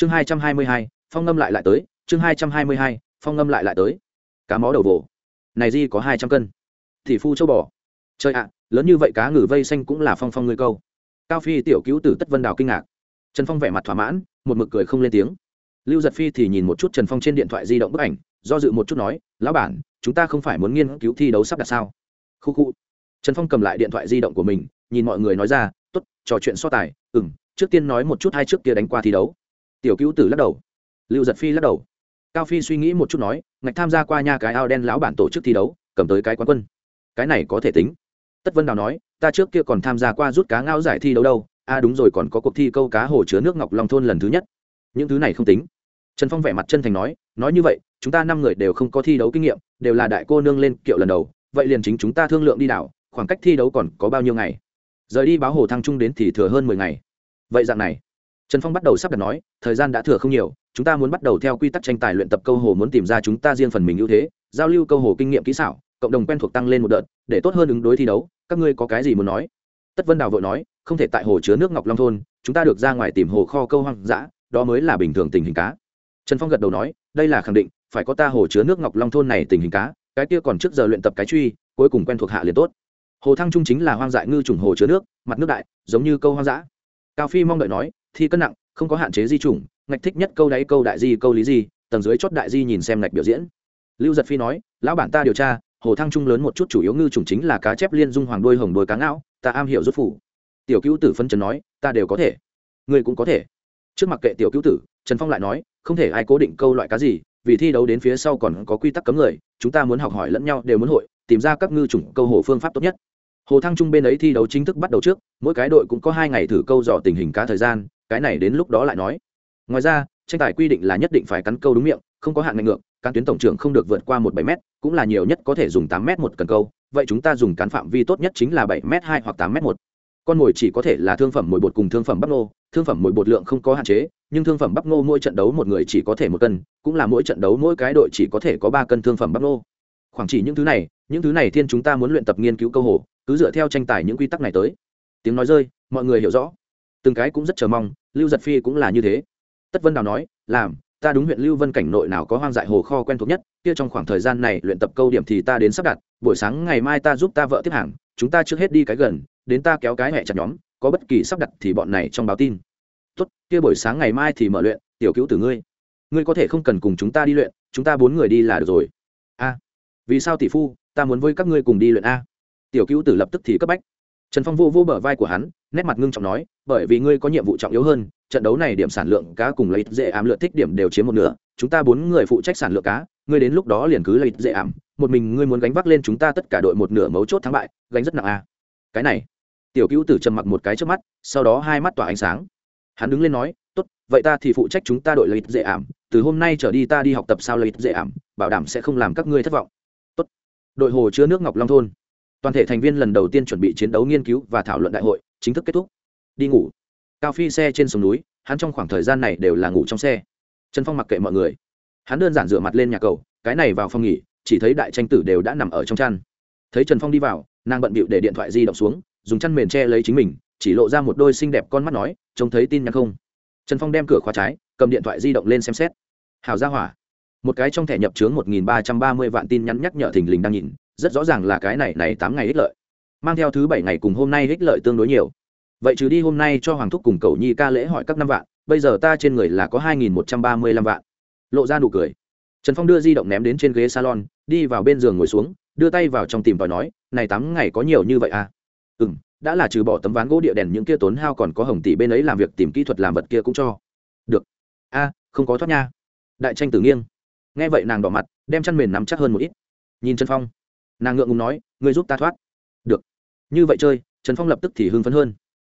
chương hai trăm hai mươi hai, phong ngâm lại lại tới, chương hai trăm hai mươi hai, phong ngâm lại lại tới. Cá mó đầu vồ. Này di có hai trăm cân. Thì phu châu bò. Chơi ạ, lớn như vậy cá ngừ vây xanh cũng là phong phong ngươi câu. Cao phi tiểu cứu tử tất vân đào kinh ngạc. Trần phong vẻ mặt thỏa mãn, một mực cười không lên tiếng. Lưu giật phi thì nhìn một chút trần phong trên điện thoại di động bức ảnh, do dự một chút nói, lão bản, chúng ta không phải muốn nghiên cứu thi đấu sắp đặt sao? Khu khu. Trần phong cầm lại điện thoại di động của mình, nhìn mọi người nói ra t ố t trò chuyện so tài ừ m trước tiên nói một chút hai trước kia đánh qua thi đấu tiểu cứu tử lắc đầu. Lưu giật phi lắc đầu. Cao phi suy nghĩ một chút nói, ngạch tham gia qua nha cái ao đen lão bản tổ chức thi đấu, cầm tới cái quán quân. Cái này có thể tính. Tất vân đào nói, ta trước kia còn tham gia qua rút cá ngao giải thi đấu đâu. A à đúng rồi, còn có cuộc thi câu cá hồ chứa nước ngọc long thôn lần thứ nhất. Những thứ này không tính. Trần phong vẻ mặt chân thành nói nói như vậy, chúng ta năm người đều không có thi đấu kinh nghiệm, đều là đại cô nương lên kiệu lần đầu. Vậy liền chính chúng ta thương lượng đi đảo, khoảng cách thi đấu còn có bao nhiêu ngày? Rời đi báo hồ thăng trung đến thì thừa hơn mười ngày. Vậy dạng này trần phong bắt đầu sắp đặt nói, thời gian đã thừa không nhiều, chúng ta muốn bắt đầu theo quy tắc tranh tài luyện tập câu hồ muốn tìm ra chúng ta riêng phần mình ưu thế, giao lưu câu hồ kinh nghiệm kỹ xảo, cộng đồng quen thuộc tăng lên một đợt, để tốt hơn ứng đối thi đấu, các ngươi có cái gì muốn nói? Tất vân đào vội nói, không thể tại hồ chứa nước ngọc long thôn, chúng ta được ra ngoài tìm hồ kho câu hoang dã, đó mới là bình thường tình hình cá. Trần phong gật đầu nói, đây là khẳng định, phải có ta hồ chứa nước ngọc long thôn này tình hình cá, cái kia còn trước giờ luyện tập cái truy, cuối cùng quen thuộc hạ liền tốt. Hồ thăng trung chính là hoang dại ngư trùng hồ chứa nước, mặt nước đại, giống như câu hoang dã. Cao phi mong đợi nói thi cân nặng, không có hạn chế di chủng, ngạch thích nhất câu đáy câu đại di, câu lý di, tầng dưới chót đại di nhìn xem ngạch biểu diễn. Lưu giật phi nói, lão bản ta điều tra, hồ thăng trung lớn một chút chủ yếu ngư trùng chính là cá chép liên dung hoàng đôi hồng đôi cá ngão ta am hiểu rút phủ. Tiểu cứu tử phân trần nói, ta đều có thể, ngươi cũng có thể. Trước mặt kệ tiểu cứu tử, trần phong lại nói, không thể ai cố định câu loại cá gì, vì thi đấu đến phía sau còn có quy tắc cấm người, chúng ta muốn học hỏi lẫn nhau đều muốn hội, tìm ra các ngư chủng câu hồ phương pháp tốt nhất. Hồ thăng trung bên ấy thi đấu chính thức bắt đầu trước, mỗi cái đội cũng có hai ngày thử câu dò tình hình cá thời gian cái này đến lúc đó lại nói. Ngoài ra, tranh tài quy định là nhất định phải cắn câu đúng miệng, không có hạn ngạch ngược, cán tuyến tổng trưởng không được vượt qua một bảy m cũng là nhiều nhất có thể dùng tám m một cần câu, vậy chúng ta dùng cán phạm vi tốt nhất chính là bảy m hai hoặc tám m một. Con mồi chỉ có thể là thương phẩm mồi bột cùng thương phẩm bắp nô thương phẩm mồi bột lượng không có hạn chế, nhưng thương phẩm bắp nô mỗi trận đấu một người chỉ có thể một cân, cũng là mỗi trận đấu mỗi cái đội chỉ có thể có ba cân thương phẩm bắp nô khoảng chỉ những thứ này, những thứ này thiên chúng ta muốn luyện tập nghiên cứu câu hồ, cứ dựa theo tranh tài những quy tắc này tới. Tiếng nói rơi, mọi người hiểu rõ từng cái cũng rất chờ mong, lưu giật phi cũng là như thế. Tất vân đào nói, làm, ta đúng huyện lưu vân cảnh nội nào có hoang dại hồ kho quen thuộc nhất, kia trong khoảng thời gian này luyện tập câu điểm thì ta đến sắp đặt, buổi sáng ngày mai ta giúp ta vợ tiếp hàng, chúng ta trước hết đi cái gần, đến ta kéo cái hẹ chặt nhóm, có bất kỳ sắp đặt thì bọn này trong báo tin. Tốt, kia buổi sáng ngày mai thì mở luyện, tiểu cứu tử ngươi. Ngươi có thể không cần cùng chúng ta đi luyện, chúng ta bốn người đi là được rồi. A, vì sao tỷ phu, ta muốn với các ngươi cùng đi luyện a? Tiểu cứu tử lập tức thì cấp bách. Trần phong vô vô bờ vai của hắn nét mặt ngưng trọng nói, bởi vì ngươi có nhiệm vụ trọng yếu hơn, trận đấu này điểm sản lượng cá cùng lấy dễ ám lượt thích điểm đều chiếm một nửa, chúng ta bốn người phụ trách sản lượng cá, ngươi đến lúc đó liền cứ lấy dễ ảm, một mình ngươi muốn gánh vác lên chúng ta tất cả đội một nửa mấu chốt thắng bại, gánh rất nặng a cái này, tiểu cứu tử trầm mặc một cái trước mắt, sau đó hai mắt tỏa ánh sáng. Hắn đứng lên nói, tốt, vậy ta thì phụ trách chúng ta đội lấy dễ ảm, từ hôm nay trở đi ta đi học tập sao lấy dễ ảm, bảo đảm sẽ không làm các ngươi thất vọng. Tốt. Đội hồ chứa nước ngọc long thôn. Toàn thể thành viên lần đầu tiên chuẩn bị chiến đấu nghiên cứu và thảo luận đại hội chính thức kết thúc. Đi ngủ. Cao phi xe trên sông núi, hắn trong khoảng thời gian này đều là ngủ trong xe. Trần phong mặc kệ mọi người. Hắn đơn giản rửa mặt lên nhà cầu, cái này vào phòng nghỉ, chỉ thấy đại tranh tử đều đã nằm ở trong chăn. Thấy trần phong đi vào, nàng bận bịu để điện thoại di động xuống, dùng chăn mền che lấy chính mình, chỉ lộ ra một đôi xinh đẹp con mắt nói, trông thấy tin nhắn không? Trần phong đem cửa khóa trái, cầm điện thoại di động lên xem xét. Hào ra hỏa. Một cái trong thẻ nhập chướng một nghìn ba trăm ba mươi vạn tin nhắn nhắc nhở thình lình đang nhìn, rất rõ ràng là cái này này tám ngày ích lợi mang theo thứ bảy ngày cùng hôm nay ích lợi tương đối nhiều. Vậy trừ đi hôm nay cho hoàng thúc cùng cầu nhi ca lễ hỏi các năm vạn, bây giờ ta trên người là có hai nghìn một trăm ba mươi lăm vạn. Lộ ra nụ cười. Trần phong đưa di động ném đến trên ghế salon, đi vào bên giường ngồi xuống, đưa tay vào trong tìm tòi nói, này tám ngày có nhiều như vậy à? Ừ m đã là trừ bỏ tấm ván gỗ địa đèn những kia tốn hao còn có hồng tỷ bên ấy làm việc tìm kỹ thuật làm vật kia cũng cho. Được. A, không có thoát nha. Đại tranh tử nghiêng. Nghe vậy nàng đỏ mặt, đem chăn mền nắm chắc hơn một ít. Nhìn trần phong, nàng ngượng ngùng nói, ngươi giúp ta thoát được. Như vậy chơi, trần phong lập tức thì hưng phấn hơn.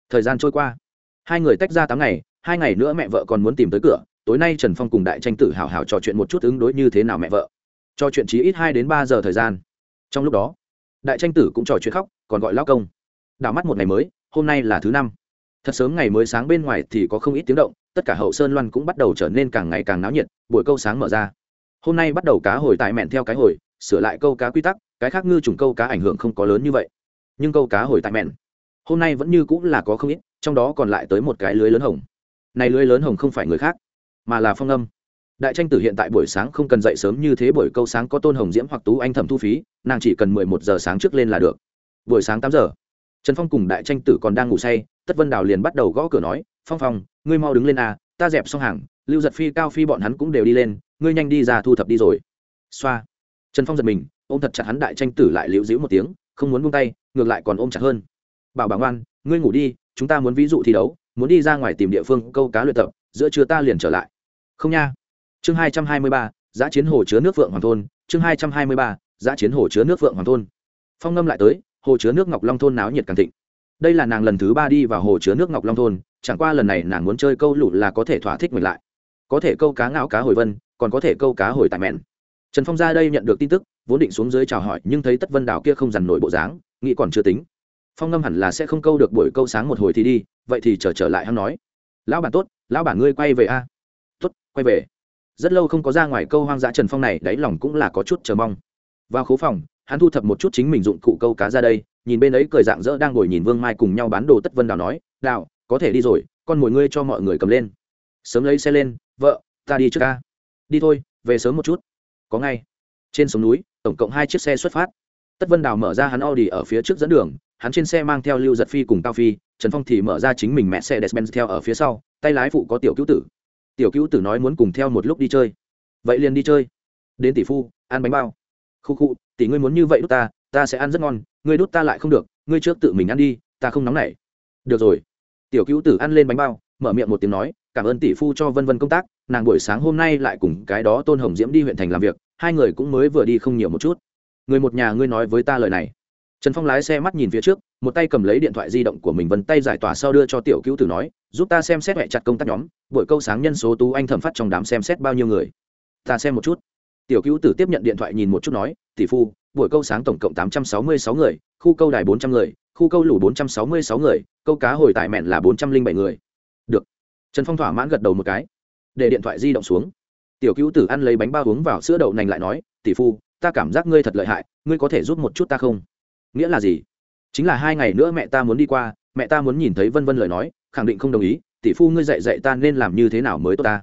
Thời gian trôi qua. Hai người tách ra tám ngày, hai ngày nữa mẹ vợ còn muốn tìm tới cửa. Tối nay trần phong cùng đại tranh tử hào hào trò chuyện một chút ứng đối như thế nào mẹ vợ. Trò chuyện chí ít hai đến ba giờ thời gian. Trong lúc đó, đại tranh tử cũng trò chuyện khóc, còn gọi lao công. Đảo mắt một ngày mới, hôm nay là thứ năm. Thật sớm ngày mới sáng bên ngoài thì có không ít tiếng động, tất cả hậu sơn loan cũng bắt đầu trở nên càng ngày càng náo nhiệt, buổi câu sáng mở ra. Hôm nay bắt đầu cá hồi tại mẹn theo cái hồi, sửa lại câu cá quy tắc, cái khác ngư trùng câu cá ảnh hưởng không có lớn như vậy nhưng câu cá hồi tại mẹn. Hôm nay vẫn như cũng là có không ít, trong đó còn lại tới một cái lưới lớn hồng. Này lưới lớn hồng không phải người khác, mà là phong âm. Đại tranh tử hiện tại buổi sáng không cần dậy sớm như thế buổi câu sáng có tôn hồng diễm hoặc tú anh thẩm thu phí, nàng chỉ cần mười một giờ sáng trước lên là được. Buổi sáng tám giờ, trần phong cùng đại tranh tử còn đang ngủ say, tất vân đào liền bắt đầu gõ cửa nói, phong phong, ngươi mau đứng lên à ta dẹp xong hàng, lưu giật phi, cao phi bọn hắn cũng đều đi lên, ngươi nhanh đi ra thu thập đi rồi. Xoa. Trần phong giật mình, ôm thật chặt hắn đại tranh tử lại liễu dĩu một tiếng, không muốn buông tay ngược lại còn ôm chặt hơn. Bảo bảo ngoan, ngươi ngủ đi, chúng ta muốn ví dụ thi đấu, muốn đi ra ngoài tìm địa phương câu cá luyện tập, giữa trưa ta liền trở lại. Không nha. Chương hai trăm hai mươi ba, giã chiến hồ chứa nước vượng hoàng thôn, chương hai trăm hai mươi ba, giã chiến hồ chứa nước vượng hoàng thôn. Phong ngâm lại tới, hồ chứa nước ngọc long thôn náo nhiệt càng thịnh. Đây là nàng lần thứ ba đi vào hồ chứa nước ngọc long thôn, chẳng qua lần này nàng muốn chơi câu lụt là có thể thỏa thích mình lại. Có thể câu cá ngao cá hồi vân, còn có thể câu cá hồi tại mẹn. Trần phong ra đây nhận được tin tức, vốn định xuống dưới chào hỏi nhưng thấy tất vân đảo kia không dằn nổi bộ dáng nghĩ còn chưa tính. Phong ngâm hẳn là sẽ không câu được buổi câu sáng một hồi thì đi, vậy thì trở trở lại hắn nói. Lão bản tốt, lão bản ngươi quay về a. Tốt, quay về. Rất lâu không có ra ngoài câu hoang dã trần phong này, đáy lòng cũng là có chút chờ mong. Vào khố phòng, hắn thu thập một chút chính mình dụng cụ câu cá ra đây, nhìn bên ấy cười dạng dỡ đang ngồi nhìn vương mai cùng nhau bán đồ tất vân đào nói, đào, có thể đi rồi, con mồi ngươi cho mọi người cầm lên. Sớm lấy xe lên, vợ, ta đi trước ca đi thôi, về sớm một chút. Có ngay. Trên sông núi, tổng cộng hai chiếc xe xuất phát tất vân đào mở ra hắn audi ở phía trước dẫn đường, hắn trên xe mang theo lưu giật phi cùng cao phi, trần phong thì mở ra chính mình mẹ xe despen theo ở phía sau, tay lái phụ có tiểu cứu tử. Tiểu cứu tử nói muốn cùng theo một lúc đi chơi. Vậy liền đi chơi. Đến tỷ phu, ăn bánh bao. Khu khu, tỷ ngươi muốn như vậy đút ta ta sẽ ăn rất ngon, ngươi đút ta lại không được, ngươi trước tự mình ăn đi, ta không nóng nảy. Được rồi. Tiểu cứu tử ăn lên bánh bao, mở miệng một tiếng nói, cảm ơn tỷ phu cho vân vân công tác, nàng buổi sáng hôm nay lại cùng cái đó tôn hồng diễm đi huyện thành làm việc, hai người cũng mới vừa đi không nhiều một chút người một nhà ngươi nói với ta lời này. Trần phong lái xe mắt nhìn phía trước, một tay cầm lấy điện thoại di động của mình vân tay giải tỏa sau đưa cho tiểu cứu tử nói, giúp ta xem xét huệ chặt công tác nhóm, buổi câu sáng nhân số tú anh thẩm phát trong đám xem xét bao nhiêu người. Ta xem một chút. Tiểu cứu tử tiếp nhận điện thoại nhìn một chút nói, tỷ phu, buổi câu sáng tổng cộng tám trăm sáu mươi sáu người, khu câu đài bốn trăm người, khu câu lủ bốn trăm sáu mươi sáu người, câu cá hồi tại mẹn là bốn trăm linh bảy người. Được. Trần phong thỏa mãn gật đầu một cái, để điện thoại di động xuống. Tiểu cứu tử ăn lấy bánh bao uống vào sữa đậu nành lại nói, tỷ phu ta cảm giác ngươi thật lợi hại, ngươi có thể giúp một chút ta không? Nghĩa là gì? Chính là hai ngày nữa mẹ ta muốn đi qua, mẹ ta muốn nhìn thấy vân vân lời nói, khẳng định không đồng ý, tỷ phu ngươi dạy dạy ta nên làm như thế nào mới tốt ta?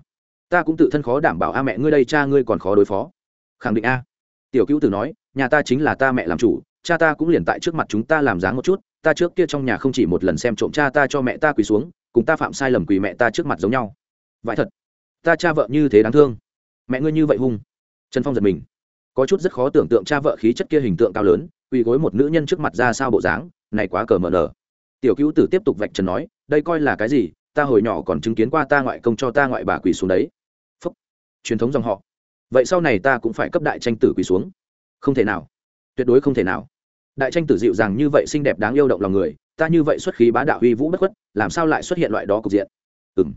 Ta cũng tự thân khó đảm bảo a, mẹ ngươi đây cha ngươi còn khó đối phó. Khẳng định a. Tiểu cữu tử nói, nhà ta chính là ta mẹ làm chủ, cha ta cũng liền tại trước mặt chúng ta làm dáng một chút, ta trước kia trong nhà không chỉ một lần xem trộm cha ta cho mẹ ta quỳ xuống, cùng ta phạm sai lầm quỳ mẹ ta trước mặt giống nhau. Vậy thật. Ta cha vợ như thế đáng thương. Mẹ ngươi như vậy hung. Trần phong giật mình có chút rất khó tưởng tượng cha vợ khí chất kia hình tượng cao lớn, quỳ gối một nữ nhân trước mặt ra sao bộ dáng, này quá cờ mờ nở tiểu cứu tử tiếp tục vạch trần nói, đây coi là cái gì, ta hồi nhỏ còn chứng kiến qua ta ngoại công cho ta ngoại bà quỳ xuống đấy. Phúc. Truyền thống dòng họ. Vậy sau này ta cũng phải cấp đại tranh tử quỳ xuống. Không thể nào. Tuyệt đối không thể nào. Đại tranh tử dịu dàng như vậy xinh đẹp đáng yêu động lòng người, ta như vậy xuất khí bá đạo huy vũ bất khuất, làm sao lại xuất hiện loại đó cục diện? Ừ m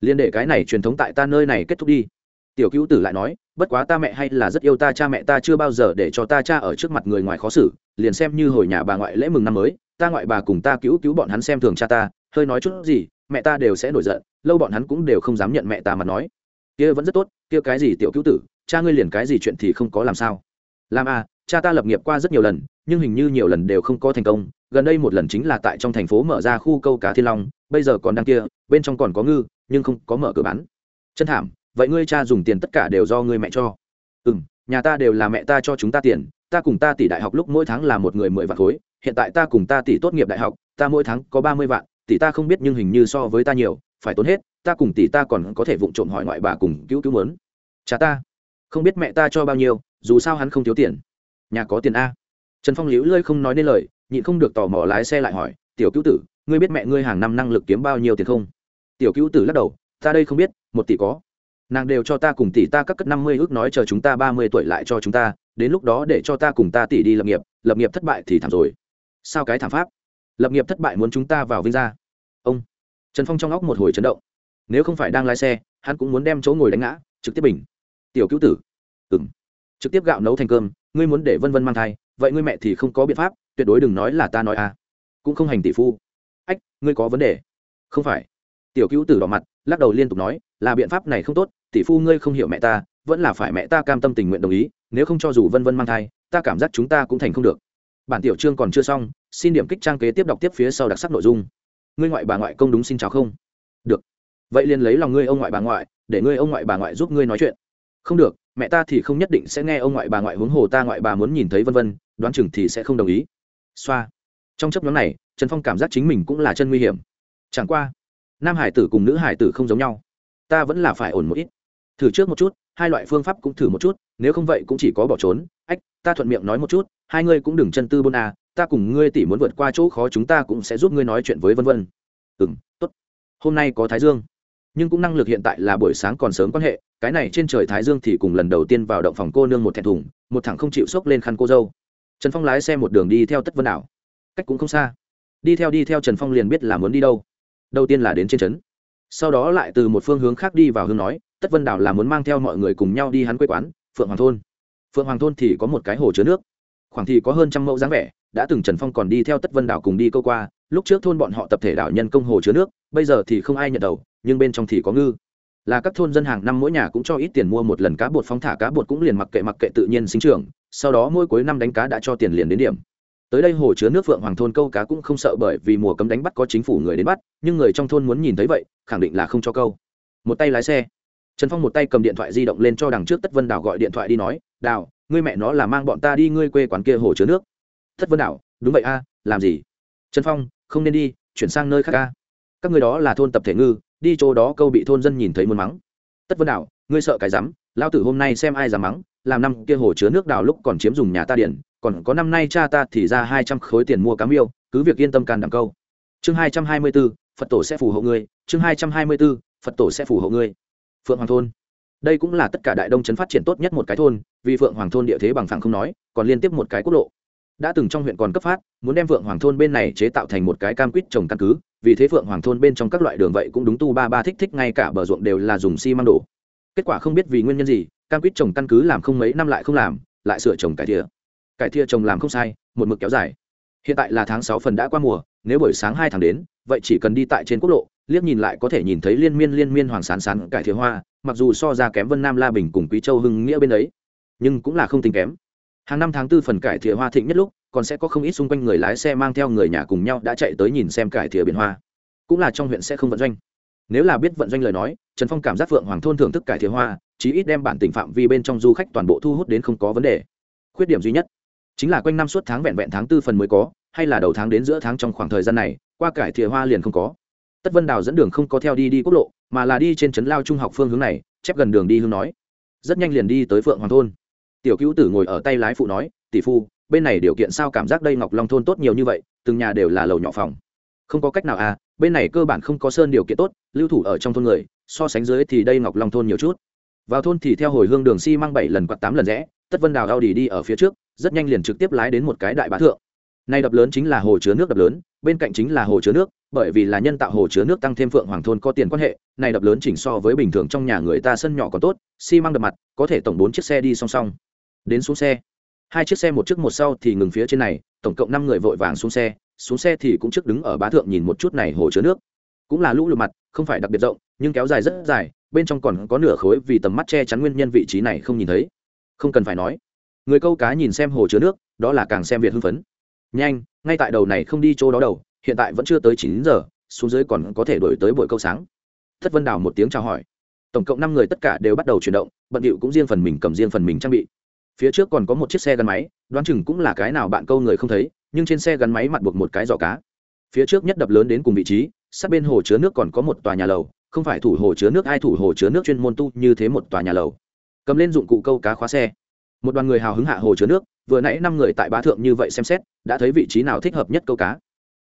liên để cái này truyền thống tại ta nơi này kết thúc đi tiểu cứu tử lại nói, bất quá ta mẹ hay là rất yêu ta, cha mẹ ta chưa bao giờ để cho ta cha ở trước mặt người ngoài khó xử, liền xem như hồi nhà bà ngoại lễ mừng năm mới, ta ngoại bà cùng ta cứu cứu bọn hắn xem thường cha ta, hơi nói chút gì, mẹ ta đều sẽ nổi giận, lâu bọn hắn cũng đều không dám nhận mẹ ta mà nói. Kia vẫn rất tốt, kia cái gì tiểu cứu tử, cha ngươi liền cái gì chuyện thì không có làm sao. Làm à cha ta lập nghiệp qua rất nhiều lần, nhưng hình như nhiều lần đều không có thành công, gần đây một lần chính là tại trong thành phố mở ra khu câu cá thiên long, bây giờ còn đang kia, bên trong còn có ngư, nhưng không có mở cửa bán. Chân thảm vậy ngươi cha dùng tiền tất cả đều do ngươi mẹ cho. Ừ m nhà ta đều là mẹ ta cho chúng ta tiền, ta cùng ta tỷ đại học lúc mỗi tháng là một người mười vạn khối, hiện tại ta cùng ta tỷ tốt nghiệp đại học, ta mỗi tháng có ba mươi vạn, tỷ ta không biết nhưng hình như so với ta nhiều, phải tốn hết, ta cùng tỷ ta còn có thể vụng trộm hỏi ngoại bà cùng cứu cứu mớn. Cha ta, không biết mẹ ta cho bao nhiêu, dù sao hắn không thiếu tiền. Nhà có tiền a. Trần phong liễu lơi không nói nên lời, nhịn không được tò mò lái xe lại hỏi, tiểu cứu tử, ngươi biết mẹ ngươi hàng năm năng lực kiếm bao nhiêu tiền không? Tiểu cứu tử lắc đầu, ta đây không biết, một tỷ có nàng đều cho ta cùng tỷ ta các cất năm mươi ước nói chờ chúng ta ba mươi tuổi lại cho chúng ta, đến lúc đó để cho ta cùng ta tỷ đi lập nghiệp lập nghiệp thất bại thì thảm rồi. Sao cái thảm pháp? Lập nghiệp thất bại muốn chúng ta vào vinh ra ông trần phong trong óc một hồi chấn động. Nếu không phải đang lái xe, hắn cũng muốn đem chỗ ngồi đánh ngã, trực tiếp bình. Tiểu cứu tử. Ừng trực tiếp gạo nấu thành cơm, ngươi muốn để vân vân mang thai, vậy ngươi mẹ thì không có biện pháp, tuyệt đối đừng nói là ta nói à cũng không hành tỷ phu. Ách, ngươi có vấn đề. Không phải tiểu cứu tử đỏ mặt, lắc đầu liên tục nói, là biện pháp này không tốt, tỷ phu ngươi không hiểu mẹ ta, vẫn là phải mẹ ta cam tâm tình nguyện đồng ý, nếu không cho dù vân vân mang thai, ta cảm giác chúng ta cũng thành không được. Bản tiểu chương còn chưa xong, xin điểm kích trang kế tiếp đọc tiếp phía sau đặc sắc nội dung. Ngươi ngoại bà ngoại công đúng xin chào không? Được. Vậy liền lấy lòng ngươi ông ngoại bà ngoại, để ngươi ông ngoại bà ngoại giúp ngươi nói chuyện. Không được, mẹ ta thì không nhất định sẽ nghe ông ngoại bà ngoại huống hồ ta ngoại bà muốn nhìn thấy vân vân, đoán chừng thì sẽ không đồng ý. Xoa. Trong chấp nhóm này, trần phong cảm giác chính mình cũng là chân nguy hiểm. Chẳng qua nam hải tử cùng nữ hải tử không giống nhau. Ta vẫn là phải ổn một ít. Thử trước một chút, hai loại phương pháp cũng thử một chút, nếu không vậy cũng chỉ có bỏ trốn. Ách, ta thuận miệng nói một chút, hai ngươi cũng đừng chân tư bôn à ta cùng ngươi tỉ muốn vượt qua chỗ khó chúng ta cũng sẽ giúp ngươi nói chuyện với vân vân. Ừ m tốt. Hôm nay có thái dương. Nhưng cũng năng lực hiện tại là buổi sáng còn sớm quan hệ, cái này trên trời thái dương thì cùng lần đầu tiên vào động phòng cô nương một thẹn thùng, một thằng không chịu xốc lên khăn cô dâu. Trần phong lái xe một đường đi theo tất vân đảo cách cũng không xa. Đi theo đi theo trần phong liền biết là muốn đi đâu đầu tiên là đến trên trấn. Sau đó lại từ một phương hướng khác đi vào hương nói, tất vân đảo là muốn mang theo mọi người cùng nhau đi hắn quê quán, phượng hoàng thôn. Phượng hoàng thôn thì có một cái hồ chứa nước. Khoảng thì có hơn trăm mẫu dáng vẻ, đã từng trần phong còn đi theo tất vân đảo cùng đi câu qua, lúc trước thôn bọn họ tập thể đảo nhân công hồ chứa nước, bây giờ thì không ai nhận đầu, nhưng bên trong thì có ngư. Là các thôn dân hàng năm mỗi nhà cũng cho ít tiền mua một lần cá bột, phóng thả cá bột cũng liền mặc kệ mặc kệ tự nhiên sinh trưởng, sau đó mỗi cuối năm đánh cá đã cho tiền liền đến điểm tới đây hồ chứa nước phượng hoàng thôn câu cá cũng không sợ bởi vì mùa cấm đánh bắt có chính phủ người đến bắt, nhưng người trong thôn muốn nhìn thấy vậy, khẳng định là không cho câu. Một tay lái xe. Trần phong một tay cầm điện thoại di động lên cho đằng trước tất vân đào gọi điện thoại đi nói đào ngươi mẹ nó là mang bọn ta đi ngươi quê quán kia hồ chứa nước. Tất vân đào đúng vậy a, làm gì? Trần phong, không nên đi, chuyển sang nơi khác a. Các người đó là thôn tập thể ngư, đi chỗ đó câu bị thôn dân nhìn thấy muốn mắng. Tất vân đào ngươi sợ cái rắm lao tử hôm nay xem ai dám mắng, làm năm kia hồ chứa nước đào lúc còn chiếm dùng nhà ta điện còn có năm nay cha ta thì ra hai trăm khối tiền mua cá miêu cứ việc yên tâm can đảm câu. Chương hai trăm hai mươi b ố phật tổ sẽ phù hộ ngươi. Chương hai trăm hai mươi b ố phật tổ sẽ phù hộ ngươi. Phượng hoàng thôn. Đây cũng là tất cả đại đông trấn phát triển tốt nhất một cái thôn, vì phượng hoàng thôn địa thế bằng phẳng không nói, còn liên tiếp một cái quốc lộ. Đã từng trong huyện còn cấp phát, muốn đem phượng hoàng thôn bên này chế tạo thành một cái cam quýt trồng căn cứ, vì thế phượng hoàng thôn bên trong các loại đường vậy cũng đúng tu ba ba thích thích ngay cả bờ ruộng đều là dùng xi măng đổ. Kết quả không biết vì nguyên nhân gì, cam quýt trồng căn cứ làm không mấy năm lại không làm, lại sửa trồng cải thìa cải thia trồng làm không sai, một mực kéo dài. Hiện tại là tháng sáu phần đã qua mùa, nếu buổi sáng hai tháng đến, vậy chỉ cần đi tại trên quốc lộ, liếc nhìn lại có thể nhìn thấy liên miên liên miên hoàng sán sán cải thia hoa, mặc dù so ra kém vân nam, la bình cùng quý châu hưng nghĩa bên ấy, nhưng cũng là không tính kém. Hàng năm tháng tư phần cải thia hoa thịnh nhất lúc, còn sẽ có không ít xung quanh người lái xe mang theo người nhà cùng nhau đã chạy tới nhìn xem cải thìa biển hoa. Cũng là trong huyện sẽ không vận doanh. Nếu là biết vận doanh lời nói, trần phong cảm giác phượng hoàng thôn thưởng thức cải thìa hoa, chí ít đem bản tình phạm vi bên trong du khách toàn bộ thu hút đến không có vấn đề. Khuyết điểm duy nhất chính là quanh năm suốt tháng vẹn vẹn tháng tư phần mới có, hay là đầu tháng đến giữa tháng trong khoảng thời gian này, qua cải thìa hoa liền không có. Tất vân đào dẫn đường không có theo đi đi quốc lộ, mà là đi trên trấn lao trung học phương hướng này, chép gần đường đi hương nói. Rất nhanh liền đi tới phượng hoàng thôn. Tiểu cứu tử ngồi ở tay lái phụ nói, tỷ phu, bên này điều kiện sao cảm giác đây ngọc long thôn tốt nhiều như vậy, từng nhà đều là lầu nhỏ phòng. Không có cách nào à bên này cơ bản không có sơn điều kiện tốt, lưu thủ ở trong thôn người, so sánh dưới thì đây ngọc long thôn nhiều chút. Vào thôn thì theo hồi hương đường xi si bảy lần quạt tám lần rẽ, tất vân đào đau đi đi ở phía trước rất nhanh liền trực tiếp lái đến một cái đại bá thượng. Nay đập lớn chính là hồ chứa nước đập lớn, bên cạnh chính là hồ chứa nước, bởi vì là nhân tạo hồ chứa nước tăng thêm phượng hoàng thôn có tiền quan hệ này đập lớn chỉnh so với bình thường trong nhà người ta sân nhỏ còn tốt, xi măng đập mặt, có thể tổng bốn chiếc xe đi song song. Đến xuống xe. Hai chiếc xe một trước một sau thì ngừng phía trên này, tổng cộng năm người vội vàng xuống xe xuống xe thì cũng trước đứng ở bá thượng nhìn một chút này hồ chứa nước. Cũng là lũ lụt mặt, không phải đặc biệt rộng, nhưng kéo dài rất dài, bên trong còn có nửa khối vì tầm mắt che chắn nguyên nhân vị trí này không nhìn thấy. Không cần phải nói người câu cá nhìn xem hồ chứa nước, đó là càng xem việt hưng phấn. Nhanh, ngay tại đầu này không đi chỗ đó đầu, hiện tại vẫn chưa tới chín giờ, xuống dưới còn có thể đổi tới buổi câu sáng. Thất vân đào một tiếng chào hỏi. Tổng cộng năm người tất cả đều bắt đầu chuyển động, bận điệu cũng riêng phần mình cầm riêng phần mình trang bị. Phía trước còn có một chiếc xe gắn máy, đoán chừng cũng là cái nào bạn câu người không thấy, nhưng trên xe gắn máy mặt buộc một cái giỏ cá. Phía trước nhất đập lớn đến cùng vị trí, sát bên hồ chứa nước còn có một tòa nhà lầu, không phải thủ hồ chứa nước, ai thủ hồ chứa nước chuyên môn tu như thế một tòa nhà lầu. Cầm lên dụng cụ câu cá khóa xe một đoàn người hào hứng hạ hồ chứa nước, vừa nãy năm người tại bá thượng như vậy xem xét, đã thấy vị trí nào thích hợp nhất câu cá.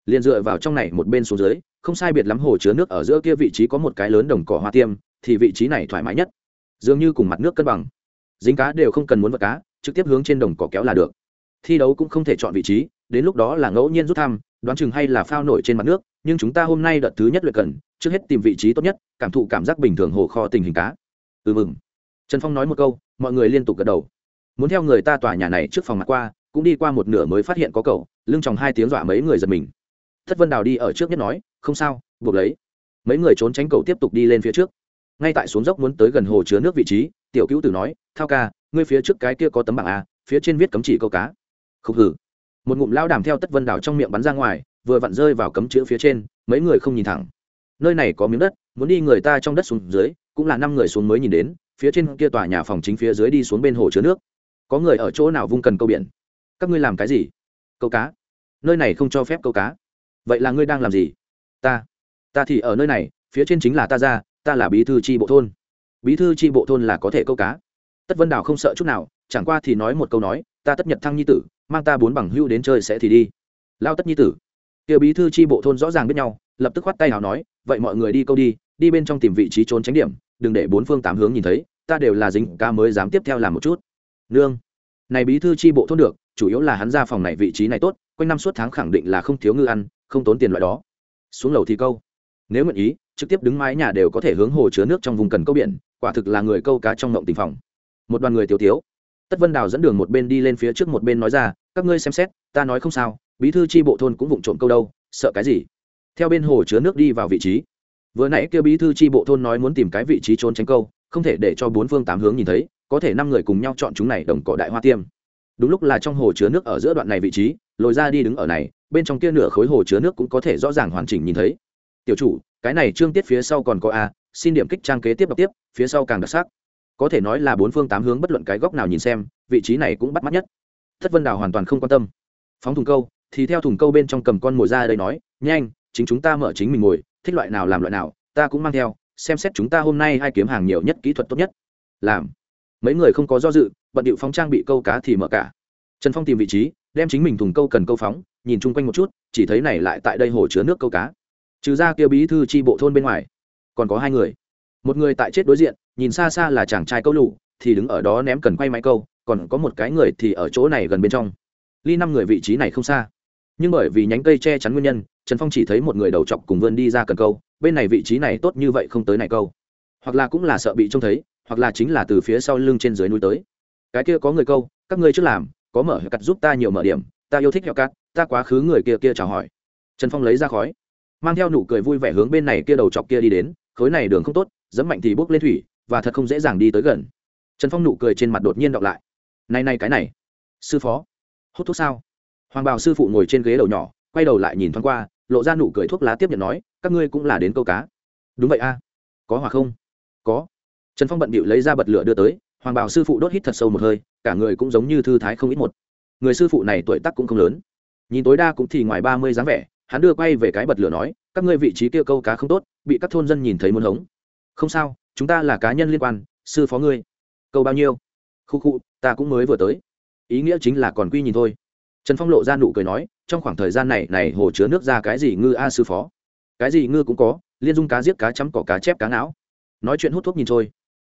Liền dựa vào trong này một bên xuống dưới, không sai biệt lắm hồ chứa nước ở giữa kia vị trí có một cái lớn đồng cỏ hoa tiêm, thì vị trí này thoải mái nhất. Dường như cùng mặt nước cân bằng. Dính cá đều không cần muốn vật cá, trực tiếp hướng trên đồng cỏ kéo là được. Thi đấu cũng không thể chọn vị trí, đến lúc đó là ngẫu nhiên rút thăm, đoán chừng hay là phao nổi trên mặt nước, nhưng chúng ta hôm nay đợt thứ nhất luyện cần, trước hết tìm vị trí tốt nhất, cảm thụ cảm giác bình thường hồ kho tình hình cá. Ừ mừng. Trần phong nói một câu, mọi người liên tục gật đầu muốn theo người ta tòa nhà này trước phòng mặt qua, cũng đi qua một nửa mới phát hiện có cậu, lưng tròng hai tiếng dọa mấy người giật mình. Thất vân đào đi ở trước nhất nói, không sao, buộc lấy. Mấy người trốn tránh cầu tiếp tục đi lên phía trước. Ngay tại xuống dốc muốn tới gần hồ chứa nước vị trí, tiểu cứu tử nói, thao ca, ngươi phía trước cái kia có tấm bảng a, phía trên viết cấm chỉ câu cá. Khúc hử. Một ngụm lao đàm theo tất vân đào trong miệng bắn ra ngoài, vừa vặn rơi vào cấm chữ phía trên, mấy người không nhìn thẳng. Nơi này có miếng đất, muốn đi người ta trong đất xuống dưới, cũng là năm người xuống mới nhìn đến, phía trên kia tòa nhà phòng chính phía dưới đi xuống bên hồ chứa nước có người ở chỗ nào vung cần câu biển? Các ngươi làm cái gì? Câu cá. Nơi này không cho phép câu cá. Vậy là ngươi đang làm gì? Ta. Ta thì ở nơi này, phía trên chính là ta ra, ta là bí thư tri bộ thôn. Bí thư tri bộ thôn là có thể câu cá. Tất vân đào không sợ chút nào, chẳng qua thì nói một câu nói, ta tất nhật thăng nhi tử, mang ta bốn bằng hưu đến chơi sẽ thì đi. Lao tất nhi tử. Kia bí thư tri bộ thôn rõ ràng biết nhau, lập tức khoát tay nào nói, vậy mọi người đi câu đi đi bên trong tìm vị trí trốn tránh điểm, đừng để bốn phương tám hướng nhìn thấy, ta đều là dính ca mới dám tiếp theo làm một chút nương. Này bí thư tri bộ thôn được, chủ yếu là hắn ra phòng này vị trí này tốt, quanh năm suốt tháng khẳng định là không thiếu ngư ăn, không tốn tiền loại đó. Xuống lầu thì câu. Nếu nguyện ý, trực tiếp đứng mái nhà đều có thể hướng hồ chứa nước trong vùng cần câu biển, quả thực là người câu cá trong ngộng tình phòng. Một đoàn người tiểu tiếu. Tất vân đào dẫn đường một bên đi lên phía trước một bên nói ra, các ngươi xem xét, ta nói không sao, bí thư tri bộ thôn cũng vụng trộm câu đâu, sợ cái gì? Theo bên hồ chứa nước đi vào vị trí. Vừa nãy kêu bí thư tri bộ thôn nói muốn tìm cái vị trí trốn tránh câu, không thể để cho bốn phương tám hướng nhìn thấy có thể năm người cùng nhau chọn chúng này đồng cỏ đại hoa tiêm. Đúng lúc là trong hồ chứa nước ở giữa đoạn này vị trí, lồi ra đi đứng ở này, bên trong kia nửa khối hồ chứa nước cũng có thể rõ ràng hoàn chỉnh nhìn thấy. Tiểu chủ, cái này trương tiết phía sau còn có a, xin điểm kích trang kế tiếp đọc tiếp, phía sau càng đặc sắc. Có thể nói là bốn phương tám hướng bất luận cái góc nào nhìn xem, vị trí này cũng bắt mắt nhất. Thất vân đào hoàn toàn không quan tâm. Phóng thùng câu, thì theo thùng câu bên trong cầm con mồi ra đây nói, nhanh, chính chúng ta mở chính mình ngồi, thích loại nào làm loại nào, ta cũng mang theo, xem xét chúng ta hôm nay hai kiếm hàng nhiều nhất kỹ thuật tốt nhất. Làm mấy người không có do dự, bận điệu phóng trang bị câu cá thì mở cả. Trần phong tìm vị trí, đem chính mình thùng câu cần câu phóng, nhìn chung quanh một chút, chỉ thấy này lại tại đây hồ chứa nước câu cá. Trừ ra kia bí thư tri bộ thôn bên ngoài, còn có hai người. Một người tại chết đối diện, nhìn xa xa là chàng trai câu lụ thì đứng ở đó ném cần quay máy câu, còn có một cái người thì ở chỗ này gần bên trong. Ly năm người vị trí này không xa. Nhưng bởi vì nhánh cây che chắn nguyên nhân, trần phong chỉ thấy một người đầu chọc cùng vươn đi ra cần câu, bên này vị trí này tốt như vậy không tới này câu. Hoặc là cũng là sợ bị trông thấy hoặc là chính là từ phía sau lưng trên dưới núi tới. Cái kia có người câu, các ngươi trước làm, có mở hẹo cắt giúp ta nhiều mở điểm, ta yêu thích hẹo cắt, ta quá khứ người kia kia chào hỏi. Trần phong lấy ra khói, mang theo nụ cười vui vẻ hướng bên này kia đầu chọc kia đi đến, khối này đường không tốt dẫm mạnh thì bốc lên thủy, và thật không dễ dàng đi tới gần. Trần phong nụ cười trên mặt đột nhiên đọc lại. Này này cái này, sư phó, hút thuốc sao? Hoàng bào sư phụ ngồi trên ghế đầu nhỏ, quay đầu lại nhìn thoáng qua, lộ ra nụ cười thuốc lá tiếp nhận nói, các ngươi cũng là đến câu cá. Đúng vậy a, có hòa không? Có trần phong bận bịu lấy ra bật lửa đưa tới, hoàng bào sư phụ đốt hít thật sâu một hơi, cả người cũng giống như thư thái không ít một. Người sư phụ này tuổi tác cũng không lớn. Nhìn tối đa cũng thì ngoài ba mươi dáng vẻ, hắn đưa quay về cái bật lửa nói, các ngươi vị trí kia câu cá không tốt, bị các thôn dân nhìn thấy muốn hống. Không sao, chúng ta là cá nhân liên quan, sư phó ngươi. Câu bao nhiêu? Khu khu, ta cũng mới vừa tới. Ý nghĩa chính là còn quy nhìn thôi. Trần phong lộ ra nụ cười nói, trong khoảng thời gian này này hồ chứa nước ra cái gì ngư a sư phó? Cái gì ngư cũng có, liên dung cá giết cá chấm cỏ cá chép cá não. Nói chuyện hút thuốc nhìn thôi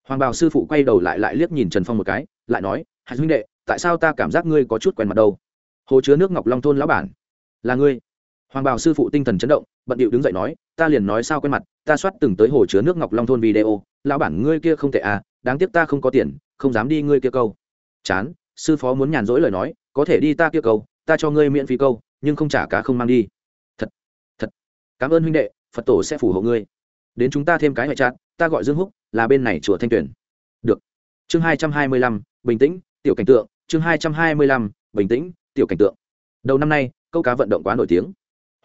hoàng bào sư phụ quay đầu lại lại liếc nhìn trần phong một cái, lại nói, hạt huynh đệ, tại sao ta cảm giác ngươi có chút quen mặt đâu? Hồ chứa nước ngọc long thôn lão bản, là ngươi? Hoàng bào sư phụ tinh thần chấn động, bận điệu đứng dậy nói, ta liền nói sao quen mặt, ta soát từng tới hồ chứa nước ngọc long thôn video, lão bản ngươi kia không tệ à đáng tiếc ta không có tiền, không dám đi ngươi kia câu. Chán, sư phó muốn nhàn rỗi lời nói, có thể đi ta kia câu, ta cho ngươi miễn phí câu, nhưng không trả cá không mang đi. Thật thật, cảm ơn huynh đệ, phật tổ sẽ phù hộ ngươi. Đến chúng ta thêm cái ngoại trạng, ta gọi dương húc là bên này chùa thanh tuyển được. Chương hai trăm hai mươi lăm, bình tĩnh, tiểu cảnh tượng. Chương hai trăm hai mươi lăm, bình tĩnh, tiểu cảnh tượng. Đầu năm nay, câu cá vận động quá nổi tiếng.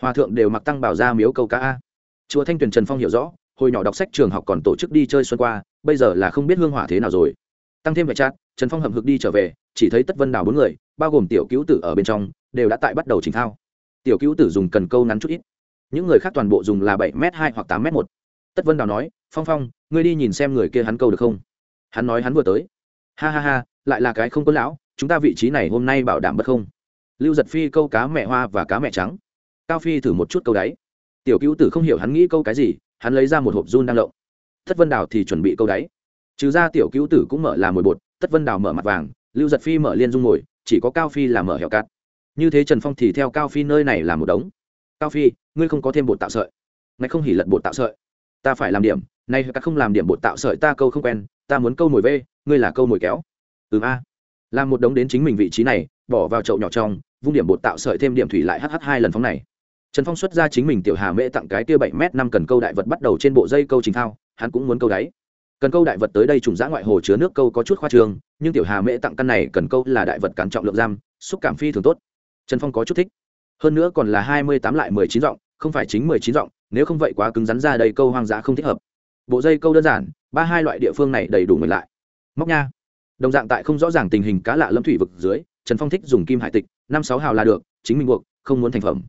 Hòa thượng đều mặc tăng bảo ra miếu câu cá a. Chùa thanh tuyền trần phong hiểu rõ, hồi nhỏ đọc sách trường học còn tổ chức đi chơi xuân qua, bây giờ là không biết hương hỏa thế nào rồi. Tăng thêm vệ trát trần phong hậm hực đi trở về, chỉ thấy tất vân đào bốn người, bao gồm tiểu cứu tử ở bên trong, đều đã tại bắt đầu trình thao. Tiểu cứu tử dùng cần câu ngắn chút ít, những người khác toàn bộ dùng là bảy m hai hoặc tám m một. Tất vân đào nói, phong phong ngươi đi nhìn xem người kia hắn câu được không? Hắn nói hắn vừa tới. Ha ha ha, lại là cái không có lão, chúng ta vị trí này hôm nay bảo đảm bất không? Lưu giật phi câu cá mẹ hoa và cá mẹ trắng. Cao phi thử một chút câu đáy tiểu cứu tử không hiểu hắn nghĩ câu cái gì, hắn lấy ra một hộp run đang lộng. Tất vân đào thì chuẩn bị câu đáy trừ ra tiểu cứu tử cũng mở là mồi bột tất vân đào mở mặt vàng, lưu giật phi mở liên dung ngồi chỉ có cao phi là mở hẹo cát. Như thế trần phong thì theo cao phi nơi này là một đống. Cao phi, ngươi không có thêm bột tạo sợi. Ngay không hỉ lật bột tạo sợi. Ta phải làm điểm nay các không làm điểm bột tạo sợi, ta câu không quen, ta muốn câu mồi vê, ngươi là câu mồi kéo. Ừ a. Làm một đống đến chính mình vị trí này, bỏ vào chậu nhỏ trong, vung điểm bột tạo sợi thêm điểm thủy lại hh hai lần phóng này. Trần phong xuất ra chính mình tiểu hà mễ tặng cái kia bảy m năm cần câu đại vật bắt đầu trên bộ dây câu trình thao, hắn cũng muốn câu đáy. Cần câu đại vật tới đây trùng giã ngoại hồ chứa nước câu có chút khoa trường nhưng tiểu hà mễ tặng căn này cần câu là đại vật cản trọng lượng giam, xúc cảm phi thường tốt. Trần phong có chút thích. Hơn nữa còn là hai mươi tám lại mười chín giọng, không phải chính mười chín giọng, nếu không vậy quá cứng rắn ra đây câu hoang dã không thích hợp bộ dây câu đơn giản, ba hai loại địa phương này đầy đủ người lại. Móc nha. Đồng dạng tại không rõ ràng tình hình cá lạ lâm thủy vực dưới, trần phong thích dùng kim hải tịch, năm sáu hào là được, chính mình buộc, không muốn thành phẩm.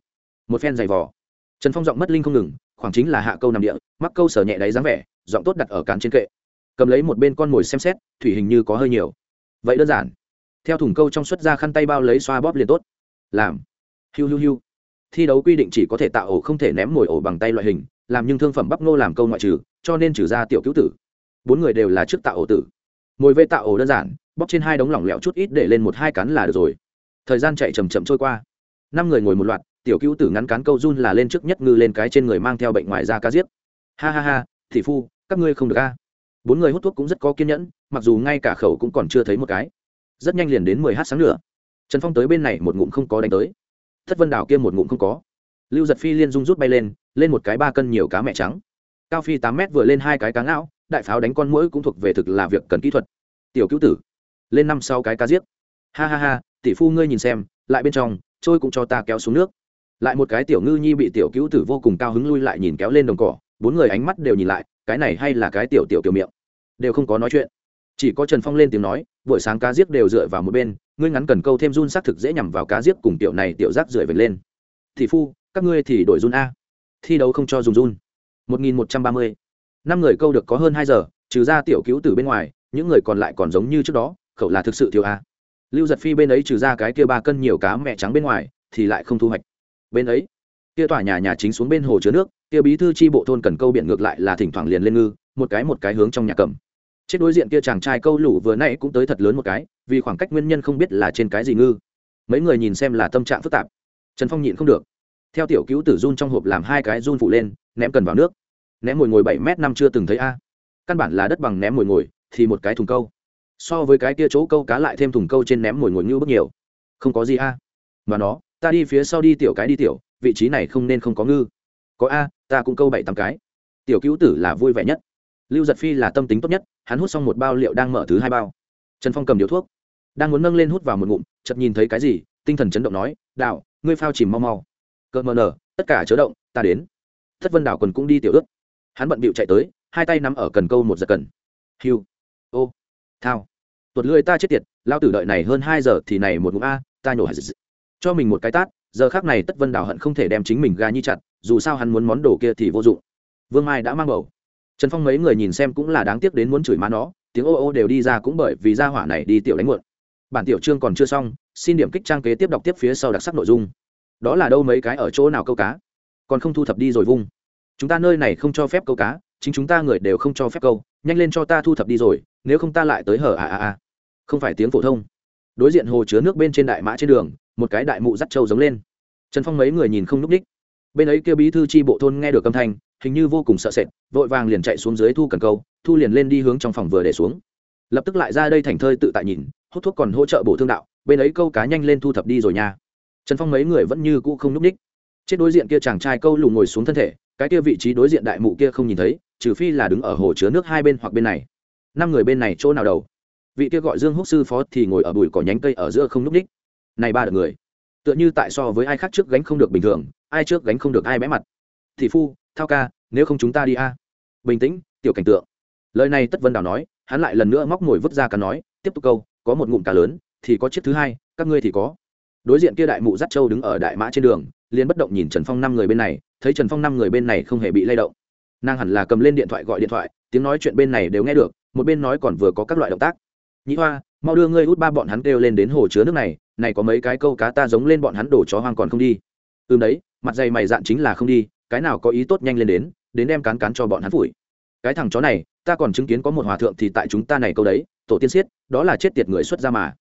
Một phen giày vò. Trần phong giọng mất linh không ngừng, khoảng chính là hạ câu nằm địa, mắc câu sở nhẹ đáy dáng vẻ, giọng tốt đặt ở càn trên kệ. Cầm lấy một bên con mồi xem xét, thủy hình như có hơi nhiều. Vậy đơn giản. Theo thùng câu trong xuất ra khăn tay bao lấy xoa bóp liền tốt. Làm. Hiu hiu hiu. Thi đấu quy định chỉ có thể tạo ổ không thể ném mồi ổ bằng tay loại hình làm nhưng thương phẩm bắp ngô làm câu ngoại trừ, cho nên trừ ra tiểu cứu tử. Bốn người đều là trước tạo ổ tử. Mồi vây tạo ổ đơn giản bóc trên hai đống lỏng lẻo chút ít để lên một hai cắn là được rồi. Thời gian chạy chầm chậm trôi qua. Năm người ngồi một loạt, tiểu cứu tử ngắn cán câu run là lên trước nhất ngư lên cái trên người mang theo bệnh ngoài da cá giết. Ha ha ha, thị phu, các ngươi không được a. Bốn người hút thuốc cũng rất có kiên nhẫn, mặc dù ngay cả khẩu cũng còn chưa thấy một cái. Rất nhanh liền đến mười h sáng nữa. Trần phong tới bên này một ngụm không có đánh tới. Thất vân đảo kia một ngụm không có. Lưu giật phi liên dung rút bay lên lên một cái ba cân nhiều cá mẹ trắng. Cao phi tám mét vừa lên hai cái cá ngão đại pháo đánh con mũi cũng thuộc về thực là việc cần kỹ thuật. Tiểu cứu tử, lên năm sau cái cá giết ha ha ha, tỷ phu ngươi nhìn xem, lại bên trong, trôi cũng cho ta kéo xuống nước. Lại một cái tiểu ngư nhi bị tiểu cứu tử vô cùng cao hứng lui lại nhìn kéo lên đồng cỏ, bốn người ánh mắt đều nhìn lại, cái này hay là cái tiểu tiểu kiểu miệng. Đều không có nói chuyện. Chỉ có trần phong lên tiếng nói, buổi sáng cá giết đều dựa vào một bên, ngươi ngắn cần câu thêm run xác thực dễ nhằm vào cá giết cùng tiểu này tiểu rác rưởi vệt lên. Tỷ phu, các ngươi thì đổi run a thi đấu không cho dùng run. Một nghìn một trăm ba mươi. Năm người câu được có hơn hai giờ, trừ ra tiểu cứu từ bên ngoài, những người còn lại còn giống như trước đó, khẩu là thực sự thiếu a. Lưu giật phi bên ấy trừ ra cái kia ba cân nhiều cá mẹ trắng bên ngoài, thì lại không thu hoạch. Bên ấy, kia tòa nhà nhà chính xuống bên hồ chứa nước, kia bí thư tri bộ thôn cần câu biển ngược lại là thỉnh thoảng liền lên ngư, một cái một cái hướng trong nhà cầm. Chết đối diện kia chàng trai câu lũ vừa nãy cũng tới thật lớn một cái, vì khoảng cách nguyên nhân không biết là trên cái gì ngư. Mấy người nhìn xem là tâm trạng phức tạp. Trần phong nhịn không được theo tiểu cứu tử run trong hộp làm hai cái run phụ lên, ném cần vào nước. Ném mồi ngồi bảy m năm chưa từng thấy a. Căn bản là đất bằng ném mồi ngồi, thì một cái thùng câu. So với cái kia chỗ câu cá lại thêm thùng câu trên ném mồi ngồi như bước nhiều. Không có gì a. Mà nó, ta đi phía sau đi tiểu cái đi tiểu, vị trí này không nên không có ngư. Có a, ta cũng câu bảy tám cái. Tiểu cứu tử là vui vẻ nhất. Lưu giật phi là tâm tính tốt nhất, hắn hút xong một bao liệu đang mở thứ hai bao. Trần phong cầm điếu thuốc. Đang muốn nâng lên hút vào một ngụm, chợt nhìn thấy cái gì, tinh thần chấn động nói, đạo, ngươi phao chìm mau mau cỡ mờ nở tất cả chớ động, ta đến. Thất vân đảo quần cũng đi tiểu ước. Hắn bận bịu chạy tới, hai tay nắm ở cần câu một giật cần. Hiu ô. Thao. Tuột lưỡi ta chết tiệt, lao tử đợi này hơn hai giờ thì này một ngụm a, ta nhổ cho mình một cái tát, giờ khác này tất vân đảo hận không thể đem chính mình ga nhi chặt, dù sao hắn muốn món đồ kia thì vô dụng. Vương mai đã mang bầu. Trần phong mấy người nhìn xem cũng là đáng tiếc đến muốn chửi má nó, tiếng ô ô đều đi ra cũng bởi vì ra hỏa này đi tiểu đánh muộn. Bản tiểu chương còn chưa xong, xin điểm kích trang kế tiếp đọc tiếp phía sau đặc sắc nội dung đó là đâu mấy cái ở chỗ nào câu cá? Còn không thu thập đi rồi vung. Chúng ta nơi này không cho phép câu cá, chính chúng ta người đều không cho phép câu, nhanh lên cho ta thu thập đi rồi, nếu không ta lại tới hở à à à. Không phải tiếng phổ thông. Đối diện hồ chứa nước bên trên đại mã trên đường, một cái đại mụ dắt trâu giống lên. Trần phong mấy người nhìn không n ú c ních bên ấy kêu bí thư tri bộ thôn nghe được âm thanh, hình như vô cùng sợ sệt, vội vàng liền chạy xuống dưới thu cần câu, thu liền lên đi hướng trong phòng vừa để xuống. Lập tức lại ra đây thành thơi tự tại nhìn, hút thuốc còn hỗ trợ bổ thương đạo, bên ấy câu cá nhanh lên thu thập đi rồi nha trần phong mấy người vẫn như cũ không núp ních chết đối diện kia chàng trai câu lù ngồi xuống thân thể, cái kia vị trí đối diện đại mụ kia không nhìn thấy, trừ phi là đứng ở hồ chứa nước hai bên hoặc bên này. Năm người bên này chỗ nào đầu? Vị kia gọi dương húc sư phó thì ngồi ở bụi cỏ nhánh cây ở giữa không núp ních này ba được người, tựa như tại so với ai khác trước gánh không được bình thường, ai trước gánh không được ai bẽ mặt. Thị phu, thao ca, nếu không chúng ta đi a. Bình tĩnh, tiểu cảnh tượng. Lời này tất vân đào nói, hắn lại lần nữa móc ngồi vứt ra cá nói, tiếp tục câu, có một ngụm cá lớn, thì có chiếc thứ hai, các ngươi thì có đối diện kia đại mụ dắt châu đứng ở đại mã trên đường, liền bất động nhìn trần phong năm người bên này, thấy trần phong năm người bên này không hề bị lay động. Nàng hẳn là cầm lên điện thoại gọi điện thoại, tiếng nói chuyện bên này đều nghe được, một bên nói còn vừa có các loại động tác. Nhĩ hoa, mau đưa ngươi hút ba bọn hắn kêu lên đến hồ chứa nước này này có mấy cái câu cá ta giống lên bọn hắn đổ chó hoang còn không đi. Ừm đấy, mặt dày mày dạn chính là không đi, cái nào có ý tốt nhanh lên đến đến đem cán cán cho bọn hắn phủi. Cái thằng chó này, ta còn chứng kiến có một hòa thượng thì tại chúng ta này câu đấy, tổ tiên siết đó là chết tiệt người xuất ra mà.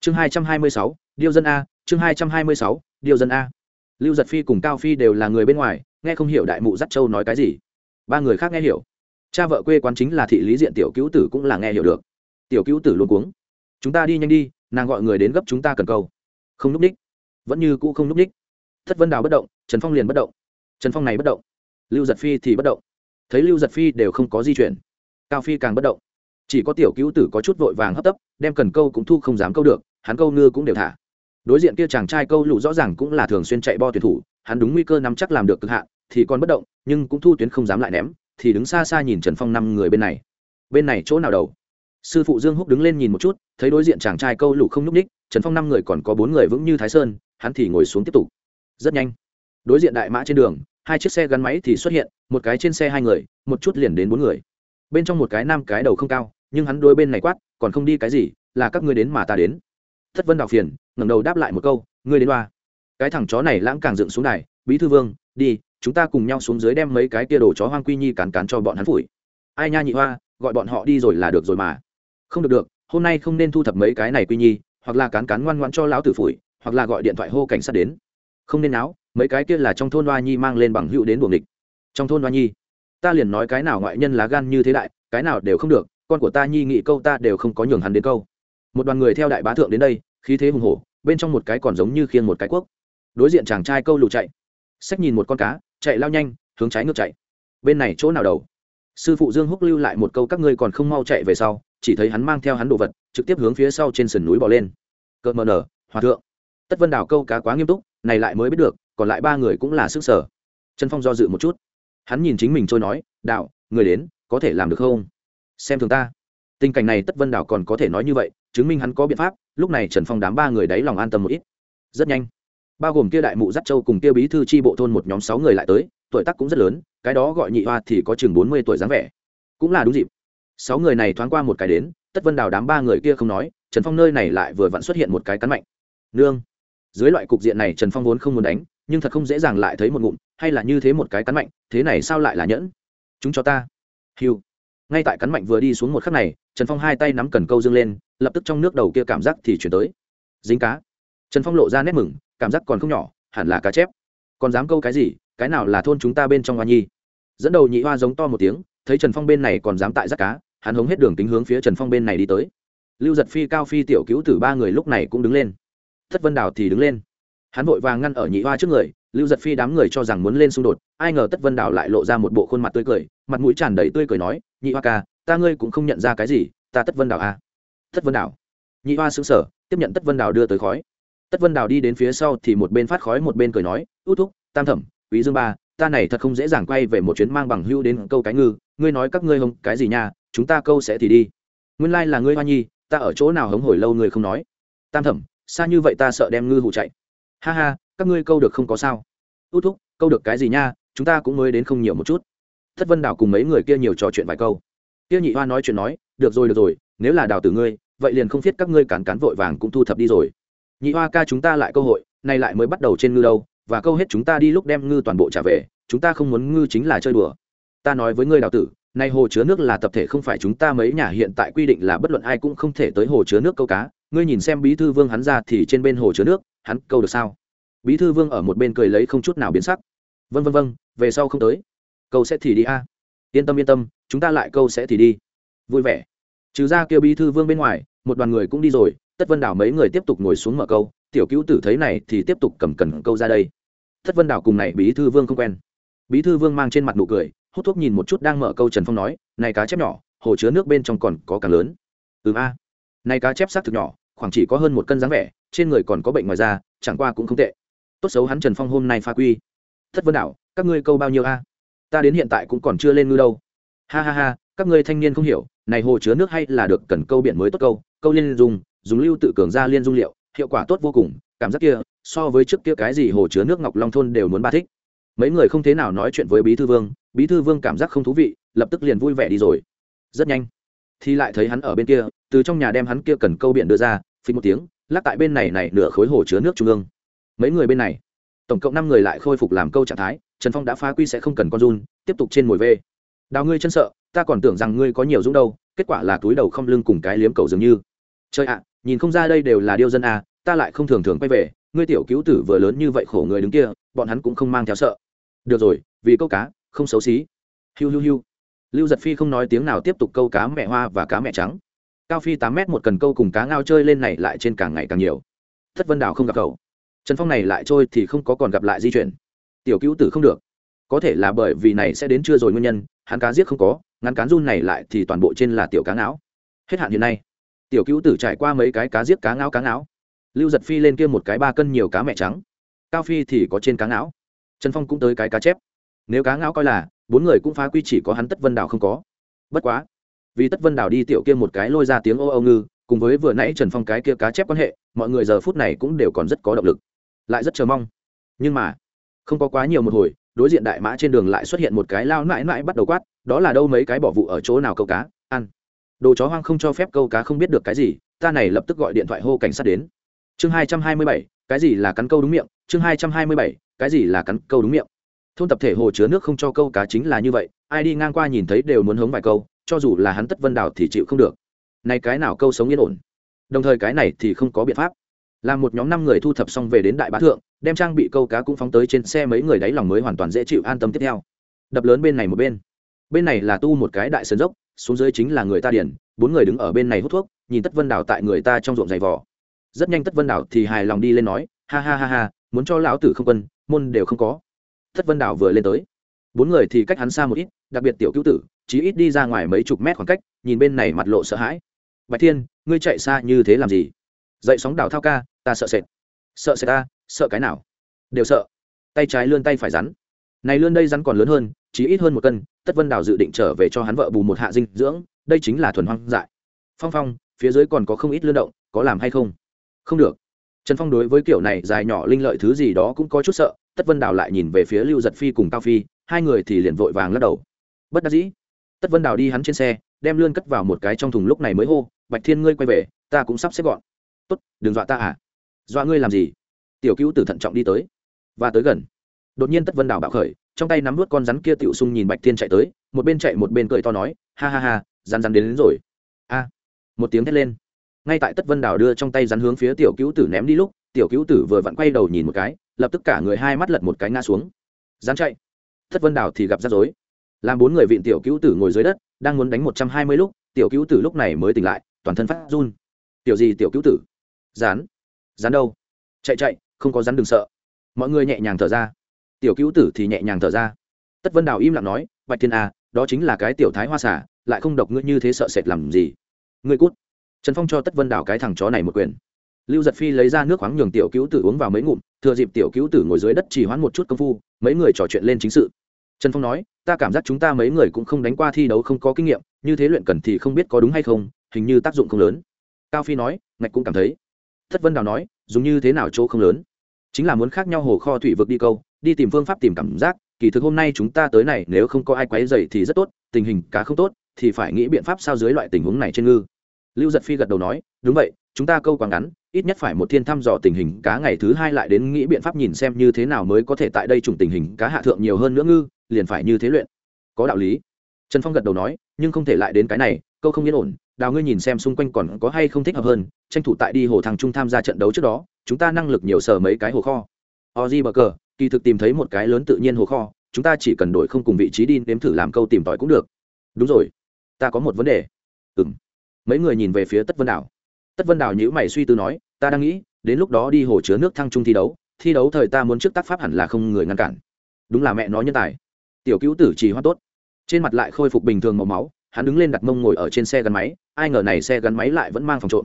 Chương hai trăm hai mươi sáu, điêu dân a chương hai trăm hai mươi sáu, điều dân a. Lưu giật phi cùng cao phi đều là người bên ngoài, nghe không hiểu đại mụ dắt châu nói cái gì. Ba người khác nghe hiểu. Cha vợ quê quán chính là thị lý diện tiểu cứu tử cũng là nghe hiểu được. Tiểu cứu tử luôn cuống. Chúng ta đi nhanh đi, nàng gọi người đến gấp chúng ta cần câu. Không núp ních vẫn như cũ không núp ních thất vân đào bất động, trần phong liền bất động. Trần phong này bất động. Lưu giật phi thì bất động. Thấy lưu giật phi đều không có di chuyển. Cao phi càng bất động. Chỉ có tiểu cứu tử có chút vội vàng hấp tấp, đem cần câu cũng thu không dám câu được, hắn câu ngư cũng đều thả đối diện kia chàng trai câu lụ rõ ràng cũng là thường xuyên chạy bo tuyển thủ, hắn đúng nguy cơ nắm chắc làm được cực hạn, thì còn bất động, nhưng cũng thu tuyến không dám lại ném, thì đứng xa xa nhìn trần phong năm người bên này. Bên này chỗ nào đầu? Sư phụ dương húc đứng lên nhìn một chút, thấy đối diện chàng trai câu lụ không nhúc ních trần phong năm người còn có bốn người vững như thái sơn, hắn thì ngồi xuống tiếp tục. Rất nhanh. Đối diện đại mã trên đường, hai chiếc xe gắn máy thì xuất hiện, một cái trên xe hai người, một chút liền đến bốn người. Bên trong một cái nam, cái đầu không cao, nhưng hắn đôi bên này quát, còn không đi cái gì, là các ngươi đến mà ta đến thất vân đào phiền, ngẩng đầu đáp lại một câu, ngươi đến đoa cái thằng chó này lãng càng dựng xuống đài, bí thư vương, đi, chúng ta cùng nhau xuống dưới đem mấy cái kia đồ chó hoang quy nhi cán cán cho bọn hắn phủi. Ai nha nhị hoa, gọi bọn họ đi rồi là được rồi mà. Không được được, hôm nay không nên thu thập mấy cái này quy nhi, hoặc là cán cán ngoan ngoãn cho lão tử phủi, hoặc là gọi điện thoại hô cảnh sát đến. Không nên áo mấy cái kia là trong thôn hoa nhi mang lên bằng hữu đến buồng địch. Trong thôn hoa nhi? Ta liền nói cái nào ngoại nhân lá gan như thế đại, cái nào đều không được, con của ta nhi nghị câu ta đều không có nhường hắn đến câu một đoàn người theo đại bá thượng đến đây, khí thế hùng hổ, bên trong một cái còn giống như khiêng một cái quốc. Đối diện chàng trai câu lù chạy. Sách nhìn một con cá, chạy lao nhanh, hướng trái ngược chạy. Bên này chỗ nào đầu? Sư phụ dương húc lưu lại một câu các ngươi còn không mau chạy về sau, chỉ thấy hắn mang theo hắn đồ vật, trực tiếp hướng phía sau trên sườn núi bỏ lên. Cợt mờ nở, hòa thượng. Tất vân đảo câu cá quá nghiêm túc, này lại mới biết được, còn lại ba người cũng là sức sở. Trần phong do dự một chút. Hắn nhìn chính mình trôi nói, đạo, người đến, có thể làm được không? Xem thường ta. Tình cảnh này tất vân đảo còn có thể nói như vậy chứng minh hắn có biện pháp, lúc này trần phong đám ba người đáy lòng an tâm một ít. Rất nhanh, bao gồm kia đại mụ dắt châu cùng kia bí thư tri bộ thôn một nhóm sáu người lại tới, tuổi tác cũng rất lớn, cái đó gọi nhị hoa thì có chừng bốn mươi tuổi dáng vẻ. Cũng là đúng dịp. Sáu người này thoáng qua một cái đến, tất vân đào đám ba người kia không nói, trần phong nơi này lại vừa vặn xuất hiện một cái cắn mạnh. Nương, dưới loại cục diện này trần phong vốn không muốn đánh, nhưng thật không dễ dàng lại thấy một ngụm, hay là như thế một cái cắn mạnh, thế này sao lại là nhẫn? Chúng cho ta. Hiu ngay tại cắn mạnh vừa đi xuống một khắc này, trần phong hai tay nắm cần câu dương lên, lập tức trong nước đầu kia cảm giác thì chuyển tới. Dính cá. Trần phong lộ ra nét mừng, cảm giác còn không nhỏ, hẳn là cá chép. Còn dám câu cái gì, cái nào là thôn chúng ta bên trong hoa nhi? Dẫn đầu nhị hoa giống to một tiếng, thấy trần phong bên này còn dám tại rắt cá, hắn hống hết đường tính hướng phía trần phong bên này đi tới. Lưu giật phi, cao phi, tiểu cứu tử ba người lúc này cũng đứng lên. Thất vân đào thì đứng lên. Hắn vội vàng ngăn ở nhị hoa trước người lưu giật phi đám người cho rằng muốn lên xung đột, ai ngờ tất vân đào lại lộ ra một bộ khuôn mặt tươi cười, mặt mũi tràn đầy tươi cười nói, nhị hoa ca, ta ngươi cũng không nhận ra cái gì, ta tất vân đào à. tất vân đào nhị hoa xứng sở tiếp nhận tất vân đào đưa tới khói. Tất vân đào đi đến phía sau thì một bên phát khói một bên cười nói, út thúc, tam thẩm, quý dương ba, ta này thật không dễ dàng quay về một chuyến mang bằng hưu đến câu cái ngư, ngươi nói các ngươi hông cái gì nha, chúng ta câu sẽ thì đi. Nguyên lai là ngươi hoa nhi, ta ở chỗ nào hống hồi lâu ngươi không nói? Tam thẩm, xa như vậy ta sợ đem ngư hụ chạy ha ha, các ngươi câu được không có sao. Út thúc, câu được cái gì nha, chúng ta cũng mới đến không nhiều một chút. Thất vân đào cùng mấy người kia nhiều trò chuyện vài câu. Kia nhị hoa nói chuyện nói, được rồi được rồi, nếu là đào tử ngươi, vậy liền không thiết các ngươi cản cán vội vàng cũng thu thập đi rồi. Nhị hoa ca chúng ta lại cơ hội, nay lại mới bắt đầu trên ngư đâu, và câu hết chúng ta đi lúc đem ngư toàn bộ trả về, chúng ta không muốn ngư chính là chơi đùa. Ta nói với ngươi đào tử, nay hồ chứa nước là tập thể không phải chúng ta mấy nhà hiện tại quy định là bất luận ai cũng không thể tới hồ chứa nước câu cá. Ngươi nhìn xem bí thư vương hắn ra thì trên bên hồ chứa nước hắn câu được sao? Bí thư vương ở một bên cười lấy không chút nào biến sắc. Vân vân vân về sau không tới. Câu sẽ thì đi a. Yên tâm yên tâm, chúng ta lại câu sẽ thì đi. Vui vẻ. Trừ ra kêu bí thư vương bên ngoài, một đoàn người cũng đi rồi, tất vân đảo mấy người tiếp tục ngồi xuống mở câu, tiểu cứu tử thấy này thì tiếp tục cầm cần câu ra đây. Tất vân đảo cùng này bí thư vương không quen. Bí thư vương mang trên mặt nụ cười, hút thuốc nhìn một chút đang mở câu trần phong nói, này cá chép nhỏ, hồ chứa nước bên trong còn có càng lớn. Ừ a. Này cá chép xác thực nhỏ khoảng chỉ có hơn một cân dáng vẻ, trên người còn có bệnh ngoài da, chẳng qua cũng không tệ. Tốt xấu hắn trần phong hôm nay pha quy. Thất vân đảo, các ngươi câu bao nhiêu a? Ta đến hiện tại cũng còn chưa lên ngư đâu. Ha ha ha, các ngươi thanh niên không hiểu, này hồ chứa nước hay là được cần câu biển mới tốt câu câu liên dung dùng lưu tự cường ra liên dung liệu, hiệu quả tốt vô cùng, cảm giác kia, so với trước kia cái gì hồ chứa nước ngọc long thôn đều muốn ba thích. Mấy người không thế nào nói chuyện với bí thư vương, bí thư vương cảm giác không thú vị, lập tức liền vui vẻ đi rồi. Rất nhanh, thì lại thấy hắn ở bên kia, từ trong nhà đem hắn kia cần câu biển đưa ra phí một tiếng, lắc tại bên này này nửa khối hồ chứa nước trung ương. Mấy người bên này, tổng cộng năm người lại khôi phục làm câu trạng thái, trần phong đã phá quy sẽ không cần con run, tiếp tục trên mồi vê. Đào ngươi chân sợ, ta còn tưởng rằng ngươi có nhiều dũng đâu, kết quả là túi đầu không lưng cùng cái liếm cầu dường như. Chơi ạ, nhìn không ra đây đều là điêu dân à ta lại không thường thường quay về, ngươi tiểu cứu tử vừa lớn như vậy khổ người đứng kia, bọn hắn cũng không mang theo sợ. Được rồi, vì câu cá, không xấu xí. Hiu hiu hiu. Lưu giật phi không nói tiếng nào tiếp tục câu cá mẹ hoa và cá mẹ trắng cao phi tám mét một cần câu cùng cá ngao chơi lên này lại trên càng ngày càng nhiều. Thất vân đào không gặp cậu. Trần phong này lại trôi thì không có còn gặp lại di chuyển. Tiểu cứu tử không được. Có thể là bởi vì này sẽ đến chưa rồi nguyên nhân, hắn cá giết không có, ngắn cán run này lại thì toàn bộ trên là tiểu cá não hết hạn hiện nay. Tiểu cứu tử trải qua mấy cái cá giết cá ngáo cá ngáo. Lưu giật phi lên kia một cái ba cân nhiều cá mẹ trắng. Cao phi thì có trên cá ngáo. Trần phong cũng tới cái cá chép. Nếu cá ngáo coi là, bốn người cũng phá quy chỉ có hắn tất vân đào không có. Bất quá vì tất vân đào đi tiểu kia một cái lôi ra tiếng ô ô ngư, cùng với vừa nãy trần phong cái kia cá chép quan hệ, mọi người giờ phút này cũng đều còn rất có động lực. Lại rất chờ mong. Nhưng mà, không có quá nhiều một hồi, đối diện đại mã trên đường lại xuất hiện một cái lao mãi mãi bắt đầu quát, đó là đâu mấy cái bỏ vụ ở chỗ nào câu cá? Ăn. Đồ chó hoang không cho phép câu cá không biết được cái gì, ta này lập tức gọi điện thoại hô cảnh sát đến. Chương hai trăm hai mươi bảy, cái gì là cắn câu đúng miệng? Chương hai trăm hai mươi bảy, cái gì là cắn câu đúng miệng? Thôn tập thể hồ chứa nước không cho câu cá chính là như vậy, ai đi ngang qua nhìn thấy đều muốn hống vài câu cho dù là hắn tất vân đào thì chịu không được. Này cái nào câu sống yên ổn? Đồng thời cái này thì không có biện pháp. Làm một nhóm năm người thu thập xong về đến đại bá thượng, đem trang bị câu cá cũng phóng tới trên xe mấy người đáy lòng mới hoàn toàn dễ chịu an tâm tiếp theo. Đập lớn bên này một bên. Bên này là tu một cái đại sơn dốc, xuống dưới chính là người ta điển bốn người đứng ở bên này hút thuốc, nhìn tất vân đào tại người ta trong ruộng giày vỏ rất nhanh tất vân đào thì hài lòng đi lên nói, ha ha ha ha, muốn cho lão tử không quân, môn đều không có. Tất vân đào vừa lên tới bốn người thì cách hắn xa một ít, đặc biệt tiểu cứu tử, chí ít đi ra ngoài mấy chục mét khoảng cách, nhìn bên này mặt lộ sợ hãi. Bạch thiên, ngươi chạy xa như thế làm gì? Dậy sóng đào thao ca, ta sợ sệt. Sợ sệt ta, sợ cái nào? Đều sợ. Tay trái lươn tay phải rắn. Này lươn đây rắn còn lớn hơn chỉ ít hơn một cân, tất vân đào dự định trở về cho hắn vợ bù một hạ dinh dưỡng, đây chính là thuần hoang dại. Phong phong, phía dưới còn có không ít lươn động, có làm hay không? Không được. Trần phong đối với kiểu này dài nhỏ linh lợi thứ gì đó cũng có chút sợ tất vân đào lại nhìn về phía lưu giật phi cùng cao phi hai người thì liền vội vàng lắc đầu. Bất đắc dĩ. Tất vân đào đi hắn trên xe đem lươn cất vào một cái trong thùng lúc này mới hô bạch thiên ngươi quay về ta cũng sắp xếp gọn. Tốt đừng dọa ta à? Dọa ngươi làm gì? Tiểu cứu tử thận trọng đi tới. Và tới gần. Đột nhiên tất vân đào bạo khởi trong tay nắm vút con rắn kia tiểu sung nhìn bạch thiên chạy tới một bên chạy một bên cười to nói ha ha ha rắn rắn đến, đến rồi. A. À, một tiếng thét lên. Ngay tại tất vân đào đưa trong tay rắn hướng phía tiểu cứu tử ném đi lúc tiểu cứu tử vừa vặn quay đầu nhìn một cái lập tức cả người hai mắt lật một cái ngã xuống. Dán chạy. Tất vân đào thì gặp rắc rối. Làm bốn người vịn tiểu cứu tử ngồi dưới đất đang muốn đánh một trăm hai mươi lúc tiểu cứu tử lúc này mới tỉnh lại toàn thân phát run. Tiểu gì tiểu cứu tử? Dán, dán đâu? Chạy chạy không có rắn đừng sợ. Mọi người nhẹ nhàng thở ra. Tiểu cứu tử thì nhẹ nhàng thở ra. Tất vân đào im lặng nói bạch thiên a à, đó chính là cái tiểu thái hoa xả lại không độc ngươi như thế sợ sệt làm gì? Ngươi cút. Trần phong cho tất vân đào cái thằng chó này một quyền. Lưu giật phi lấy ra nước khoáng nhường tiểu cứu tử uống vào mấy ngụm thừa dịp tiểu cứu tử ngồi dưới đất chỉ hoãn một chút công phu, mấy người trò chuyện lên chính sự. Trần phong nói, ta cảm giác chúng ta mấy người cũng không đánh qua thi đấu, không có kinh nghiệm, như thế luyện cần thì không biết có đúng hay không, hình như tác dụng không lớn. Cao phi nói, ngạch cũng cảm thấy. Thất vân đào nói, dùng như thế nào chỗ không lớn? Chính là muốn khác nhau hồ kho thủy vực đi câu, đi tìm phương pháp tìm cảm giác, kỳ thực hôm nay chúng ta tới này, nếu không có ai quấy dày thì rất tốt, tình hình cá không tốt, thì phải nghĩ biện pháp sao dưới loại tình huống này trên ngư? Lưu giật phi gật đầu nói, đúng vậy chúng ta câu quá ngắn, ít nhất phải một thiên thăm dò tình hình cá ngày thứ hai lại đến nghĩ biện pháp nhìn xem như thế nào mới có thể tại đây trùng tình hình cá hạ thượng nhiều hơn nữa ngư, liền phải như thế luyện. Có đạo lý. Trần phong gật đầu nói, nhưng không thể lại đến cái này, câu không yên ổn, đào ngươi nhìn xem xung quanh còn có hay không thích hợp hơn, tranh thủ tại đi hồ thằng trung tham gia trận đấu trước đó, chúng ta năng lực nhiều sờ mấy cái hồ kho. Ozi bờ cờ kỳ thực tìm thấy một cái lớn tự nhiên hồ kho, chúng ta chỉ cần đổi không cùng vị trí đi nếm thử làm câu tìm tòi cũng được. Đúng rồi, ta có một vấn đề. Ừ m mấy người nhìn về phía tất vân đảo tất vân đào nhữ mày suy tư nói, ta đang nghĩ, đến lúc đó đi hồ chứa nước thăng trung thi đấu thi đấu thời ta muốn trước tác pháp hẳn là không người ngăn cản. Đúng là mẹ nó nhân tài. Tiểu cứu tử trì hoa tốt. Trên mặt lại khôi phục bình thường màu máu, hắn đứng lên đặt mông ngồi ở trên xe gắn máy, ai ngờ này xe gắn máy lại vẫn mang phòng trộm.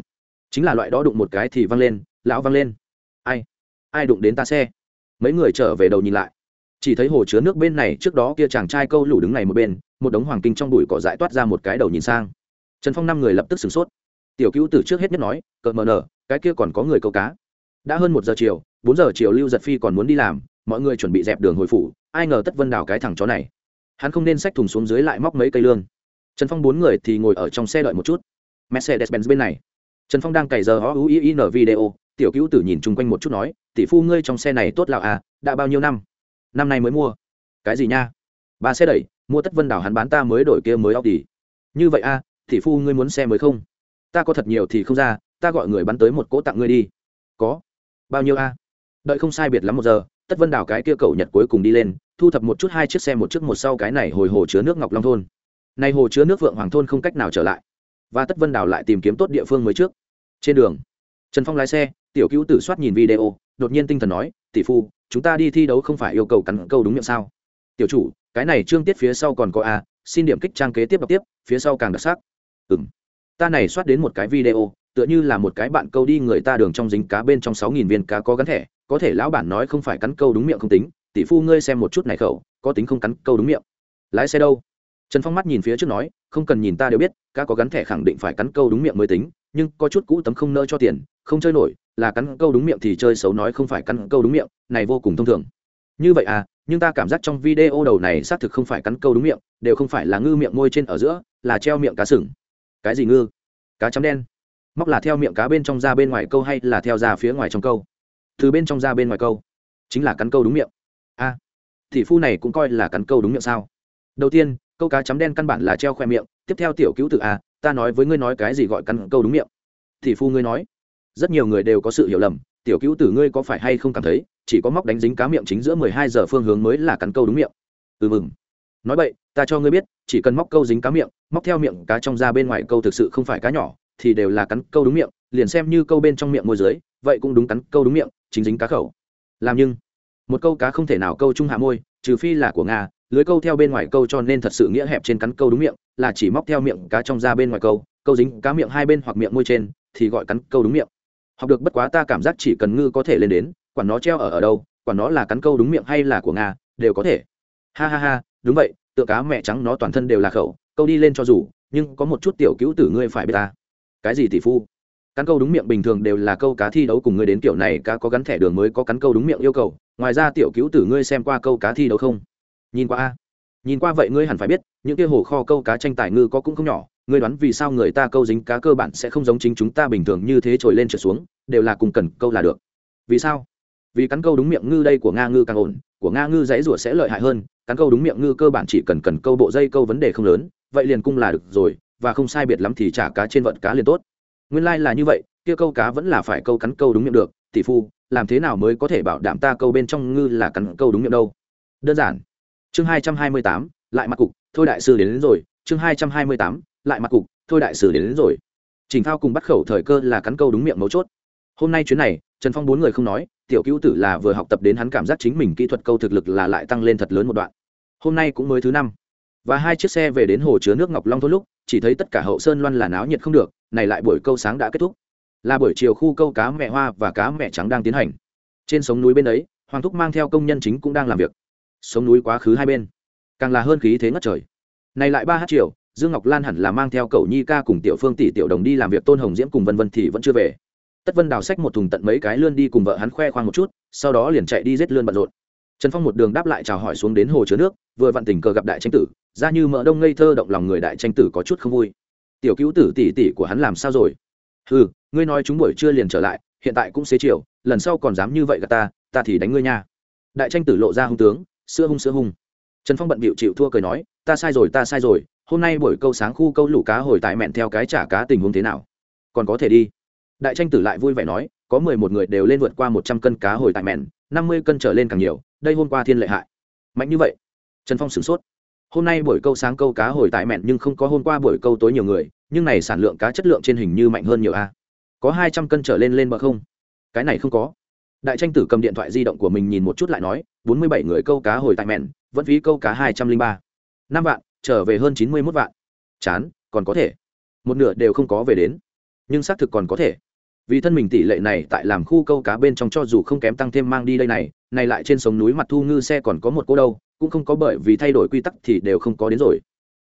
Chính là loại đó đụng một cái thì văng lên, lão văng lên. Ai ai đụng đến ta xe? Mấy người trở về đầu nhìn lại. Chỉ thấy hồ chứa nước bên này, trước đó kia chàng trai câu lủ đứng này một bên, một đống hoàng kinh trong bụi cỏ dại toát ra một cái đầu nhìn sang. Trần phong năm người lập tức sửng sốt tiểu cứu từ trước hết nhất nói cợt mờ nở cái kia còn có người câu cá. Đã hơn một giờ chiều bốn giờ chiều lưu giật phi còn muốn đi làm mọi người chuẩn bị dẹp đường hồi phủ ai ngờ tất vân đào cái thằng chó này. Hắn không nên xách thùng xuống dưới lại móc mấy cây lương. Trần phong bốn người thì ngồi ở trong xe đợi một chút. Mercedes benz bên này. Trần phong đang cày giờ ó u i video tiểu cứu tử nhìn chung quanh một chút nói tỷ phu ngươi trong xe này tốt lạo à đã bao nhiêu năm? Năm nay mới mua. Cái gì nha? Ba xe đẩy mua tất vân đảo hắn bán ta mới đổi kia mới óc đi như vậy a à, tỷ phu ngươi muốn xe mới không? Ta có thật nhiều thì không ra, ta gọi người bắn tới một cỗ tặng ngươi đi. Có. Bao nhiêu a? Đợi không sai biệt lắm một giờ, tất vân đảo cái kia cầu nhật cuối cùng đi lên, thu thập một chút hai chiếc xe một chiếc một sau cái này hồi hồ chứa nước ngọc long thôn. Nay hồ chứa nước vượng hoàng thôn không cách nào trở lại. Và tất vân đảo lại tìm kiếm tốt địa phương mới trước. Trên đường, trần phong lái xe, tiểu cứu tử soát nhìn video, đột nhiên tinh thần nói, tỷ phu, chúng ta đi thi đấu không phải yêu cầu cắn câu đúng miệng sao? Tiểu chủ, cái này trương tiết phía sau còn có a, xin điểm kích trang kế tiếp đọc tiếp, phía sau càng đặc sắc. Ừ m ta này soát đến một cái video, tựa như là một cái bạn câu đi người ta đường trong dính cá bên trong sáu nghìn viên cá có gắn thẻ, có thể lão bản nói không phải cắn câu đúng miệng không tính, tỷ phu ngươi xem một chút này khẩu, có tính không cắn câu đúng miệng. Lái xe đâu? Trần phong mắt nhìn phía trước nói, không cần nhìn ta đều biết, cá có gắn thẻ khẳng định phải cắn câu đúng miệng mới tính, nhưng có chút cũ tấm không nỡ cho tiền, không chơi nổi, là cắn câu đúng miệng thì chơi xấu nói không phải cắn câu đúng miệng, này vô cùng thông thường. Như vậy à nhưng ta cảm giác trong video đầu này xác thực không phải cắn câu đúng miệng, đều không phải là ngư miệng môi trên ở giữa, là treo miệng cá sừng cái gì ngư? Cá chấm đen. Móc là theo miệng cá bên trong ra bên ngoài câu hay là theo ra phía ngoài trong câu? Từ bên trong ra bên ngoài câu. Chính là cắn câu đúng miệng. A. À, thị phu này cũng coi là cắn câu đúng miệng sao? Đầu tiên câu cá chấm đen căn bản là treo khoe miệng. Tiếp theo tiểu cứu tự a ta nói với ngươi nói cái gì gọi cắn câu đúng miệng? Thị phu ngươi nói. Rất nhiều người đều có sự hiểu lầm. Tiểu cứu tử ngươi có phải hay không cảm thấy chỉ có móc đánh dính cá miệng chính giữa mười hai giờ phương hướng mới là cắn câu đúng miệng? Ừ mừng nói vậy ta cho ngươi biết, chỉ cần móc câu dính cá miệng, móc theo miệng cá trong ra bên ngoài câu thực sự không phải cá nhỏ, thì đều là cắn câu đúng miệng, liền xem như câu bên trong miệng môi dưới, vậy cũng đúng cắn câu đúng miệng, chính dính cá khẩu. Làm nhưng, một câu cá không thể nào câu trung hạ môi, trừ phi là của nga, lưới câu theo bên ngoài câu cho nên thật sự nghĩa hẹp trên cắn câu đúng miệng, là chỉ móc theo miệng cá trong ra bên ngoài câu câu dính cá miệng hai bên hoặc miệng môi trên, thì gọi cắn câu đúng miệng. Học được bất quá ta cảm giác chỉ cần ngư có thể lên đến, quản nó treo ở ở đâu, quản nó là cắn câu đúng miệng hay là của nga, đều có thể. Ha ha ha đúng vậy tượng cá mẹ trắng nó toàn thân đều là khẩu, câu đi lên cho dù, nhưng có một chút tiểu cứu tử ngươi phải biết ta. Cái gì tỷ phu? Cắn câu đúng miệng bình thường đều là câu cá thi đấu cùng ngươi đến kiểu này, cá có gắn thẻ đường mới có cắn câu đúng miệng yêu cầu, ngoài ra tiểu cứu tử ngươi xem qua câu cá thi đấu không? Nhìn qua a. Nhìn qua vậy ngươi hẳn phải biết, những kia hồ kho câu cá tranh tài ngư có cũng không nhỏ, ngươi đoán vì sao người ta câu dính cá cơ bản sẽ không giống chính chúng ta bình thường như thế trồi lên trở xuống, đều là cùng cần câu là được. Vì sao? Vì cắn câu đúng miệng ngư đây của nga ngư càng ổn, của nga ngư dãy rủa sẽ lợi hại hơn cắn câu đúng miệng ngư cơ bản chỉ cần cần câu bộ dây câu vấn đề không lớn vậy liền cung là được rồi và không sai biệt lắm thì trả cá trên vận cá liền tốt. Nguyên lai、like、là như vậy kia câu cá vẫn là phải câu cắn câu đúng miệng được tỷ phu làm thế nào mới có thể bảo đảm ta câu bên trong ngư là cắn câu đúng miệng đâu? Đơn giản. Chương hai trăm hai mươi tám lại mặt cục thôi đại sư đến, đến rồi. Chương hai trăm hai mươi tám lại mặt cục thôi đại sư đến, đến rồi. Trình thao cùng bắt khẩu thời cơ là cắn câu đúng miệng mấu chốt. Hôm nay chuyến này trần phong bốn người không nói, tiểu cứu tử là vừa học tập đến hắn cảm giác chính mình kỹ thuật câu thực lực là lại tăng lên thật lớn một đoạn. Hôm nay cũng mới thứ năm, và hai chiếc xe về đến hồ chứa nước ngọc long thôi lúc, chỉ thấy tất cả hậu sơn loan là náo nhiệt không được, này lại buổi câu sáng đã kết thúc. Là buổi chiều khu câu cá mẹ hoa và cá mẹ trắng đang tiến hành. Trên sống núi bên ấy, hoàng thúc mang theo công nhân chính cũng đang làm việc. Sống núi quá khứ hai bên, càng là hơn khí thế ngất trời. Này lại ba h chiều, dương ngọc lan hẳn là mang theo cậu nhi ca cùng tiểu phương tỷ tiểu đồng đi làm việc tôn hồng diễm cùng vân vân thì vẫn chưa về tất vân đào xách một thùng tận mấy cái lươn đi cùng vợ hắn khoe khoang một chút, sau đó liền chạy đi giết lươn bận rộn. Trần phong một đường đáp lại chào hỏi xuống đến hồ chứa nước, vừa vặn tình cờ gặp đại tranh tử, ra như mỡ đông ngây thơ động lòng người đại tranh tử có chút không vui. Tiểu cứu tử tỷ tỷ của hắn làm sao rồi? Ừ ngươi nói chúng buổi trưa liền trở lại, hiện tại cũng xế chiều, lần sau còn dám như vậy gà ta ta thì đánh ngươi nha. Đại tranh tử lộ ra hung tướng, sữa hung sữa hung. Trần phong bận bịu chịu thua cười nói, ta sai rồi, ta sai rồi, hôm nay buổi câu sáng khu câu lũ cá hồi tại mẹn theo cái trả cá tình huống thế nào? Còn có thể đi đại tranh tử lại vui vẻ nói, có mười một người đều lên vượt qua một trăm cân cá hồi tại mẹn, năm mươi cân trở lên càng nhiều, đây hôm qua thiên lệ hại. Mạnh như vậy, trần phong sửng sốt. Hôm nay buổi câu sáng câu cá hồi tại mẹn nhưng không có hôm qua buổi câu tối nhiều người, nhưng này sản lượng cá chất lượng trên hình như mạnh hơn nhiều a. Có hai trăm cân trở lên lên bờ không? Cái này không có. Đại tranh tử cầm điện thoại di động của mình nhìn một chút lại nói, bốn mươi bảy người câu cá hồi tại mẹn, vẫn phí câu cá hai trăm linh ba. Năm vạn, trở về hơn chín mươi mốt vạn. Chán, còn có thể. Một nửa đều không có về đến. Nhưng xác thực còn có thể vì thân mình tỷ lệ này tại làm khu câu cá bên trong cho dù không kém tăng thêm mang đi đây này này lại trên sống núi mặt thu ngư xe còn có một cô đâu, cũng không có bởi vì thay đổi quy tắc thì đều không có đến rồi.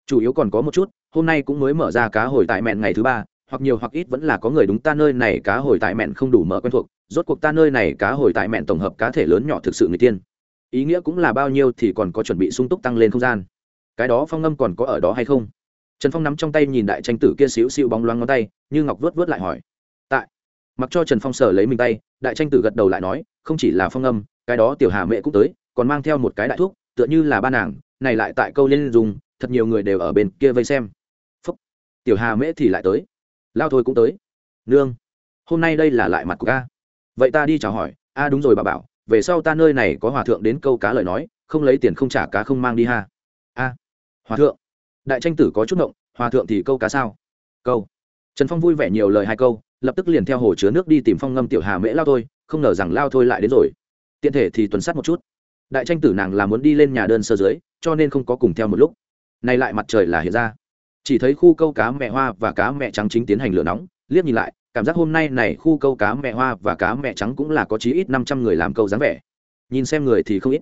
Chủ yếu còn có một chút, hôm nay cũng mới mở ra cá hồi tại mẹn ngày thứ ba, hoặc nhiều hoặc ít vẫn là có người đúng ta nơi này cá hồi tại mẹn không đủ mở quen thuộc, rốt cuộc ta nơi này cá hồi tại mẹn tổng hợp cá thể lớn nhỏ thực sự người tiên. Ý nghĩa cũng là bao nhiêu thì còn có chuẩn bị sung túc tăng lên không gian. Cái đó phong ngâm còn có ở đó hay không? Trần phong nắm trong tay nhìn đại tranh tử kia xíu xíu bóng loáng ngón tay, như ngọc vớt vớt lại hỏi mặc cho trần phong sở lấy mình tay, đại tranh tử gật đầu lại nói, không chỉ là phong âm, cái đó tiểu hà mẹ cũng tới, còn mang theo một cái đại thuốc, tựa như là ba nàng, này lại tại câu liên dùng, thật nhiều người đều ở bên kia vây xem. Phúc. Tiểu hà mễ thì lại tới. Lao thôi cũng tới. Nương. Hôm nay đây là lại mặt của ca. Vậy ta đi chào hỏi. A đúng rồi bà bảo, về sau ta nơi này có hòa thượng đến câu cá lời nói, không lấy tiền không trả cá không mang đi ha. A. Hòa thượng. Đại tranh tử có chút động hòa thượng thì câu cá sao? Câu trần phong vui vẻ nhiều lời hai câu, lập tức liền theo hồ chứa nước đi tìm phong ngâm tiểu hà mễ lao thôi, không ngờ rằng lao thôi lại đến rồi. Tiện thể thì tuần sát một chút. Đại tranh tử nàng là muốn đi lên nhà đơn sơ dưới, cho nên không có cùng theo một lúc. Nay lại mặt trời là hiện ra. Chỉ thấy khu câu cá mẹ hoa và cá mẹ trắng chính tiến hành lửa nóng, liếc nhìn lại, cảm giác hôm nay này khu câu cá mẹ hoa và cá mẹ trắng cũng là có chí ít năm trăm người làm câu dáng vẻ. Nhìn xem người thì không ít.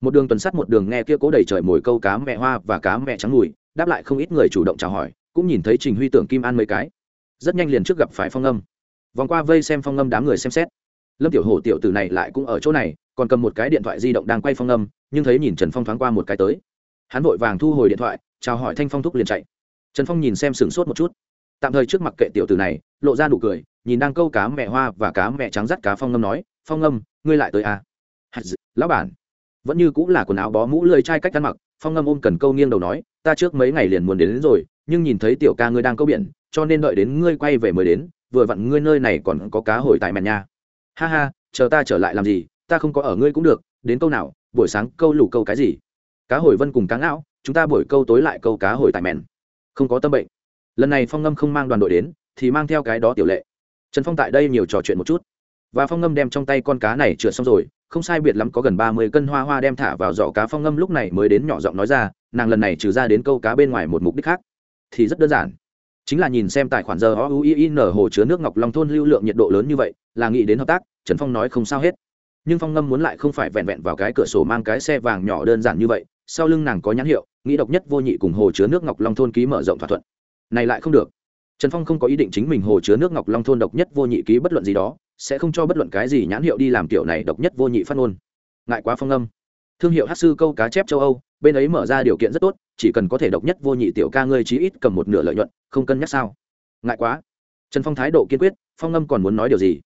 Một đường tuần sắt một đường nghe kia cố đầy trời mồi câu cá mẹ hoa và cá mẹ trắng mùi, đáp lại không ít người chủ động chào hỏi, cũng nhìn thấy trình huy tưởng kim an mấy cái rất nhanh liền trước gặp phải phong âm. Vòng qua vây xem phong âm đám người xem xét. Lâm tiểu hổ tiểu tử này lại cũng ở chỗ này còn cầm một cái điện thoại di động đang quay phong âm nhưng thấy nhìn trần phong thoáng qua một cái tới. Hắn vội vàng thu hồi điện thoại chào hỏi thanh phong thúc liền chạy. Trần phong nhìn xem sửng sốt một chút. Tạm thời trước mặt kệ tiểu tử này lộ ra nụ cười nhìn đang câu cá mẹ hoa và cá mẹ trắng dắt cá phong ngâm nói phong ngâm ngươi lại tới à? lão bản. Vẫn như cũng là quần áo bó mũ lơi chai cách ăn mặc phong ngâm ôm cần câu nghiêng đầu nói ta trước mấy ngày liền muốn đến, đến rồi nhưng nhìn thấy tiểu ca ngươi đang câu biển, cho nên đợi đến ngươi quay về mới đến, vừa vặn ngươi nơi này còn có cá hồi tại mẹn nha ha ha, chờ ta trở lại làm gì, ta không có ở ngươi cũng được, đến câu nào, buổi sáng câu lủ câu cái gì? Cá hồi vân cùng cá ngão chúng ta buổi câu tối lại câu cá hồi tại mẹn. Không có tâm bệnh. Lần này phong ngâm không mang đoàn đội đến, thì mang theo cái đó tiểu lệ. Trần phong tại đây nhiều trò chuyện một chút. Và phong ngâm đem trong tay con cá này trượt xong rồi, không sai biệt lắm có gần ba mươi cân hoa hoa đem thả vào giỏ cá phong ngâm lúc này mới đến nhỏ giọng nói ra, nàng lần này trừ ra đến câu cá bên ngoài một mục đích khác thì rất đơn giản. Chính là nhìn xem tài khoản giờ oin hồ chứa nước ngọc long thôn lưu lượng nhiệt độ lớn như vậy, là nghĩ đến hợp tác, trần phong nói không sao hết. Nhưng phong ngâm muốn lại không phải vẹn vẹn vào cái cửa sổ mang cái xe vàng nhỏ đơn giản như vậy, sau lưng nàng có nhãn hiệu, nghĩ độc nhất vô nhị cùng hồ chứa nước ngọc long thôn ký mở rộng thỏa thuận. Này lại không được. Trần phong không có ý định chính mình hồ chứa nước ngọc long thôn độc nhất vô nhị ký bất luận gì đó, sẽ không cho bất luận cái gì nhãn hiệu đi làm kiểu này độc nhất vô nhị phát ngôn. Ngại quá phong âm thương hiệu hát sư câu cá chép châu âu, bên ấy mở ra điều kiện rất tốt, chỉ cần có thể độc nhất vô nhị tiểu ca ngươi chí ít cầm một nửa lợi nhuận, không cân nhắc sao? Ngại quá. Trần phong thái độ kiên quyết, phong âm còn muốn nói điều gì?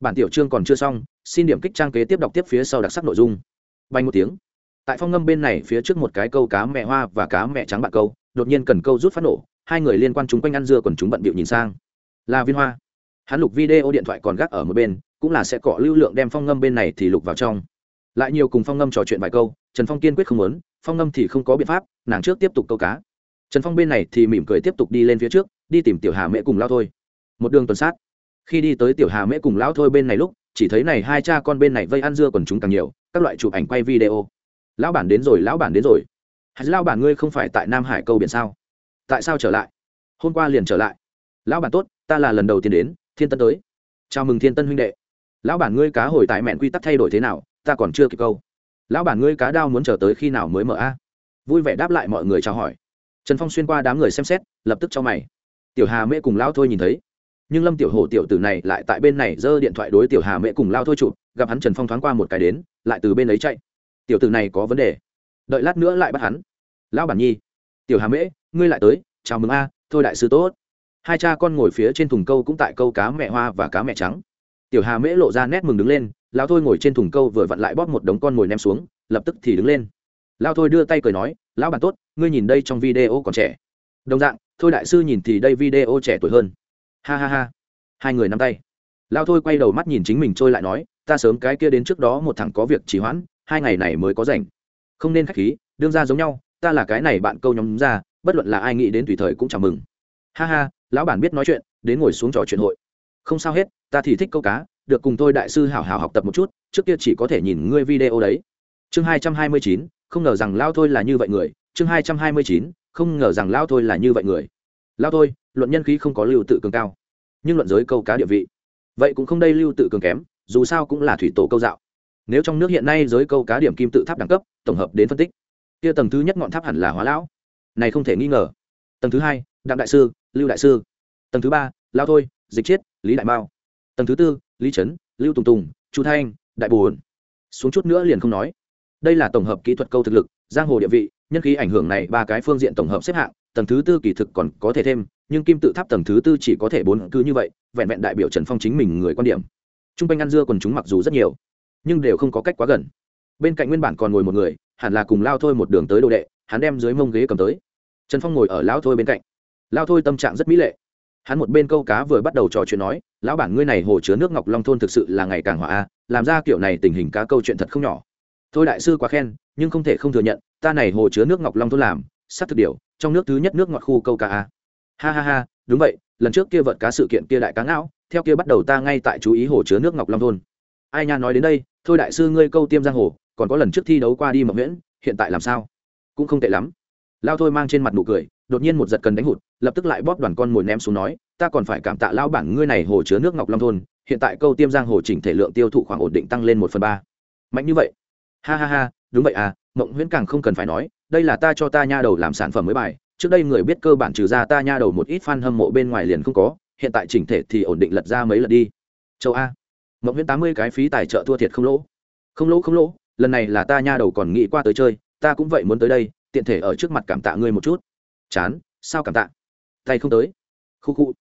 Bản tiểu chương còn chưa xong, xin điểm kích trang kế tiếp đọc tiếp phía sau đặc sắc nội dung. Bay một tiếng. Tại phong ngâm bên này phía trước một cái câu cá mẹ hoa và cá mẹ trắng bạn câu, đột nhiên cần câu rút phát nổ, hai người liên quan chúng quanh ăn dưa còn chúng bận bịu nhìn sang. Là viên hoa. Hắn lục video điện thoại còn gác ở một bên, cũng là sẽ cọ lưu lượng đem phong ngâm bên này thì lục vào trong lại nhiều cùng phong ngâm trò chuyện vài câu, trần phong kiên quyết không muốn, phong ngâm thì không có biện pháp, nàng trước tiếp tục câu cá. Trần phong bên này thì mỉm cười tiếp tục đi lên phía trước, đi tìm tiểu hà mễ cùng lao thôi. Một đường tuần sát. Khi đi tới tiểu hà mễ cùng lão thôi bên này lúc, chỉ thấy này hai cha con bên này vây ăn dưa còn chúng càng nhiều, các loại chụp ảnh quay video. Lão bản đến rồi, lão bản đến rồi. Hay lão bản ngươi không phải tại nam hải câu biển sao? Tại sao trở lại? Hôm qua liền trở lại. Lão bản tốt, ta là lần đầu tiên đến, thiên tân tới. Chào mừng thiên tân huynh đệ. Lão bản ngươi cá hồi tại mẹn quy tắc thay đổi thế nào? Ta còn chưa kịp câu. Lão bản ngươi cá đao muốn chờ tới khi nào mới mở a? Vui vẻ đáp lại mọi người chào hỏi. Trần phong xuyên qua đám người xem xét, lập tức cho mày. Tiểu hà mễ cùng lão thôi nhìn thấy. Nhưng lâm tiểu hổ tiểu tử này lại tại bên này giơ điện thoại đối tiểu hà mễ cùng lao thôi chụp, gặp hắn trần phong thoáng qua một cái đến, lại từ bên ấy chạy. Tiểu tử này có vấn đề. Đợi lát nữa lại bắt hắn. Lão bản nhi. Tiểu hà mễ, ngươi lại tới, chào mừng a, thôi đại sư tốt. Hai cha con ngồi phía trên thùng câu cũng tại câu cá mẹ hoa và cá mẹ trắng tiểu hà mễ lộ ra nét mừng đứng lên lao thôi ngồi trên thùng câu vừa vặn lại bóp một đống con ngồi ném xuống, lập tức thì đứng lên. Lao thôi đưa tay cười nói, lão bản tốt, ngươi nhìn đây trong video còn trẻ. Đồng dạng, thôi đại sư nhìn thì đây video trẻ tuổi hơn. Ha ha ha. Hai người nắm tay. Lao thôi quay đầu mắt nhìn chính mình trôi lại nói, ta sớm cái kia đến trước đó một thằng có việc trì hoãn, hai ngày này mới có rảnh. Không nên k h á c h khí, đương ra giống nhau, ta là cái này bạn câu nhóm ra, bất luận là ai nghĩ đến tùy thời cũng chào mừng. Ha ha, lão bản biết nói chuyện, đến ngồi xuống trò chuyện hội không sao hết, ta thì thích câu cá, được cùng tôi đại sư hảo hảo học tập một chút, trước kia chỉ có thể nhìn ngươi video đấy. Chương hai trăm hai mươi chín, không ngờ rằng lao thôi là như vậy người. Chương hai trăm hai mươi chín, không ngờ rằng lao thôi là như vậy người. Lao thôi, luận nhân khí không có lưu tự cường cao, nhưng luận giới câu cá địa vị. Vậy cũng không đây lưu tự cường kém, dù sao cũng là thủy tổ câu dạo. Nếu trong nước hiện nay giới câu cá điểm kim tự tháp đẳng cấp, tổng hợp đến phân tích, kia tầng thứ nhất ngọn tháp hẳn là hóa lão. Này không thể nghi ngờ. Tầng thứ hai, đặng đại sư, lưu đại sư. Tầng thứ ba, lao thôi dịch chiết, lý đại mao. Tầng thứ tư, lý trấn, lưu tùng tùng, chu thanh, đại bùn. Xuống chút nữa liền không nói. Đây là tổng hợp kỹ thuật câu thực lực, giang hồ địa vị, nhân khí ảnh hưởng này ba cái phương diện tổng hợp xếp hạng, tầng thứ tư kỳ thực còn có thể thêm, nhưng kim tự tháp tầng thứ tư chỉ có thể bốn cứ như vậy, vẹn vẹn đại biểu trần phong chính mình người quan điểm. T r u n g quanh ăn dưa quần chúng mặc dù rất nhiều, nhưng đều không có cách quá gần. Bên cạnh nguyên bản còn ngồi một người, hẳn là cùng lao thôi một đường tới đồ đệ, hắn đem dưới mông ghế cầm tới. Trần phong ngồi ở lao thôi bên cạnh. Lao thôi tâm trạng rất mỹ lệ hắn một bên câu cá vừa bắt đầu trò chuyện nói, lão bản ngươi này hồ chứa nước ngọc long thôn thực sự là ngày càng hỏa a, làm ra kiểu này tình hình cá câu chuyện thật không nhỏ. Thôi đại sư quá khen, nhưng không thể không thừa nhận, ta này hồ chứa nước ngọc long thôn làm sắp thực điều, trong nước thứ nhất nước ngọt khu câu cá a. Ha ha ha, đúng vậy, lần trước kia vợt cá sự kiện kia đại cá ngão, theo kia bắt đầu ta ngay tại chú ý hồ chứa nước ngọc long thôn. Ai nha nói đến đây, thôi đại sư ngươi câu tiêm giang hồ, còn có lần trước thi đấu qua đi mộng nguyễn, hiện tại làm sao? Cũng không tệ lắm. Lao thôi mang trên mặt nụ cười đột nhiên một giật cần đánh hụt, lập tức lại bóp đoàn con mồi ném xuống nói, ta còn phải cảm tạ lao bản ngươi này hồ chứa nước ngọc long thôn, hiện tại câu tiêm giang hồ chỉnh thể lượng tiêu thụ khoảng ổn định tăng lên một phần ba. Mạnh như vậy? Ha ha ha, đúng vậy à mộng huyễn càng không cần phải nói, đây là ta cho ta nha đầu làm sản phẩm mới bài, trước đây người biết cơ bản trừ ra ta nha đầu một ít fan hâm mộ bên ngoài liền không có, hiện tại chỉnh thể thì ổn định lật ra mấy lần đi. Châu a. Mộng huyễn tám mươi cái phí tài trợ thua thiệt không lỗ. Không lỗ không lỗ, lần này là ta nha đầu còn nghĩ qua tới chơi, ta cũng vậy muốn tới đây, tiện thể ở trước mặt cảm tạ ngươi một chút chán, sao cảm tạ? Tay không tới. Khu khu.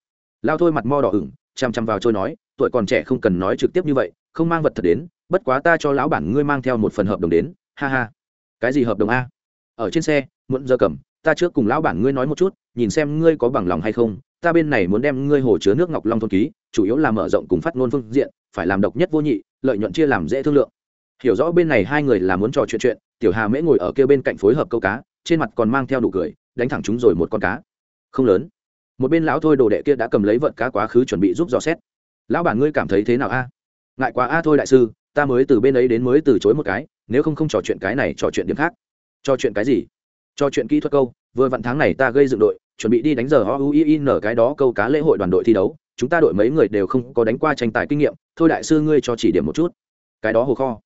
Lao thôi mặt mo đỏ ửng chằm chằm vào trôi nói, tuổi còn trẻ không cần nói trực tiếp như vậy, không mang vật thật đến, bất quá ta cho lão bản ngươi mang theo một phần hợp đồng đến, ha ha. Cái gì hợp đồng a? Ở trên xe, muộn giờ cầm, ta trước cùng lão bản ngươi nói một chút, nhìn xem ngươi có bằng lòng hay không, ta bên này muốn đem ngươi hồ chứa nước ngọc long thôn ký, chủ yếu là mở rộng cùng phát ngôn phương diện, phải làm độc nhất vô nhị, lợi nhuận chia làm dễ thương lượng. Hiểu rõ bên này hai người là muốn trò chuyện chuyện, tiểu hà mễ ngồi ở kia bên cạnh phối hợp câu cá, trên mặt còn mang theo đủ cười đánh thẳng chúng rồi một con cá. Không lớn. Một bên lão thôi đồ đệ kia đã cầm lấy vợt cá quá khứ chuẩn bị giúp dò xét. Lão bản ngươi cảm thấy thế nào a? Ngại quá a thôi đại sư ta mới từ bên ấy đến mới từ chối một cái nếu không không trò chuyện cái này trò chuyện điểm khác. Trò chuyện cái gì? Trò chuyện kỹ thuật câu vừa vặn tháng này ta gây dựng đội chuẩn bị đi đánh giờ o u i n cái đó câu cá lễ hội đoàn đội thi đấu chúng ta đội mấy người đều không có đánh qua tranh tài kinh nghiệm thôi đại sư ngươi cho chỉ điểm một chút. Cái đó hồ kho.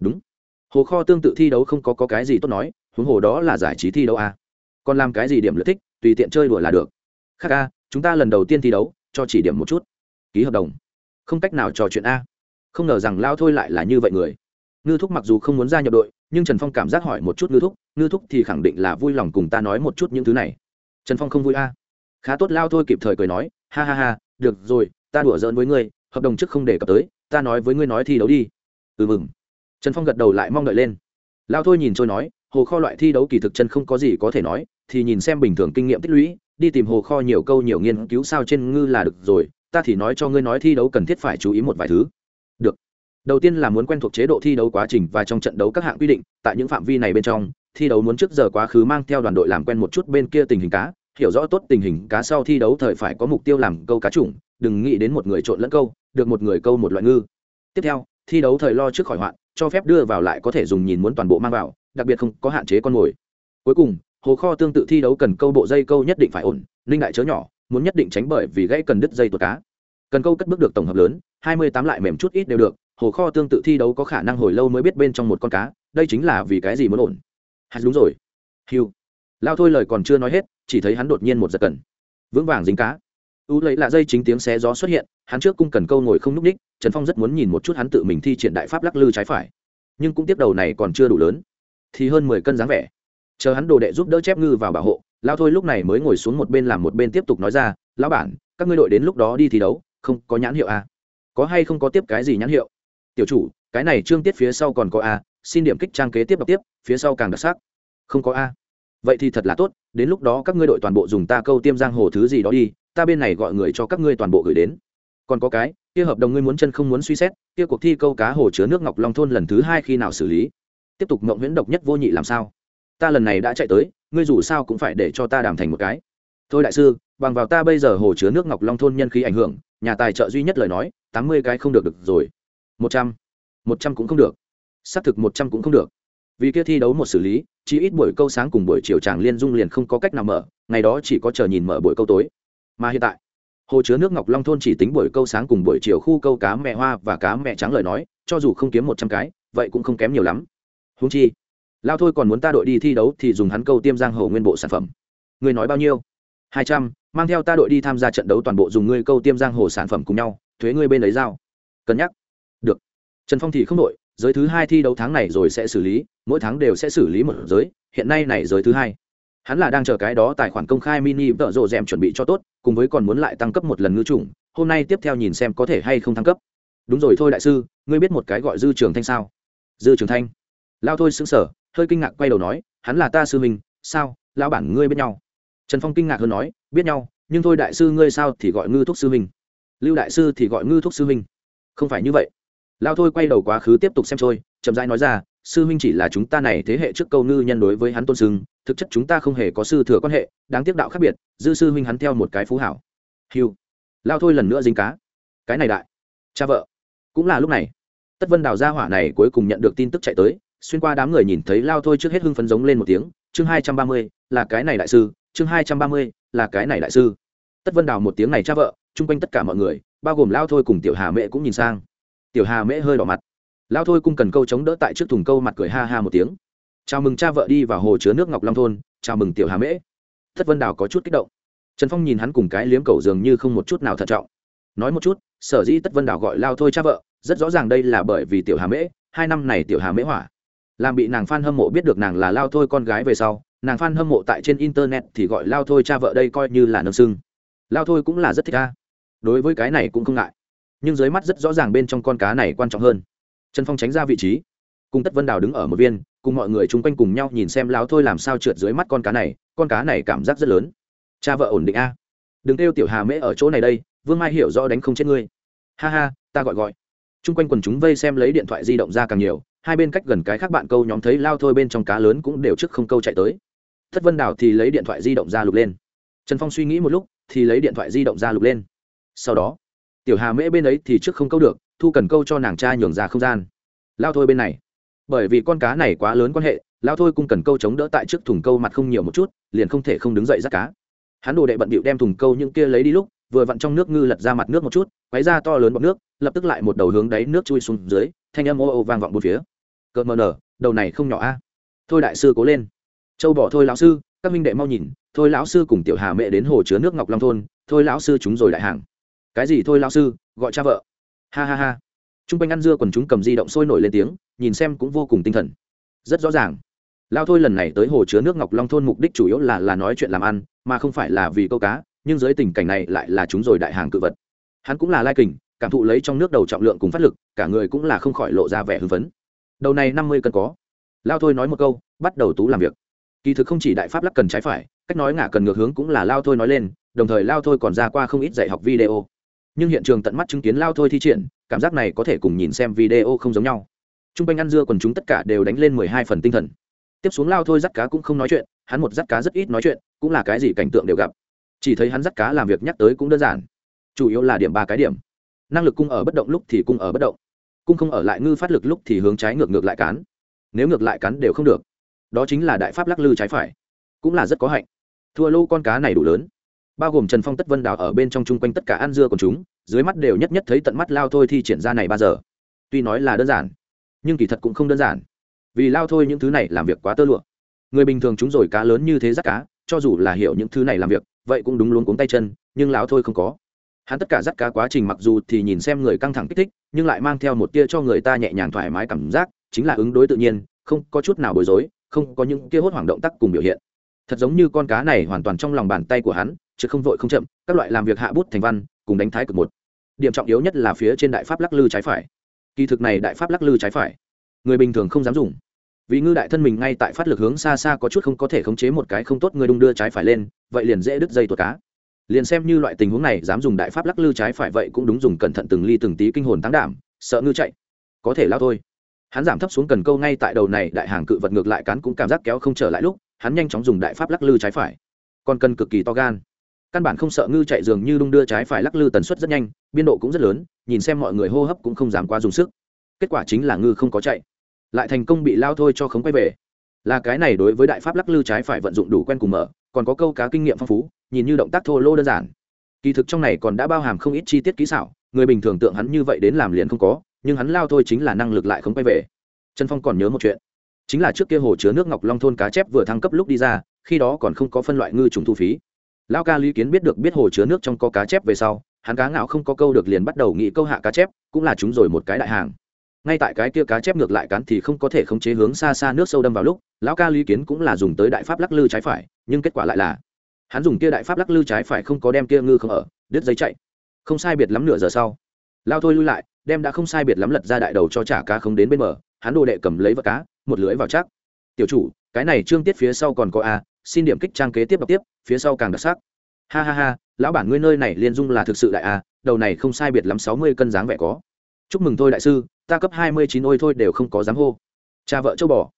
Đúng. Hồ kho tương tự thi đấu không có, có cái gì tốt nói huống hồ đó là giải trí thi đấu à còn làm cái gì điểm lợi thích, tùy tiện chơi đùa là được. Khác a, chúng ta lần đầu tiên thi đấu, cho chỉ điểm một chút. Ký hợp đồng. Không cách nào trò chuyện a. Không ngờ rằng lao thôi lại là như vậy người. Ngư thúc mặc dù không muốn gia nhập đội, nhưng trần phong cảm giác hỏi một chút ngư thúc ngư thúc thì khẳng định là vui lòng cùng ta nói một chút những thứ này. Trần phong không vui a. Khá tốt, lao thôi kịp thời cười nói, ha ha ha, được rồi, ta đùa giỡn với ngươi, hợp đồng trước không để cập tới, ta nói với ngươi nói thi đấu đi. Ừ mừng. Trần phong gật đầu lại mong đợi lên. Lao thôi nhìn trôi nói, hồ kho loại thi đấu kỳ thực chân không có gì có thể nói thì nhìn xem bình thường kinh nghiệm tích lũy, đi tìm hồ kho nhiều câu nhiều nghiên cứu sao trên ngư là được rồi, ta thì nói cho ngươi nói thi đấu cần thiết phải chú ý một vài thứ. Được. Đầu tiên là muốn quen thuộc chế độ thi đấu quá trình và trong trận đấu các hạng quy định, tại những phạm vi này bên trong, thi đấu muốn trước giờ quá khứ mang theo đoàn đội làm quen một chút bên kia tình hình cá, hiểu rõ tốt tình hình cá sau thi đấu thời phải có mục tiêu làm câu cá chủng, đừng nghĩ đến một người trộn lẫn câu, được một người câu một loại ngư. Tiếp theo, thi đấu thời lo trước khỏi hoạn, cho phép đưa vào lại có thể dùng nhìn muốn toàn bộ mang vào, đặc biệt không có hạn chế con mồi. Cuối cùng hồ kho tương tự thi đấu cần câu bộ dây câu nhất định phải ổn linh đại chớ nhỏ, muốn nhất định tránh bởi vì gãy cần đứt dây tuột cá. Cần câu cất bước được tổng hợp lớn, hai mươi tám lại mềm chút ít đều được, hồ kho tương tự thi đấu có khả năng hồi lâu mới biết bên trong một con cá, đây chính là vì cái gì muốn ổn. Hạt đúng rồi. Hiu lao thôi lời còn chưa nói hết, chỉ thấy hắn đột nhiên một giật cần. Vững vàng dính cá. U lấy là dây chính tiếng xé gió xuất hiện, hắn trước cung cần câu ngồi không n ú c ních trần phong rất muốn nhìn một chút hắn tự mình thi triển đại pháp lắc lư trái phải. Nhưng cũng tiếp đầu này còn chưa đủ lớn. Thì hơn mười cân dáng vẻ chờ hắn đồ đệ giúp đỡ chép ngư vào bảo hộ lao thôi lúc này mới ngồi xuống một bên làm một bên tiếp tục nói ra, lão bản, các ngươi đội đến lúc đó đi thi đấu, không có nhãn hiệu à? có hay không có tiếp cái gì nhãn hiệu? Tiểu chủ, cái này trương tiết phía sau còn có a xin điểm kích trang kế tiếp đọc tiếp, phía sau càng đặc sắc. Không có a vậy thì thật là tốt, đến lúc đó các ngươi đội toàn bộ dùng ta câu tiêm giang hồ thứ gì đó đi, ta bên này gọi người cho các ngươi toàn bộ gửi đến. Còn có cái, kia hợp đồng ngươi muốn chân không muốn suy xét, kia cuộc thi câu cá hồ chứa nước ngọc long thôn lần thứ hai khi nào xử lý? Tiếp tục mộng huyễn độc nhất vô nhị làm sao? Ta lần này đã chạy tới, ngươi dù sao cũng phải để cho ta đàm thành một cái. Thôi đại sư, bằng vào ta bây giờ hồ chứa nước ngọc long thôn nhân khí ảnh hưởng, nhà tài trợ duy nhất lời nói, tám mươi cái không được được rồi. Một trăm. Một trăm cũng không được. Xác thực một trăm cũng không được. Vì kia thi đấu một xử lý, chỉ ít buổi câu sáng cùng buổi chiều tràng liên dung liền không có cách nào mở, ngày đó chỉ có chờ nhìn mở buổi câu tối. Mà hiện tại, hồ chứa nước ngọc long thôn chỉ tính buổi câu sáng cùng buổi chiều khu câu cá mẹ hoa và cá mẹ trắng lời nói, cho dù không kiếm một trăm cái, vậy cũng không kém nhiều lắm. Húng chi lao thôi còn muốn ta đội đi thi đấu thì dùng hắn câu tiêm giang hồ nguyên bộ sản phẩm. Người nói bao nhiêu? Hai trăm. Mang theo ta đội đi tham gia trận đấu toàn bộ dùng ngươi câu tiêm giang hồ sản phẩm cùng nhau. Thuế ngươi bên đấy giao. Cân nhắc. Được. Trần phong thì không đội. Giới thứ hai thi đấu tháng này rồi sẽ xử lý. Mỗi tháng đều sẽ xử lý một giới. Hiện nay này giới thứ hai. Hắn là đang chờ cái đó tài khoản công khai mini vợ rộ rèm chuẩn bị cho tốt, cùng với còn muốn lại tăng cấp một lần ngư chủng. Hôm nay tiếp theo nhìn xem có thể hay không thăng cấp. Đúng rồi thôi đại sư, ngươi biết một cái gọi dư trường thanh sao? Dư trường thanh. Lao thôi xứng sở hơi kinh ngạc quay đầu nói, hắn là ta sư mình sao? Lão bản ngươi biết nhau? Trần phong kinh ngạc hơn nói, biết nhau, nhưng thôi đại sư ngươi sao thì gọi ngư thúc sư minh lưu đại sư thì gọi ngư thúc sư minh không phải như vậy. Lao thôi quay đầu quá khứ tiếp tục xem trôi, chậm rãi nói ra, sư minh chỉ là chúng ta này thế hệ trước câu ngư nhân đối với hắn tôn sưng, thực chất chúng ta không hề có sư thừa quan hệ, đáng tiếc đạo khác biệt, dư sư huynh hắn theo một cái phú hảo. Hiu lao thôi lần nữa dính cá. Cái này đại, cha vợ. Cũng là lúc này, tất vân đào gia hỏa này cuối cùng nhận được tin tức chạy tới xuyên qua đám người nhìn thấy lao thôi trước hết hưng phấn giống lên một tiếng, chương hai trăm ba mươi, là cái này đại sư, chương hai trăm ba mươi, là cái này đại sư. Tất vân đào một tiếng này cha vợ, chung quanh tất cả mọi người, bao gồm lao thôi cùng tiểu hà mẹ cũng nhìn sang. Tiểu hà mễ hơi đỏ mặt. Lao thôi cung cần câu chống đỡ tại trước thùng câu mặt cười ha ha một tiếng. Chào mừng cha vợ đi vào hồ chứa nước ngọc long thôn, chào mừng tiểu hà mễ. Tất vân đào có chút kích động. Trần phong nhìn hắn cùng cái liếm cầu dường như không một chút nào thận trọng. Nói một chút, sở dĩ tất vân đào gọi lao thôi cha vợ, rất rõ ràng đây là bởi vì tiểu hà mễ, hai năm này tiểu hà mễ hỏa làm bị nàng f hâm mộ biết được nàng là lao thôi con gái về sau, nàng f hâm mộ tại trên internet thì gọi lao thôi cha vợ đây coi như là nâng sưng lao thôi cũng là rất thích ca. Đối với cái này cũng không ngại. Nhưng dưới mắt rất rõ ràng bên trong con cá này quan trọng hơn. Trần phong tránh ra vị trí. Cùng tất vân đào đứng ở một viên, cùng mọi người chung quanh cùng nhau nhìn xem lao thôi làm sao trượt dưới mắt con cá này, con cá này cảm giác rất lớn. Cha vợ ổn định a. Đừng kêu tiểu hà mễ ở chỗ này đây, vương mai hiểu do đánh không chết ngươi. Ha ha, ta gọi gọi. Chung quanh quần chúng vây xem lấy điện thoại di động ra càng nhiều hai bên cách gần cái khác bạn câu nhóm thấy lao thôi bên trong cá lớn cũng đều trước không câu chạy tới. Thất vân đào thì lấy điện thoại di động ra lục lên. Trần phong suy nghĩ một lúc, thì lấy điện thoại di động ra lục lên. Sau đó, tiểu hà mễ bên ấy thì trước không câu được, thu cần câu cho nàng cha nhường ra không gian. Lao thôi bên này. Bởi vì con cá này quá lớn quan hệ, lao thôi cung cần câu chống đỡ tại trước thùng câu mặt không nhiều một chút, liền không thể không đứng dậy rắt cá. Hắn đồ đệ bận bịu đem thùng câu những kia lấy đi lúc, vừa vặn trong nước ngư lật ra mặt nước một chút quáy ra to lớn bọc nước, lập tức lại một đầu hướng đáy nước chui xuống dưới thanh âm ô ô vang vọng bốn phía. Cợt mờ nở, đầu này không nhỏ a. Thôi đại sư cố lên. Châu bỏ thôi lão sư, các minh đệ mau nhìn, thôi lão sư cùng tiểu hà mẹ đến hồ chứa nước ngọc long thôn, thôi lão sư chúng rồi đại hàng. Cái gì thôi lão sư, gọi cha vợ. Ha ha ha. T r u n g quanh ăn dưa còn chúng cầm di động sôi nổi lên tiếng, nhìn xem cũng vô cùng tinh thần. Rất rõ ràng. Lao thôi lần này tới hồ chứa nước ngọc long thôn mục đích chủ yếu là là nói chuyện làm ăn, mà không phải là vì câu cá, nhưng dưới tình cảnh này lại là chúng rồi đại hàng cự vật. Hắn cũng là lai kình cảm thụ lấy trong nước đầu trọng lượng cùng phát lực, cả người cũng là không khỏi lộ ra vẻ hưng phấn. Đầu này năm mươi cân có. Lao thôi nói một câu, bắt đầu tú làm việc. Kỳ thực không chỉ đại pháp lắc cần trái phải, cách nói ngả cần ngược hướng cũng là lao thôi nói lên, đồng thời lao thôi còn ra qua không ít dạy học video. Nhưng hiện trường tận mắt chứng kiến lao thôi thi triển, cảm giác này có thể cùng nhìn xem video không giống nhau. T r u n g quanh ăn dưa còn chúng tất cả đều đánh lên mười hai phần tinh thần. Tiếp xuống lao thôi dắt cá cũng không nói chuyện, hắn một dắt cá rất ít nói chuyện, cũng là cái gì cảnh tượng đều gặp. Chỉ thấy hắn dắt cá làm việc nhắc tới cũng đơn giản. Chủ yếu là điểm ba cái điểm năng lực cung ở bất động lúc thì cung ở bất động. Cung không ở lại ngư phát lực lúc thì hướng trái ngược ngược lại cán. Nếu ngược lại cắn đều không được. Đó chính là đại pháp lắc lư trái phải. Cũng là rất có hạnh. Thua lô con cá này đủ lớn. Bao gồm trần phong tất vân đào ở bên trong chung quanh tất cả ăn dưa của chúng, dưới mắt đều nhất nhất thấy tận mắt lao thôi thi triển ra này ba giờ. Tuy nói là đơn giản, nhưng kỳ thật cũng không đơn giản. Vì lao thôi những thứ này làm việc quá tơ lụa. Người bình thường chúng rồi cá lớn như thế rắc cá, cho dù là hiểu những thứ này làm việc, vậy cũng đúng luôn cuống tay chân, nhưng lao thôi không có hắn tất cả dắt cá quá trình mặc dù thì nhìn xem người căng thẳng kích thích, nhưng lại mang theo một tia cho người ta nhẹ nhàng thoải mái cảm giác, chính là ứng đối tự nhiên, không có chút nào bối rối, không có những kia hốt hoảng động tác cùng biểu hiện. Thật giống như con cá này hoàn toàn trong lòng bàn tay của hắn, chứ không vội không chậm, các loại làm việc hạ bút thành văn, cùng đánh thái cực một. Điểm trọng yếu nhất là phía trên đại pháp lắc lư trái phải. Kỳ thực này đại pháp lắc lư trái phải, người bình thường không dám dùng. Vì ngư đại thân mình ngay tại phát lực hướng xa xa có chút không có thể khống chế một cái không tốt, người đung đưa trái phải lên, vậy liền dễ đứt dây tuột cá liền xem như loại tình huống này, dám dùng đại pháp lắc lư trái phải vậy cũng đúng dùng cẩn thận từng ly từng tí kinh hồn tăng đảm, sợ ngư chạy. Có thể lao thôi. Hắn giảm thấp xuống cần câu ngay tại đầu này, đại hàng cự vật ngược lại cán cũng cảm giác kéo không trở lại lúc, hắn nhanh chóng dùng đại pháp lắc lư trái phải. Còn cần cực kỳ to gan. Căn bản không sợ ngư chạy dường như đung đưa trái phải lắc lư tần suất rất nhanh, biên độ cũng rất lớn, nhìn xem mọi người hô hấp cũng không dám quá dùng sức. Kết quả chính là ngư không có chạy. Lại thành công bị lao thôi cho khống quay về. Là cái này đối với đại pháp lắc lư trái phải vận dụng đủ quen cùng mở còn có câu cá kinh nghiệm phong phú, nhìn như động tác thô lô đơn giản. Kỳ thực trong này còn đã bao hàm không ít chi tiết kỹ xảo, người bình thường tượng hắn như vậy đến làm liền không có, nhưng hắn lao thôi chính là năng lực lại không quay về. Trần phong còn nhớ một chuyện, chính là trước kia hồ chứa nước ngọc long thôn cá chép vừa thăng cấp lúc đi ra, khi đó còn không có phân loại ngư trùng thu phí. Lao ca lý kiến biết được biết hồ chứa nước trong có cá chép về sau, hắn cá ngạo không có câu được liền bắt đầu nghĩ câu hạ cá chép, cũng là chúng rồi một cái đại hàng ngay tại cái kia cá chép ngược lại cắn thì không có thể khống chế hướng xa xa nước sâu đâm vào lúc, lão ca lý kiến cũng là dùng tới đại pháp lắc lư trái phải, nhưng kết quả lại là, hắn dùng kia đại pháp lắc lư trái phải không có đem kia ngư không ở, đứt giấy chạy. Không sai biệt lắm nửa giờ sau lao thôi lui lại, đem đã không sai biệt lắm lật ra đại đầu cho trả cá không đến bên bờ, hắn đồ đệ cầm lấy vợ cá, một lưỡi vào chắc. Tiểu chủ, cái này trương tiết phía sau còn có a, xin điểm kích trang kế tiếp đọc tiếp, phía sau càng đặc sắc. Ha ha ha, lão bản ngươi nơi này liên dung là thực sự đại a, đầu này không sai biệt lắm sáu mươi cân dáng vẻ có chúc mừng thôi đại sư, ta cấp hai mươi chín ôi thôi đều không có dám hô. Cha vợ châu bò.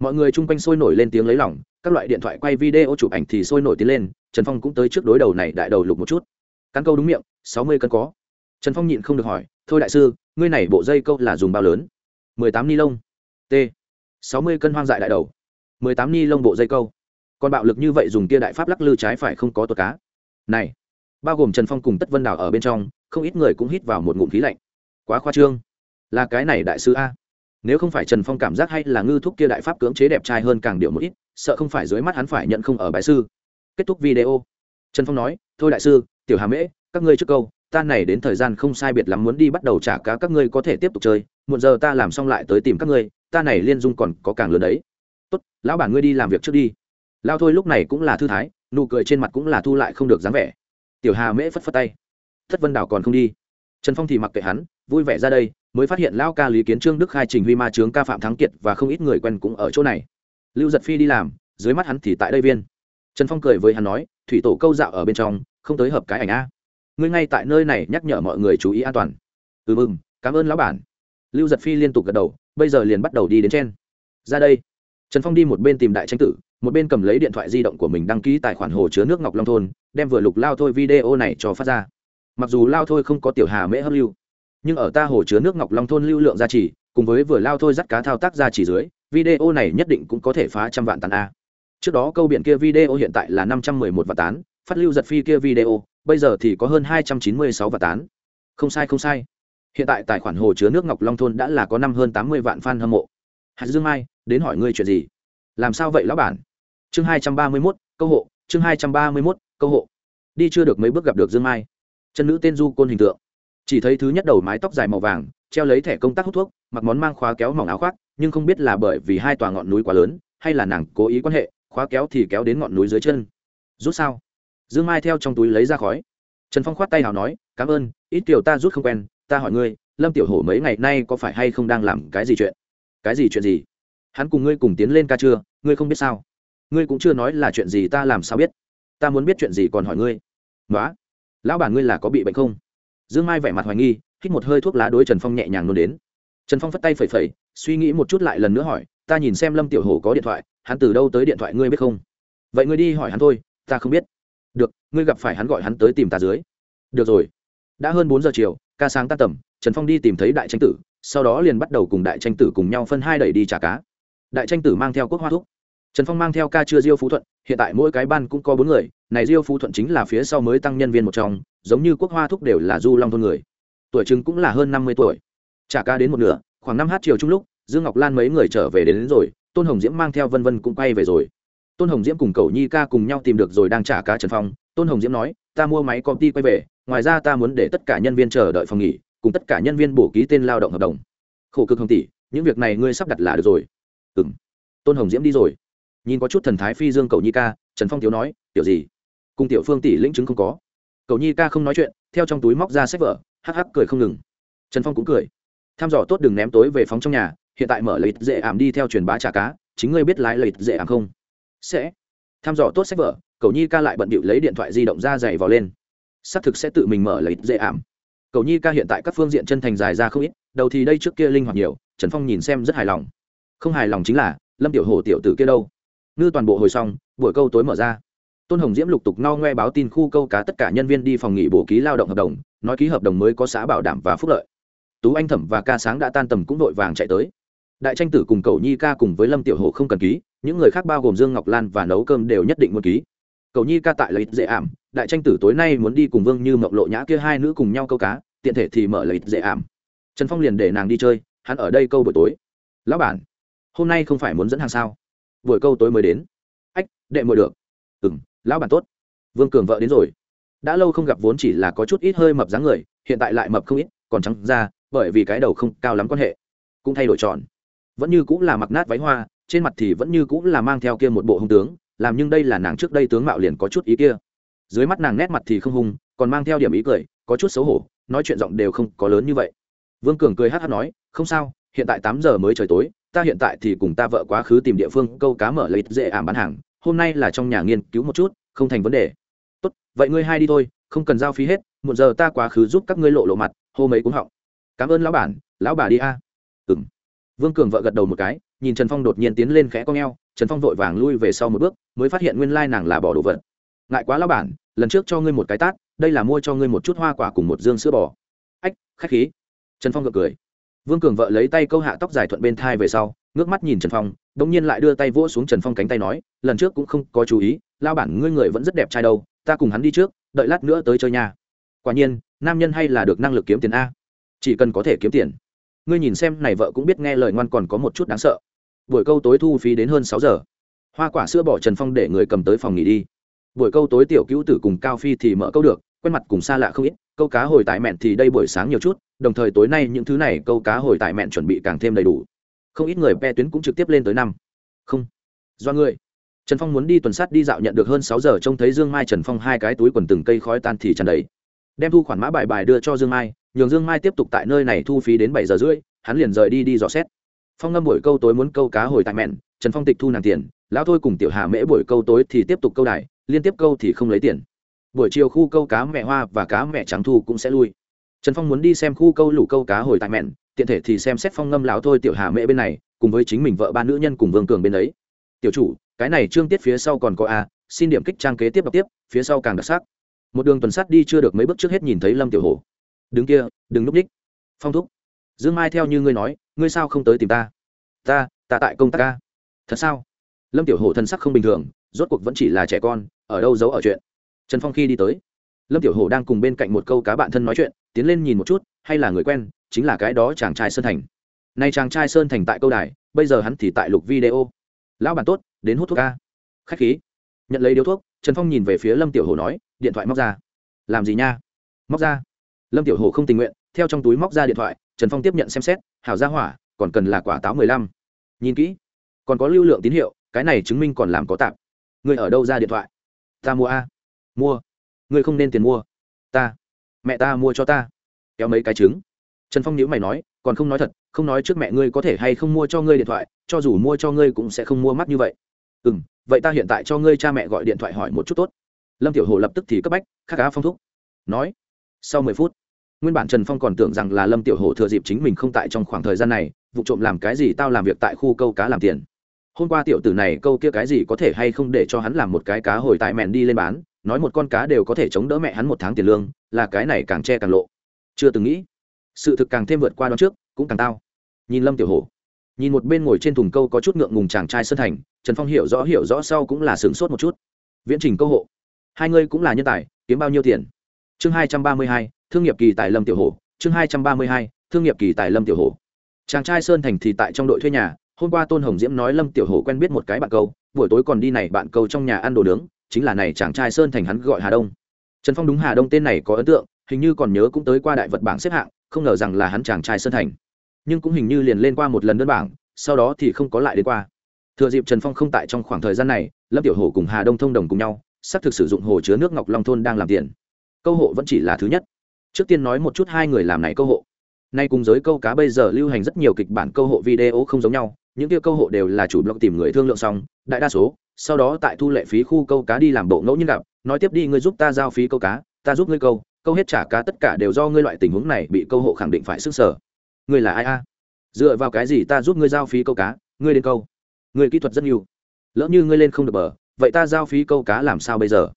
Mọi người chung quanh sôi nổi lên tiếng lấy lỏng các loại điện thoại quay video chụp ảnh thì sôi nổi tiến lên, trần phong cũng tới trước đối đầu này đại đầu lục một chút. Căn câu đúng miệng, sáu mươi cân có. Trần phong nhịn không được hỏi, thôi đại sư, ngươi này bộ dây câu là dùng bao lớn? mười tám ni lông. T. sáu mươi cân hoang dại đại đầu. mười tám ni lông bộ dây câu. Còn bạo lực như vậy dùng kia đại pháp lắc lư trái phải không có tuột cá. Này. Bao gồm trần phong cùng tất vân đào ở bên trong, không ít người cũng hít vào một ngụm khí lạnh quá khoa trương. Là cái này đại sư a. Nếu không phải trần phong cảm giác hay là ngư thúc kia đại pháp cưỡng chế đẹp trai hơn càng điệu một ít, sợ không phải dưới mắt hắn phải nhận không ở bài sư. Kết thúc video. Trần phong nói, thôi đại sư, tiểu hà mễ, các ngươi trước câu, ta này đến thời gian không sai biệt lắm muốn đi bắt đầu trả cá, các ngươi có thể tiếp tục chơi, muộn giờ ta làm xong lại tới tìm các ngươi, ta này liên dung còn có càng lớn đấy. Tốt, lão bản ngươi đi làm việc trước đi. Lao thôi lúc này cũng là thư thái, nụ cười trên mặt cũng là thu lại không được dáng vẻ. Tiểu hà mễ phất phất tay. Thất vân đảo còn không đi. Trần phong thì mặc kệ hắn vui vẻ ra đây, mới phát hiện lao ca lý kiến trương đức khai trình huy ma trướng ca phạm thắng kiệt và không ít người quen cũng ở chỗ này. Lưu giật phi đi làm, dưới mắt hắn thì tại đây viên. Trần phong cười với hắn nói, thủy tổ câu dạo ở bên trong, không tới hợp cái ảnh a. Ngươi ngay tại nơi này nhắc nhở mọi người chú ý an toàn. Ừ mừng, cảm ơn lão bản. Lưu giật phi liên tục gật đầu, bây giờ liền bắt đầu đi đến trên. Ra đây. Trần phong đi một bên tìm đại tranh tử, một bên cầm lấy điện thoại di động của mình đăng ký tài khoản hồ chứa nước ngọc long thôn, đem vừa lục lao thôi video này cho phát ra. Mặc dù lao thôi không có tiểu hà mễ hấp lưu nhưng ở ta hồ chứa nước ngọc long thôn lưu lượng gia trì, cùng với vừa lao thôi dắt cá thao tác gia trì dưới, video này nhất định cũng có thể phá trăm vạn tán a. Trước đó câu biển kia video hiện tại là năm trăm mười một vạn tán, phát lưu giật phi kia video, bây giờ thì có hơn hai trăm chín mươi sáu vạn tán. Không sai không sai. Hiện tại tài khoản hồ chứa nước ngọc long thôn đã là có năm hơn tám mươi vạn fan hâm mộ. Hạt dương mai, đến hỏi ngươi chuyện gì? Làm sao vậy lão bản? Chương hai trăm ba mươi mốt, câu hộ, chương hai trăm ba mươi mốt, câu hộ. Đi chưa được mấy bước gặp được dương mai. Chân nữ tên du côn hình tượng chỉ thấy thứ nhất đầu mái tóc dài màu vàng, treo lấy thẻ công tác hút thuốc, mặc món mang khóa kéo mỏng áo khoác, nhưng không biết là bởi vì hai tòa ngọn núi quá lớn, hay là nàng cố ý quan hệ, khóa kéo thì kéo đến ngọn núi dưới chân. Rút sao? Dương mai theo trong túi lấy ra khói. Trần phong khoát tay nào nói, cảm ơn, ít tiểu ta rút không quen, ta hỏi ngươi, lâm tiểu hổ mấy ngày nay có phải hay không đang làm cái gì chuyện? Cái gì chuyện gì? Hắn cùng ngươi cùng tiến lên ca chưa, ngươi không biết sao? Ngươi cũng chưa nói là chuyện gì ta làm sao biết? Ta muốn biết chuyện gì còn hỏi ngươi. Nói lão bản ngươi là có bị bệnh không? Dương mai vẻ mặt hoài nghi, hít một hơi thuốc lá đối trần phong nhẹ nhàng nôn đến. Trần phong phất tay phẩy phẩy, suy nghĩ một chút lại lần nữa hỏi, ta nhìn xem lâm tiểu hổ có điện thoại, hắn từ đâu tới điện thoại ngươi biết không? Vậy ngươi đi hỏi hắn thôi, ta không biết. Được, ngươi gặp phải hắn gọi hắn tới tìm ta dưới. Được rồi. Đã hơn bốn giờ chiều, ca sáng ta tầm, trần phong đi tìm thấy đại tranh tử, sau đó liền bắt đầu cùng đại tranh tử cùng nhau phân hai đẩy đi trả cá. Đại tranh tử mang theo quốc hoa thúc. Trần phong mang theo ca chưa diêu phú thuận, hiện tại mỗi cái ban cũng có bốn người này diêu phú thuận chính là phía sau mới tăng nhân viên một trong giống như quốc hoa thúc đều là du long thôn người. Tuổi chừng cũng là hơn năm mươi tuổi. Trả ca đến một nửa khoảng năm h chiều chung lúc dương ngọc lan mấy người trở về đến, đến rồi tôn hồng diễm mang theo vân vân cũng quay về rồi. Tôn hồng diễm cùng cầu nhi ca cùng nhau tìm được rồi đang trả cá trần phong. Tôn hồng diễm nói ta mua máy công ty quay về ngoài ra ta muốn để tất cả nhân viên chờ đợi phòng nghỉ cùng tất cả nhân viên bổ ký tên lao động hợp đồng. Khổ cực hồng tỷ những việc này ngươi sắp đặt là được rồi. Ừ m tôn hồng diễm đi rồi. Nhìn có chút thần thái phi dương cầu nhi ca trần phong thiếu nói tiểu gì? Cùng tiểu phương tỷ lĩnh chứng không có. Cầu nhi ca không nói chuyện, theo trong túi móc ra sách vở, hắc hắc cười không ngừng. Trần phong cũng cười. Tham dò tốt đừng ném tối về phóng trong nhà, hiện tại mở lấy dễ ảm đi theo truyền bá trả cá, chính ngươi biết lái lấy dễ ảm không? Sẽ. Tham dò tốt sách vở, cầu nhi ca lại bận bịu lấy điện thoại di động ra dày vào lên. Xác thực sẽ tự mình mở lấy dễ ảm. Cầu nhi ca hiện tại các phương diện chân thành dài ra không ít, đầu thì đây trước kia linh hoạt nhiều, trần phong nhìn xem rất hài lòng. Không hài lòng chính là, lâm tiểu hồ tiểu tử kia đâu? Ngư toàn bộ hồi xong, buổi câu tối mở ra tôn hồng diễm lục tục no ngoe báo tin khu câu cá tất cả nhân viên đi phòng nghỉ bổ ký lao động hợp đồng, nói ký hợp đồng mới có xã bảo đảm và phúc lợi. Tú anh thẩm và ca sáng đã tan tầm cũng vội vàng chạy tới. Đại tranh tử cùng cầu nhi ca cùng với lâm tiểu hồ không cần ký, những người khác bao gồm dương ngọc lan và nấu cơm đều nhất định muốn ký. Cầu nhi ca tại lợi dễ ảm, đại tranh tử tối nay muốn đi cùng vương như mộng lộ nhã kia hai nữ cùng nhau câu cá, tiện thể thì mở lợi dễ ảm. Trần phong liền để nàng đi chơi, hắn ở đây câu buổi tối. Lão bản, hôm nay không phải muốn dẫn hàng sao? Buổi câu tối mới đến. Ách, đệ ngồi được. Ừ m lão bản tốt. Vương cường vợ đến rồi. Đã lâu không gặp vốn chỉ là có chút ít hơi mập dáng người, hiện tại lại mập không ít, còn trắng ra bởi vì cái đầu không cao lắm quan hệ. Cũng thay đổi tròn vẫn như cũng là mặc nát váy hoa, trên mặt thì vẫn như cũng là mang theo kia một bộ hung tướng, làm nhưng đây là nàng trước đây tướng mạo liền có chút ý kia. Dưới mắt nàng nét mặt thì không hung, còn mang theo điểm ý cười, có chút xấu hổ, nói chuyện giọng đều không có lớn như vậy. Vương cường cười hát hát nói, không sao, hiện tại tám giờ mới trời tối, ta hiện tại thì cùng ta vợ quá khứ tìm địa phương câu cá mở lấy dễ ảm bán hàng, hôm nay là trong nhà nghiên cứu một chút không thành vấn đề. Tốt, vậy ngươi hai đi thôi, không cần giao phí hết một giờ ta quá khứ giúp các ngươi lộ lộ mặt, hô mấy cũng họng. Cảm ơn lão bản, lão bà đi a. À. ừng vương cường vợ gật đầu một cái, nhìn trần phong đột nhiên tiến lên khẽ con g trần phong vội vàng lui về sau một bước, mới phát hiện nguyên lai nàng là bỏ đồ vật. Ngại quá lão bản, lần trước cho ngươi một cái tát, đây là mua cho ngươi một chút hoa quả cùng một dương sữa bò. Ách, khách khí. Trần phong gật cười. Vương cường vợ lấy tay câu hạ tóc dài thuận bên thai về sau, ngước mắt nhìn trần phong đ ỗ n g nhiên lại đưa tay vỗ xuống trần phong cánh tay nói, lần trước cũng không có chú ý lao bản ngươi người vẫn rất đẹp trai đâu, ta cùng hắn đi trước, đợi lát nữa tới chơi nhà quả nhiên, nam nhân hay là được năng lực kiếm tiền a? Chỉ cần có thể kiếm tiền. Ngươi nhìn xem này vợ cũng biết nghe lời ngoan còn có một chút đáng sợ. Buổi câu tối thu phí đến hơn sáu giờ. Hoa quả sữa bỏ trần phong để người cầm tới phòng nghỉ đi. Buổi câu tối tiểu cứu tử cùng cao phi thì mở câu được, quen mặt cùng xa lạ không ít, câu cá hồi tại mẹn thì đây buổi sáng nhiều chút, đồng thời tối nay những thứ này câu cá hồi tại mẹn chuẩn bị càng thêm đầy đủ không ít người pe tuyến cũng trực tiếp lên tới năm. Không. Do người trần phong muốn đi tuần sát đi dạo nhận được hơn sáu giờ trông thấy dương mai, trần phong hai cái túi quần từng cây khói tan thì tràn đầy. Đem thu khoản mã bài bài đưa cho dương mai, nhường dương mai tiếp tục tại nơi này thu phí đến bảy giờ rưỡi, hắn liền rời đi đi dò xét. Phong ngâm buổi câu tối muốn câu cá hồi tại mẹn, trần phong tịch thu nàng tiền, lão thôi cùng tiểu hà mễ buổi câu tối thì tiếp tục câu đài, liên tiếp câu thì không lấy tiền. Buổi chiều khu câu cá mẹ hoa và cá mẹ trắng thu cũng sẽ lui. Trần phong muốn đi xem khu câu lũ câu cá hồi tại mẹn tiện thể thì xem xét phong ngâm lão thôi tiểu hà mễ bên này, cùng với chính mình vợ ba nữ nhân cùng vương cường bên đấy tiểu chủ, cái này trương tiết phía sau còn có a, xin điểm kích trang kế tiếp đọc tiếp, phía sau càng đặc sắc. Một đường tuần sát đi chưa được mấy bước trước hết nhìn thấy lâm tiểu hồ. Đứng kia, đừng núp ních phong thúc. Dương mai theo như ngươi nói, ngươi sao không tới tìm ta? Ta ta tại công tác ca thật sao? Lâm tiểu hổ thân sắc không bình thường, rốt cuộc vẫn chỉ là trẻ con, ở đâu giấu ở chuyện? Trần phong khi đi tới. Lâm tiểu hổ đang cùng bên cạnh một câu cá bạn thân nói chuyện, tiến lên nhìn một chút, hay là người quen chính là cái đó chàng trai sơn thành. Nay chàng trai sơn thành tại câu đài, bây giờ hắn thì tại lục video. Lão bản tốt, đến hút thuốc ca khách khí. Nhận lấy điếu thuốc, trần phong nhìn về phía lâm tiểu hồ nói, điện thoại móc ra. Làm gì nha? Móc ra. Lâm tiểu hồ không tình nguyện, theo trong túi móc ra điện thoại, trần phong tiếp nhận xem xét, hảo ra hỏa, còn cần là quả táo mười lăm. Nhìn kỹ. Còn có lưu lượng tín hiệu, cái này chứng minh còn làm có tạp. Người ở đâu ra điện thoại? Ta mua a. Mua. Người không nên tiền mua. Ta. Mẹ ta mua cho ta. Kéo mấy cái trứng trần phong nhữ mày nói, còn không nói thật, không nói trước mẹ ngươi có thể hay không mua cho ngươi điện thoại, cho dù mua cho ngươi cũng sẽ không mua mắt như vậy. Ừ m vậy ta hiện tại cho ngươi cha mẹ gọi điện thoại hỏi một chút tốt. Lâm tiểu hồ lập tức thì cấp bách, khắc cá phong thúc, nói, sau mười phút, nguyên bản trần phong còn tưởng rằng là lâm tiểu hồ thừa dịp chính mình không tại trong khoảng thời gian này, vụ trộm làm cái gì tao làm việc tại khu câu cá làm tiền. Hôm qua tiểu tử này câu kia cái gì có thể hay không để cho hắn làm một cái cá hồi tại mẹn đi lên bán, nói một con cá đều có thể chống đỡ mẹ hắn một tháng tiền lương, là cái này càng che càng lộ. Chưa từng nghĩ sự thực càng thêm vượt qua đón trước, cũng càng tao. Nhìn lâm tiểu hồ nhìn một bên ngồi trên thùng câu có chút ngượng ngùng chàng trai sơn thành, trần phong hiểu rõ hiểu rõ sau cũng là sửng sốt một chút. Viễn trình câu hộ, hai ngươi cũng là nhân tài, kiếm bao nhiêu tiền? Chương hai trăm ba mươi hai, thương nghiệp kỳ tài lâm tiểu hồ chương hai trăm ba mươi hai, thương nghiệp kỳ tài lâm tiểu hồ chàng trai sơn thành thì tại trong đội thuê nhà, hôm qua tôn hồng diễm nói lâm tiểu hồ quen biết một cái bạn câu, buổi tối còn đi này bạn câu trong nhà ăn đồ nướng, chính là này chàng trai sơn thành hắn gọi hà đông. Trần phong đúng hà đông tên này có ấn tượng, hình như còn nhớ cũng tới qua đại vật bảng xếp hạng không ngờ rằng là hắn chàng trai sơn thành. Nhưng cũng hình như liền lên qua một lần đơn bảng, sau đó thì không có lại đến qua. Thừa dịp trần phong không tại trong khoảng thời gian này, lâm tiểu hồ cùng hà đông thông đồng cùng nhau xác thực sử dụng hồ chứa nước ngọc long thôn đang làm tiền. Câu hộ vẫn chỉ là thứ nhất. Trước tiên nói một chút hai người làm này câu hộ. Nay cùng giới câu cá bây giờ lưu hành rất nhiều kịch bản câu hộ video không giống nhau, những kia câu hộ đều là chủ blog tìm người thương lượng xong, đại đa số, sau đó tại thu lệ phí khu câu cá đi làm bộ ngẫu nhiên gặp, nói tiếp đi, ngươi giúp ta giao phí câu cá, ta giúp ngươi câu câu hết trả cá tất cả đều do ngươi loại tình huống này bị câu hộ khẳng định phải sức sở. Ngươi là ai a? Dựa vào cái gì ta giúp ngươi giao phí câu cá? Ngươi đến câu. Ngươi kỹ thuật rất nhiều. Lỡ như ngươi lên không được bờ, vậy ta giao phí câu cá làm sao bây giờ?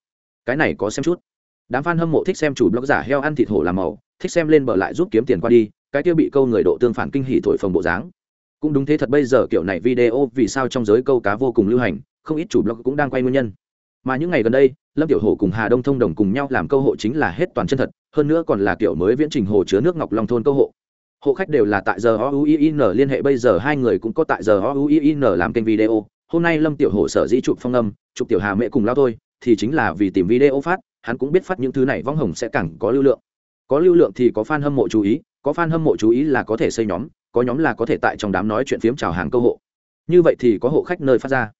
Cái này có xem chút. Đám fan hâm mộ thích xem chủ blog giả heo ăn thịt hổ làm màu, thích xem lên bờ lại giúp kiếm tiền qua đi, cái kia bị câu người độ tương phản kinh hỉ thổi phồng bộ dáng. Cũng đúng thế thật bây giờ kiểu này video vì sao trong giới câu cá vô cùng lưu hành, không ít chủ blog cũng đang quay nguyên nhân mà những ngày gần đây, lâm tiểu hồ cùng hà đông thông đồng cùng nhau làm câu hộ chính là hết toàn chân thật, hơn nữa còn là kiểu mới viễn trình hồ chứa nước ngọc long thôn câu hộ. Hộ khách đều là tại giờ ouin liên hệ, bây giờ hai người cũng có tại giờ ouin làm kênh video. Hôm nay lâm tiểu hồ sở dĩ chụp phong âm, chụp tiểu hà mẹ cùng lao thôi, thì chính là vì tìm video phát, hắn cũng biết phát những thứ này vong hồng sẽ càng có lưu lượng. Có lưu lượng thì có fan hâm mộ chú ý, có fan hâm mộ chú ý là có thể xây nhóm, có nhóm là có thể tại trong đám nói chuyện phiếm chào hàng câu hộ. Như vậy thì có hộ khách nơi phát ra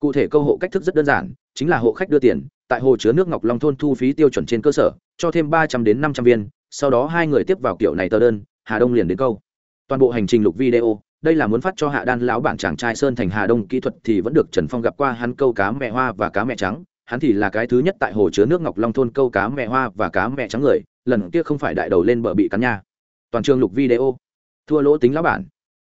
cụ thể câu hộ cách thức rất đơn giản, chính là hộ khách đưa tiền, tại hồ chứa nước ngọc long thôn thu phí tiêu chuẩn trên cơ sở, cho thêm ba trăm đến năm trăm viên, sau đó hai người tiếp vào kiểu này tờ đơn, hà đông liền đến câu. Toàn bộ hành trình lục video, đây là muốn phát cho hạ đan lão bản chàng trai sơn thành hà đông kỹ thuật thì vẫn được trần phong gặp qua hắn câu cá mẹ hoa và cá mẹ trắng, hắn thì là cái thứ nhất tại hồ chứa nước ngọc long thôn câu cá mẹ hoa và cá mẹ trắng người, lần kia không phải đại đầu lên bờ bị cắn nha. Toàn trường lục video. Thua lỗ tính lão bản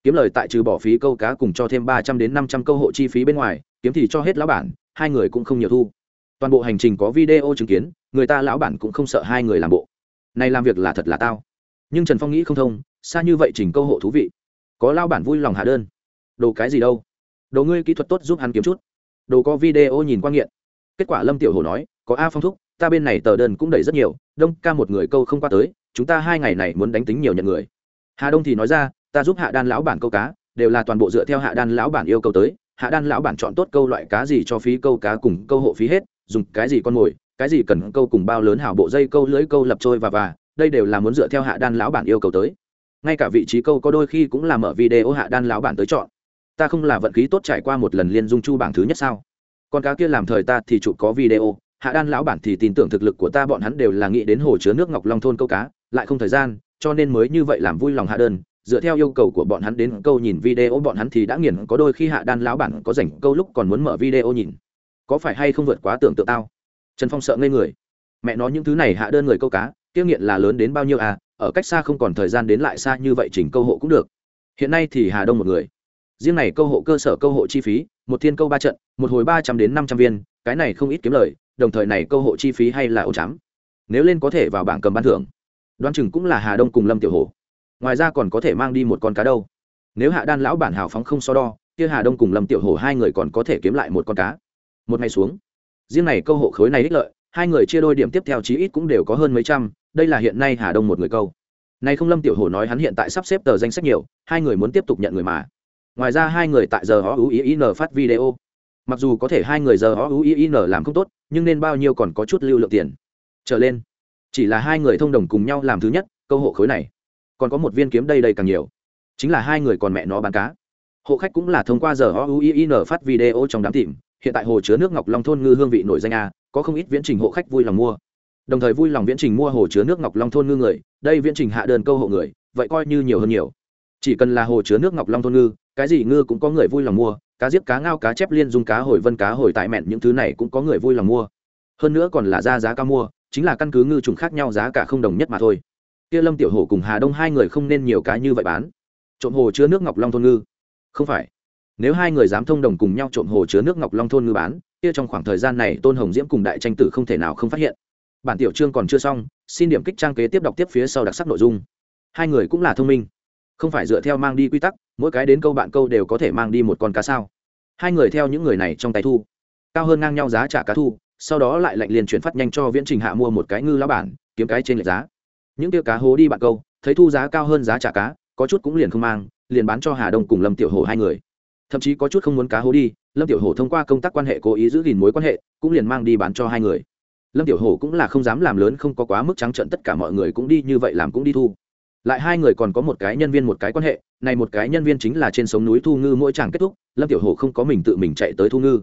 kiếm lời tại trừ bỏ phí câu cá cùng cho thêm ba trăm đến năm trăm câu hộ chi phí bên ngoài, kiếm thì cho hết lão bản, hai người cũng không nhiều thu. Toàn bộ hành trình có video chứng kiến, người ta lão bản cũng không sợ hai người làm bộ. Này làm việc là thật là tao. Nhưng trần phong nghĩ không thông, xa như vậy trình câu hộ thú vị. Có lao bản vui lòng hạ đơn. Đồ cái gì đâu? Đồ ngươi kỹ thuật tốt giúp hắn kiếm chút. Đồ có video nhìn qua nghiện. Kết quả lâm tiểu hồ nói, có a phong thúc, ta bên này tờ đơn cũng đầy rất nhiều, đông ca một người câu không qua tới, chúng ta hai ngày này muốn đánh tính nhiều nhận người. Hà đông thì nói ra ta giúp hạ đan lão bản câu cá, đều là toàn bộ dựa theo hạ đan lão bản yêu cầu tới. Hạ đan lão bản chọn tốt câu loại cá gì cho phí câu cá cùng câu hộ phí hết, dùng cái gì con mồi, cái gì cần câu cùng bao lớn hảo bộ dây câu lưỡi câu lập trôi và và, đây đều là muốn dựa theo hạ đan lão bản yêu cầu tới. Ngay cả vị trí câu có đôi khi cũng là mở video hạ đan lão bản tới chọn. Ta không là vận khí tốt trải qua một lần liên dung chu bảng thứ nhất sao? Con cá kia làm thời ta thì chụp có video, hạ đan lão bản thì tin tưởng thực lực của ta bọn hắn đều là nghĩ đến hồ chứa nước ngọc long thôn câu cá, lại không thời gian, cho nên mới như vậy làm vui lòng hạ đơn dựa theo yêu cầu của bọn hắn đến câu nhìn video, bọn hắn thì đã nghiền có đôi khi hạ đan lão bản có rảnh câu lúc còn muốn mở video nhìn. Có phải hay không vượt quá tưởng tượng tao? Trần phong sợ ngây người. Mẹ nói những thứ này hạ đơn người câu cá tiêu nghiện là lớn đến bao nhiêu à? Ở cách xa không còn thời gian đến lại xa như vậy chỉnh câu hộ cũng được. Hiện nay thì hà đông một người. Riêng này câu hộ cơ sở câu hộ chi phí, một thiên câu ba trận, một hồi ba trăm đến năm trăm viên, cái này không ít kiếm lời, đồng thời này câu hộ chi phí hay là ô chám. Nếu lên có thể vào bảng cầm ban thưởng. Đoán chừng cũng là hà đông cùng lâm tiểu hồ ngoài ra còn có thể mang đi một con cá đâu. Nếu hạ đan lão bản hào phóng không so đo, kia hà đông cùng lâm tiểu hổ hai người còn có thể kiếm lại một con cá. Một ngày xuống, riêng này câu hộ khối này ích lợi, hai người chia đôi điểm tiếp theo chí ít cũng đều có hơn mấy trăm, đây là hiện nay hà đông một người câu. Nay không lâm tiểu hổ nói hắn hiện tại sắp xếp tờ danh sách nhiều, hai người muốn tiếp tục nhận người mà. Ngoài ra hai người tại giờ họ ý nở phát video. Mặc dù có thể hai người giờ họ ý nở làm không tốt, nhưng nên bao nhiêu còn có chút lưu lượng tiền. Trở lên, chỉ là hai người thông đồng cùng nhau làm thứ nhất, câu hộ khối này còn có một viên kiếm đây đây càng nhiều. Chính là hai người còn mẹ nó bán cá. Hộ khách cũng là thông qua giờ họ ui n phát video trong đám tìm, hiện tại hồ chứa nước ngọc long thôn ngư hương vị nổi danh a, có không ít viễn trình hộ khách vui lòng mua. Đồng thời vui lòng viễn trình mua hồ chứa nước ngọc long thôn ngư người, đây viễn trình hạ đơn câu hộ người, vậy coi như nhiều hơn nhiều. Chỉ cần là hồ chứa nước ngọc long thôn ngư, cái gì ngư cũng có người vui lòng mua, cá giết cá ngao cá chép liên dung cá hồi vân cá hồi tại mẹn những thứ này cũng có người vui lòng mua. Hơn nữa còn là ra giá cao mua, chính là căn cứ ngư trùng khác nhau giá cả không đồng nhất mà thôi kia lâm tiểu hổ cùng hà đông hai người không nên nhiều cá như vậy bán. Trộm hồ chứa nước ngọc long thôn ngư. Không phải. Nếu hai người dám thông đồng cùng nhau trộm hồ chứa nước ngọc long thôn ngư bán, kia trong khoảng thời gian này tôn hồng diễm cùng đại tranh tử không thể nào không phát hiện. Bản tiểu chương còn chưa xong, xin điểm kích trang kế tiếp đọc tiếp phía sau đặc sắc nội dung. Hai người cũng là thông minh. Không phải dựa theo mang đi quy tắc, mỗi cái đến câu bạn câu đều có thể mang đi một con cá sao? Hai người theo những người này trong tay thu. Cao hơn ngang nhau giá trả cá thu, sau đó lại lệnh liền chuyển phát nhanh cho viễn trình hạ mua một cái ngư lão bản, kiếm cái trên lệch giá những tiêu cá hố đi bạn câu, thấy thu giá cao hơn giá trả cá, có chút cũng liền không mang, liền bán cho hà đông cùng lâm tiểu hồ hai người. Thậm chí có chút không muốn cá hố đi, lâm tiểu hồ thông qua công tác quan hệ cố ý giữ gìn mối quan hệ, cũng liền mang đi bán cho hai người. Lâm tiểu hồ cũng là không dám làm lớn, không có quá mức trắng trận tất cả mọi người cũng đi như vậy làm cũng đi thu. Lại hai người còn có một cái nhân viên một cái quan hệ, này một cái nhân viên chính là trên sống núi thu ngư mỗi chàng kết thúc, lâm tiểu hồ không có mình tự mình chạy tới thu ngư.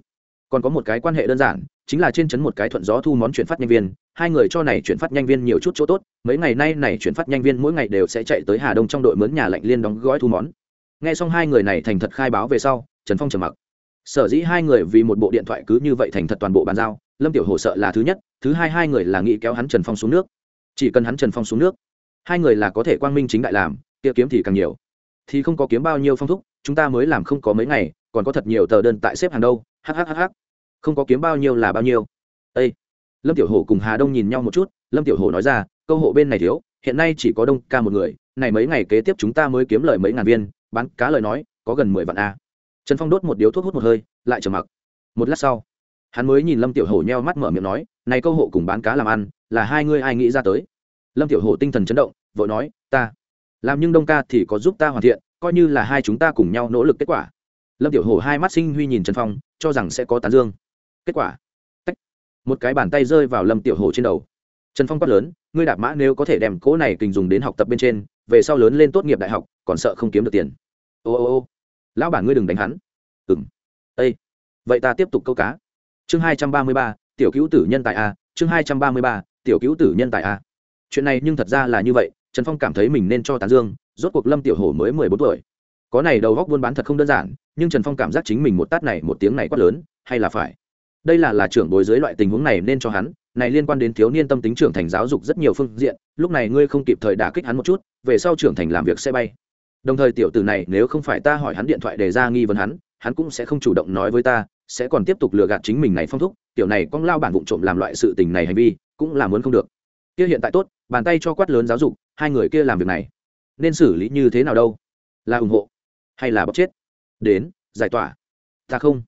Còn có một cái quan hệ đơn giản chính là trên chấn một cái thuận gió thu món chuyển phát nhanh viên, hai người cho này chuyển phát nhanh viên nhiều chút chỗ tốt, mấy ngày nay này chuyển phát nhanh viên mỗi ngày đều sẽ chạy tới hà đông trong đội mướn nhà lạnh liên đóng gói thu món. Nghe xong hai người này thành thật khai báo về sau, trần phong trầm mặc. Sở dĩ hai người vì một bộ điện thoại cứ như vậy thành thật toàn bộ bàn giao, lâm tiểu hồ sợ là thứ nhất, thứ hai hai người là nghĩ kéo hắn trần phong xuống nước. Chỉ cần hắn trần phong xuống nước, hai người là có thể quang minh chính đại làm, kia kiếm thì càng nhiều. Thì không có kiếm bao nhiêu phong thúc, chúng ta mới làm không có mấy ngày, còn có thật nhiều tờ đơn tại xếp hàng đâu hhhh không có kiếm bao nhiêu là bao nhiêu. Ây lâm tiểu hổ cùng hà đông nhìn nhau một chút, lâm tiểu hổ nói ra, câu hộ bên này thiếu, hiện nay chỉ có đông ca một người, này mấy ngày kế tiếp chúng ta mới kiếm lời mấy ngàn viên, bán cá lời nói, có gần mười vạn a. Trần phong đốt một điếu thuốc hút một hơi, lại trở mặc. Một lát sau, hắn mới nhìn lâm tiểu hổ nheo mắt mở miệng nói, này câu hộ cùng bán cá làm ăn, là hai ngươi ai nghĩ ra tới? Lâm tiểu hổ tinh thần chấn động, vội nói, ta, làm nhưng đông ca thì có giúp ta hoàn thiện, coi như là hai chúng ta cùng nhau nỗ lực kết quả. Lâm tiểu hổ hai mắt sinh huy nhìn trần phong, cho rằng sẽ có tán dương kết quả. Tách. một cái bàn tay rơi vào lâm tiểu hổ trên đầu. Trần phong quát lớn, ngươi đạp mã nếu có thể đem cỗ này kình dùng đến học tập bên trên, về sau lớn lên tốt nghiệp đại học, còn sợ không kiếm được tiền. Ô ô ô. Lão bản ngươi đừng đánh hắn. Ừ m ây vậy ta tiếp tục câu cá. Chương hai trăm ba mươi ba, tiểu cứu tử nhân tại a. Chương hai trăm ba mươi ba, tiểu cứu tử nhân tại a. Chuyện này nhưng thật ra là như vậy, trần phong cảm thấy mình nên cho tán dương, rốt cuộc lâm tiểu hổ mới mười bốn tuổi. Có này đầu góc buôn bán thật không đơn giản, nhưng trần phong cảm giác chính mình một tát này một tiếng này quát lớn, hay là phải? Đây là là trưởng bối dưới loại tình huống này nên cho hắn, này liên quan đến thiếu niên tâm tính trưởng thành giáo dục rất nhiều phương diện, lúc này ngươi không kịp thời đả kích hắn một chút, về sau trưởng thành làm việc sẽ bay. Đồng thời tiểu tử này nếu không phải ta hỏi hắn điện thoại để ra nghi vấn hắn hắn cũng sẽ không chủ động nói với ta, sẽ còn tiếp tục lừa gạt chính mình này phong thúc, tiểu này con lao bản vụ trộm làm loại sự tình này hành vi, cũng là muốn không được. Kia hiện tại tốt, bàn tay cho quát lớn giáo dục, hai người kia làm việc này, nên xử lý như thế nào đâu? Là ủng hộ, hay là bóc chết? Đến, giải tỏa. Ta không,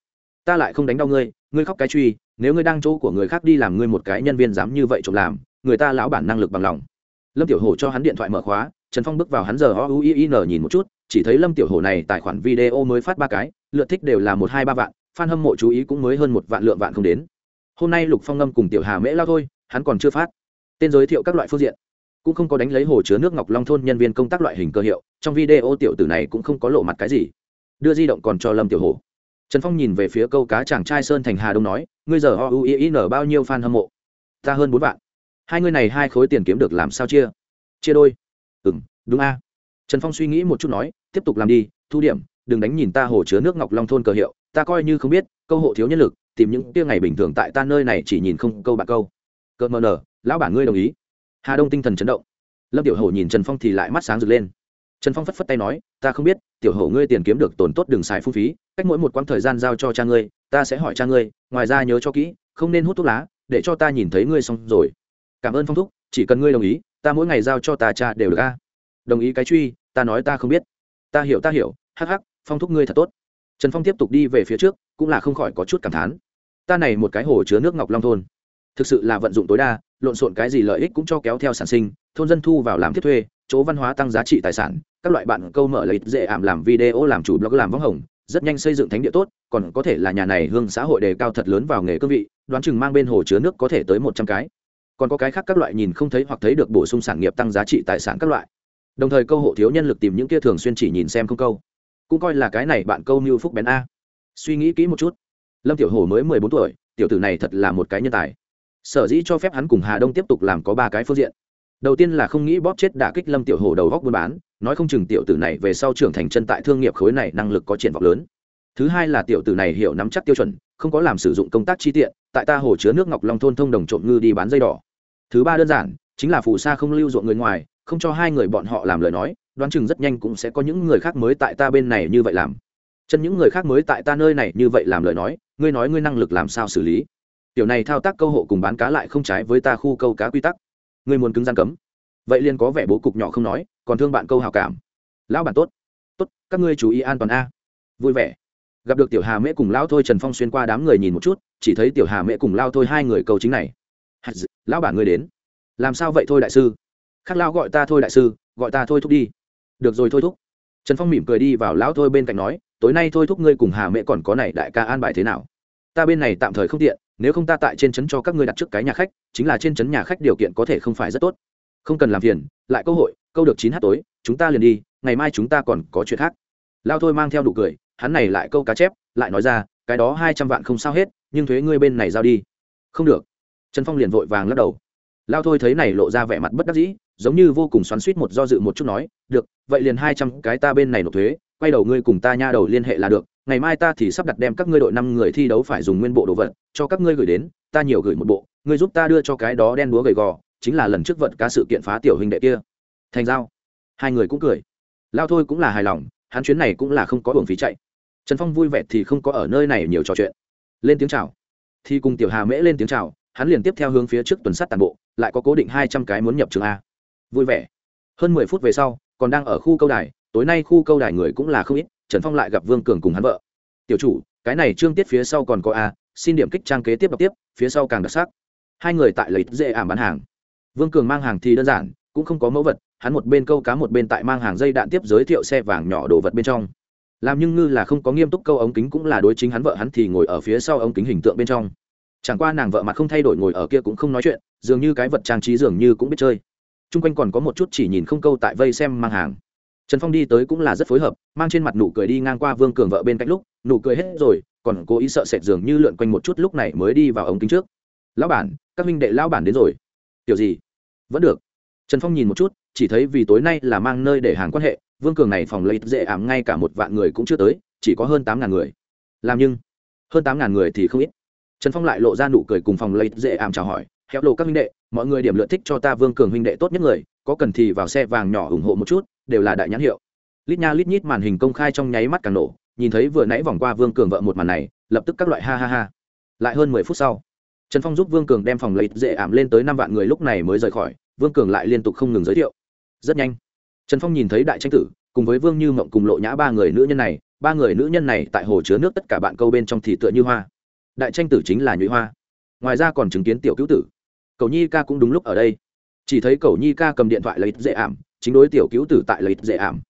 ta lại không đánh đau ngươi ngươi khóc cái truy, nếu ngươi đang chỗ của người khác đi làm ngươi một cái nhân viên dám như vậy trộm làm, người ta lão bản năng lực bằng lòng. Lâm tiểu hổ cho hắn điện thoại mở khóa, trần phong bước vào hắn giờ o u i n nhìn một chút, chỉ thấy lâm tiểu hổ này tài khoản video mới phát ba cái, lượt thích đều là một, hai, ba vạn f a n hâm mộ chú ý cũng mới hơn một vạn lượng vạn không đến. Hôm nay lục phong ngâm cùng tiểu hà mễ lao thôi, hắn còn chưa phát. Tên giới thiệu các loại phương diện. Cũng không có đánh lấy hồ chứa nước ngọc long thôn nhân viên công tác loại hình cơ hiệu, trong video tiểu tử này cũng không có lộ mặt cái gì. Đưa di động còn cho lâm tiểu hồ trần phong nhìn về phía câu cá chàng trai sơn thành hà đông nói, ngươi giờ o u i n bao nhiêu fan hâm mộ? Ta hơn bốn vạn. Hai ngươi này hai khối tiền kiếm được làm sao chia? Chia đôi. Ừ m đúng a. Trần phong suy nghĩ một chút nói, tiếp tục làm đi, thu điểm, đừng đánh nhìn ta hồ chứa nước ngọc long thôn cờ hiệu, ta coi như không biết, câu hộ thiếu nhân lực, tìm những tia ngày bình thường tại ta nơi này chỉ nhìn không câu bạc câu. Cợt mờ nở lão bản ngươi đồng ý. Hà đông tinh thần chấn động. Lâm tiểu hổ nhìn trần phong thì lại mắt sáng rực lên trần phong phất phất tay nói, ta không biết, tiểu hổ ngươi tiền kiếm được tổn tốt đừng xài phung phí, cách mỗi một quãng thời gian giao cho cha ngươi, ta sẽ hỏi cha ngươi, ngoài ra nhớ cho kỹ, không nên hút thuốc lá, để cho ta nhìn thấy ngươi xong rồi. Cảm ơn phong thúc, chỉ cần ngươi đồng ý, ta mỗi ngày giao cho ta cha đều được a. Đồng ý cái truy, ta nói ta không biết. Ta hiểu ta hiểu, hắc hắc, phong thúc ngươi thật tốt. Trần phong tiếp tục đi về phía trước, cũng là không khỏi có chút cảm thán. Ta này một cái hồ chứa nước ngọc long thôn, thực sự là vận dụng tối đa, lộn xộn cái gì lợi ích cũng cho kéo theo sản sinh, thôn dân thu vào làm thiết thuê, chỗ văn hóa tăng giá trị tài sản các loại bạn câu mở lợi dễ ảm làm video, làm chủ blog, làm võng hồng, rất nhanh xây dựng thánh địa tốt, còn có thể là nhà này hương xã hội đề cao thật lớn vào nghề cương vị, đoán chừng mang bên hồ chứa nước có thể tới một trăm cái. Còn có cái khác các loại nhìn không thấy hoặc thấy được bổ sung sản nghiệp tăng giá trị tài sản các loại. Đồng thời câu hộ thiếu nhân lực tìm những kia thường xuyên chỉ nhìn xem không câu. Cũng coi là cái này bạn câu như phúc bén a. Suy nghĩ kỹ một chút. Lâm tiểu hồ mới mười bốn tuổi, tiểu tử này thật là một cái nhân tài. Sở dĩ cho phép hắn cùng hà đông tiếp tục làm có ba cái phương diện. Đầu tiên là không nghĩ bóp chết đả kích lâm tiểu hồ đầu góc buôn bán nói không chừng tiểu tử này về sau trưởng thành chân tại thương nghiệp khối này năng lực có triển vọng lớn. Thứ hai là tiểu tử này hiểu nắm chắc tiêu chuẩn, không có làm sử dụng công tác chi tiện, tại ta hồ chứa nước ngọc long thôn thông đồng trộm ngư đi bán dây đỏ. Thứ ba đơn giản, chính là phù sa không lưu ruộng người ngoài, không cho hai người bọn họ làm lời nói, đoán chừng rất nhanh cũng sẽ có những người khác mới tại ta bên này như vậy làm. Chân những người khác mới tại ta nơi này như vậy làm lời nói, ngươi nói ngươi năng lực làm sao xử lý? Tiểu này thao tác câu hộ cùng bán cá lại không trái với ta khu câu cá quy tắc. Ngươi muốn cứng gian cấm vậy liền có vẻ bố cục nhỏ không nói, còn thương bạn câu hào cảm. Lão bản tốt. Tốt, các ngươi chú ý an toàn a. Vui vẻ. Gặp được tiểu hà mễ cùng lao thôi trần phong xuyên qua đám người nhìn một chút, chỉ thấy tiểu hà mễ cùng lao thôi hai người câu chính này. Lão bản ngươi đến. Làm sao vậy thôi đại sư? Khắc lao gọi ta thôi đại sư, gọi ta thôi thúc đi. Được rồi thôi thúc. Trần phong mỉm cười đi vào lão thôi bên cạnh nói, tối nay thôi thúc ngươi cùng hà mễ còn có này đại ca an bài thế nào? Ta bên này tạm thời không tiện, nếu không ta tại trên trấn cho các ngươi đặt trước cái nhà khách, chính là trên trấn nhà khách điều kiện có thể không phải rất tốt không cần làm phiền, lại cơ hội, câu được chín h tối, chúng ta liền đi, ngày mai chúng ta còn có chuyện khác. Lao thôi mang theo đủ cười, hắn này lại câu cá chép, lại nói ra, cái đó hai trăm vạn không sao hết, nhưng thuế ngươi bên này giao đi. Không được. Trần phong liền vội vàng lắc đầu. Lao thôi thấy này lộ ra vẻ mặt bất đắc dĩ, giống như vô cùng xoắn suýt một do dự một chút nói, được, vậy liền hai trăm cái ta bên này nộp thuế, quay đầu ngươi cùng ta nha đầu liên hệ là được, ngày mai ta thì sắp đặt đem các ngươi đội năm người thi đấu phải dùng nguyên bộ đồ vật, cho các ngươi gửi đến, ta nhiều gửi một bộ, ngươi giúp ta đưa cho cái đó đen đúa gầy gò chính là lần trước vận cá sự kiện phá tiểu hình đệ kia. Thành giao. Hai người cũng cười. Lao thôi cũng là hài lòng, hắn chuyến này cũng là không có hưởng phí chạy. Trần phong vui vẻ thì không có ở nơi này nhiều trò chuyện. Lên tiếng chào. Thì cùng tiểu hà mễ lên tiếng chào, hắn liền tiếp theo hướng phía trước tuần sát tàn bộ, lại có cố định hai trăm cái muốn nhập trường a. Vui vẻ. Hơn mười phút về sau, còn đang ở khu câu đài, tối nay khu câu đài người cũng là không ít, trần phong lại gặp vương cường cùng hắn vợ. Tiểu chủ, cái này trương tiết phía sau còn có a, xin điểm kích trang kế tiếp đọc tiếp, phía sau càng đặc sắc. Hai người tại lấy dễ ảm bán hàng vương cường mang hàng thì đơn giản, cũng không có mẫu vật, hắn một bên câu cá một bên tại mang hàng dây đạn tiếp giới thiệu xe vàng nhỏ đồ vật bên trong. Làm nhưng ngư là không có nghiêm túc câu ống kính cũng là đối chính hắn vợ hắn thì ngồi ở phía sau ống kính hình tượng bên trong. Chẳng qua nàng vợ mặt không thay đổi ngồi ở kia cũng không nói chuyện, dường như cái vật trang trí dường như cũng biết chơi. T r u n g quanh còn có một chút chỉ nhìn không câu tại vây xem mang hàng. Trần phong đi tới cũng là rất phối hợp, mang trên mặt nụ cười đi ngang qua vương cường vợ bên cạnh lúc, nụ cười hết rồi, còn cố ý sợ sệt dường như lượn quanh một chút lúc này mới đi vào ống kính trước. Lão bản, các minh đệ lão bản đến rồi. Kiểu gì? Vẫn được. Trần phong nhìn một chút, chỉ thấy vì tối nay là mang nơi để hàng quan hệ, vương cường này phòng lấy dễ ảm ngay cả một vạn người cũng chưa tới, chỉ có hơn tám ngàn người. Làm nhưng, hơn tám ngàn người thì không ít. Trần phong lại lộ ra nụ cười cùng phòng lấy dễ ảm chào hỏi héo lộ các huynh đệ, mọi người điểm lượt thích cho ta vương cường huynh đệ tốt nhất người, có cần thì vào xe vàng nhỏ ủng hộ một chút, đều là đại nhãn hiệu. Lít nha lít nhít màn hình công khai trong nháy mắt càng nổ, nhìn thấy vừa nãy vòng qua vương cường vợ một màn này, lập tức các loại ha ha ha. Lại hơn mười phút sau trần phong giúp vương cường đem phòng lấy dễ ảm lên tới năm vạn người lúc này mới rời khỏi, vương cường lại liên tục không ngừng giới thiệu. Rất nhanh, trần phong nhìn thấy đại tranh tử, cùng với vương như mộng cùng lộ nhã ba người nữ nhân này, ba người nữ nhân này tại hồ chứa nước tất cả bạn câu bên trong thì tựa như hoa. Đại tranh tử chính là nhụy hoa. Ngoài ra còn chứng kiến tiểu cứu tử. Cầu nhi ca cũng đúng lúc ở đây. Chỉ thấy cầu nhi ca cầm điện thoại lấy dễ ảm, chính đối tiểu cứu tử tại lấy dễ ảm.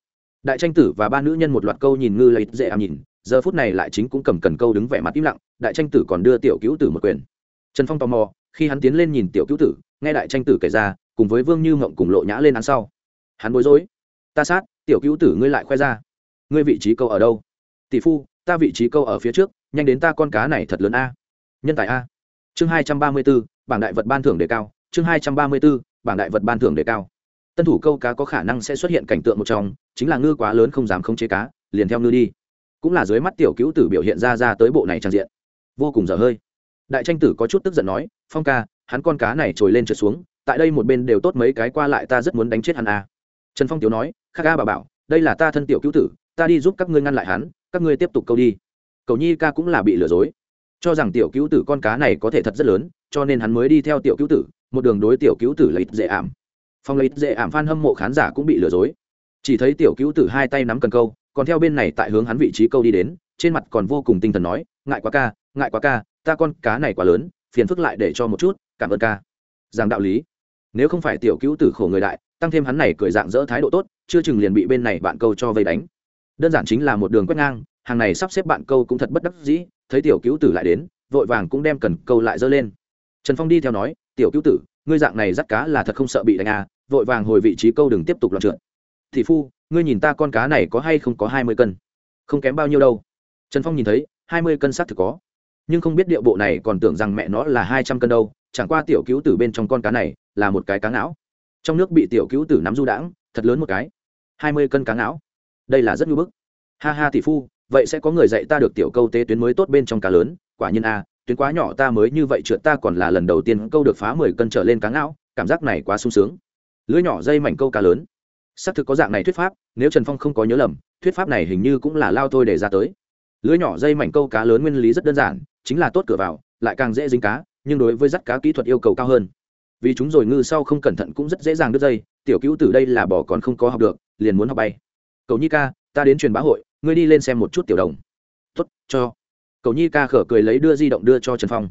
Đại tranh tử và ba nữ nhân một loạt câu nhìn ngư lấy dễ ảm nhìn, giờ phút này lại chính cũng cầm cần câu đứng vẻ mặt im lặng, đại tranh tử còn đưa tiểu cứu tử một quyền trần phong tò mò, khi hắn tiến lên nhìn tiểu cứu tử, nghe đại tranh tử kể ra, cùng với vương như mộng cùng lộ nhã lên án sau. Hắn bối rối. Ta sát, tiểu cứu tử ngươi lại khoe ra. Ngươi vị trí câu ở đâu? Tỷ phu, ta vị trí câu ở phía trước, nhanh đến ta con cá này thật lớn a. Nhân tài a. Chương hai trăm ba mươi b ố bảng đại vật ban thưởng đề cao. Chương hai trăm ba mươi b ố bảng đại vật ban thưởng đề cao. Tân thủ câu cá có khả năng sẽ xuất hiện cảnh tượng một trong, chính là ngư quá lớn không dám khống chế cá, liền theo ngư đi. Cũng là dưới mắt tiểu cứu tử biểu hiện ra ra tới bộ này trang diện. Vô cùng dở hơi đại tranh tử có chút tức giận nói, phong ca, hắn con cá này trồi lên trượt xuống, tại đây một bên đều tốt mấy cái qua lại ta rất muốn đánh chết hắn a trần phong Tiếu nói, khắc a bà bảo, đây là ta thân tiểu cứu tử, ta đi giúp các ngươi ngăn lại hắn, các ngươi tiếp tục câu đi. Cầu nhi ca cũng là bị lừa dối. Cho rằng tiểu cứu tử con cá này có thể thật rất lớn, cho nên hắn mới đi theo tiểu cứu tử, một đường đối tiểu cứu tử lấy dễ ảm. Phong lấy dễ ảm phan hâm mộ khán giả cũng bị lừa dối. Chỉ thấy tiểu cứu tử hai tay nắm cần câu, còn theo bên này tại hướng hắn vị trí câu đi đến, trên mặt còn vô cùng tinh thần nói, ngại quá ca, ngại quá ca ta con cá này quá lớn, phiền phức lại để cho một chút, cảm ơn ca. Rằng đạo lý. Nếu không phải tiểu cứu tử khổ người đại, tăng thêm hắn này cười dạng dỡ thái độ tốt, chưa chừng liền bị bên này bạn câu cho vây đánh. Đơn giản chính là một đường quét ngang, hàng này sắp xếp bạn câu cũng thật bất đắc dĩ, thấy tiểu cứu tử lại đến, vội vàng cũng đem cần câu lại dơ lên. Trần phong đi theo nói, tiểu cứu tử, ngươi dạng này dắt cá là thật không sợ bị đánh à vội vàng hồi vị trí câu đừng tiếp tục loạn trượt. Thị phu, ngươi nhìn ta con cá này có hay không có hai mươi cân? Không kém bao nhiêu đâu. Trần phong nhìn thấy, hai mươi cân xác thực có nhưng không biết điệu bộ này còn tưởng rằng mẹ nó là hai trăm cân đâu chẳng qua tiểu cứu tử bên trong con cá này là một cái cá não, trong nước bị tiểu cứu tử nắm du đãng thật lớn một cái. Hai mươi cân cá não, đây là rất ngưỡng bức. Ha ha tỷ phu vậy sẽ có người dạy ta được tiểu câu tế tuyến mới tốt bên trong cá lớn quả nhiên a tuyến quá nhỏ ta mới như vậy trượt ta còn là lần đầu tiên câu được phá mười cân trở lên cá não, cảm giác này quá sung sướng. Lưới nhỏ dây mảnh câu cá lớn. Xác thực có dạng này thuyết pháp nếu trần phong không có nhớ lầm thuyết pháp này hình như cũng là lao thôi để ra tới lưới nhỏ dây mảnh câu cá lớn nguyên lý rất đơn giản, chính là tốt cửa vào, lại càng dễ dính cá, nhưng đối với dắt cá kỹ thuật yêu cầu cao hơn. Vì chúng rồi ngư sau không cẩn thận cũng rất dễ dàng đứt dây, tiểu cứu từ đây là bỏ còn không có học được, liền muốn học bay. Cầu nhi ca, ta đến truyền bá hội, ngươi đi lên xem một chút tiểu đồng. Tốt, cho. Cầu nhi ca khở cười lấy đưa di động đưa cho trần phong.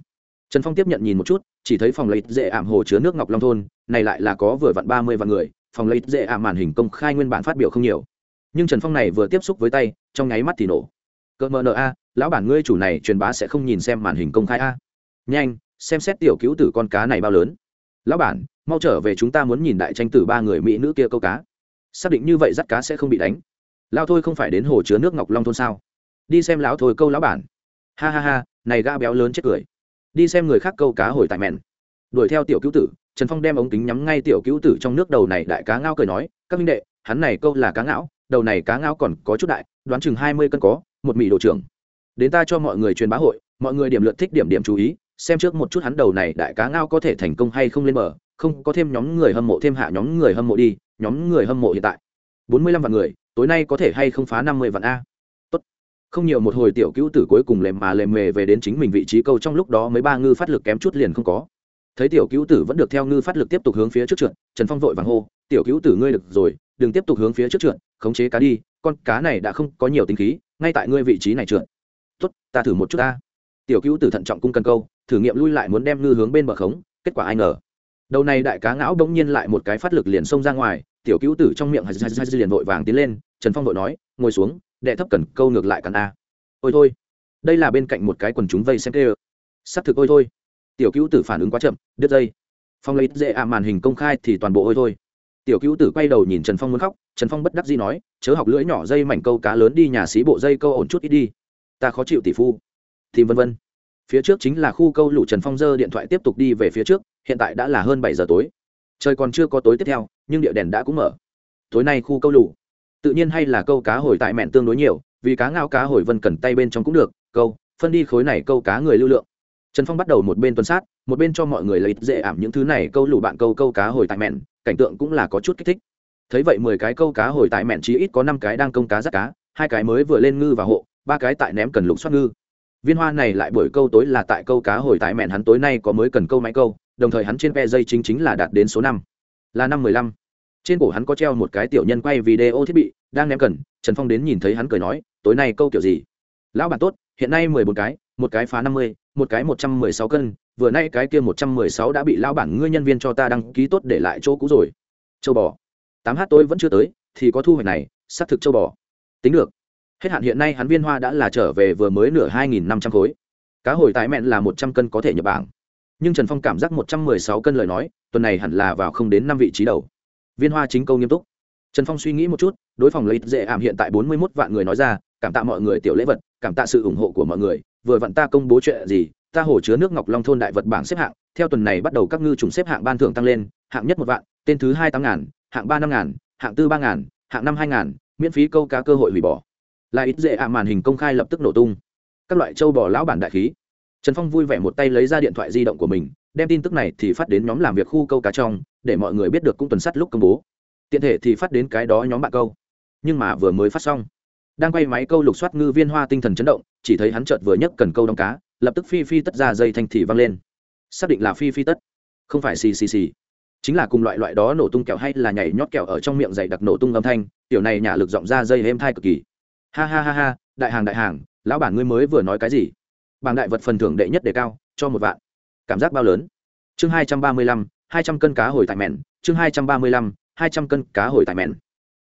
Trần phong tiếp nhận nhìn một chút, chỉ thấy phòng lấy dễ ảm hồ chứa nước ngọc long thôn, này lại là có vừa vặn ba mươi vạn người, phòng lấy dễ ảm màn hình công khai nguyên bản phát biểu không nhiều. Nhưng trần phong này vừa tiếp xúc với tay, trong nháy mắt thì nổ cỡ mờ nợ a, lão bản ngươi chủ này truyền bá sẽ không nhìn xem màn hình công khai a. Nhanh, xem xét tiểu cứu tử con cá này bao lớn. Lão bản, mau trở về chúng ta muốn nhìn đại tranh tử ba người mỹ nữ kia câu cá. Xác định như vậy dắt cá sẽ không bị đánh. Lao thôi không phải đến hồ chứa nước ngọc long thôn sao? Đi xem lão thôi câu lão bản. Ha ha ha, này ga béo lớn chết cười. Đi xem người khác câu cá hồi tại mẹn. Đuổi theo tiểu cứu tử, trần phong đem ống kính nhắm ngay tiểu cứu tử trong nước đầu này đại cá ngao cười nói, các minh đệ, hắn này câu là cá ngão, đầu này cá ngao còn có chút đại đoán chừng hai mươi cân có, một mỹ đồ trưởng. Đến ta cho mọi người truyền bá hội, mọi người điểm lượt thích điểm điểm chú ý, xem trước một chút hắn đầu này đại cá ngao có thể thành công hay không lên bờ, không có thêm nhóm người hâm mộ thêm hạ nhóm người hâm mộ đi, nhóm người hâm mộ hiện tại. Bốn mươi lăm vạn người, tối nay có thể hay không phá năm mươi vạn a. Tốt. Không nhiều một hồi tiểu cứu tử cuối cùng lềm mà lềm mề về đến chính mình vị trí câu trong lúc đó mấy ba ngư phát lực kém chút liền không có. Thấy tiểu cứu tử vẫn được theo ngư phát lực tiếp tục hướng phía trước trượt, trần phong vội vàng hô, tiểu cứu tử ngươi được rồi, đừng tiếp tục hướng phía trước trượt, khống chế cá đi con cá này đã không có nhiều tính khí, ngay tại ngươi vị trí này trượt. Tốt, ta thử một chút ta. Tiểu cứu tử thận trọng cung cần câu, thử nghiệm lui lại muốn đem ngư hướng bên bờ khống, kết quả ai ngờ. Đầu này đại cá ngão bỗng nhiên lại một cái phát lực liền xông ra ngoài, tiểu cứu tử trong miệng liền vội vàng tiến lên, trần phong vội nói, ngồi xuống, đệ thấp cần câu ngược lại cắn a. Ôi thôi. Đây là bên cạnh một cái quần chúng vây xem tê xác thực ôi thôi. Tiểu cứu tử phản ứng quá chậm, đứt dây. Phong lấy dễ ạ màn hình công khai thì toàn bộ ôi thôi tiểu cứu tử quay đầu nhìn trần phong muốn khóc, trần phong bất đắc dĩ nói, chớ học lưỡi nhỏ dây mảnh câu cá lớn đi, nhà xí bộ dây câu ổn chút ít đi. Ta khó chịu tỷ phu. Thì vân vân. Phía trước chính là khu câu lũ trần phong dơ điện thoại tiếp tục đi về phía trước, hiện tại đã là hơn bảy giờ tối. Trời còn chưa có tối tiếp theo, nhưng địa đèn đã cũng mở. Tối nay khu câu lũ. Tự nhiên hay là câu cá hồi tại mẹn tương đối nhiều, vì cá ngao cá hồi vân cần tay bên trong cũng được, câu, phân đi khối này câu cá người lưu lượng. Trần phong bắt đầu một bên tuần sát, một bên cho mọi người lấy dễ ảm những thứ này câu lũ bạn câu câu cá hồi tại mẹn cảnh tượng cũng là có chút kích thích. Thấy vậy mười cái câu cá hồi tại mẹn chí ít có năm cái đang công cá rắt cá, hai cái mới vừa lên ngư và hộ, ba cái tại ném cần lục xoát ngư. Viên hoa này lại buổi câu tối là tại câu cá hồi tại mẹn hắn tối nay có mới cần câu máy câu, đồng thời hắn trên ve dây chính chính là đạt đến số năm. Là năm mười lăm. Trên cổ hắn có treo một cái tiểu nhân quay video thiết bị, đang ném cần, trần phong đến nhìn thấy hắn cười nói, tối nay câu kiểu gì? Lão bản tốt, hiện nay mười bốn cái, một cái phá năm mươi, một cái một trăm mười sáu cân vừa nay cái kia một trăm mười sáu đã bị lão bản ngươi nhân viên cho ta đăng ký tốt để lại chỗ cũ rồi. Châu bò. tám h tôi vẫn chưa tới, thì có thu hoạch này, xác thực châu bò. Tính được. Hết hạn hiện nay hắn viên hoa đã là trở về vừa mới nửa hai nghìn năm trăm khối. Cá hồi tại mẹn là một trăm cân có thể nhập bảng. Nhưng trần phong cảm giác một trăm mười sáu cân lời nói, tuần này hẳn là vào không đến năm vị trí đầu. Viên hoa chính câu nghiêm túc. Trần phong suy nghĩ một chút, đối phòng lấy dễ ảm hiện tại bốn mươi mốt vạn người nói ra, cảm tạ mọi người tiểu lễ vật, cảm tạ sự ủng hộ của mọi người, vừa vặn ta công bố chuyện gì ta hồ chứa nước ngọc long thôn đại vật bảng xếp hạng, theo tuần này bắt đầu các ngư trùng xếp hạng ban thưởng tăng lên, hạng nhất một vạn, tên thứ hai tám ngàn, hạng ba năm ngàn, hạng tư ba ngàn, hạng năm hai ngàn, miễn phí câu cá cơ hội hủy bỏ. Là ít dễ ạ màn hình công khai lập tức nổ tung. Các loại châu bò lão bản đại khí. Trần phong vui vẻ một tay lấy ra điện thoại di động của mình, đem tin tức này thì phát đến nhóm làm việc khu câu cá trong, để mọi người biết được cũng tuần sắt lúc công bố. Tiện thể thì phát đến cái đó nhóm bạn câu. Nhưng mà vừa mới phát xong. Đang quay máy câu lục soát ngư viên hoa tinh thần chấn động, chỉ thấy hắn chợt vừa nhấc cần câu đóng cá lập tức phi phi tất ra dây thanh thì văng lên. Xác định là phi phi tất. Không phải xì xì xì. Chính là cùng loại loại đó nổ tung kẹo hay là nhảy nhót kẹo ở trong miệng dày đặc nổ tung âm thanh, tiểu này nhả lực giọng ra dây êm thai cực kỳ. Ha ha ha ha, đại hàng đại hàng, lão bản ngươi mới vừa nói cái gì? Bảng đại vật phần thưởng đệ nhất đề cao, cho một vạn. Cảm giác bao lớn? Chương hai trăm ba mươi lăm, hai trăm cân cá hồi tại mẹn. Chương hai trăm ba mươi lăm, hai trăm cân cá hồi tại mẹn.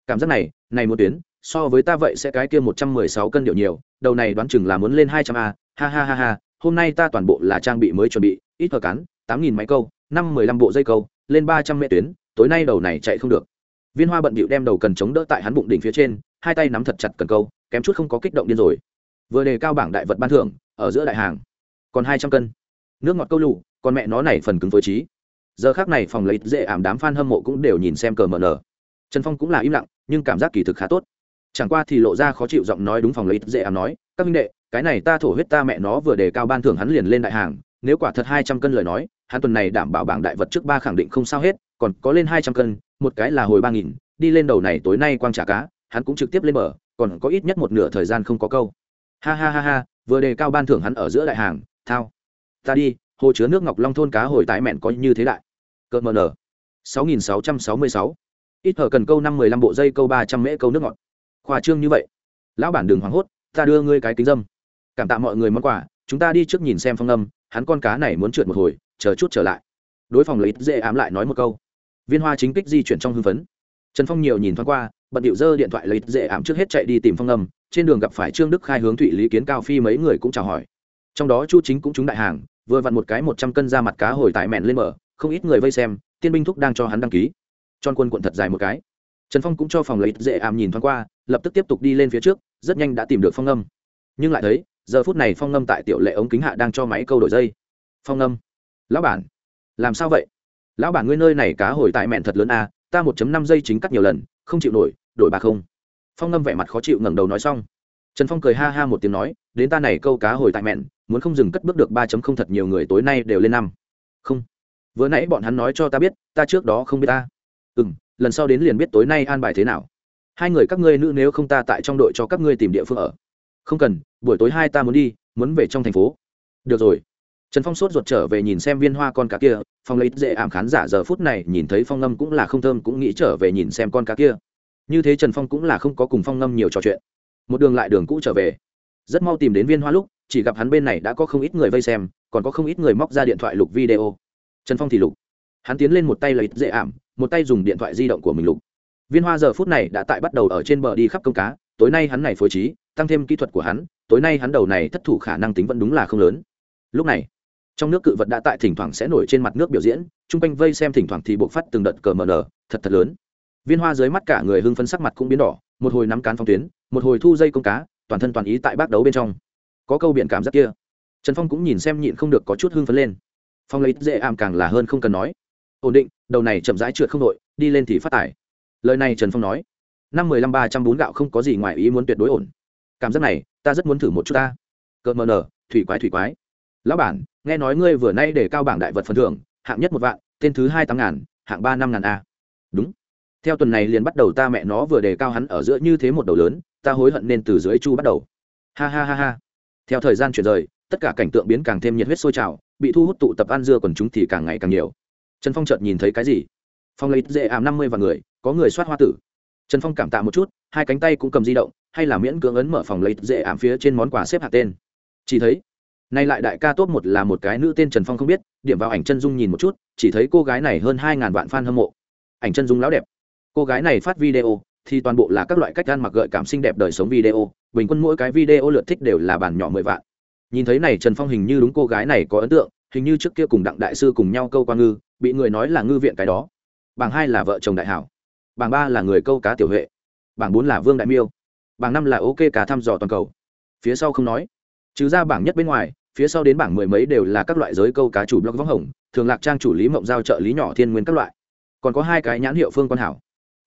Cảm giác này này một tuyến, so với ta vậy sẽ cái kia một trăm mười sáu cân điệu nhiều, đầu này đoán chừng là muốn lên hai trăm a. Ha ha ha ha hôm nay ta toàn bộ là trang bị mới chuẩn bị, ít hờ cắn, tám nghìn máy câu, năm mười lăm bộ dây câu, lên ba trăm mẹ tuyến, tối nay đầu này chạy không được. Viên hoa bận bịu đem đầu cần chống đỡ tại hắn bụng đỉnh phía trên, hai tay nắm thật chặt cần câu, kém chút không có kích động điên rồi. Vừa đề cao bảng đại vật ban thưởng, ở giữa đại hàng, còn hai trăm cân. Nước ngọt câu lụ còn mẹ nó này phần cứng phối trí. Giờ khác này phòng lấy dễ ảm đám f a n hâm mộ cũng đều nhìn xem cờ mờ nở trần phong cũng là im lặng, nhưng cảm giác kỳ thực khá tốt. Chẳng qua thì lộ ra khó chịu giọng nói đúng phòng lấy dễ ảm nói, các minh đệ cái này ta thổ huyết ta mẹ nó vừa đề cao ban thưởng hắn liền lên đại hàng, nếu quả thật hai trăm cân lời nói, hắn tuần này đảm bảo bảng đại vật trước ba khẳng định không sao hết, còn có lên hai trăm cân, một cái là hồi ba nghìn, đi lên đầu này tối nay quang trả cá, hắn cũng trực tiếp lên bờ, còn có ít nhất một nửa thời gian không có câu. Ha ha ha ha, vừa đề cao ban thưởng hắn ở giữa đại hàng, thao. Ta đi, hồ chứa nước ngọc long thôn cá hồi tái mẹn có như thế đại. Cơn mờ nở. sáu nghìn sáu trăm sáu mươi sáu. Ít hở cần câu năm mười lăm bộ dây câu ba trăm mễ câu nước ngọt. Khoa trương như vậy. Lão bản đường hoảng hốt, ta đưa ngươi cái kính dâm cảm tạ mọi người món quà, chúng ta đi trước nhìn xem phong âm, hắn con cá này muốn trượt một hồi, chờ chút trở lại. Đối phòng lấy dễ ám lại nói một câu. Viên hoa chính kích di chuyển trong hưng phấn. Trần phong nhiều nhìn thoáng qua, bận điệu dơ điện thoại lấy dễ ảm trước hết chạy đi tìm phong âm, trên đường gặp phải trương đức khai hướng thụy lý kiến cao phi mấy người cũng chào hỏi. Trong đó chu chính cũng trúng đại hàng, vừa vặn một cái một trăm cân ra mặt cá hồi tại mẹn lên mở không ít người vây xem, tiên binh thúc đang cho hắn đăng ký. Tròn quân quận thật dài một cái. Trần phong cũng cho phòng lấy dễ ảm nhìn thoáng qua, lập tức tiếp tục đi lên phía trước, rất nhanh đã tìm được phong âm. Nhưng lại thấy giờ phút này phong ngâm tại tiểu lệ ống kính hạ đang cho máy câu đổi dây. Phong ngâm. Lão bản. Làm sao vậy? Lão bản ngươi nơi này cá hồi tại mẹn thật lớn a ta một năm giây chính cắt nhiều lần, không chịu nổi, đổi bà không. Phong ngâm vẻ mặt khó chịu ngẩng đầu nói xong. Trần phong cười ha ha một tiếng nói, đến ta này câu cá hồi tại mẹn, muốn không dừng cất bước được ba không thật nhiều người tối nay đều lên năm. Không. Vừa nãy bọn hắn nói cho ta biết, ta trước đó không biết ta. Ừ m lần sau đến liền biết tối nay an bài thế nào. Hai người các ngươi nữ nếu không ta tại trong đội cho các ngươi tìm địa phương ở. Không cần buổi tối hai ta muốn đi, muốn về trong thành phố. Được rồi. Trần phong sốt ruột trở về nhìn xem viên hoa con cá kia, phong lấy dễ ảm khán giả giờ phút này nhìn thấy phong ngâm cũng là không thơm cũng nghĩ trở về nhìn xem con cá kia. Như thế trần phong cũng là không có cùng phong ngâm nhiều trò chuyện. Một đường lại đường cũ trở về. Rất mau tìm đến viên hoa lúc, chỉ gặp hắn bên này đã có không ít người vây xem, còn có không ít người móc ra điện thoại lục video. Trần phong thì lục. Hắn tiến lên một tay lấy dễ ảm, một tay dùng điện thoại di động của mình lục. Viên hoa giờ phút này đã tại bắt đầu ở trên bờ đi khắp công cá, tối nay hắn này phối trí tăng thêm kỹ thuật của hắn, tối nay hắn đầu này thất thủ khả năng tính vẫn đúng là không lớn. Lúc này, trong nước cự vật đã tại thỉnh thoảng sẽ nổi trên mặt nước biểu diễn, chung quanh vây xem thỉnh thoảng thì buộc phát từng đợt cờ mờ nở, thật thật lớn. Viên hoa dưới mắt cả người hưng phấn sắc mặt cũng biến đỏ, một hồi nắm cán phong tuyến, một hồi thu dây công cá, toàn thân toàn ý tại bác đấu bên trong. Có câu biện cảm giác kia. Trần phong cũng nhìn xem nhịn không được có chút hưng phấn lên. Phong lấy dễ ảm càng là hơn không cần nói. Ổn định, đầu này chậm rãi trượt không đội, đi lên thì phát tải. Lời này trần phong nói. Năm mười lăm ba trăm bún gạo không có gì ngoài ý muốn tuyệt đối ổn cảm giác này, ta rất muốn thử một chút ta. Cợt mờ nở, thủy quái thủy quái. Lão bản, nghe nói ngươi vừa nay để cao bảng đại vật phần thưởng, hạng nhất một vạn, tên thứ hai tám ngàn, hạng ba năm ngàn a. Đúng. Theo tuần này liền bắt đầu ta mẹ nó vừa đề cao hắn ở giữa như thế một đầu lớn, ta hối hận nên từ dưới chu bắt đầu. Ha ha ha ha. Theo thời gian chuyển rời, tất cả cảnh tượng biến càng thêm nhiệt huyết sôi trào, bị thu hút tụ tập ăn dưa quần chúng thì càng ngày càng nhiều. Trần phong chợt nhìn thấy cái gì? Phong lấy dễ ảm năm mươi và người, có người soát hoa tử. Trần phong cảm tạ một chút, hai cánh tay cũng cầm di động hay là miễn cưỡng ấn mở phòng lấy dễ ảm phía trên món quà xếp hạt tên. Chỉ thấy, nay lại đại ca top một là một cái nữ tên trần phong không biết, điểm vào ảnh chân dung nhìn một chút, chỉ thấy cô gái này hơn hai ngàn vạn fan hâm mộ. Ảnh chân dung lão đẹp. Cô gái này phát video, thì toàn bộ là các loại cách ăn mặc gợi cảm xinh đẹp đời sống video, bình quân mỗi cái video lượt thích đều là bàn nhỏ mười vạn. Nhìn thấy này trần phong hình như đúng cô gái này có ấn tượng, hình như trước kia cùng đặng đại sư cùng nhau câu qua ngư, bị người nói là ngư viện cái đó. Bảng hai là vợ chồng đại hảo. Bảng ba là người câu cá tiểu huệ. Bảng bốn là vương đại miêu bảng năm là ok cả thăm dò toàn cầu. Phía sau không nói. Trừ ra bảng nhất bên ngoài, phía sau đến bảng mười mấy đều là các loại giới câu cá chủ blog võng hồng, thường lạc trang chủ lý mộng giao trợ lý nhỏ thiên nguyên các loại. Còn có hai cái nhãn hiệu phương quan hảo.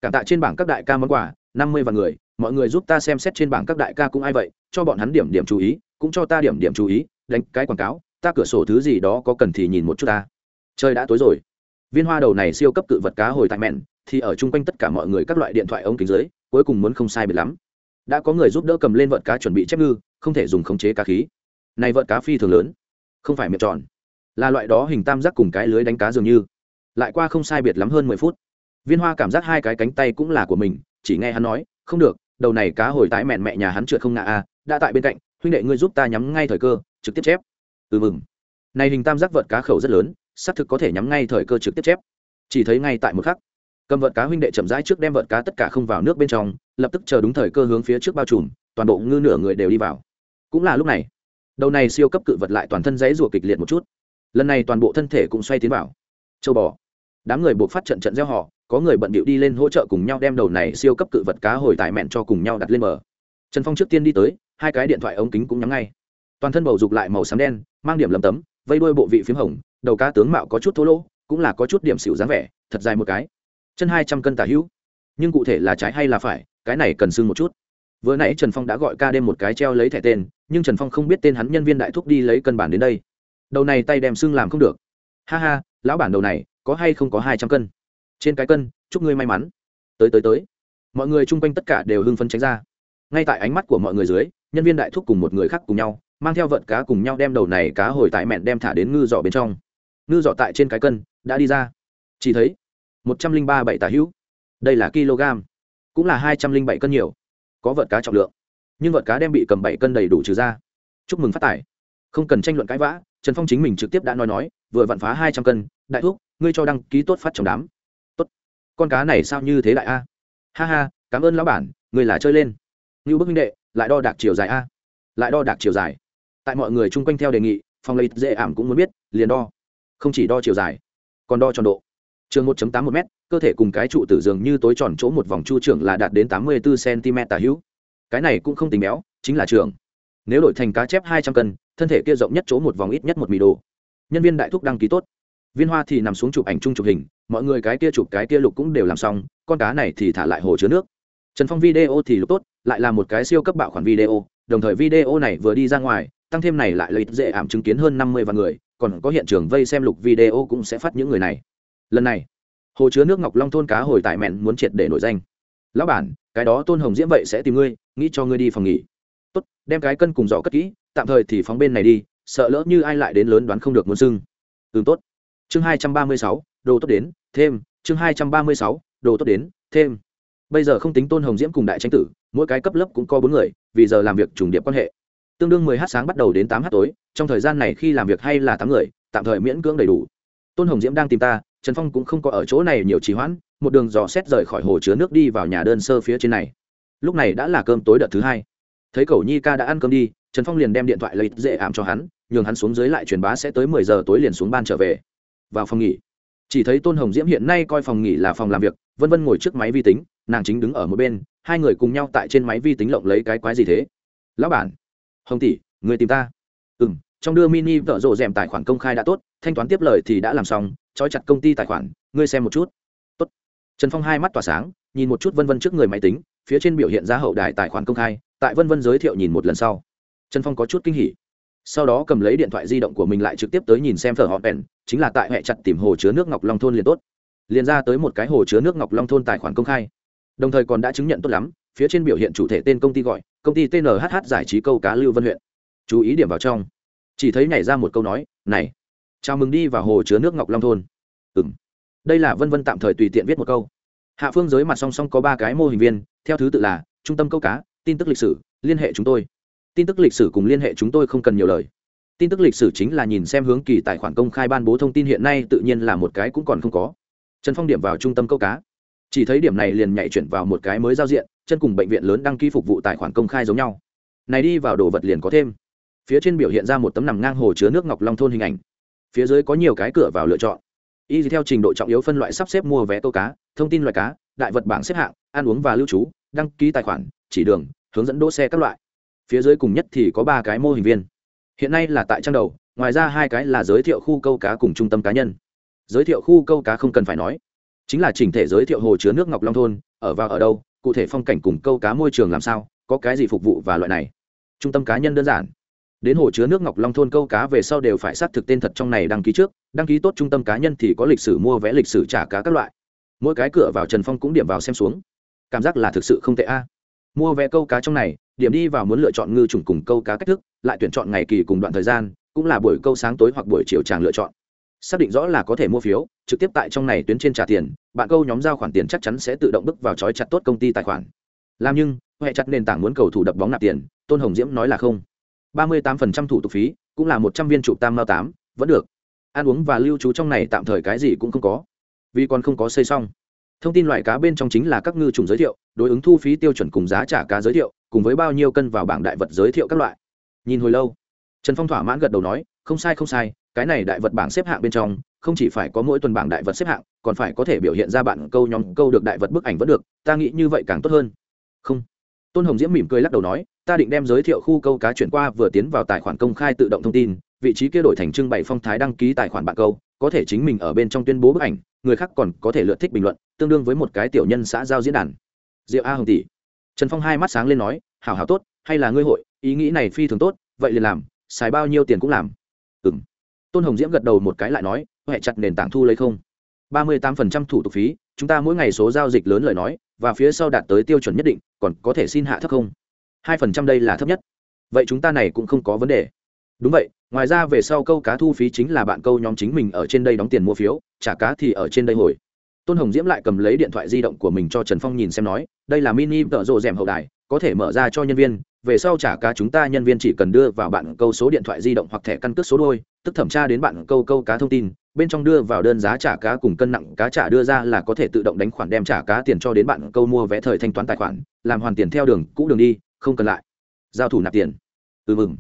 Cảm tạ trên bảng các đại ca món quà, năm mươi vạn người, mọi người giúp ta xem xét trên bảng các đại ca cũng ai vậy, cho bọn hắn điểm điểm chú ý, cũng cho ta điểm điểm chú ý, đánh cái quảng cáo, ta cửa sổ thứ gì đó có cần thì nhìn một chút ta. Trời đã tối rồi. Viên hoa đầu này siêu cấp cự vật cá hồi tại mẹn, thì ở chung quanh tất cả mọi người các loại điện thoại ống kính dưới, cuối cùng muốn không sai biệt lắm đã có người giúp đỡ cầm lên vợt cá chuẩn bị chép ngư, không thể dùng khống chế cá khí. Này vợt cá phi thường lớn, không phải miệng tròn. Là loại đó hình tam giác cùng cái lưới đánh cá dường như. Lại qua không sai biệt lắm hơn mười phút, viên hoa cảm giác hai cái cánh tay cũng là của mình, chỉ nghe hắn nói, không được, đầu này cá hồi tái mẹn mẹ nhà hắn trượt không ngã a đã tại bên cạnh, huynh đệ ngươi giúp ta nhắm ngay thời cơ, trực tiếp chép. Ừ mừng. Này hình tam giác vợt cá khẩu rất lớn, xác thực có thể nhắm ngay thời cơ trực tiếp chép. Chỉ thấy ngay tại một khắc cầm vợt cá huynh đệ chậm rãi trước đem vợt cá tất cả không vào nước bên trong, lập tức chờ đúng thời cơ hướng phía trước bao trùm, toàn bộ ngư nửa người đều đi vào. Cũng là lúc này, đầu này siêu cấp cự vật lại toàn thân dãy rùa kịch liệt một chút. Lần này toàn bộ thân thể cũng xoay tiến vào. Châu bò. Đám người buộc phát trận trận gieo họ, có người bận bịu đi lên hỗ trợ cùng nhau đem đầu này siêu cấp cự vật cá hồi tại mẹn cho cùng nhau đặt lên bờ. Trần phong trước tiên đi tới, hai cái điện thoại ống kính cũng nhắm ngay. Toàn thân bầu dục lại màu xám đen, mang điểm lầm tấm, vây đuôi bộ vị p h í m hồng, đầu cá tướng mạo có chút thô lỗ, cũng là có chút điểm xỉu dáng vẻ, thật dài một cái chân hai trăm cân tả hữu. Nhưng cụ thể là trái hay là phải, cái này cần sưng một chút. Vừa nãy trần phong đã gọi ca đêm một cái treo lấy thẻ tên, nhưng trần phong không biết tên hắn nhân viên đại thúc đi lấy cân bản đến đây. Đầu này tay đem sưng làm không được. Ha ha, lão bản đầu này, có hay không có hai trăm cân? Trên cái cân, chúc ngươi may mắn. Tới tới tới. Mọi người chung quanh tất cả đều hưng phấn tránh ra. Ngay tại ánh mắt của mọi người dưới, nhân viên đại thúc cùng một người khác cùng nhau, mang theo vận cá cùng nhau đem đầu này cá hồi tại mẹn đem thả đến ngư giỏ bên trong. Ngư giỏ tại trên cái cân, đã đi ra. Chỉ thấy một trăm linh ba bảy tả hữu. Đây là kg, cũng là hai trăm linh bảy cân nhiều. Có vợt cá trọng lượng. Nhưng vợt cá đem bị cầm bảy cân đầy đủ trừ ra. Chúc mừng phát tài. Không cần tranh luận cãi vã, trần phong chính mình trực tiếp đã nói nói, vừa vặn phá hai trăm cân, đại thuốc ngươi cho đăng ký tốt phát trong đám. Tốt. Con cá này sao như thế đại a? Ha ha, cảm ơn lão bản, người là chơi lên. Như bức minh đệ, lại đo đạc chiều dài a. Lại đo đạc chiều dài. Tại mọi người chung quanh theo đề nghị, phòng lấy dễ ảm cũng muốn biết, liền đo. Không chỉ đo chiều dài, còn đo tròn độ trường 1 tám một m cơ thể cùng cái trụ tử dường như tối tròn chỗ một vòng chu trưởng là đạt đến tám mươi bốn cm tả hữu. Cái này cũng không tính béo, chính là trường. Nếu đổi thành cá chép hai trăm cân, thân thể kia rộng nhất chỗ một vòng ít nhất một mì đồ. Nhân viên đại thúc đăng ký tốt. Viên hoa thì nằm xuống chụp ảnh chung chụp hình, mọi người cái kia chụp cái kia lục cũng đều làm xong, con cá này thì thả lại hồ chứa nước. Trần phong video thì lục tốt, lại là một cái siêu cấp bạo khoản video, đồng thời video này vừa đi ra ngoài, tăng thêm này lại lợi dễ ảm chứng kiến hơn năm mươi vạn người, còn có hiện trường vây xem lục video cũng sẽ phát những người này lần này, hồ chứa nước ngọc long thôn cá hồi tại mẹn muốn triệt để nổi danh. Lão bản, cái đó tôn hồng diễm vậy sẽ tìm ngươi, nghĩ cho ngươi đi phòng nghỉ. Tốt, đem cái cân cùng giỏ cất kỹ, tạm thời thì phóng bên này đi, sợ lỡ như ai lại đến lớn đoán không được muốn sưng. Ừ tốt. Chương hai trăm ba mươi sáu, đồ tốt đến, thêm. Chương hai trăm ba mươi sáu, đồ tốt đến, thêm. Bây giờ không tính tôn hồng diễm cùng đại tranh tử, mỗi cái cấp lớp cũng có bốn người, vì giờ làm việc trùng điệp quan hệ. Tương đương mười h sáng bắt đầu đến tám h tối, trong thời gian này khi làm việc hay là tám người, tạm thời miễn cưỡng đầy đủ tôn hồng diễm đang tìm ta, trần phong cũng không có ở chỗ này nhiều trì hoãn, một đường dò xét rời khỏi hồ chứa nước đi vào nhà đơn sơ phía trên này. Lúc này đã là cơm tối đợt thứ hai. Thấy cầu nhi ca đã ăn cơm đi, trần phong liền đem điện thoại lấy dễ ảm cho hắn, nhường hắn xuống dưới lại truyền bá sẽ tới mười giờ tối liền xuống ban trở về. Vào phòng nghỉ. Chỉ thấy tôn hồng diễm hiện nay coi phòng nghỉ là phòng làm việc, vân vân ngồi trước máy vi tính, nàng chính đứng ở một bên, hai người cùng nhau tại trên máy vi tính lộng lấy cái quái gì thế? Lão bản. Hồng tỷ, người tìm ta. Ừ m trong đưa mini vợ rộ rèm tài khoản công khai đã tốt thanh toán tiếp lời thì đã làm xong, trói chặt công ty tài khoản, ngươi xem một chút. Tốt. trần phong hai mắt tỏa sáng, nhìn một chút vân vân trước người máy tính, phía trên biểu hiện ra hậu đài tài khoản công khai, tại vân vân giới thiệu nhìn một lần sau. Trần phong có chút kinh hỉ. Sau đó cầm lấy điện thoại di động của mình lại trực tiếp tới nhìn xem thờ họ bèn chính là tại hệ chặt tìm hồ chứa nước ngọc long thôn liền tốt. Liền ra tới một cái hồ chứa nước ngọc long thôn tài khoản công khai. Đồng thời còn đã chứng nhận tốt lắm, phía trên biểu hiện chủ thể tên công ty gọi, công ty tnhh giải trí câu cá lưu vân huyện. Chú ý điểm vào trong. Chỉ thấy nhảy ra một câu nói, này chào mừng đi vào hồ chứa nước ngọc long thôn. Ừ m đây là vân vân tạm thời tùy tiện viết một câu. Hạ phương giới mặt song song có ba cái mô hình viên, theo thứ tự là trung tâm câu cá, tin tức lịch sử, liên hệ chúng tôi. Tin tức lịch sử cùng liên hệ chúng tôi không cần nhiều lời. Tin tức lịch sử chính là nhìn xem hướng kỳ tài khoản công khai ban bố thông tin hiện nay tự nhiên là một cái cũng còn không có. Trần phong điểm vào trung tâm câu cá. Chỉ thấy điểm này liền nhảy chuyển vào một cái mới giao diện, chân cùng bệnh viện lớn đăng ký phục vụ tài khoản công khai giống nhau. Này đi vào đồ vật liền có thêm. Phía trên biểu hiện ra một tấm nằm ngang hồ chứa nước ngọc long thôn hình ảnh phía dưới có nhiều cái cửa vào lựa chọn. Y theo trình độ trọng yếu phân loại sắp xếp mua vé câu cá, thông tin loại cá, đại vật bảng xếp hạng, ăn uống và lưu trú, đăng ký tài khoản, chỉ đường, hướng dẫn đỗ xe các loại. Phía dưới cùng nhất thì có ba cái mô hình viên. Hiện nay là tại trang đầu, ngoài ra hai cái là giới thiệu khu câu cá cùng trung tâm cá nhân. Giới thiệu khu câu cá không cần phải nói. Chính là chỉnh thể giới thiệu hồ chứa nước ngọc long thôn, ở và ở đâu, cụ thể phong cảnh cùng câu cá môi trường làm sao, có cái gì phục vụ và loại này. Trung tâm cá nhân đơn giản đến hồ chứa nước ngọc long thôn câu cá về sau đều phải xác thực tên thật trong này đăng ký trước, đăng ký tốt trung tâm cá nhân thì có lịch sử mua vé lịch sử trả cá các loại. Mỗi cái cửa vào trần phong cũng điểm vào xem xuống. Cảm giác là thực sự không tệ a. Mua vé câu cá trong này, điểm đi vào muốn lựa chọn ngư trùng cùng câu cá cách thức, lại tuyển chọn ngày kỳ cùng đoạn thời gian, cũng là buổi câu sáng tối hoặc buổi chiều tràng lựa chọn. Xác định rõ là có thể mua phiếu, trực tiếp tại trong này tuyến trên trả tiền, bạn câu nhóm giao khoản tiền chắc chắn sẽ tự động bước vào trói chặt tốt công ty tài khoản. Làm nhưng huệ chặt nền tảng muốn cầu thủ đập bóng nạp tiền, tôn hồng diễm nói là không ba mươi tám thủ tục phí, cũng là một trăm viên trụ tam mao tám, vẫn được. Ăn uống và lưu trú trong này tạm thời cái gì cũng không có, vì còn không có xây xong. Thông tin loại cá bên trong chính là các ngư trùng giới thiệu, đối ứng thu phí tiêu chuẩn cùng giá trả cá giới thiệu, cùng với bao nhiêu cân vào bảng đại vật giới thiệu các loại. Nhìn hồi lâu, trần phong thỏa mãn gật đầu nói, không sai không sai, cái này đại vật bảng xếp hạng bên trong, không chỉ phải có mỗi tuần bảng đại vật xếp hạng, còn phải có thể biểu hiện ra bạn câu nhóm câu được đại vật bức ảnh vẫn được, ta nghĩ như vậy càng tốt hơn. Không tôn hồng diễm mỉm cười lắc đầu nói, ta định đem giới thiệu khu câu cá chuyển qua, vừa tiến vào tài khoản công khai tự động thông tin, vị trí kia đổi thành trưng bày phong thái đăng ký tài khoản bạn câu, có thể chính mình ở bên trong tuyên bố bức ảnh, người khác còn có thể lượt thích bình luận, tương đương với một cái tiểu nhân xã giao diễn đàn. Diệu a hồng tỷ. Trần phong hai mắt sáng lên nói, hảo hảo tốt, hay là ngươi hội, ý nghĩ này phi thường tốt, vậy liền làm, xài bao nhiêu tiền cũng làm. Ừ m tôn hồng diễm gật đầu một cái lại nói huệ chặt nền tảng thu lấy không? Ba mươi tám phần trăm thủ tục phí, chúng ta mỗi ngày số giao dịch lớn lời nói và phía sau đạt tới tiêu chuẩn nhất định, còn có thể xin hạ thấp không? Hai phần trăm đây là thấp nhất. Vậy chúng ta này cũng không có vấn đề. Đúng vậy, ngoài ra về sau câu cá thu phí chính là bạn câu nhóm chính mình ở trên đây đóng tiền mua phiếu, trả cá thì ở trên đây hồi. Tôn hồng diễm lại cầm lấy điện thoại di động của mình cho trần phong nhìn xem nói, đây là mini tợ rộ rèm hậu đài, có thể mở ra cho nhân viên, về sau trả cá chúng ta nhân viên chỉ cần đưa vào bạn câu số điện thoại di động hoặc thẻ căn cước số đôi, tức thẩm tra đến bạn câu câu cá thông tin bên trong đưa vào đơn giá trả cá cùng cân nặng cá trả đưa ra là có thể tự động đánh khoản đem trả cá tiền cho đến bạn câu mua vé thời thanh toán tài khoản, làm hoàn tiền theo đường, cũ đường đi, không cần lại. Giao thủ nạp tiền. Ừ mừng.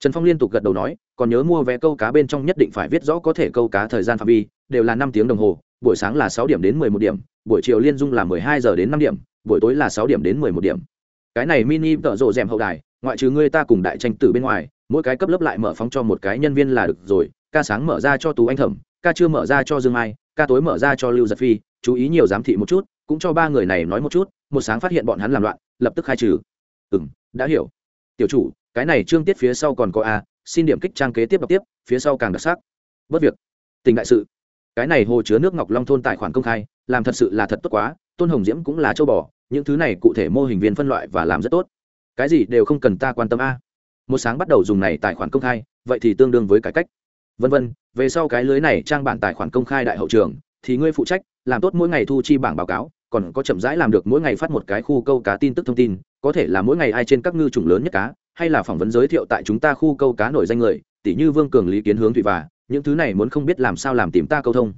Trần phong liên tục gật đầu nói, còn nhớ mua vé câu cá bên trong nhất định phải viết rõ có thể câu cá thời gian phạm vi, đều là năm tiếng đồng hồ, buổi sáng là sáu điểm đến mười một điểm, buổi chiều liên dung là mười hai giờ đến năm điểm, buổi tối là sáu điểm đến mười một điểm. Cái này mini tợ rộ rèm hậu đài, ngoại trừ ngươi ta cùng đại tranh tử bên ngoài, mỗi cái cấp lớp lại mở phóng cho một cái nhân viên là được rồi, ca sáng mở ra cho tú anh thẩm ca chưa mở ra cho dương mai, ca tối mở ra cho lưu giật phi, chú ý nhiều giám thị một chút, cũng cho ba người này nói một chút, một sáng phát hiện bọn hắn làm loạn, lập tức khai trừ. Ừ m đã hiểu. Tiểu chủ, cái này trương tiết phía sau còn có a, xin điểm kích trang kế tiếp đọc tiếp, phía sau càng đặc sắc. Bất việc. Tình đại sự. Cái này hồ chứa nước ngọc long thôn tài khoản công khai, làm thật sự là thật tốt quá, tôn hồng diễm cũng là châu bò, những thứ này cụ thể mô hình viên phân loại và làm rất tốt. Cái gì đều không cần ta quan tâm a. Một sáng bắt đầu dùng này tài khoản công khai, vậy thì tương đương với cải cách. Vân vân về sau cái lưới này trang bản tài khoản công khai đại hậu trường, thì ngươi phụ trách, làm tốt mỗi ngày thu chi bảng báo cáo, còn có chậm rãi làm được mỗi ngày phát một cái khu câu cá tin tức thông tin, có thể là mỗi ngày ai trên các ngư chủng lớn nhất cá, hay là phỏng vấn giới thiệu tại chúng ta khu câu cá nổi danh người tỷ như vương cường lý kiến hướng thụy và, những thứ này muốn không biết làm sao làm tìm ta câu thông.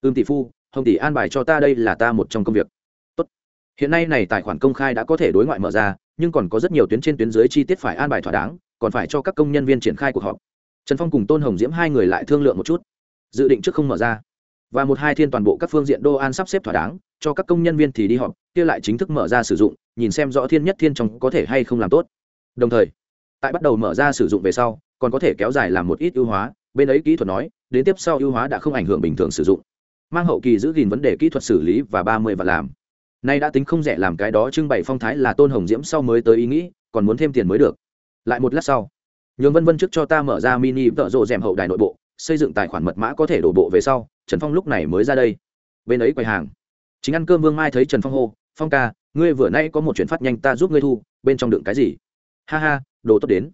Ưm tỷ phu, hồng tỷ an bài cho ta đây là ta một trong công việc. Tốt. Hiện nay này tài khoản công khai đã có thể đối ngoại mở ra, nhưng còn có rất nhiều tuyến trên tuyến dưới chi tiết phải an bài thỏa đáng, còn phải cho các công nhân viên triển khai cuộc họp trần phong cùng tôn hồng diễm hai người lại thương lượng một chút. Dự định trước không mở ra. Và một hai thiên toàn bộ các phương diện đô an sắp xếp thỏa đáng, cho các công nhân viên thì đi họp, kia lại chính thức mở ra sử dụng, nhìn xem rõ thiên nhất thiên trong có thể hay không làm tốt. Đồng thời, tại bắt đầu mở ra sử dụng về sau, còn có thể kéo dài làm một ít ưu hóa, bên ấy kỹ thuật nói, đến tiếp sau ưu hóa đã không ảnh hưởng bình thường sử dụng. Mang hậu kỳ giữ gìn vấn đề kỹ thuật xử lý và ba mươi và làm. Nay đã tính không rẻ làm cái đó, trưng bày phong thái là tôn hồng diễm sau mới tới ý nghĩ, còn muốn thêm tiền mới được. Lại một lát sau nhường vân vân trước cho ta mở ra mini vợ rộ rèm hậu đài nội bộ, xây dựng tài khoản mật mã có thể đổ bộ về sau, trần phong lúc này mới ra đây. Bên ấy quầy hàng. Chính ăn cơm vương mai thấy trần phong hô, phong ca, ngươi vừa nay có một chuyện phát nhanh ta giúp ngươi thu, bên trong đựng cái gì? Ha ha, đồ tốt đến.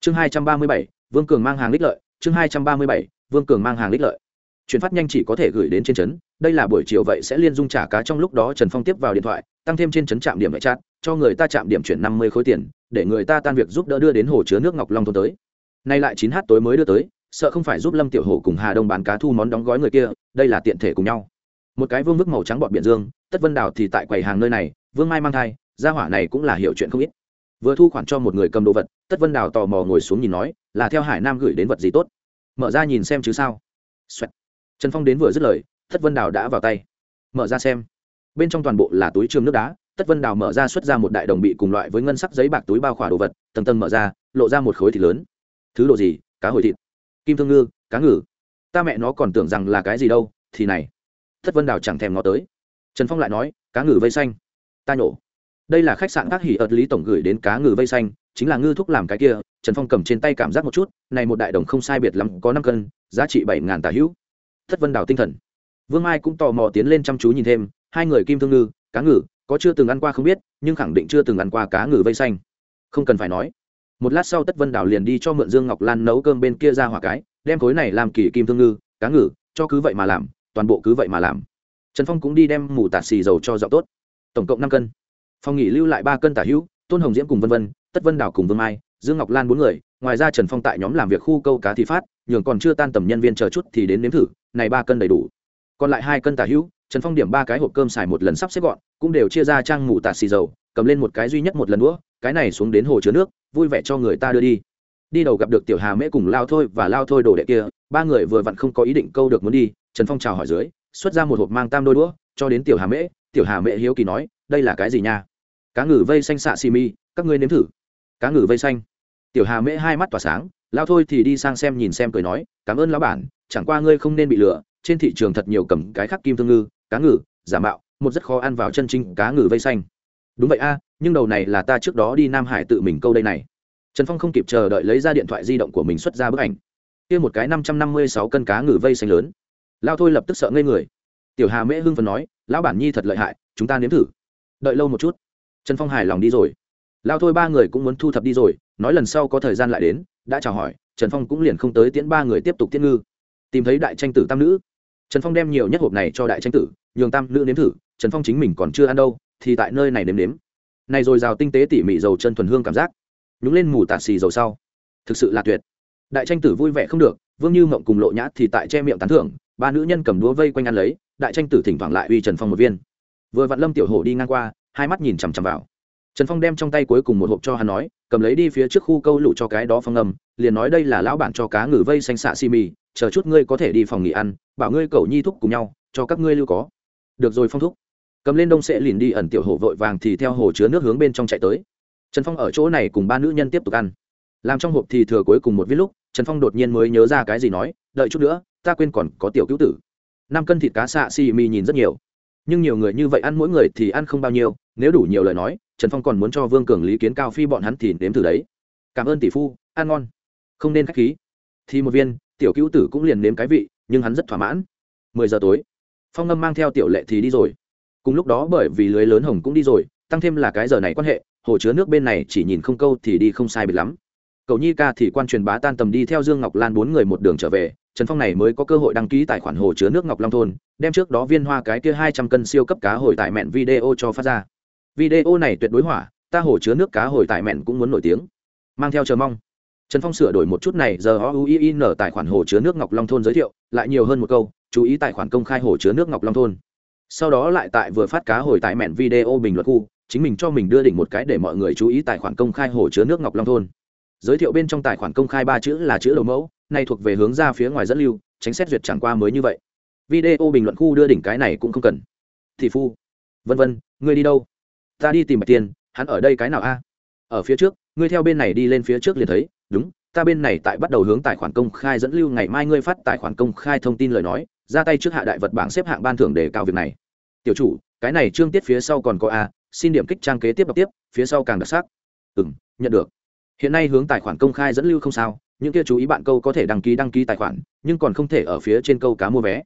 Chương hai trăm ba mươi bảy, vương cường mang hàng lích lợi, chương hai trăm ba mươi bảy, vương cường mang hàng lích lợi. Chuyển phát nhanh chỉ có thể gửi đến trên trấn đây là buổi chiều vậy sẽ liên dung trả cá trong lúc đó trần phong tiếp vào điện thoại, tăng thêm trên trấn trạm điểm vệ trát cho người ta chạm điểm chuyển năm mươi khối tiền, để người ta tan việc giúp đỡ đưa đến hồ chứa nước ngọc long thôn tới. Nay lại chín h tối mới đưa tới, sợ không phải giúp lâm tiểu hồ cùng hà đông bán cá thu món đóng gói người kia, đây là tiện thể cùng nhau. Một cái vương vức màu trắng bọt biển dương, tất vân đào thì tại quầy hàng nơi này, vương mai mang thai, gia hỏa này cũng là hiểu chuyện không ít. Vừa thu khoản cho một người cầm đồ vật, tất vân đào tò mò ngồi xuống nhìn nói, là theo hải nam gửi đến vật gì tốt? Mở ra nhìn xem chứ sao. Xoẹt. trần phong đến vừa dứt lời tất vân đào đã vào tay. Mở ra xem. Bên trong toàn bộ là túi trường nước đá tất vân đào mở ra xuất ra một đại đồng bị cùng loại với ngân sắc giấy bạc túi bao khỏa đồ vật, tầng tầng mở ra, lộ ra một khối thịt lớn. Thứ đồ gì? Cá hồi thịt. Kim thương ngư, cá ngừ. Ta mẹ nó còn tưởng rằng là cái gì đâu, thì này. Tất vân đào chẳng thèm ngó tới. Trần phong lại nói, cá ngừ vây xanh. Ta nhổ. Đây là khách sạn các hỉ ợt lý tổng gửi đến cá ngừ vây xanh, chính là ngư thúc làm cái kia. Trần phong cầm trên tay cảm giác một chút, này một đại đồng không sai biệt lắm, có năm cân, giá trị bảy ngàn tả hữu. Thất vân đào tinh thần vương mai cũng tò mò tiến lên chăm chú nhìn thêm, hai người kim thương ngư, cá ngừ, có chưa từng ăn qua không biết, nhưng khẳng định chưa từng ăn qua cá ngừ vây xanh. Không cần phải nói. Một lát sau tất vân đào liền đi cho mượn dương ngọc lan nấu cơm bên kia ra hỏa cái, đem khối này làm kỳ kim thương ngư, cá ngừ, cho cứ vậy mà làm, toàn bộ cứ vậy mà làm. Trần phong cũng đi đem mù tạt xì dầu cho dạo tốt. Tổng cộng năm cân. Phong nghỉ lưu lại ba cân tả hữu, tôn hồng diễm cùng vân vân, tất vân đào cùng vương mai, dương ngọc lan bốn người, ngoài ra trần phong tại nhóm làm việc khu câu cá thì phát, nhường còn chưa tan tầm nhân viên chờ chút thì đến nếm thử, này ba cân đầy đủ còn lại hai cân tả hữu, trần phong điểm ba cái hộp cơm xài một lần sắp xếp gọn, cũng đều chia ra trang mù tạt xì dầu, cầm lên một cái duy nhất một lần nữa cái này xuống đến hồ chứa nước, vui vẻ cho người ta đưa đi. Đi đầu gặp được tiểu hà mễ cùng lao thôi và lao thôi đồ đệ kia, ba người vừa vặn không có ý định câu được muốn đi, trần phong chào hỏi dưới, xuất ra một hộp mang tam đôi đũa, cho đến tiểu hà mễ, tiểu hà mễ hiếu kỳ nói, đây là cái gì nha? Cá ngừ vây xanh xạ xì mi, các ngươi nếm thử. Cá ngừ vây xanh? Tiểu hà mễ hai mắt tỏa sáng, lao thôi thì đi sang xem nhìn xem cười nói, cảm ơn lão bản, chẳng qua ngươi không nên bị lừa trên thị trường thật nhiều cầm cái khắc kim thương ngư, cá ngừ, giả mạo, một rất khó ăn vào chân chính cá ngừ vây xanh. Đúng vậy a, nhưng đầu này là ta trước đó đi nam hải tự mình câu đây này. Trần phong không kịp chờ đợi lấy ra điện thoại di động của mình xuất ra bức ảnh. Kia một cái năm trăm năm mươi sáu cân cá ngừ vây xanh lớn. Lao thôi lập tức sợ ngây người. Tiểu hà mễ hưng phần nói, lão bản nhi thật lợi hại, chúng ta nếm thử. Đợi lâu một chút. Trần phong hài lòng đi rồi. Lao thôi ba người cũng muốn thu thập đi rồi, nói lần sau có thời gian lại đến, đã chào hỏi, trần phong cũng liền không tới tiễn ba người tiếp tục tiễn ngư. Tìm thấy đại tranh tử tam nữ trần phong đem nhiều nhất hộp này cho đại tranh tử, nhường tam nữ nếm thử, trần phong chính mình còn chưa ăn đâu, thì tại nơi này nếm nếm. Này rồi rào tinh tế tỉ mỉ dầu chân thuần hương cảm giác. Nhúng lên mù tạt xì dầu sau. Thực sự là tuyệt. Đại tranh tử vui vẻ không được, vương như mộng cùng lộ nhã thì tại che miệng tán thưởng, ba nữ nhân cầm đúa vây quanh ăn lấy, đại tranh tử thỉnh thoảng lại uy trần phong một viên. Vừa vặn lâm tiểu hổ đi ngang qua, hai mắt nhìn chằm chằm vào. Trần phong đem trong tay cuối cùng một hộp cho hắn nói, cầm lấy đi phía trước khu câu lụ cho cái đó phong âm liền nói đây là lão bản cho cá ngừ vây xanh xạ xi mì chờ chút ngươi có thể đi phòng nghỉ ăn, bảo ngươi cầu nhi thúc cùng nhau, cho các ngươi lưu có. Được rồi, phong thúc. Cầm lên đông sẽ liền đi ẩn tiểu hổ vội vàng thì theo hồ chứa nước hướng bên trong chạy tới. Trần phong ở chỗ này cùng ba nữ nhân tiếp tục ăn. Làm trong hộp thì thừa cuối cùng một viết lúc, trần phong đột nhiên mới nhớ ra cái gì nói, đợi chút nữa, ta quên còn có tiểu cứu tử. Năm cân thịt cá xạ xì mì nhìn rất nhiều. Nhưng nhiều người như vậy ăn mỗi người thì ăn không bao nhiêu, nếu đủ nhiều lời nói, trần phong còn muốn cho vương cường lý kiến cao phi bọn hắn thì nếm thử đấy. Cảm ơn tỷ phu, ăn ngon. Không nên k h á c h khí. Thì một viên tiểu cứu tử cũng liền nếm cái vị, nhưng hắn rất thỏa mãn. Mười giờ tối, phong ngâm mang theo tiểu lệ thì đi rồi. Cùng lúc đó bởi vì lưới lớn hồng cũng đi rồi, tăng thêm là cái giờ này quan hệ, hồ chứa nước bên này chỉ nhìn không câu thì đi không sai biệt lắm. Cậu nhi ca thì quan truyền bá tan tầm đi theo dương ngọc lan bốn người một đường trở về, trần phong này mới có cơ hội đăng ký tài khoản hồ chứa nước ngọc long thôn, đem trước đó viên hoa cái kia hai trăm cân siêu cấp cá hồi tại mẹn video cho phát ra. Video này tuyệt đối hỏa, ta hồ chứa nước cá hồi tại mẹn cũng muốn nổi tiếng. Mang theo chờ mong trần phong sửa đổi một chút này, giờ o u i n tài khoản hồ chứa nước ngọc long thôn giới thiệu, lại nhiều hơn một câu, chú ý tài khoản công khai hồ chứa nước ngọc long thôn. Sau đó lại tại vừa phát cá hồi tại mẹn video bình luận khu, chính mình cho mình đưa đỉnh một cái để mọi người chú ý tài khoản công khai hồ chứa nước ngọc long thôn. Giới thiệu bên trong tài khoản công khai ba chữ là chữ đầu mẫu, này thuộc về hướng ra phía ngoài dẫn lưu, tránh xét duyệt chẳng qua mới như vậy. Video bình luận khu đưa đỉnh cái này cũng không cần. Thị phu, vân vân, ngươi đi đâu? Ta đi tìm bạch tiên, hắn ở đây cái nào a? Ở phía trước, ngươi theo bên này đi lên phía trước liền thấy đúng, ta bên này tại bắt đầu hướng tài khoản công khai dẫn lưu, ngày mai ngươi phát tài khoản công khai thông tin lời nói, ra tay trước hạ đại vật bảng xếp hạng ban thưởng để cao việc này. Tiểu chủ, cái này trương tiết phía sau còn có a, xin điểm kích trang kế tiếp đọc tiếp, phía sau càng đặc sắc. Ừ m nhận được. Hiện nay hướng tài khoản công khai dẫn lưu không sao, những kia chú ý bạn câu có thể đăng ký đăng ký tài khoản, nhưng còn không thể ở phía trên câu cá mua vé.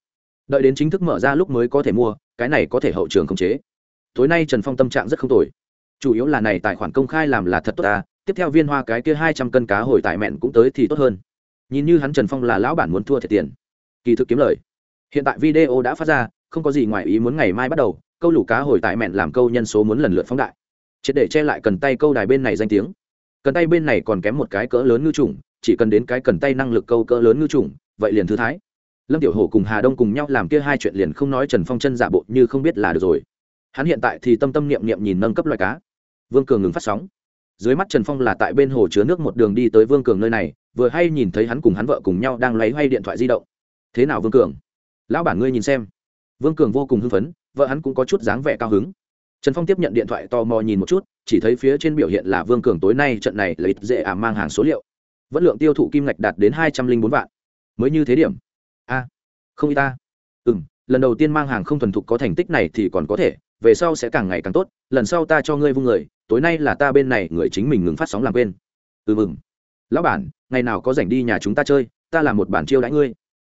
Đợi đến chính thức mở ra lúc mới có thể mua, cái này có thể hậu trường khống chế. Tối nay trần phong tâm trạng rất không tồi. Chủ yếu là này tài khoản công khai làm là thật tốt ta tiếp theo viên hoa cái kia hai trăm cân cá hồi tại mẹn cũng tới thì tốt hơn. Nhìn như hắn trần phong là lão bản muốn thua thiệt tiền. Kỳ thực kiếm lời. Hiện tại video đã phát ra, không có gì ngoài ý muốn ngày mai bắt đầu, câu lũ cá hồi tại mẹn làm câu nhân số muốn lần lượt phóng đại. Triệt để che lại cần tay câu đài bên này danh tiếng. Cần tay bên này còn kém một cái cỡ lớn ngư trùng, chỉ cần đến cái cần tay năng lực câu cỡ lớn ngư trùng, vậy liền thư thái. Lâm tiểu hổ cùng hà đông cùng nhau làm kia hai chuyện liền không nói trần phong chân giả bộ như không biết là được rồi. Hắn hiện tại thì tâm tâm niệm niệm nhìn nâng cấp loài cá. Vương cường ngừng phát sóng dưới mắt trần phong là tại bên hồ chứa nước một đường đi tới vương cường nơi này, vừa hay nhìn thấy hắn cùng hắn vợ cùng nhau đang lấy hay điện thoại di động. Thế nào vương cường? Lão bản ngươi nhìn xem. Vương cường vô cùng hưng phấn, vợ hắn cũng có chút dáng vẻ cao hứng. Trần phong tiếp nhận điện thoại tò mò nhìn một chút, chỉ thấy phía trên biểu hiện là vương cường tối nay trận này lấy dễ ảm mang hàng số liệu. Vẫn lượng tiêu thụ kim ngạch đạt đến hai trăm linh bốn vạn. Mới như thế điểm. A, không y ta. Ừ m lần đầu tiên mang hàng không thuần thục có thành tích này thì còn có thể, về sau sẽ càng ngày càng tốt, lần sau ta cho ngươi vung người tối nay là ta bên này người chính mình ngừng phát sóng làm quên. Ừ mừng. Lão bản ngày nào có rảnh đi nhà chúng ta chơi ta làm một bản chiêu đãi ngươi.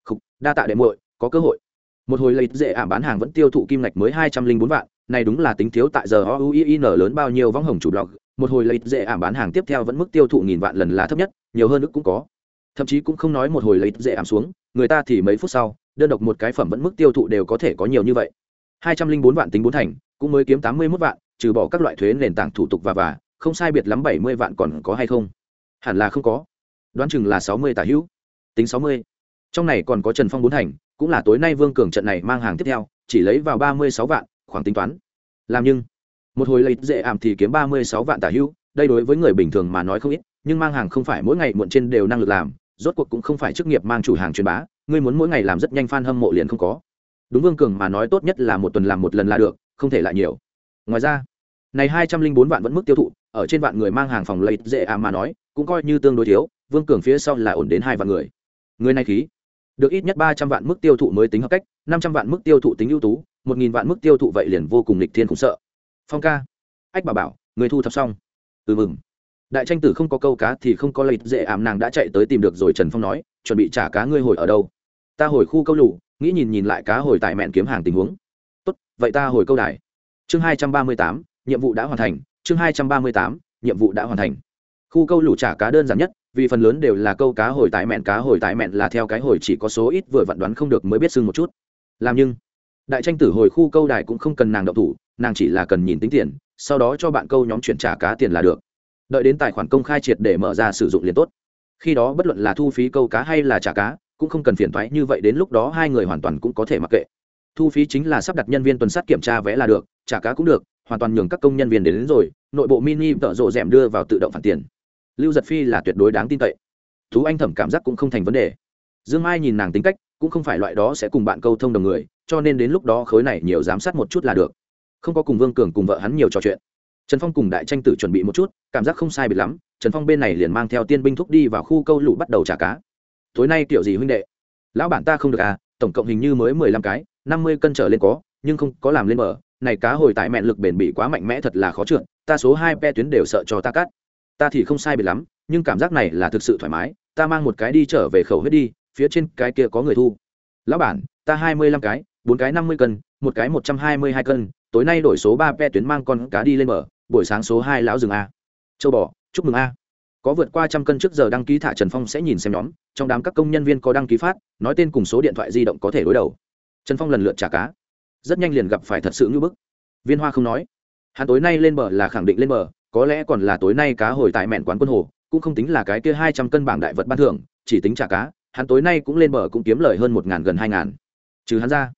Khúc, đa tạ đệ muội có cơ hội. Một hồi lấy dễ ảm bán hàng vẫn tiêu thụ kim ngạch mới hai trăm linh bốn vạn này đúng là tính thiếu tại giờ o u i n lớn bao nhiêu vong hồng chủ blog. Một hồi lấy dễ ảm bán hàng tiếp theo vẫn mức tiêu thụ nghìn vạn lần là thấp nhất nhiều hơn nữa cũng có. Thậm chí cũng không nói một hồi lấy dễ ảm xuống người ta thì mấy phút sau đơn độc một cái phẩm vẫn mức tiêu thụ đều có thể có nhiều như vậy. hai trăm linh bốn vạn tính bốn thành cũng mới kiếm tám mươi mốt vạn, trừ bỏ các loại thuế nền tảng thủ tục và và không sai biệt lắm bảy mươi vạn còn có hay không? Hẳn là không có. Đoán chừng là sáu mươi tả hữu. Tính sáu mươi. Trong này còn có trần phong bốn thành, cũng là tối nay vương cường trận này mang hàng tiếp theo, chỉ lấy vào ba mươi sáu vạn, khoảng tính toán. Làm nhưng, một hồi lấy dễ ảm thì kiếm ba mươi sáu vạn tả hữu, đây đối với người bình thường mà nói không ít, nhưng mang hàng không phải mỗi ngày muộn trên đều năng lực làm, rốt cuộc cũng không phải chức nghiệp mang chủ hàng truyền bá ngươi muốn mỗi ngày làm rất nhanh f a n hâm mộ liền không có. Đúng vương cường mà nói tốt nhất là một tuần làm một lần là được không thể lại nhiều. Ngoài ra, này hai trăm linh bốn vạn vẫn mức tiêu thụ, ở trên vạn người mang hàng phòng lấy dễ ảm mà nói, cũng coi như tương đối thiếu, vương cường phía sau là ổn đến hai vạn người. Người này khí, được ít nhất ba trăm vạn mức tiêu thụ mới tính hợp cách, năm trăm vạn mức tiêu thụ tính ưu tú, một nghìn vạn mức tiêu thụ vậy liền vô cùng lịch thiên khủng sợ. Phong ca, ách bà bảo, người thu thập xong. Ừ mừng. Đại tranh tử không có câu cá thì không có lợi dễ ảm, nàng đã chạy tới tìm được rồi trần phong nói, chuẩn bị trả cá ngươi hồi ở đâu? Ta hồi khu câu lụ nghĩ nhìn nhìn lại cá hồi tại mẹn kiếm hàng tình huống vậy ta hồi câu đài. Chương hai trăm ba mươi tám, nhiệm vụ đã hoàn thành. Chương hai trăm ba mươi tám, nhiệm vụ đã hoàn thành. Khu câu lũ trả cá đơn giản nhất, vì phần lớn đều là câu cá hồi tái mẹn, cá hồi tái mẹn là theo cái hồi chỉ có số ít vừa vặn đoán không được mới biết xưng một chút. Làm nhưng, đại tranh tử hồi khu câu đài cũng không cần nàng động thủ, nàng chỉ là cần nhìn tính tiền, sau đó cho bạn câu nhóm chuyển trả cá tiền là được. Đợi đến tài khoản công khai triệt để mở ra sử dụng liền tốt. Khi đó bất luận là thu phí câu cá hay là trả cá, cũng không cần phiền thoái như vậy đến lúc đó hai người hoàn toàn cũng có thể mặc kệ thu phí chính là sắp đặt nhân viên tuần sát kiểm tra vé là được trả cá cũng được hoàn toàn nhường các công nhân viên đến, đến rồi nội bộ mini tợ rộ rèm đưa vào tự động phản tiền. Lưu giật phi là tuyệt đối đáng tin cậy. Thú anh thẩm cảm giác cũng không thành vấn đề. Dương mai nhìn nàng tính cách cũng không phải loại đó sẽ cùng bạn câu thông đồng người cho nên đến lúc đó khối này nhiều giám sát một chút là được. Không có cùng vương cường cùng vợ hắn nhiều trò chuyện. Trần phong cùng đại tranh tử chuẩn bị một chút cảm giác không sai biệt lắm trần phong bên này liền mang theo tiên binh thúc đi vào khu câu lụ bắt đầu trả cá. Tối nay kiểu gì huynh đệ? Lão bản ta không được à tổng cộng hình như mới mười lăm cái, năm mươi cân trở lên có, nhưng không có làm lên mở. này cá hồi tại mẹn lực bền bỉ quá mạnh mẽ thật là khó trượt, ta số hai pe tuyến đều sợ cho ta cắt. Ta thì không sai biệt lắm, nhưng cảm giác này là thực sự thoải mái, ta mang một cái đi trở về khẩu huyết đi, phía trên cái kia có người thu. Lão bản, ta hai mươi lăm cái, bốn cái năm mươi cân, một cái một trăm hai mươi hai cân, tối nay đổi số ba pe tuyến mang con cá đi lên mở buổi sáng số hai lão rừng a. Châu bò, chúc mừng a có vượt qua trăm cân trước giờ đăng ký thả trần phong sẽ nhìn xem nhóm, trong đám các công nhân viên có đăng ký phát, nói tên cùng số điện thoại di động có thể đối đầu. Trần phong lần lượt trả cá. Rất nhanh liền gặp phải thật sự ngưỡng bức. Viên hoa không nói. Hắn tối nay lên bờ là khẳng định lên bờ, có lẽ còn là tối nay cá hồi tại mẹn quán quân hồ, cũng không tính là cái kia hai trăm cân bảng đại vật ban thưởng, chỉ tính trả cá, hắn tối nay cũng lên bờ cũng kiếm lời hơn một ngàn gần hai ngàn. Trừ hắn ra,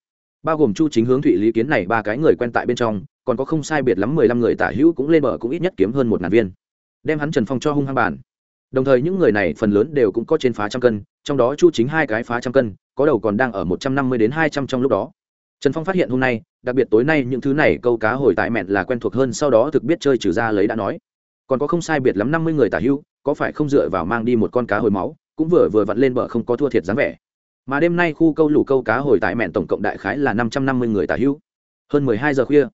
bao gồm chu chính hướng, thụy lý kiến này ba cái người quen tại bên trong, còn có không sai biệt lắm mười lăm người tả hữu cũng lên bờ cũng ít nhất kiếm hơn một ngàn viên đem hắn trần phong cho hung hăng bàn. Đồng thời những người này phần lớn đều cũng có trên phá trăm cân trong đó chu chính hai cái phá trăm cân có đầu còn đang ở một trăm năm mươi đến hai trăm trong lúc đó. Trần phong phát hiện hôm nay đặc biệt tối nay những thứ này câu cá hồi tại mẹn là quen thuộc hơn sau đó thực biết chơi trừ ra lấy đã nói. Còn có không sai biệt lắm năm mươi người tả hưu, có phải không dựa vào mang đi một con cá hồi máu cũng vừa vừa vặn lên bờ không có thua thiệt dáng vẻ. Mà đêm nay khu câu lủ câu cá hồi tại mẹn tổng cộng đại khái là năm trăm năm mươi người tả hưu, hơn mười hai giờ khuya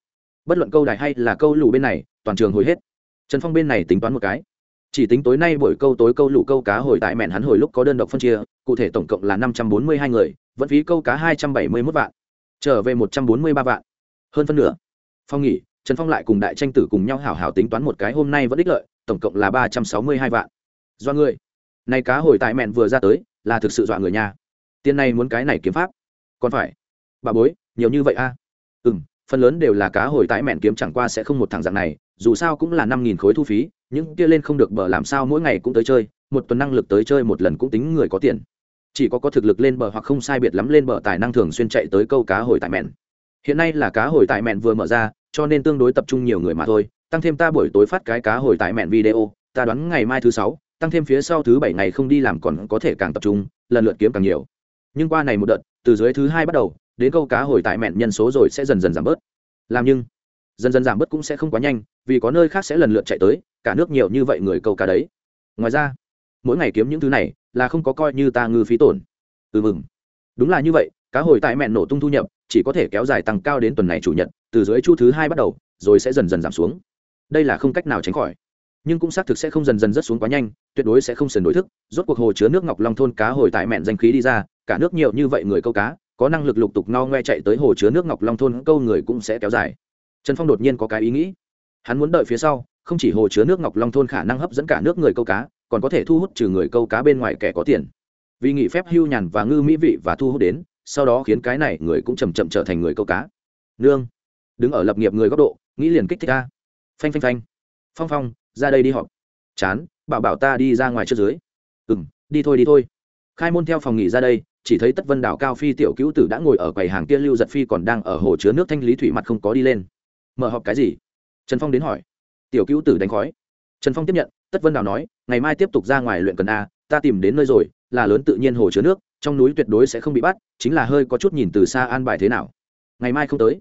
bất luận câu đại hay là câu lủ bên này toàn trường hồi hết trần phong bên này tính toán một cái. Chỉ tính tối nay buổi câu tối câu lũ câu cá hồi tại mẹn hắn hồi lúc có đơn độc phân chia, cụ thể tổng cộng là năm trăm bốn mươi hai người, vẫn phí câu cá hai trăm bảy mươi mốt vạn, trở về một trăm bốn mươi ba vạn. Hơn phân nửa. Phong nghỉ, trần phong lại cùng đại tranh tử cùng nhau hảo hảo tính toán một cái hôm nay vẫn ích lợi, tổng cộng là ba trăm sáu mươi hai vạn. Do người. Này cá hồi tại mẹn vừa ra tới, là thực sự dọa người nhà tiền này muốn cái này kiếm pháp. Còn phải. Bà bối, nhiều như vậy a. À? ừ m phần lớn đều là cá hồi tại mẹn kiếm chẳng qua sẽ không một thằng dạng này dù sao cũng là năm nghìn khối thu phí, những kia lên không được bờ làm sao mỗi ngày cũng tới chơi, một tuần năng lực tới chơi một lần cũng tính người có tiền. Chỉ có có thực lực lên bờ hoặc không sai biệt lắm lên bờ tài năng thường xuyên chạy tới câu cá hồi tại mẹn. Hiện nay là cá hồi tại mẹn vừa mở ra, cho nên tương đối tập trung nhiều người mà thôi. Tăng thêm ta buổi tối phát cái cá hồi tại mẹn video, ta đoán ngày mai thứ sáu, tăng thêm phía sau thứ bảy ngày không đi làm còn có thể càng tập trung, lần lượt kiếm càng nhiều. Nhưng qua này một đợt, từ dưới thứ hai bắt đầu, đến câu cá hồi tại mẹn nhân số rồi sẽ dần dần giảm bớt. Làm nhưng dần dần giảm bớt cũng sẽ không quá nhanh, vì có nơi khác sẽ lần lượt chạy tới, cả nước nhiều như vậy người câu cá đấy. Ngoài ra, mỗi ngày kiếm những thứ này là không có coi như ta ngư phí tổn. Ừ mừng. Đúng là như vậy, cá hồi tại mẹn nổ tung thu nhập, chỉ có thể kéo dài tăng cao đến tuần này chủ nhật, từ dưới chu thứ hai bắt đầu, rồi sẽ dần dần giảm xuống. Đây là không cách nào tránh khỏi. Nhưng cũng xác thực sẽ không dần dần rất xuống quá nhanh, tuyệt đối sẽ không sần đối thức, rốt cuộc hồ chứa nước ngọc long thôn cá hồi tại mẹn danh khí đi ra, cả nước nhiều như vậy người câu cá, có năng lực lục tục no ngoe chạy tới hồ chứa nước ngọc long thôn, câu người cũng sẽ kéo dài trần phong đột nhiên có cái ý nghĩ. Hắn muốn đợi phía sau, không chỉ hồ chứa nước ngọc long thôn khả năng hấp dẫn cả nước người câu cá, còn có thể thu hút trừ người câu cá bên ngoài kẻ có tiền. Vì nghỉ phép hưu nhàn và ngư mỹ vị và thu hút đến, sau đó khiến cái này người cũng chầm chậm trở thành người câu cá. Nương, đứng ở lập nghiệp người góc độ, nghĩ liền kích thích ta. Phanh phanh phanh. Phong phong, ra đây đi họp. Chán, bảo bảo ta đi ra ngoài trước dưới. Ừ m đi thôi đi thôi. Khai môn theo phòng nghỉ ra đây, chỉ thấy tất vân đảo cao phi tiểu cứu tử đã ngồi ở quầy hàng kia lưu giật phi còn đang ở hồ chứa nước thanh lý thủy mặt không có đi lên mở họp cái gì? Trần phong đến hỏi. Tiểu cứu tử đánh khói. Trần phong tiếp nhận, tất vân Đào nói, ngày mai tiếp tục ra ngoài luyện cần a, ta tìm đến nơi rồi, là lớn tự nhiên hồ chứa nước, trong núi tuyệt đối sẽ không bị bắt, chính là hơi có chút nhìn từ xa an bài thế nào. Ngày mai không tới.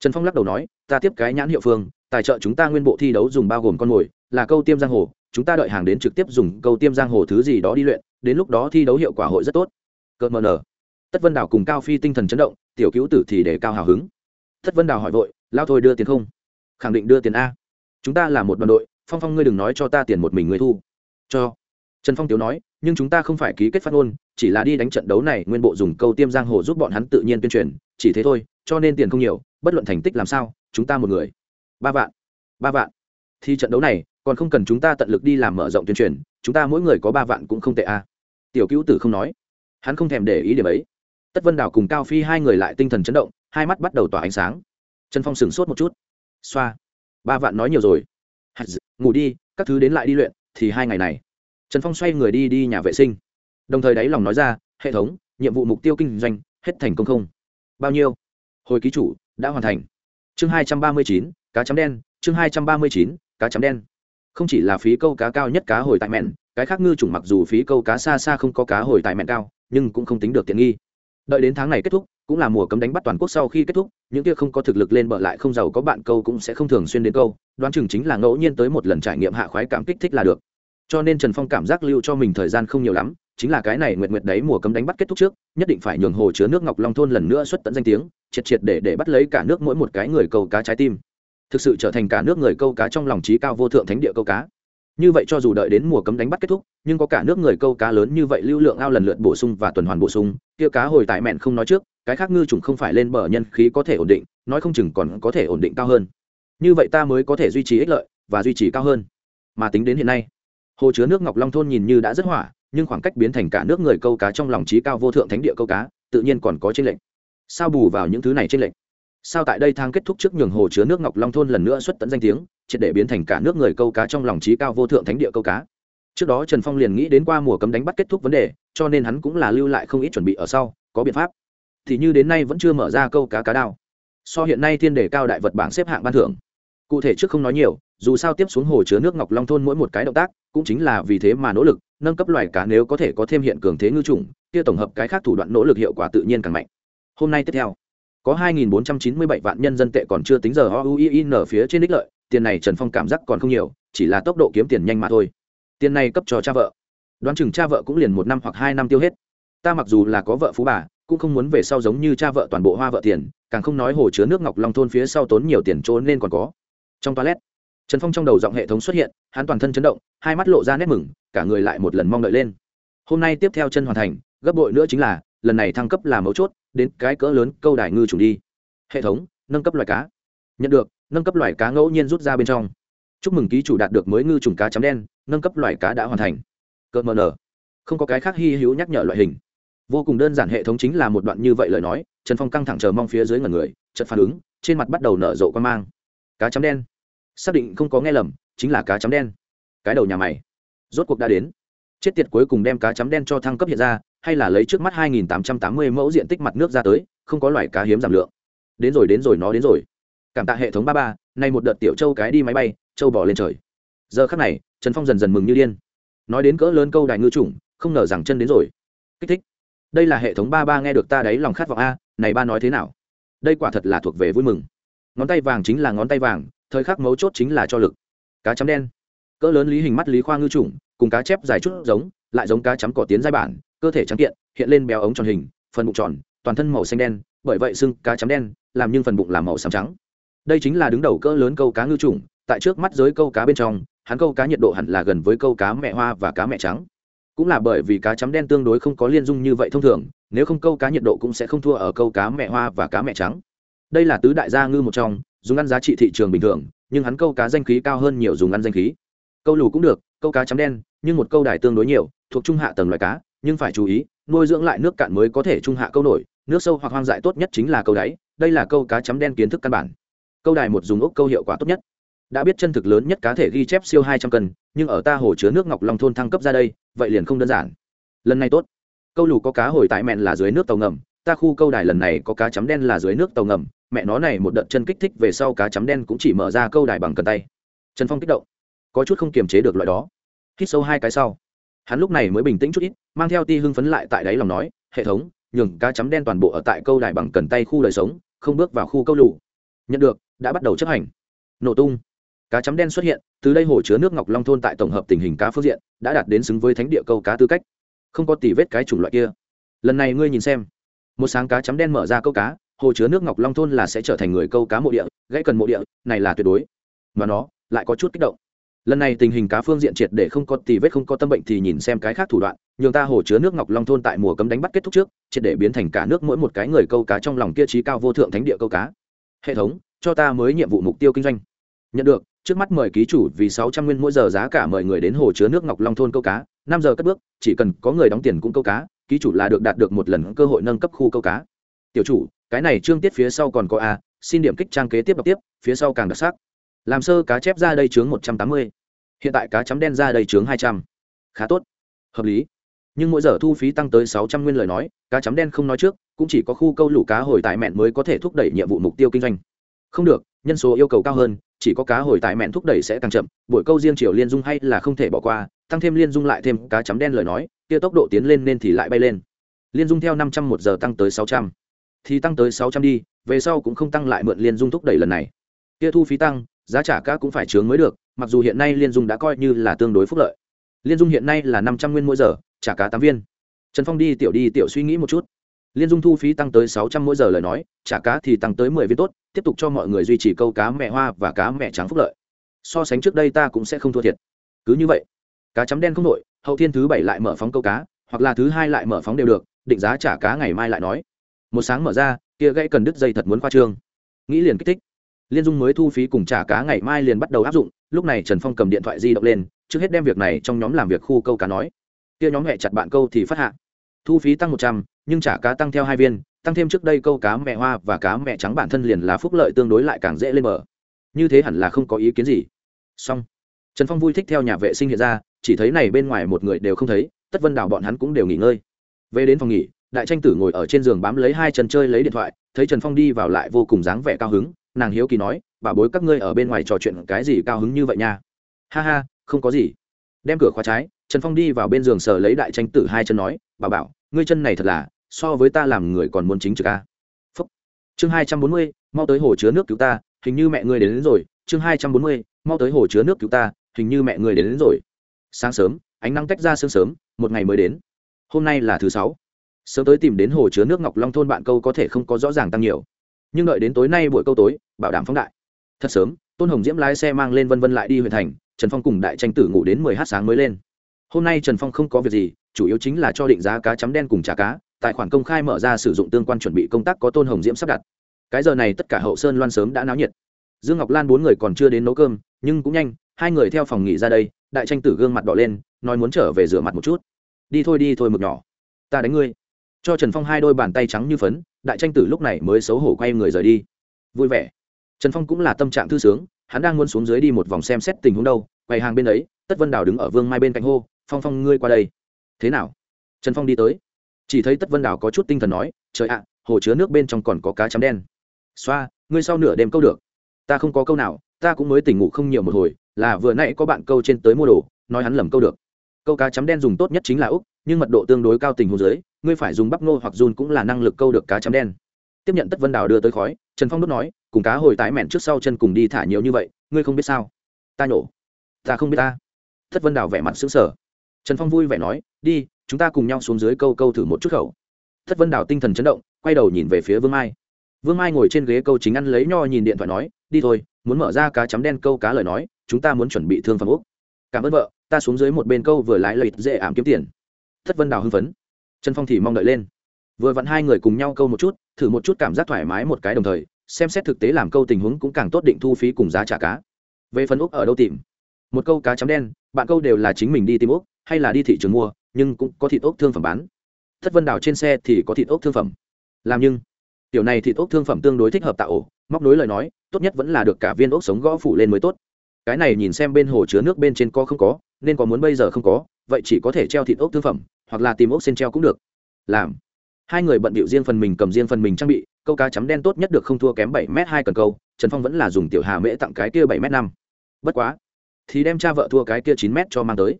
Trần phong lắc đầu nói, ta tiếp cái nhãn hiệu phương, tài trợ chúng ta nguyên bộ thi đấu dùng bao gồm con mồi, là câu tiêm giang hồ, chúng ta đợi hàng đến trực tiếp dùng câu tiêm giang hồ thứ gì đó đi luyện, đến lúc đó thi đấu hiệu quả hội rất tốt. Cợt mờ nở. Tất vân đào cùng cao phi tinh thần chấn động, tiểu cứu tử thì để cao hào hứng. Tất vân đào hỏi vội lao thôi đưa tiền không? Khẳng định đưa tiền a. Chúng ta là một đoàn đội, phong phong ngươi đừng nói cho ta tiền một mình ngươi thu. Cho. Trần phong tiếu nói, nhưng chúng ta không phải ký kết phát ngôn, chỉ là đi đánh trận đấu này, nguyên bộ dùng câu tiêm giang hồ giúp bọn hắn tự nhiên tuyên truyền, chỉ thế thôi, cho nên tiền không nhiều, bất luận thành tích làm sao, chúng ta một người. Ba vạn. Ba vạn. Thì trận đấu này, còn không cần chúng ta tận lực đi làm mở rộng tuyên truyền, chúng ta mỗi người có ba vạn cũng không tệ a. Tiểu cứu tử không nói. Hắn không thèm để ý điểm ấy. Tất vân đào cùng cao phi hai người lại tinh thần chấn động, hai mắt bắt đầu tỏa ánh sáng trần phong sửng sốt một chút. Xoa. Ba vạn nói nhiều rồi. Ngủ đi, các thứ đến lại đi luyện, thì hai ngày này. Trần phong xoay người đi đi nhà vệ sinh. Đồng thời đáy lòng nói ra, hệ thống, nhiệm vụ mục tiêu kinh doanh, hết thành công không? Bao nhiêu? Hồi ký chủ, đã hoàn thành. Chương hai trăm ba mươi chín, cá chấm đen, chương hai trăm ba mươi chín, cá chấm đen. Không chỉ là phí câu cá cao nhất cá hồi tại mẹn, cái khác ngư chủng mặc dù phí câu cá xa xa không có cá hồi tại mẹn cao, nhưng cũng không tính được tiện nghi đợi đến tháng này kết thúc, cũng là mùa cấm đánh bắt toàn quốc sau khi kết thúc, những kia không có thực lực lên bờ lại không giàu có bạn câu cũng sẽ không thường xuyên đến câu, đoán chừng chính là ngẫu nhiên tới một lần trải nghiệm hạ khoái cảm kích thích là được. Cho nên trần phong cảm giác lưu cho mình thời gian không nhiều lắm, chính là cái này nguyệt nguyệt đấy mùa cấm đánh bắt kết thúc trước, nhất định phải nhường hồ chứa nước ngọc long thôn lần nữa xuất tận danh tiếng, triệt triệt để để bắt lấy cả nước mỗi một cái người câu cá trái tim. Thực sự trở thành cả nước người câu cá trong lòng trí cao vô thượng thánh địa câu cá. Như vậy cho dù đợi đến mùa cấm đánh bắt kết thúc, nhưng có cả nước người câu cá lớn như vậy lưu lượng ao lần lượt bổ sung và tuần hoàn bổ sung kia cá hồi tại mẹn không nói trước, cái khác ngư trùng không phải lên bờ nhân khí có thể ổn định, nói không chừng còn có thể ổn định cao hơn. Như vậy ta mới có thể duy trì ích lợi, và duy trì cao hơn. Mà tính đến hiện nay, hồ chứa nước ngọc long thôn nhìn như đã rất hỏa, nhưng khoảng cách biến thành cả nước người câu cá trong lòng trí cao vô thượng thánh địa câu cá, tự nhiên còn có trên lệnh sao bù vào những thứ này trên lệnh sao tại đây thang kết thúc trước nhường hồ chứa nước ngọc long thôn lần nữa xuất tận danh tiếng, triệt để biến thành cả nước người câu cá trong lòng trí cao vô thượng thánh địa câu cá? Trước đó trần phong liền nghĩ đến qua mùa cấm đánh bắt kết thúc vấn đề cho nên hắn cũng là lưu lại không ít chuẩn bị ở sau có biện pháp. Thì như đến nay vẫn chưa mở ra câu cá cá đao. So hiện nay thiên đề cao đại vật bảng xếp hạng ban thưởng. Cụ thể trước không nói nhiều dù sao tiếp xuống hồ chứa nước ngọc long thôn mỗi một cái động tác cũng chính là vì thế mà nỗ lực nâng cấp loài cá nếu có thể có thêm hiện cường thế ngư chủng kia tổng hợp cái khác thủ đoạn nỗ lực hiệu quả tự nhiên càng mạnh. Hôm nay tiếp theo có 2.497 vạn nhân dân tệ còn chưa tính giờ OUIN phía trên đích lợi, tiền này Trần Phong cảm giác còn không nhiều, chỉ là tốc độ kiếm tiền nhanh mà thôi. Tiền này cấp cho cha vợ. Đoán chừng cha vợ cũng liền một năm hoặc hai năm tiêu hết. Ta mặc dù là có vợ phú bà, cũng không muốn về sau giống như cha vợ toàn bộ hoa vợ tiền, càng không nói hồ chứa nước ngọc long thôn phía sau tốn nhiều tiền trốn nên còn có. Trong toilet, Trần Phong trong đầu giọng hệ thống xuất hiện, hắn toàn thân chấn động, hai mắt lộ ra nét mừng, cả người lại một lần mong đợi lên. Hôm nay tiếp theo chân hoàn thành, gấp bội nữa chính là, lần này thăng cấp là mấu chốt, đến cái cỡ lớn câu đài ngư trùng đi hệ thống nâng cấp loài cá nhận được nâng cấp loài cá ngẫu nhiên rút ra bên trong chúc mừng ký chủ đạt được mới ngư trùng cá chấm đen, nâng cấp loài cá đã hoàn thành. Cợt mờ nở không có cái khác hy hữu nhắc nhở loại hình. Vô cùng đơn giản hệ thống chính là một đoạn như vậy lời nói, trần phong căng thẳng chờ mong phía dưới ngần người chật phản ứng, trên mặt bắt đầu nở rộ quan mang. Cá chấm đen. Xác định không có nghe lầm, chính là cá chấm đen. Cái đầu nhà mày. Rốt cuộc đã đến. Chết tiệt cuối cùng đem cá chấm đen cho thăng cấp hiện ra, hay là lấy trước mắt 2.880 mẫu diện tích mặt nước ra tới, không có loài cá hiếm giảm lượng. Đến rồi đến rồi, nó đến rồi. Cảm tạ hệ thống ba ba, nay một đợt tiểu châu cái đi máy bay châu bỏ lên trời. Giờ khắc này, trần phong dần dần mừng như điên. Nói đến cỡ lớn câu đại ngư chủng, không ngờ rằng chân đến rồi. Kích thích. Đây là hệ thống ba ba nghe được ta đấy lòng khát vọng a, này ba nói thế nào? Đây quả thật là thuộc về vui mừng. Ngón tay vàng chính là ngón tay vàng, thời khắc mấu chốt chính là cho lực. Cá chấm đen. Cỡ lớn lý hình mắt lý khoa ngư trùng cùng cá chép dài chút giống, lại giống cá chấm cỏ tiến giai bản, cơ thể trắng kiện, hiện lên béo ống tròn hình, phần bụng tròn, toàn thân màu xanh đen, bởi vậy xưng cá chấm đen, làm nhưng phần bụng làm màu xám trắng. Đây chính là đứng đầu cỡ lớn câu cá ngư trùng tại trước mắt giới câu cá bên trong, hắn câu cá nhiệt độ hẳn là gần với câu cá mẹ hoa và cá mẹ trắng. Cũng là bởi vì cá chấm đen tương đối không có liên dung như vậy thông thường, nếu không câu cá nhiệt độ cũng sẽ không thua ở câu cá mẹ hoa và cá mẹ trắng. Đây là tứ đại gia ngư một trong, dùng ăn giá trị thị trường bình thường, nhưng hắn câu cá danh khí cao hơn nhiều dùng ăn danh khí. Câu lù cũng được, câu cá chấm đen, nhưng một câu đài tương đối nhiều, thuộc trung hạ tầng loài cá, nhưng phải chú ý, nuôi dưỡng lại nước cạn mới có thể trung hạ câu nổi, nước sâu hoặc hoang dại tốt nhất chính là câu đáy, đây là câu cá chấm đen kiến thức căn bản. Câu đài một dùng ốc câu hiệu quả tốt nhất đã biết chân thực lớn nhất cá thể ghi chép siêu hai trăm cân, nhưng ở ta hồ chứa nước ngọc long thôn thăng cấp ra đây, vậy liền không đơn giản. Lần này tốt. Câu lù có cá hồi tại mẹn là dưới nước tàu ngầm, ta khu câu đài lần này có cá chấm đen là dưới nước tàu ngầm, mẹ nó này một đợt chân kích thích về sau cá chấm đen cũng chỉ mở ra câu đài bằng cần tay. Trần phong kích động. Có chút không kiềm chế được loại đó. Hít sâu hai cái sau. Hắn lúc này mới bình tĩnh chút ít, mang theo ti hưng phấn lại tại đáy lòng nói, hệ thống, nhường cá chấm đen toàn bộ ở tại câu đài bằng cần tay khu đời sống, không bước vào khu câu lù. Nhận được, đã bắt đầu chấp hành. Nổ tung cá chấm đen xuất hiện, từ đây hồ chứa nước ngọc long thôn tại tổng hợp tình hình cá phương diện, đã đạt đến xứng với thánh địa câu cá tư cách. Không có tỷ vết cái chủng loại kia. Lần này ngươi nhìn xem. Một sáng cá chấm đen mở ra câu cá, hồ chứa nước ngọc long thôn là sẽ trở thành người câu cá mộ địa, gãy cần mộ địa, này là tuyệt đối. Mà nó lại có chút kích động. Lần này tình hình cá phương diện triệt để không có tì vết, không có tâm bệnh thì nhìn xem cái khác thủ đoạn, nhường ta hồ chứa nước ngọc long thôn tại mùa cấm đánh bắt kết thúc trước, triệt để biến thành cả nước mỗi một cái người câu cá trong lòng kia trí cao vô thượng thánh địa câu cá. Hệ thống, cho ta mới nhiệm vụ mục tiêu kinh doanh. Nhận được trước mắt mời ký chủ vì sáu trăm nguyên mỗi giờ giá cả mời người đến hồ chứa nước ngọc long thôn câu cá, năm giờ cất bước, chỉ cần có người đóng tiền cũng câu cá, ký chủ là được đạt được một lần cơ hội nâng cấp khu câu cá. Tiểu chủ, cái này trương tiết phía sau còn có a, xin điểm kích trang kế tiếp đọc tiếp, phía sau càng đặc sắc. Làm sơ cá chép ra đây chướng một trăm tám mươi. Hiện tại cá chấm đen ra đây chướng hai trăm. Khá tốt. Hợp lý. Nhưng mỗi giờ thu phí tăng tới sáu trăm nguyên lời nói, cá chấm đen không nói trước, cũng chỉ có khu câu lũ cá hồi tại mẹn mới có thể thúc đẩy nhiệm vụ mục tiêu kinh doanh. Không được, nhân số yêu cầu cao hơn chỉ có cá hồi tại mẹn thúc đẩy sẽ càng chậm, buổi câu riêng chiều liên dung hay là không thể bỏ qua, tăng thêm liên dung lại thêm cá chấm đen lời nói, kia tốc độ tiến lên nên thì lại bay lên. Liên dung theo năm trăm một giờ tăng tới sáu trăm. Thì tăng tới sáu trăm đi, về sau cũng không tăng lại mượn liên dung thúc đẩy lần này. Kia thu phí tăng, giá trả cá cũng phải chướng mới được, mặc dù hiện nay liên dung đã coi như là tương đối phúc lợi. Liên dung hiện nay là năm trăm nguyên mỗi giờ, trả cá tám viên. Trần phong đi, tiểu đi, tiểu suy nghĩ một chút liên dung thu phí tăng tới sáu trăm mỗi giờ lời nói, trả cá thì tăng tới mười viên tốt, tiếp tục cho mọi người duy trì câu cá mẹ hoa và cá mẹ trắng phúc lợi. So sánh trước đây ta cũng sẽ không thua thiệt. Cứ như vậy, cá chấm đen không nội hậu thiên thứ bảy lại mở phóng câu cá, hoặc là thứ hai lại mở phóng đều được, định giá trả cá ngày mai lại nói. Một sáng mở ra, kia gãy cần đứt dây thật muốn khoa trương. Nghĩ liền kích thích. Liên dung mới thu phí cùng trả cá ngày mai liền bắt đầu áp dụng, lúc này trần phong cầm điện thoại di động lên, trước hết đem việc này trong nhóm làm việc khu câu cá nói. Kia nhóm hẹ chặt bạn câu thì phát hạ thu phí tăng một trăm, nhưng trả cá tăng theo hai viên, tăng thêm trước đây câu cá mẹ hoa và cá mẹ trắng bản thân liền là phúc lợi tương đối lại càng dễ lên bờ. Như thế hẳn là không có ý kiến gì. Xong. Trần phong vui thích theo nhà vệ sinh hiện ra, chỉ thấy này bên ngoài một người đều không thấy, tất vân đào bọn hắn cũng đều nghỉ ngơi. Về đến phòng nghỉ, đại tranh tử ngồi ở trên giường bám lấy hai chân chơi lấy điện thoại, thấy trần phong đi vào lại vô cùng dáng vẻ cao hứng, nàng hiếu kỳ nói, bà bối các ngươi ở bên ngoài trò chuyện cái gì cao hứng như vậy nha? Ha ha, không có gì. Đem cửa khóa trái, trần phong đi vào bên giường sờ lấy đại tranh tử hai chân nói bà bảo ngươi chân này thật là so với ta làm người còn muốn chính trực a. Phúc. Chương hai trăm bốn mươi mau tới hồ chứa nước cứu ta hình như mẹ ngươi đến, đến rồi. Chương hai trăm bốn mươi mau tới hồ chứa nước cứu ta hình như mẹ ngươi đến, đến rồi. Sáng sớm ánh nắng tách ra sương sớm một ngày mới đến. Hôm nay là thứ sáu. Sớm tới tìm đến hồ chứa nước ngọc long thôn bạn câu có thể không có rõ ràng tăng nhiều. Nhưng đợi đến tối nay buổi câu tối bảo đảm phóng đại. Thật sớm tôn hồng diễm lái xe mang lên vân vân lại đi huyện thành trần phong cùng đại tranh tử ngủ đến mười h sáng mới lên. Hôm nay trần phong không có việc gì chủ yếu chính là cho định giá cá chấm đen cùng trả cá, tài khoản công khai mở ra sử dụng tương quan chuẩn bị công tác có tôn hồng diễm sắp đặt. Cái giờ này tất cả hậu sơn loan sớm đã náo nhiệt. Dương ngọc lan bốn người còn chưa đến nấu cơm, nhưng cũng nhanh, hai người theo phòng nghỉ ra đây, đại tranh tử gương mặt đỏ lên, nói muốn trở về rửa mặt một chút. Đi thôi đi thôi mực nhỏ. Ta đánh ngươi. Cho trần phong hai đôi bàn tay trắng như phấn, đại tranh tử lúc này mới xấu hổ quay người rời đi. Vui vẻ. Trần phong cũng là tâm trạng thư sướng, hắn đang muốn xuống dưới đi một vòng xem xét tình huống đâu, quầy hàng bên ấy, tất vân đào đứng ở vương mai bên cạnh hô, phong phong, ngươi qua đây thế nào? Trần phong đi tới. Chỉ thấy tất vân đào có chút tinh thần nói, trời ạ, hồ chứa nước bên trong còn có cá chấm đen. Xoa, ngươi sau nửa đêm câu được. Ta không có câu nào, ta cũng mới tỉnh ngủ không nhiều một hồi, là vừa nãy có bạn câu trên tới mua đồ, nói hắn lầm câu được. Câu cá chấm đen dùng tốt nhất chính là úc, nhưng mật độ tương đối cao tình hồ dưới, ngươi phải dùng bắp nô hoặc run cũng là năng lực câu được cá chấm đen. Tiếp nhận tất vân đào đưa tới khói, trần phong đốt nói, cùng cá hồi tái mẹn trước sau chân cùng đi thả nhiều như vậy, ngươi không biết sao? Ta nhổ. Ta không biết ta. Tất vân đào vẻ mặt xứng sở trần phong vui vẻ nói đi, chúng ta cùng nhau xuống dưới câu câu thử một chút khẩu. Thất vân đào tinh thần chấn động, quay đầu nhìn về phía vương mai. Vương mai ngồi trên ghế câu chính ăn lấy nho nhìn điện thoại nói, đi thôi, muốn mở ra cá chấm đen câu cá lời nói, chúng ta muốn chuẩn bị thương phẩm úc. Cảm ơn vợ, ta xuống dưới một bên câu vừa lái lợi dễ ảm kiếm tiền. Thất vân đào hưng phấn. Trần phong thì mong đợi lên. Vừa vặn hai người cùng nhau câu một chút, thử một chút cảm giác thoải mái một cái đồng thời, xem xét thực tế làm câu tình huống cũng càng tốt định thu phí cùng giá trả cá. Về phần úc ở đâu tìm? Một câu cá chấm đen, bạn câu đều là chính mình đi tìm úc hay là đi thị trường mua, nhưng cũng có thịt ốc thương phẩm bán. Thất vân đào trên xe thì có thịt ốc thương phẩm. Làm nhưng, tiểu này thịt ốc thương phẩm tương đối thích hợp tạo ổ, móc nối lời nói, tốt nhất vẫn là được cả viên ốc sống gõ phủ lên mới tốt. Cái này nhìn xem bên hồ chứa nước bên trên có không có, nên có muốn bây giờ không có, vậy chỉ có thể treo thịt ốc thương phẩm, hoặc là tìm ốc sen treo cũng được. Làm. Hai người bận bịu riêng phần mình cầm riêng phần mình trang bị, câu cá chấm đen tốt nhất được không thua kém bảy m hai cần câu, trần phong vẫn là dùng tiểu hà mễ tặng cái kia bảy m năm. Bất quá, thì đem cha vợ thua cái kia chín m cho mang tới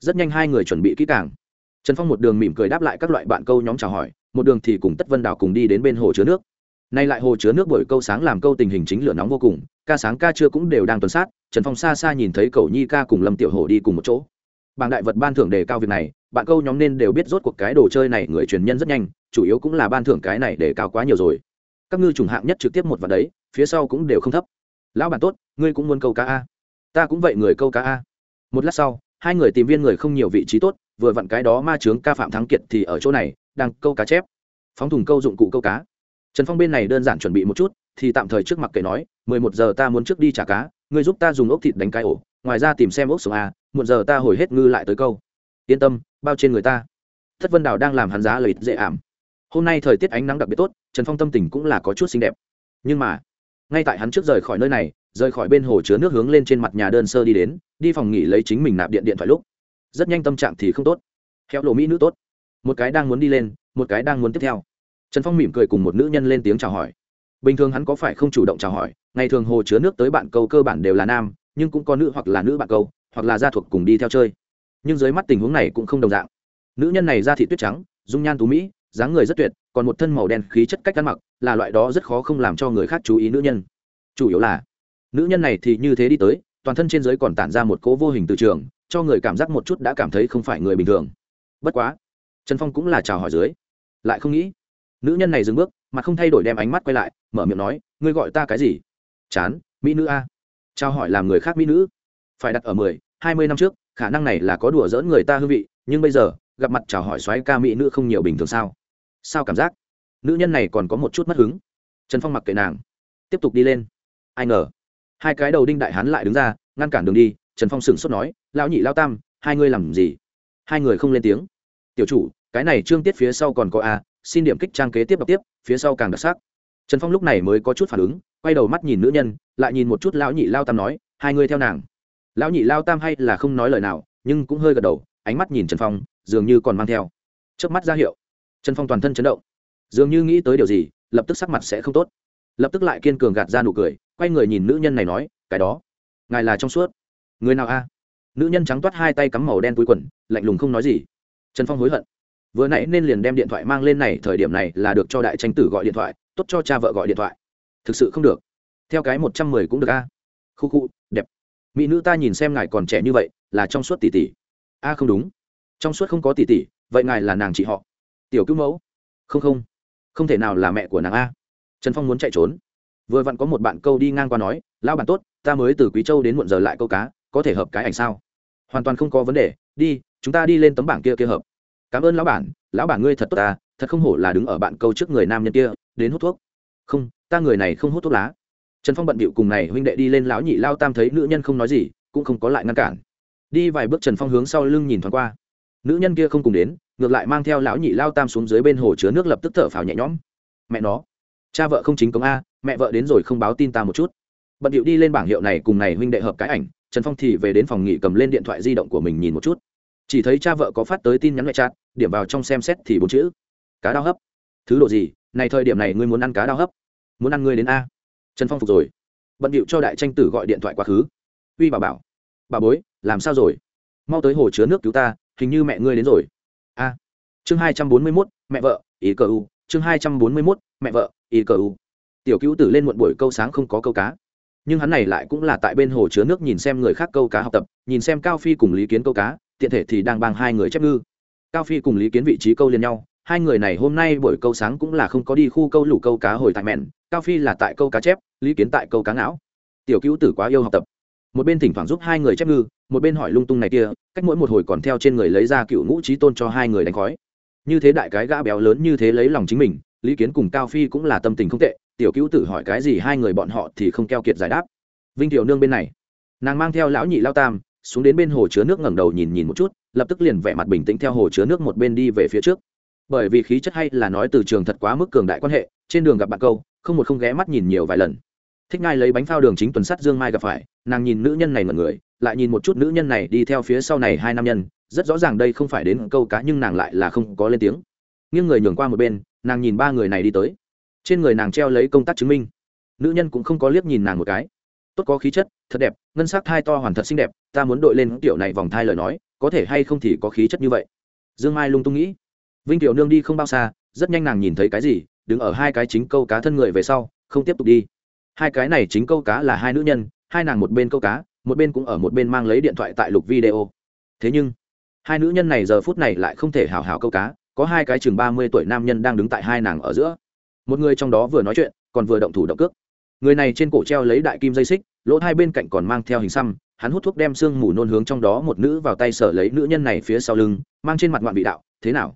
rất nhanh hai người chuẩn bị kỹ càng. Trần phong một đường mỉm cười đáp lại các loại bạn câu nhóm chào hỏi, một đường thì cùng tất vân đào cùng đi đến bên hồ chứa nước. Nay lại hồ chứa nước buổi câu sáng làm câu tình hình chính lửa nóng vô cùng, ca sáng ca trưa cũng đều đang tuần sát, trần phong xa xa nhìn thấy cầu nhi ca cùng lâm tiểu hồ đi cùng một chỗ. Bảng đại vật ban thưởng đề cao việc này, bạn câu nhóm nên đều biết rốt cuộc cái đồ chơi này người truyền nhân rất nhanh, chủ yếu cũng là ban thưởng cái này đề cao quá nhiều rồi. Các ngư trùng hạng nhất trực tiếp một vật đấy, phía sau cũng đều không thấp. Lão bản tốt, ngươi cũng muốn câu cá a. Ta cũng vậy người câu cá a. Một lát sau hai người tìm viên người không nhiều vị trí tốt, vừa vặn cái đó ma trướng ca phạm thắng kiệt thì ở chỗ này, đang câu cá chép. Phóng thùng câu dụng cụ câu cá. Trần phong bên này đơn giản chuẩn bị một chút, thì tạm thời trước mặt kể nói, mười một giờ ta muốn trước đi trả cá, ngươi giúp ta dùng ốc thịt đánh cái ổ, ngoài ra tìm xem ốc sống a một giờ ta hồi hết ngư lại tới câu. Yên tâm, bao trên người ta. Thất vân đào đang làm hắn giá lợi dễ ảm. Hôm nay thời tiết ánh nắng đặc biệt tốt, trần phong tâm tình cũng là có chút xinh đẹp. Nhưng mà ngay tại hắn trước rời khỏi nơi này, rời khỏi bên hồ chứa nước hướng lên trên mặt nhà đơn sơ đi đến, đi phòng nghỉ lấy chính mình nạp điện điện thoại lúc. Rất nhanh tâm trạng thì không tốt. Theo lộ mỹ nữ tốt. Một cái đang muốn đi lên, một cái đang muốn tiếp theo. Trần phong mỉm cười cùng một nữ nhân lên tiếng chào hỏi. Bình thường hắn có phải không chủ động chào hỏi, ngày thường hồ chứa nước tới bạn câu cơ bản đều là nam, nhưng cũng có nữ hoặc là nữ bạn câu, hoặc là gia thuộc cùng đi theo chơi. Nhưng dưới mắt tình huống này cũng không đồng dạng. Nữ nhân này da thị tuyết trắng, dung nhan tú mỹ dáng người rất tuyệt, còn một thân màu đen khí chất cách ăn mặc, là loại đó rất khó không làm cho người khác chú ý nữ nhân. Chủ yếu là, nữ nhân này thì như thế đi tới, toàn thân trên giới còn tản ra một cỗ vô hình từ trường, cho người cảm giác một chút đã cảm thấy không phải người bình thường. Bất quá, trần phong cũng là chào hỏi dưới, lại không nghĩ, nữ nhân này dừng bước, mà không thay đổi đem ánh mắt quay lại, mở miệng nói, ngươi gọi ta cái gì? Chán, mỹ nữ a. Chào hỏi làm người khác mỹ nữ. Phải đặt ở mười, hai mươi năm trước, khả năng này là có đùa dỡn người ta hương vị, nhưng bây giờ, gặp mặt chào hỏi xoáy ca mỹ nữ không nhiều bình thường sao? Sao cảm giác? Nữ nhân này còn có một chút mất hứng. Trần phong mặc kệ nàng, tiếp tục đi lên. Ai ngờ, hai cái đầu đinh đại hán lại đứng ra, ngăn cản đường đi. Trần phong sửng sốt nói, lão nhị lao tam, hai ngươi làm gì? Hai người không lên tiếng. Tiểu chủ, cái này trương tiết phía sau còn có a, xin điểm kích trang kế tiếp đọc tiếp, phía sau càng đặc sắc. Trần phong lúc này mới có chút phản ứng, quay đầu mắt nhìn nữ nhân, lại nhìn một chút lão nhị lao tam nói, hai ngươi theo nàng. Lão nhị lao tam hay là không nói lời nào, nhưng cũng hơi gật đầu, ánh mắt nhìn trần phong, dường như còn mang theo. Trước mắt ra hiệu trần phong toàn thân chấn động. Dường như nghĩ tới điều gì, lập tức sắc mặt sẽ không tốt. Lập tức lại kiên cường gạt ra nụ cười, quay người nhìn nữ nhân này nói, cái đó, ngài là trong suốt. Người nào a? Nữ nhân trắng toát hai tay cắm màu đen túi quần, lạnh lùng không nói gì. Trần phong hối hận. Vừa nãy nên liền đem điện thoại mang lên này, thời điểm này là được cho đại tranh tử gọi điện thoại, tốt cho cha vợ gọi điện thoại. Thực sự không được. Theo cái một trăm mười cũng được a. Khu khu, đẹp. Mỹ nữ ta nhìn xem ngài còn trẻ như vậy, là trong suốt tỷ tỷ. A không đúng. Trong suốt không có tỷ tỷ, vậy ngài là nàng chị họ tiểu cứu mẫu. Không không. Không thể nào là mẹ của nàng a. Trần phong muốn chạy trốn. Vừa vặn có một bạn câu đi ngang qua nói, lão bản tốt, ta mới từ quý châu đến muộn giờ lại câu cá, có thể hợp cái ảnh sao? Hoàn toàn không có vấn đề, đi, chúng ta đi lên tấm bảng kia kia hợp. Cảm ơn lão bản lão bản ngươi thật tốt ta, thật không hổ là đứng ở bạn câu trước người nam nhân kia, đến hút thuốc. Không, ta người này không hút thuốc lá. Trần phong bận bịu cùng này huynh đệ đi lên lão nhị lao tam thấy nữ nhân không nói gì, cũng không có lại ngăn cản. Đi vài bước trần phong hướng sau lưng nhìn thoáng qua. Nữ nhân kia không cùng đến ngược lại mang theo lão nhị lao tam xuống dưới bên hồ chứa nước lập tức thở phào nhẹ nhõm. Mẹ nó, cha vợ không chính công a, mẹ vợ đến rồi không báo tin ta một chút. Bận điệu đi lên bảng hiệu này cùng này huynh đệ hợp cái ảnh, trần phong thì về đến phòng nghỉ cầm lên điện thoại di động của mình nhìn một chút. Chỉ thấy cha vợ có phát tới tin nhắn ngoại chat, điểm vào trong xem xét thì bốn chữ, cá đao hấp. Thứ độ gì, này thời điểm này ngươi muốn ăn cá đao hấp. Muốn ăn ngươi đến a. Trần phong phục rồi. Bận điệu cho đại tranh tử gọi điện thoại quá khứ. Uy bảo bảo, bà bối, làm sao rồi? Mau tới hồ chứa nước cứu ta, hình như mẹ ngươi đến rồi a. Chương hai trăm bốn mươi mốt, mẹ vợ, ý cờ u. Chương hai trăm bốn mươi mốt, mẹ vợ, ý cờ u. Tiểu cứu tử lên muộn buổi câu sáng không có câu cá. Nhưng hắn này lại cũng là tại bên hồ chứa nước nhìn xem người khác câu cá học tập, nhìn xem cao phi cùng lý kiến câu cá, tiện thể thì đang bằng hai người chép ngư. Cao phi cùng lý kiến vị trí câu liền nhau, hai người này hôm nay buổi câu sáng cũng là không có đi khu câu lủ câu cá hồi tại mẹn, cao phi là tại câu cá chép, lý kiến tại câu cá não tiểu cứu tử quá yêu học tập một bên thỉnh thoảng giúp hai người chép ngư, một bên hỏi lung tung này kia, cách mỗi một hồi còn theo trên người lấy ra cựu ngũ trí tôn cho hai người đánh khói. Như thế đại cái gã béo lớn như thế lấy lòng chính mình, lý kiến cùng cao phi cũng là tâm tình không tệ, tiểu cứu tử hỏi cái gì hai người bọn họ thì không keo kiệt giải đáp. Vinh tiểu nương bên này, nàng mang theo lão nhị lao tam, xuống đến bên hồ chứa nước ngẩng đầu nhìn nhìn một chút, lập tức liền vẻ mặt bình tĩnh theo hồ chứa nước một bên đi về phía trước. Bởi vì khí chất hay là nói từ trường thật quá mức cường đại quan hệ, trên đường gặp bạn câu, không một không ghé mắt nhìn nhiều vài lần thích ngai lấy bánh phao đường chính tuần sắt dương mai gặp phải, nàng nhìn nữ nhân này mật người, lại nhìn một chút nữ nhân này đi theo phía sau này hai nam nhân, rất rõ ràng đây không phải đến câu cá nhưng nàng lại là không có lên tiếng. Nghiêng người nhường qua một bên, nàng nhìn ba người này đi tới. Trên người nàng treo lấy công tác chứng minh. Nữ nhân cũng không có liếc nhìn nàng một cái. Tốt có khí chất, thật đẹp, ngân sắc thai to hoàn thật xinh đẹp, ta muốn đội lên tiểu này vòng thai lời nói, có thể hay không thì có khí chất như vậy. Dương mai lung tung nghĩ. Vinh tiểu nương đi không bao xa, rất nhanh nàng nhìn thấy cái gì, đứng ở hai cái chính câu cá thân người về sau, không tiếp tục đi hai cái này chính câu cá là hai nữ nhân, hai nàng một bên câu cá, một bên cũng ở một bên mang lấy điện thoại tại lục video. Thế nhưng, hai nữ nhân này giờ phút này lại không thể hào hào câu cá, có hai cái chừng ba mươi tuổi nam nhân đang đứng tại hai nàng ở giữa. Một người trong đó vừa nói chuyện, còn vừa động thủ động cước. Người này trên cổ treo lấy đại kim dây xích, lỗ hai bên cạnh còn mang theo hình xăm, hắn hút thuốc đem sương mù nôn hướng trong đó một nữ vào tay sở lấy nữ nhân này phía sau lưng, mang trên mặt ngoạn vị đạo, thế nào?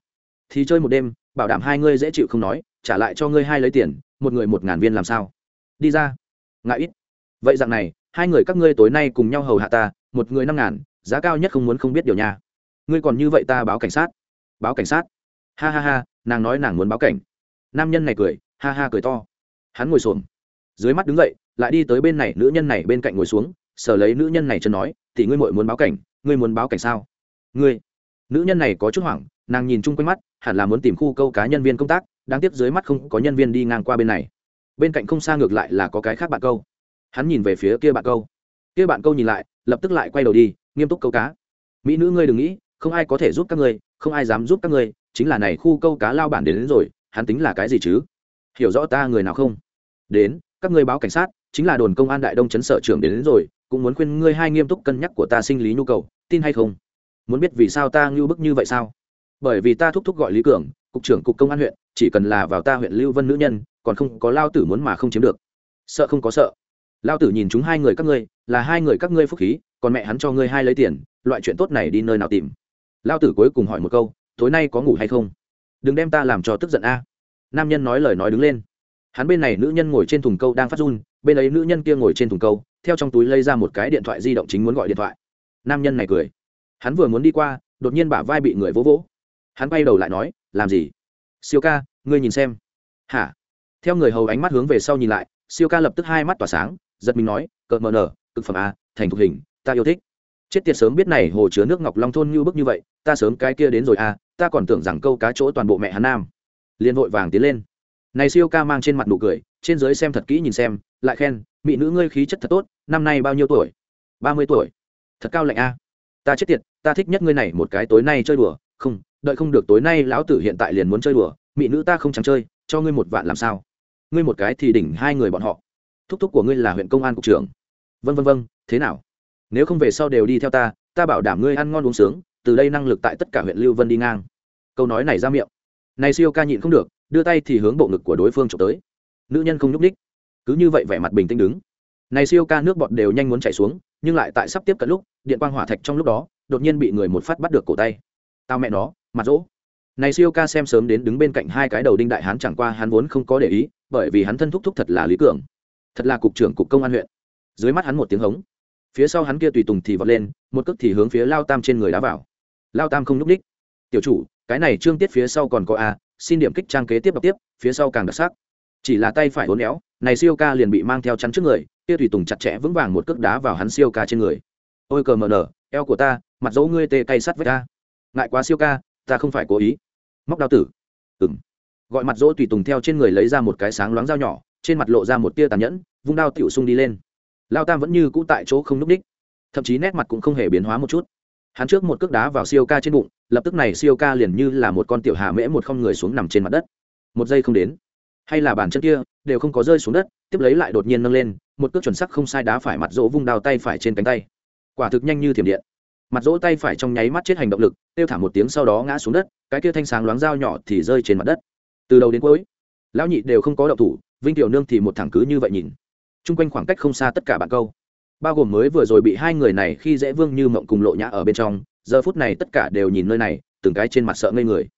Thì chơi một đêm, bảo đảm hai ngươi dễ chịu không nói, trả lại cho ngươi hai lấy tiền, một người một ngàn viên làm sao? Đi ra. Ngại ít. Vậy dạng này, hai người các ngươi tối nay cùng nhau hầu hạ ta, một người năm ngàn, giá cao nhất không muốn không biết điều nha. Ngươi còn như vậy ta báo cảnh sát. Báo cảnh sát. Ha ha ha, nàng nói nàng muốn báo cảnh. Nam nhân này cười, ha ha cười to. Hắn ngồi xổm. Dưới mắt đứng dậy, lại đi tới bên này, nữ nhân này bên cạnh ngồi xuống sở lấy nữ nhân này chân nói thì ngươi muội muốn báo cảnh, ngươi muốn báo cảnh sao? Ngươi. Nữ nhân này có chút hoảng, nàng nhìn chung quanh mắt, hẳn là muốn tìm khu câu cá nhân viên công tác, đáng tiếc dưới mắt không có nhân viên đi ngang qua bên này bên cạnh không xa ngược lại là có cái khác bạn câu. Hắn nhìn về phía kia bạn câu. Kia bạn câu nhìn lại lập tức lại quay đầu đi nghiêm túc câu cá. Mỹ nữ ngươi đừng nghĩ không ai có thể giúp các ngươi không ai dám giúp các ngươi chính là này khu câu cá lao bản đến, đến rồi hắn tính là cái gì chứ? Hiểu rõ ta người nào không? Đến các ngươi báo cảnh sát chính là đồn công an đại đông chấn sở trưởng đến, đến rồi cũng muốn khuyên ngươi hai nghiêm túc cân nhắc của ta sinh lý nhu cầu tin hay không? Muốn biết vì sao ta ngưu bức như vậy sao? Bởi vì ta thúc thúc gọi lý cường cục trưởng cục công an huyện chỉ cần là vào ta huyện lưu vân nữ nhân còn không có lao tử muốn mà không chiếm được. Sợ không có sợ. Lao tử nhìn chúng hai người các ngươi, là hai người các ngươi phúc khí, còn mẹ hắn cho ngươi hai lấy tiền, loại chuyện tốt này đi nơi nào tìm? Lao tử cuối cùng hỏi một câu, tối nay có ngủ hay không? Đừng đem ta làm cho tức giận a. Nam nhân nói lời nói đứng lên. Hắn bên này nữ nhân ngồi trên thùng câu đang phát run, bên ấy nữ nhân kia ngồi trên thùng câu, theo trong túi lấy ra một cái điện thoại di động chính muốn gọi điện thoại. Nam nhân này cười. Hắn vừa muốn đi qua, đột nhiên bả vai bị người vỗ vỗ. Hắn bay đầu lại nói, làm gì? Siêu ca, ngươi nhìn xem. Hả? Theo người hầu ánh mắt hướng về sau nhìn lại, siêu ca lập tức hai mắt tỏa sáng, giật mình nói cợt mờ nở, cực phẩm a, thành thục hình, ta yêu thích. Chết tiệt sớm biết này hồ chứa nước ngọc long thôn như bức như vậy, ta sớm cái kia đến rồi a ta còn tưởng rằng câu cá chỗ toàn bộ mẹ hắn nam. Liền vội vàng tiến lên. Này siêu ca mang trên mặt nụ cười, trên dưới xem thật kỹ nhìn xem, lại khen, mỹ nữ ngươi khí chất thật tốt, năm nay bao nhiêu tuổi? Ba mươi tuổi. Thật cao lạnh a. Ta chết tiệt, ta thích nhất ngươi này một cái tối nay chơi đùa. Không, đợi không được tối nay lão tử hiện tại liền muốn chơi đùa, mỹ nữ ta không chẳng chơi, cho ngươi một vạn làm sao? Ngươi một cái thì đỉnh hai người bọn họ. Thúc thúc của ngươi là huyện công an cục trưởng. Vân vân vân thế nào? Nếu không về sau đều đi theo ta ta bảo đảm ngươi ăn ngon uống sướng, từ đây năng lực tại tất cả huyện lưu vân đi ngang. Câu nói này ra miệng. Này siêu ca nhịn không được, đưa tay thì hướng bộ ngực của đối phương trộm tới. Nữ nhân không nhúc ních cứ như vậy vẻ mặt bình tĩnh đứng. Này siêu ca nước bọt đều nhanh muốn chảy xuống, nhưng lại tại sắp tiếp cận lúc, điện quang hỏa thạch trong lúc đó, đột nhiên bị người một phát bắt được cổ tay. Tao mẹ nó, mặt rỗ. Này siêu ca xem sớm đến đứng bên cạnh hai cái đầu đinh đại hán chẳng qua hắn vốn không có để ý bởi vì hắn thân thúc thúc thật là lý cường thật là cục trưởng cục công an huyện dưới mắt hắn một tiếng hống phía sau hắn kia tùy tùng thì vọt lên một cước thì hướng phía lao tam trên người đá vào lao tam không n ú c ních tiểu chủ cái này trương tiết phía sau còn có a xin điểm kích trang kế tiếp đọc tiếp phía sau càng đặc sắc chỉ là tay phải hốn éo này siêu ca liền bị mang theo chắn trước người kia tùy tùng chặt chẽ vững vàng một cước đá vào hắn siêu ca trên người ôi cờ mờ nở, eo của ta, mặt dấu ngươi tê cay sắt với ta. Ngại quá siêu ca, ta không phải cố ý. Móc đao tử. Ừng gọi mặt dỗ tùy tùng theo trên người lấy ra một cái sáng loáng dao nhỏ, trên mặt lộ ra một tia tàn nhẫn, vung đao tiểu sung đi lên. Lao tam vẫn như cũ tại chỗ không n ú c đích, thậm chí nét mặt cũng không hề biến hóa một chút. Hắn trước một cước đá vào siêu ca trên bụng, lập tức này siêu ca liền như là một con tiểu hà mễ một không người xuống nằm trên mặt đất. Một giây không đến, hay là bàn chân kia, đều không có rơi xuống đất, tiếp lấy lại đột nhiên nâng lên, một cước chuẩn sắc không sai đá phải mặt dỗ vung đao tay phải trên cánh tay. Quả thực nhanh như thiểm điện. Mặt dỗ tay phải trong nháy mắt chết hành động lực, tiêu thả một tiếng sau đó ngã xuống đất, cái kia thanh sáng loáng dao nhỏ thì rơi trên mặt đất từ đầu đến cuối, lão nhị đều không có động thủ, vinh tiểu nương thì một thẳng cứ như vậy nhìn. Chung quanh khoảng cách không xa tất cả bạn câu, bao gồm mới vừa rồi bị hai người này khi dễ vương như mộng cùng lộ nhã ở bên trong, giờ phút này tất cả đều nhìn nơi này, từng cái trên mặt sợ ngây người.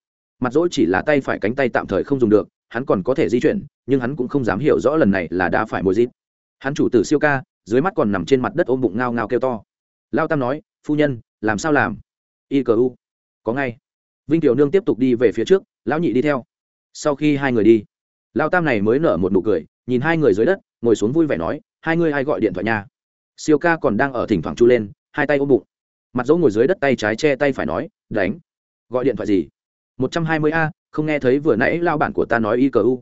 Mặt dỗi chỉ là tay phải cánh tay tạm thời không dùng được, hắn còn có thể di chuyển, nhưng hắn cũng không dám hiểu rõ lần này là đã phải mồi dít hắn chủ tử siêu ca, dưới mắt còn nằm trên mặt đất ôm bụng ngao ngao kêu to. Lao tam nói, phu nhân, làm sao làm? Y cờ u, có ngay. Vinh tiểu nương tiếp tục đi về phía trước, lão nhị đi theo sau khi hai người đi, lao tam này mới nở một nụ cười, nhìn hai người dưới đất, ngồi xuống vui vẻ nói, hai ngươi ai gọi điện thoại nha? Siêu ca còn đang ở thỉnh thoảng chu lên, hai tay ôm bụng. Mặt dấu ngồi dưới đất tay trái che tay phải nói, đánh. Gọi điện thoại gì? Một trăm hai mươi a, không nghe thấy vừa nãy lao bản của ta nói y cờ u.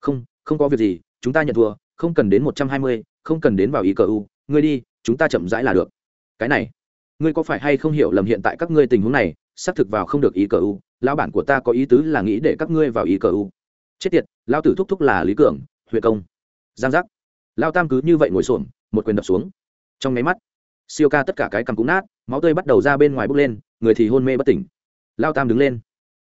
Không không có việc gì, chúng ta nhận thua, không cần đến một trăm hai mươi, không cần đến vào y cờ u, ngươi đi, chúng ta chậm rãi là được. Cái này, ngươi có phải hay không hiểu lầm hiện tại các ngươi tình huống này, xác thực vào không được y cờ u lão bản của ta có ý tứ là nghĩ để các ngươi vào ý cờ u. Chết tiệt lao tử thúc thúc là lý cường, huyện công. Giang giác. Lao tam cứ như vậy ngồi xổm, một quyền đập xuống. Trong máy mắt, siêu ca tất cả cái cằm cũng nát, máu tươi bắt đầu ra bên ngoài bốc lên, người thì hôn mê bất tỉnh. Lao tam đứng lên.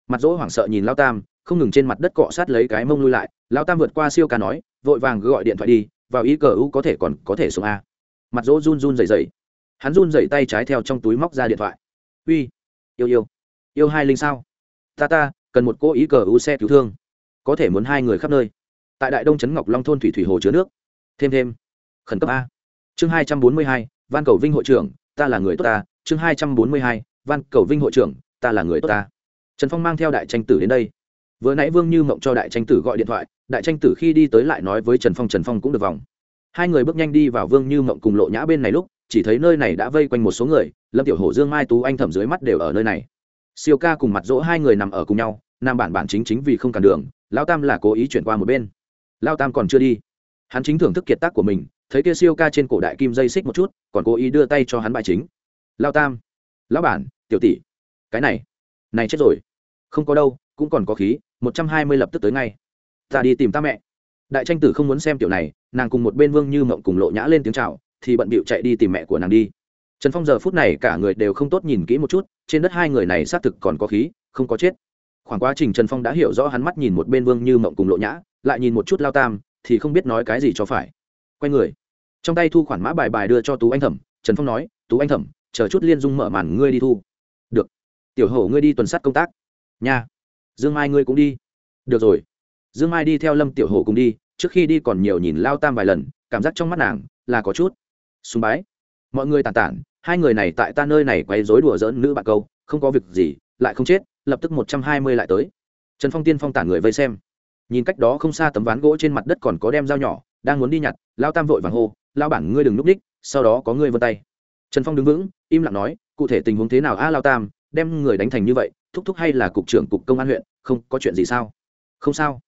Mặt dỗ hoảng sợ nhìn lao tam, không ngừng trên mặt đất cọ sát lấy cái mông lui lại. Lao tam vượt qua siêu ca nói, vội vàng gọi điện thoại đi, vào ý cờ u có thể còn có thể xuống a à. mặt dỗ run run dày dày hắn run dày tay trái theo trong túi móc ra điện thoại. Uy, yêu yêu. Yêu hai linh sao? Ta ta, cần một cô ý cờ u xe cứu thương. Có thể muốn hai người khắp nơi. Tại đại đông trấn ngọc long thôn thủy thủy hồ chứa nước. Thêm thêm. Khẩn cấp a. Chương hai trăm bốn mươi hai, van cầu vinh hội trưởng, ta là người tốt ta. Chương hai trăm bốn mươi hai, van cầu vinh hội trưởng, ta là người tốt ta. Trần phong mang theo đại tranh tử đến đây. Vừa nãy vương như mộng cho đại tranh tử gọi điện thoại, đại tranh tử khi đi tới lại nói với trần phong trần phong cũng được vòng. Hai người bước nhanh đi vào vương như mộng cùng lộ nhã bên này lúc, chỉ thấy nơi này đã vây quanh một số người, lâm tiểu hổ, dương mai tú, anh thẩm dưới mắt đều ở nơi này siêu ca cùng mặt dỗ hai người nằm ở cùng nhau, nam bản bản chính chính vì không cản đường lao tam là cố ý chuyển qua một bên. Lao tam còn chưa đi. Hắn chính thưởng thức kiệt tác của mình, thấy kia siêu ca trên cổ đại kim dây xích một chút, còn cố ý đưa tay cho hắn bài chính. Lao tam, lão bản, tiểu tỷ, cái này này chết rồi. Không có đâu, cũng còn có khí, một trăm hai mươi lập tức tới ngay. Ta đi tìm ta mẹ. Đại tranh tử không muốn xem tiểu này, nàng cùng một bên vương như mộng cùng lộ nhã lên tiếng c h à o thì bận bịu chạy đi tìm mẹ của nàng đi trần phong giờ phút này cả người đều không tốt nhìn kỹ một chút, trên đất hai người này xác thực còn có khí, không có chết. Khoảng quá trình trần phong đã hiểu rõ hắn mắt nhìn một bên vương như mộng cùng lộ nhã, lại nhìn một chút lao tam, thì không biết nói cái gì cho phải. Quay người. Trong tay thu khoản mã bài bài đưa cho tú anh thẩm, trần phong nói, tú anh thẩm, chờ chút liên dung mở màn ngươi đi thu. Được. Tiểu hổ ngươi đi tuần sát công tác. Nha. Dương mai ngươi cũng đi. Được rồi. Dương mai đi theo lâm tiểu hổ cùng đi, trước khi đi còn nhiều nhìn lao tam vài lần, cảm giác trong mắt nàng là có chút sùng bái. Mọi người tàn tản hai người này tại ta nơi này quay rối đùa dỡn nữ bạn câu, không có việc gì, lại không chết, lập tức một trăm hai mươi lại tới. Trần phong tiên phong tản người vây xem. Nhìn cách đó không xa tấm ván gỗ trên mặt đất còn có đem dao nhỏ, đang muốn đi nhặt lao tam vội vàng hô lao bản, ngươi đừng núp đích, sau đó có ngươi vân tay. Trần phong đứng vững, im lặng nói, cụ thể tình huống thế nào a lao tam, đem người đánh thành như vậy, thúc thúc hay là cục trưởng cục công an huyện, không có chuyện gì sao? Không sao.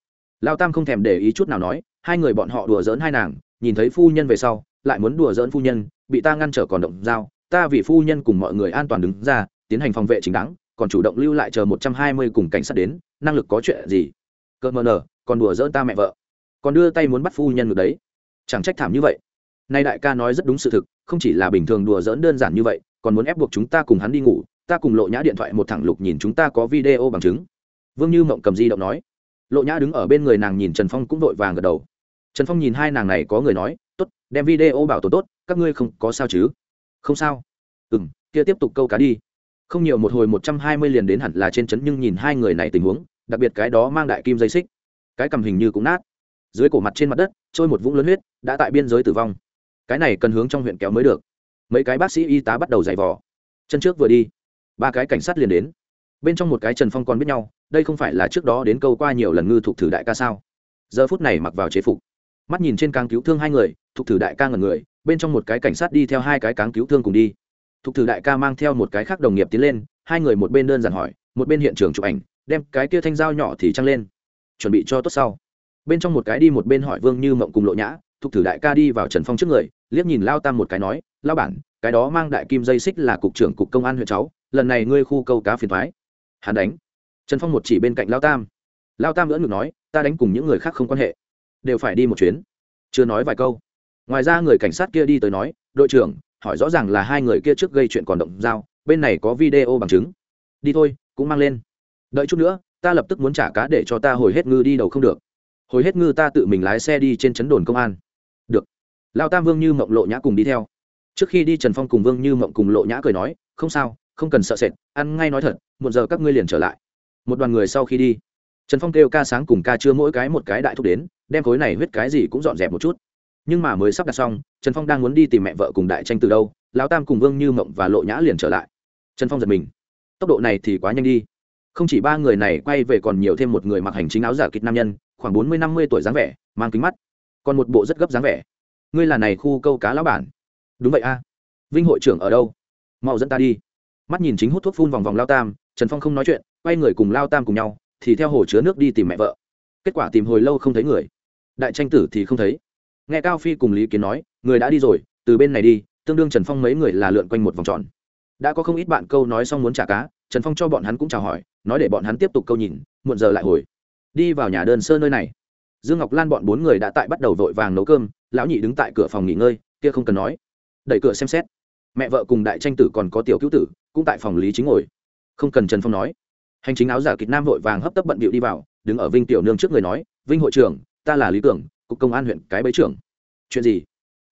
Lao tam không thèm để ý chút nào nói, hai người bọn họ đùa giỡn hai nàng, nhìn thấy phu nhân về sau, lại muốn đùa giỡn phu nhân, bị ta ngăn trở còn động dao ta vì phu nhân cùng mọi người an toàn đứng ra, tiến hành phòng vệ chính đáng, còn chủ động lưu lại chờ một trăm hai mươi cùng cảnh sát đến, năng lực có chuyện gì? Cơ mờ nở, còn đùa dỡ ta mẹ vợ. Còn đưa tay muốn bắt phu nhân được đấy. Chẳng trách thảm như vậy. Nay đại ca nói rất đúng sự thực, không chỉ là bình thường đùa dỡn đơn giản như vậy, còn muốn ép buộc chúng ta cùng hắn đi ngủ, ta cùng lộ nhã điện thoại một thẳng lục nhìn chúng ta có video bằng chứng. Vương như mộng cầm di động nói. Lộ nhã đứng ở bên người nàng nhìn trần phong cũng vội vàng gật đầu. Trần phong nhìn hai nàng này có người nói t ố t đem video bảo tồn tốt, các ngươi không có sao chứ? Không sao. Ừ m kia tiếp tục câu cá đi. Không nhiều, một hồi một trăm hai mươi liền đến hẳn là trên trấn nhưng nhìn hai người này tình huống, đặc biệt cái đó mang đại kim dây xích. Cái cầm hình như cũng nát. Dưới cổ mặt trên mặt đất, trôi một vũng lớn huyết, đã tại biên giới tử vong. Cái này cần hướng trong huyện kéo mới được. Mấy cái bác sĩ y tá bắt đầu giày vò. Chân trước vừa đi, ba cái cảnh sát liền đến. Bên trong một cái trần phong còn biết nhau, đây không phải là trước đó đến câu qua nhiều lần ngư thuộc thử đại ca sao? Giờ phút này mặc vào chế phục. Mắt nhìn trên càng cứu thương hai người thuộc thử đại ca ngần người bên trong một cái cảnh sát đi theo hai cái cáng cứu thương cùng đi. Thục thử đại ca mang theo một cái khác đồng nghiệp tiến lên, hai người một bên đơn giản hỏi, một bên hiện trường chụp ảnh, đem cái kia thanh dao nhỏ thì trăng lên. Chuẩn bị cho tốt sau. Bên trong một cái đi một bên hỏi vương như mộng cùng lộ nhã, thục thử đại ca đi vào trần phong trước người, liếc nhìn lao tam một cái nói, lao bản, cái đó mang đại kim dây xích là cục trưởng cục công an huyện cháu, lần này ngươi khu câu cá phiền thoái. Hắn đánh. Trần phong một chỉ bên cạnh lao tam. Lao tam ngưỡng ngược nói, ta đánh cùng những người khác không quan hệ. Đều phải đi một chuyến. Chưa nói vài câu ngoài ra người cảnh sát kia đi tới nói, đội trưởng, hỏi rõ ràng là hai người kia trước gây chuyện còn động dao bên này có video bằng chứng. Đi thôi, cũng mang lên. Đợi chút nữa, ta lập tức muốn trả cá để cho ta hồi hết ngư đi đầu không được. Hồi hết ngư ta tự mình lái xe đi trên chấn đồn công an. Được. Lao tam vương như mộng lộ nhã cùng đi theo. Trước khi đi trần phong cùng vương như mộng cùng lộ nhã cười nói, không sao, không cần sợ sệt, ăn ngay nói thật một giờ các ngươi liền trở lại. Một đoàn người sau khi đi, trần phong kêu ca sáng cùng ca chưa mỗi cái một cái đại thúc đến, đem khối này huyết cái gì cũng dọn dẹp một chút nhưng mà mới sắp đặt xong, trần phong đang muốn đi tìm mẹ vợ cùng đại tranh từ đâu, lão tam cùng vương như mộng và lộ nhã liền trở lại. Trần phong giật mình. Tốc độ này thì quá nhanh đi. Không chỉ ba người này quay về còn nhiều thêm một người mặc hành chính áo giả kịch nam nhân, khoảng bốn mươi, năm mươi tuổi dáng vẻ, mang kính mắt. Còn một bộ rất gấp dáng vẻ. Ngươi là này khu câu cá lão bản. Đúng vậy a. Vinh hội trưởng ở đâu? Mau dẫn ta đi. Mắt nhìn chính hút thuốc phun vòng vòng lao tam, trần phong không nói chuyện, quay người cùng lao tam cùng nhau, thì theo hồ chứa nước đi tìm mẹ vợ. Kết quả tìm hồi lâu không thấy người. Đại tranh tử thì không thấy nghe cao phi cùng lý kiến nói, người đã đi rồi, từ bên này đi, tương đương trần phong mấy người là lượn quanh một vòng tròn. Đã có không ít bạn câu nói xong muốn trả cá, trần phong cho bọn hắn cũng chào hỏi, nói để bọn hắn tiếp tục câu nhìn, muộn giờ lại hồi. Đi vào nhà đơn sơ nơi này. Dương ngọc lan bọn bốn người đã tại bắt đầu vội vàng nấu cơm, lão nhị đứng tại cửa phòng nghỉ ngơi, kia không cần nói. Đẩy cửa xem xét. Mẹ vợ cùng đại tranh tử còn có tiểu cứu tử, cũng tại phòng lý chính ngồi. Không cần trần phong nói. Hành chính áo giả kịch nam vội vàng hấp tấp bận bịu đi vào, đứng ở vinh tiểu nương trước người nói, vinh hội trưởng, ta là lý tưởng cục công an huyện cái bấy trưởng. Chuyện gì?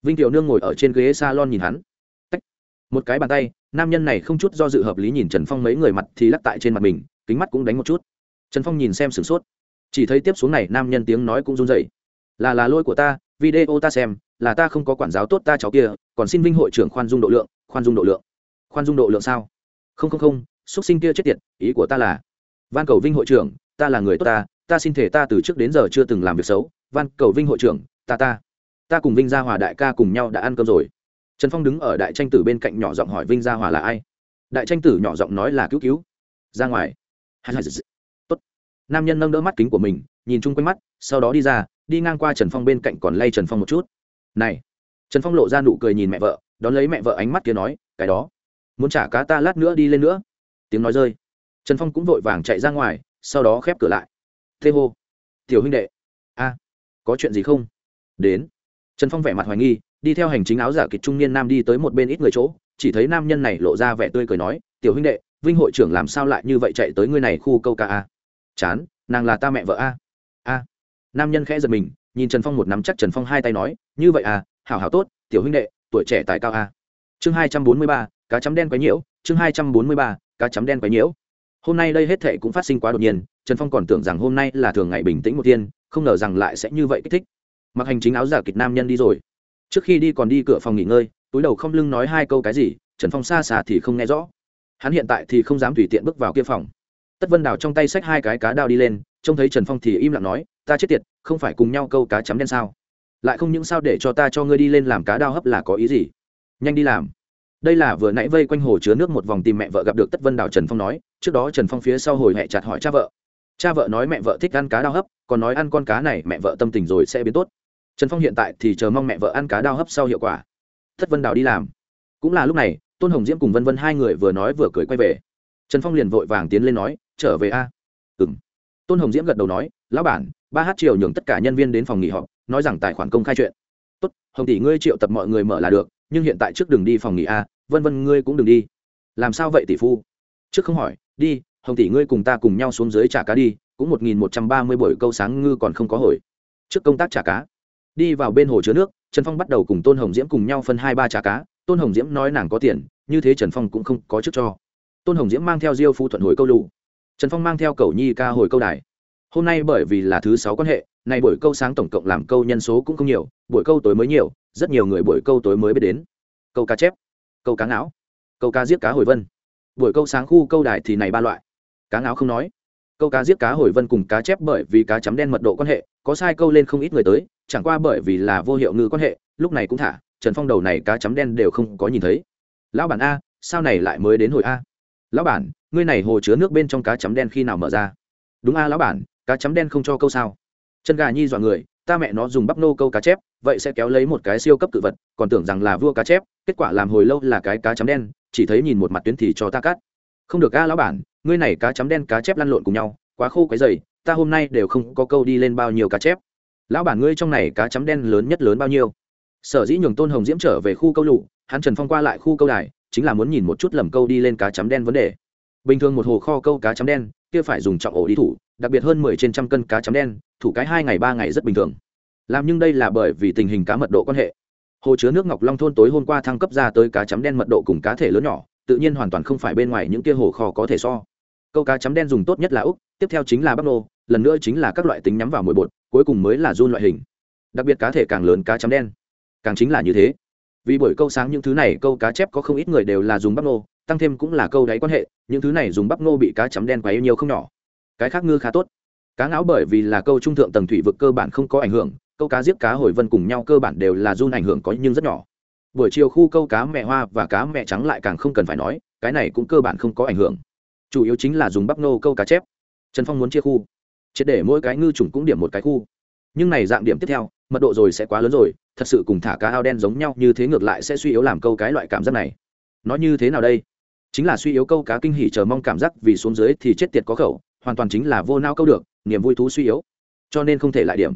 Vinh tiểu nương ngồi ở trên ghế s a lon nhìn hắn. Tách. một cái bàn tay, nam nhân này không chút do dự hợp lý nhìn trần phong mấy người mặt thì lắc tại trên mặt mình, kính mắt cũng đánh một chút. Trần phong nhìn xem sửng sốt. Chỉ thấy tiếp xuống này, nam nhân tiếng nói cũng run dậy là là lỗi của ta, video ta xem, là ta không có quản giáo tốt ta cháu kia, còn xin vinh hội trưởng khoan dung độ lượng, khoan dung độ lượng. Khoan dung độ lượng sao? Không không không xuất sinh kia chết tiệt, ý của ta là, van cầu vinh hội trưởng, ta là người tốt ta ta xin thể ta từ trước đến giờ chưa từng làm việc xấu van cầu vinh hội trưởng, ta ta. Ta cùng vinh gia hòa đại ca cùng nhau đã ăn cơm rồi. Trần phong đứng ở đại tranh tử bên cạnh nhỏ giọng hỏi vinh gia hòa là ai? Đại tranh tử nhỏ giọng nói là cứu cứu. Ra ngoài. Tốt. Nam nhân nâng đỡ mắt kính của mình, nhìn chung quanh mắt, sau đó đi ra, đi ngang qua trần phong bên cạnh còn lay trần phong một chút. Này. Trần phong lộ ra nụ cười nhìn mẹ vợ, đón lấy mẹ vợ ánh mắt kia nói, cái đó, muốn trả cá ta lát nữa đi lên nữa. Tiếng nói rơi. Trần phong cũng vội vàng chạy ra ngoài, sau đó khép cửa lại. Thê hô, tiểu huynh đệ có chuyện gì không? Đến. Trần phong vẻ mặt hoài nghi, đi theo hành chính áo giả kịch trung niên nam đi tới một bên ít người chỗ, chỉ thấy nam nhân này lộ ra vẻ tươi cười nói, tiểu huynh đệ, vinh hội trưởng làm sao lại như vậy chạy tới ngươi này khu câu ca a? Chán, nàng là ta mẹ vợ a. A. Nam nhân khẽ giật mình, nhìn trần phong một nắm chắc trần phong hai tay nói, như vậy à hảo hảo tốt, tiểu huynh đệ, tuổi trẻ tài cao a. Chương hai trăm bốn mươi ba, cá chấm đen quấy nhiễu, chương hai trăm bốn mươi ba, cá chấm đen quấy nhiễu. Hôm nay đây hết thệ cũng phát sinh quá đột nhiên, trần phong còn tưởng rằng hôm nay là thường ngày bình tĩnh một thiên không ngờ rằng lại sẽ như vậy kích thích. Mặc hành chính áo giả kịch nam nhân đi rồi. Trước khi đi còn đi cửa phòng nghỉ ngơi, túi đầu không lưng nói hai câu cái gì, trần phong xa xa thì không nghe rõ. Hắn hiện tại thì không dám tùy tiện bước vào kia phòng. Tất vân đào trong tay xách hai cái cá đao đi lên, trông thấy trần phong thì im lặng nói, ta chết tiệt, không phải cùng nhau câu cá chấm đen sao? Lại không những sao để cho ta cho ngươi đi lên làm cá đao hấp là có ý gì? Nhanh đi làm. Đây là vừa nãy vây quanh hồ chứa nước một vòng tìm mẹ vợ gặp được tất vân đào trần phong nói, trước đó trần phong phía sau hồi hẹ chặt hỏi cha vợ cha vợ nói mẹ vợ thích ăn cá đao hấp, còn nói ăn con cá này mẹ vợ tâm tình rồi sẽ biến tốt. Trần phong hiện tại thì chờ mong mẹ vợ ăn cá đao hấp sau hiệu quả. Thất vân đào đi làm. Cũng là lúc này, tôn hồng diễm cùng vân vân hai người vừa nói vừa cười quay về. Trần phong liền vội vàng tiến lên nói, trở về a. Ừ m tôn hồng diễm gật đầu nói, lão bản, ba h triều nhường tất cả nhân viên đến phòng nghỉ họp, nói rằng tài khoản công khai chuyện. Tốt, hồng tỷ ngươi triệu tập mọi người mở là được, nhưng hiện tại trước đường đi phòng nghỉ a, vân vân ngươi cũng đừng đi. Làm sao vậy tỷ phu? Trước không hỏi, đi hồng tỷ ngươi cùng ta cùng nhau xuống dưới trả cá đi, cũng một nghìn một trăm ba mươi buổi câu sáng ngư còn không có hồi. Trước công tác trả cá, đi vào bên hồ chứa nước, trần phong bắt đầu cùng tôn hồng diễm cùng nhau phân hai ba trả cá. Tôn hồng diễm nói nàng có tiền, như thế trần phong cũng không có trước cho. Tôn hồng diễm mang theo diêu phu thuận hồi câu lụ trần phong mang theo cầu nhi ca hồi câu đài. Hôm nay bởi vì là thứ sáu quan hệ, nay buổi câu sáng tổng cộng làm câu nhân số cũng không nhiều, buổi câu tối mới nhiều, rất nhiều người buổi câu tối mới biết đến. Câu cá chép, câu cá não câu cá giết cá hồi vân. Buổi câu sáng khu câu đài thì này ba loại cá ngáo không nói. Câu cá giết cá hồi vân cùng cá chép bởi vì cá chấm đen mật độ quan hệ, có sai câu lên không ít người tới, chẳng qua bởi vì là vô hiệu ngư quan hệ, lúc này cũng thả, trần phong đầu này cá chấm đen đều không có nhìn thấy. Lão bản a, sao này lại mới đến hồi a? Lão bản, ngươi này hồ chứa nước bên trong cá chấm đen khi nào mở ra? Đúng a lão bản, cá chấm đen không cho câu sao. Chân gà nhi dọa người, ta mẹ nó dùng bắp nô câu cá chép, vậy sẽ kéo lấy một cái siêu cấp cự vật, còn tưởng rằng là vua cá chép, kết quả làm hồi lâu là cái cá chấm đen, chỉ thấy nhìn một mặt tuyến thì cho ta cắt không được a lão bản, ngươi này cá chấm đen cá chép lăn lộn cùng nhau, quá khô cái dày, ta hôm nay đều không có câu đi lên bao nhiêu cá chép. Lão bản ngươi trong này cá chấm đen lớn nhất lớn bao nhiêu? Sở dĩ nhường tôn hồng diễm trở về khu câu lụ, hắn trần phong qua lại khu câu đài, chính là muốn nhìn một chút lầm câu đi lên cá chấm đen vấn đề. Bình thường một hồ kho câu cá chấm đen, kia phải dùng trọng ổ đi thủ, đặc biệt hơn mười trên trăm cân cá chấm đen, thủ cái hai ngày ba ngày rất bình thường. Làm nhưng đây là bởi vì tình hình cá mật độ quan hệ. Hồ chứa nước ngọc long thôn tối hôm qua thăng cấp ra tới cá chấm đen mật độ cùng cá thể lớn nhỏ tự nhiên hoàn toàn không phải bên ngoài những kia hồ kho có thể so. Câu cá chấm đen dùng tốt nhất là úc tiếp theo chính là bắp nô, lần nữa chính là các loại tính nhắm vào mồi bột, cuối cùng mới là run loại hình. Đặc biệt cá thể càng lớn cá chấm đen, càng chính là như thế. Vì buổi câu sáng những thứ này, câu cá chép có không ít người đều là dùng bắp nô, tăng thêm cũng là câu đáy quan hệ, những thứ này dùng bắp nô bị cá chấm đen quá yêu nhiều không nhỏ. Cái khác ngư khá tốt. Cá ngáo bởi vì là câu trung thượng tầng thủy vực cơ bản không có ảnh hưởng, câu cá giết cá hồi vân cùng nhau cơ bản đều là run ảnh hưởng có nhưng rất nhỏ buổi chiều khu câu cá mẹ hoa và cá mẹ trắng lại càng không cần phải nói, cái này cũng cơ bản không có ảnh hưởng. Chủ yếu chính là dùng bắp nô câu cá chép. Trần phong muốn chia khu. Triệt để mỗi cái ngư trùng cũng điểm một cái khu. Nhưng này dạng điểm tiếp theo, mật độ rồi sẽ quá lớn rồi, thật sự cùng thả cá ao đen giống nhau, như thế ngược lại sẽ suy yếu làm câu cái loại cảm giác này. Nói như thế nào đây? Chính là suy yếu câu cá kinh hỉ chờ mong cảm giác, vì xuống dưới thì chết tiệt có khẩu, hoàn toàn chính là vô nao câu được, niềm vui thú suy yếu. Cho nên không thể lại điểm.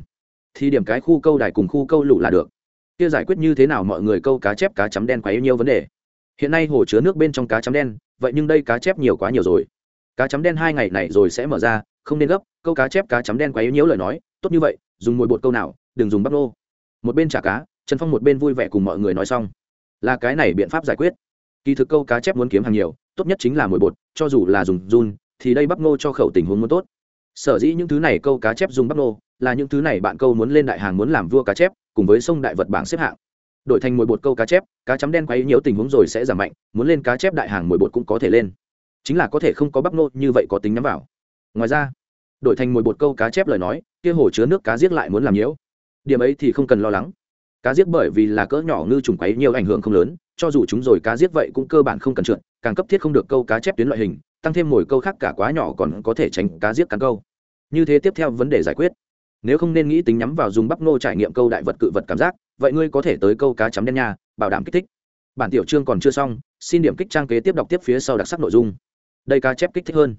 Thì điểm cái khu câu đài cùng khu câu lũ là được kia giải quyết như thế nào mọi người câu cá chép cá chấm đen quá yêu nhiều vấn đề. Hiện nay hồ chứa nước bên trong cá chấm đen, vậy nhưng đây cá chép nhiều quá nhiều rồi. Cá chấm đen hai ngày này rồi sẽ mở ra, không nên gấp, câu cá chép cá chấm đen quá yếu nhiễu lời nói, tốt như vậy, dùng mồi bột câu nào, đừng dùng bắp nô. Một bên trả cá, trần phong một bên vui vẻ cùng mọi người nói xong. Là cái này biện pháp giải quyết. Kỳ thực câu cá chép muốn kiếm hàng nhiều, tốt nhất chính là mồi bột, cho dù là dùng run, thì đây bắp nô cho khẩu tình huống muốn tốt. Sở dĩ những thứ này câu cá chép dùng bắp nô, là những thứ này bạn câu muốn lên đại hàng muốn làm vua cá chép cùng với sông đại vật bảng xếp hạng. Đổi thành mồi bột câu cá chép, cá chấm đen quấy nhiều tình huống rồi sẽ giảm mạnh, muốn lên cá chép đại hàng mồi bột cũng có thể lên. Chính là có thể không có bắp nô như vậy có tính nhắm vào. Ngoài ra, đổi thành mồi bột câu cá chép lời nói, kia hồ chứa nước cá giết lại muốn làm nhiễu. Điểm ấy thì không cần lo lắng. Cá giết bởi vì là cỡ nhỏ ngư trùng quấy nhiều ảnh hưởng không lớn, cho dù chúng rồi cá giết vậy cũng cơ bản không cần trượt, càng cấp thiết không được câu cá chép tuyến loại hình, tăng thêm mồi câu khác cả quá nhỏ còn có thể tránh cá giết cắn câu. Như thế tiếp theo vấn đề giải quyết nếu không nên nghĩ tính nhắm vào dùng bắp nô trải nghiệm câu đại vật cự vật cảm giác, vậy ngươi có thể tới câu cá chấm đen nha, bảo đảm kích thích. Bản tiểu chương còn chưa xong, xin điểm kích trang kế tiếp đọc tiếp phía sau đặc sắc nội dung. Đây cá chép kích thích hơn.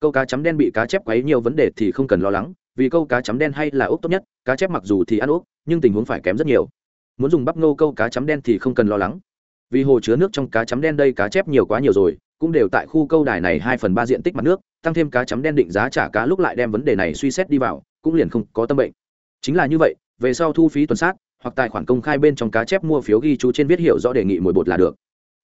Câu cá chấm đen bị cá chép quấy nhiều vấn đề thì không cần lo lắng, vì câu cá chấm đen hay là ốc tốt nhất, cá chép mặc dù thì ăn ốc, nhưng tình huống phải kém rất nhiều. Muốn dùng bắp nô câu cá chấm đen thì không cần lo lắng. Vì hồ chứa nước trong cá chấm đen đây cá chép nhiều quá nhiều rồi, cũng đều tại khu câu đài này hai phần ba diện tích mặt nước, tăng thêm cá chấm đen định giá trả cá lúc lại đem vấn đề này suy xét đi vào cũng liền không có tâm bệnh. Chính là như vậy, về sau thu phí tuần sát, hoặc tài khoản công khai bên trong cá chép mua phiếu ghi chú trên viết hiểu rõ đề nghị mỗi bột là được.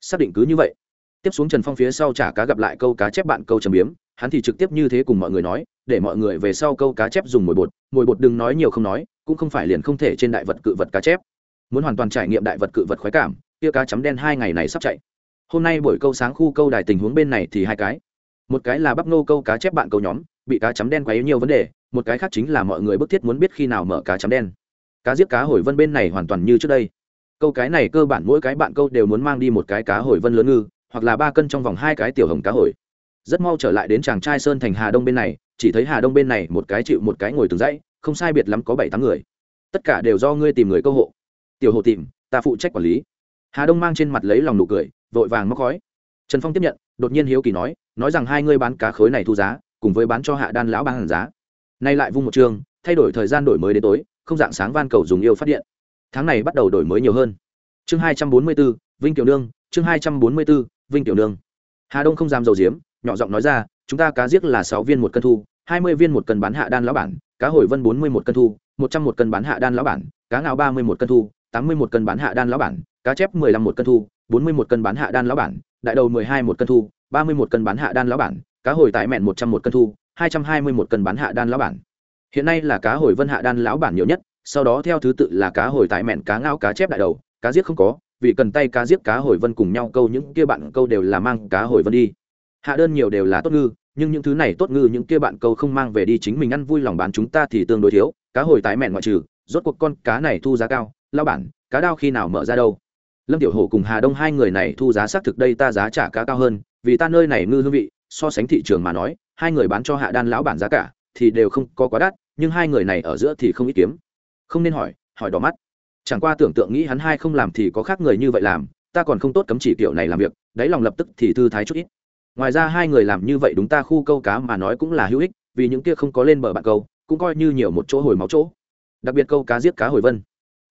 Xác định cứ như vậy. Tiếp xuống trần phong phía sau trả cá gặp lại câu cá chép bạn câu trầm biếm, hắn thì trực tiếp như thế cùng mọi người nói, để mọi người về sau câu cá chép dùng mồi bột mồi bột đừng nói nhiều không nói, cũng không phải liền không thể trên đại vật cự vật cá chép. Muốn hoàn toàn trải nghiệm đại vật cự vật khoái cảm, kia cá chấm đen hai ngày này sắp chạy. Hôm nay buổi câu sáng khu câu đài tình huống bên này thì hai cái. Một cái là bắp nô câu cá chép bạn câu nhóm, bị cá chấm đen quấy nhiều vấn đề một cái khác chính là mọi người bức thiết muốn biết khi nào mở cá chấm đen. Cá giết cá hồi vân bên này hoàn toàn như trước đây. Câu cái này cơ bản mỗi cái bạn câu đều muốn mang đi một cái cá hồi vân lớn ngư, hoặc là ba cân trong vòng hai cái tiểu hồng cá hồi. Rất mau trở lại đến chàng trai sơn thành hà đông bên này, chỉ thấy hà đông bên này một cái chịu một cái ngồi từng dãy, không sai biệt lắm có bảy tám người. Tất cả đều do ngươi tìm người câu hộ. Tiểu hộ tìm, ta phụ trách quản lý. Hà đông mang trên mặt lấy lòng nụ cười, vội vàng móc khói. Trần phong tiếp nhận, đột nhiên hiếu kỳ nói nói rằng hai ngươi bán cá khối này thu giá, cùng với bán cho hạ đan lão bán hàn giá nay lại vung một trường thay đổi thời gian đổi mới đến tối không dạng sáng van cầu dùng yêu phát điện tháng này bắt đầu đổi mới nhiều hơn chương hai trăm bốn mươi 244, vinh tiểu nương chương hai trăm bốn mươi 244, vinh tiểu nương hà đông không dám dầu diếm nhỏ giọng nói ra chúng ta cá giết là sáu viên một cân thu hai mươi viên một cân bán hạ đan lão bản cá hồi vân bốn mươi một cân thu một trăm một cân bán hạ đan lão bản cá ngào ba mươi một cân thu tám mươi một cân bán hạ đan lão bản cá chép mười lăm một cân thu bốn mươi một cân bán hạ đan lão bản đại đầu mười hai một cân thu ba mươi một cân bán hạ đan lão bản cá hồi tại mẹn một trăm một cân thu hai trăm hai mươi một cân bán hạ đan lão bản. Hiện nay là cá hồi vân hạ đan lão bản nhiều nhất, sau đó theo thứ tự là cá hồi tại mẹn, cá ngao, cá chép đại đầu, cá giết không có, vì cần tay cá giết cá hồi vân cùng nhau câu những kia bạn câu đều là mang cá hồi vân đi. Hạ đơn nhiều đều là tốt ngư, nhưng những thứ này tốt ngư, những kia bạn câu không mang về đi chính mình ăn vui lòng bán chúng ta thì tương đối thiếu, cá hồi tái mẹn ngoại trừ, rốt cuộc con cá này thu giá cao lao bản, cá đao khi nào mở ra đâu? Lâm tiểu hổ cùng hà đông hai người này thu giá xác thực đây ta giá trả cá cao hơn, vì ta nơi này ngư hương vị, so sánh thị trường mà nói hai người bán cho hạ đan lão bản giá cả thì đều không có quá đắt, nhưng hai người này ở giữa thì không ít kiếm. Không nên hỏi hỏi đỏ mắt. Chẳng qua tưởng tượng nghĩ hắn hai không làm thì có khác người như vậy làm, ta còn không tốt cấm chỉ kiểu này làm việc, đáy lòng lập tức thì thư thái chút ít. Ngoài ra hai người làm như vậy đúng ta khu câu cá mà nói cũng là hữu ích, vì những kia không có lên bờ bạn câu, cũng coi như nhiều một chỗ hồi máu chỗ. Đặc biệt câu cá giết cá hồi vân.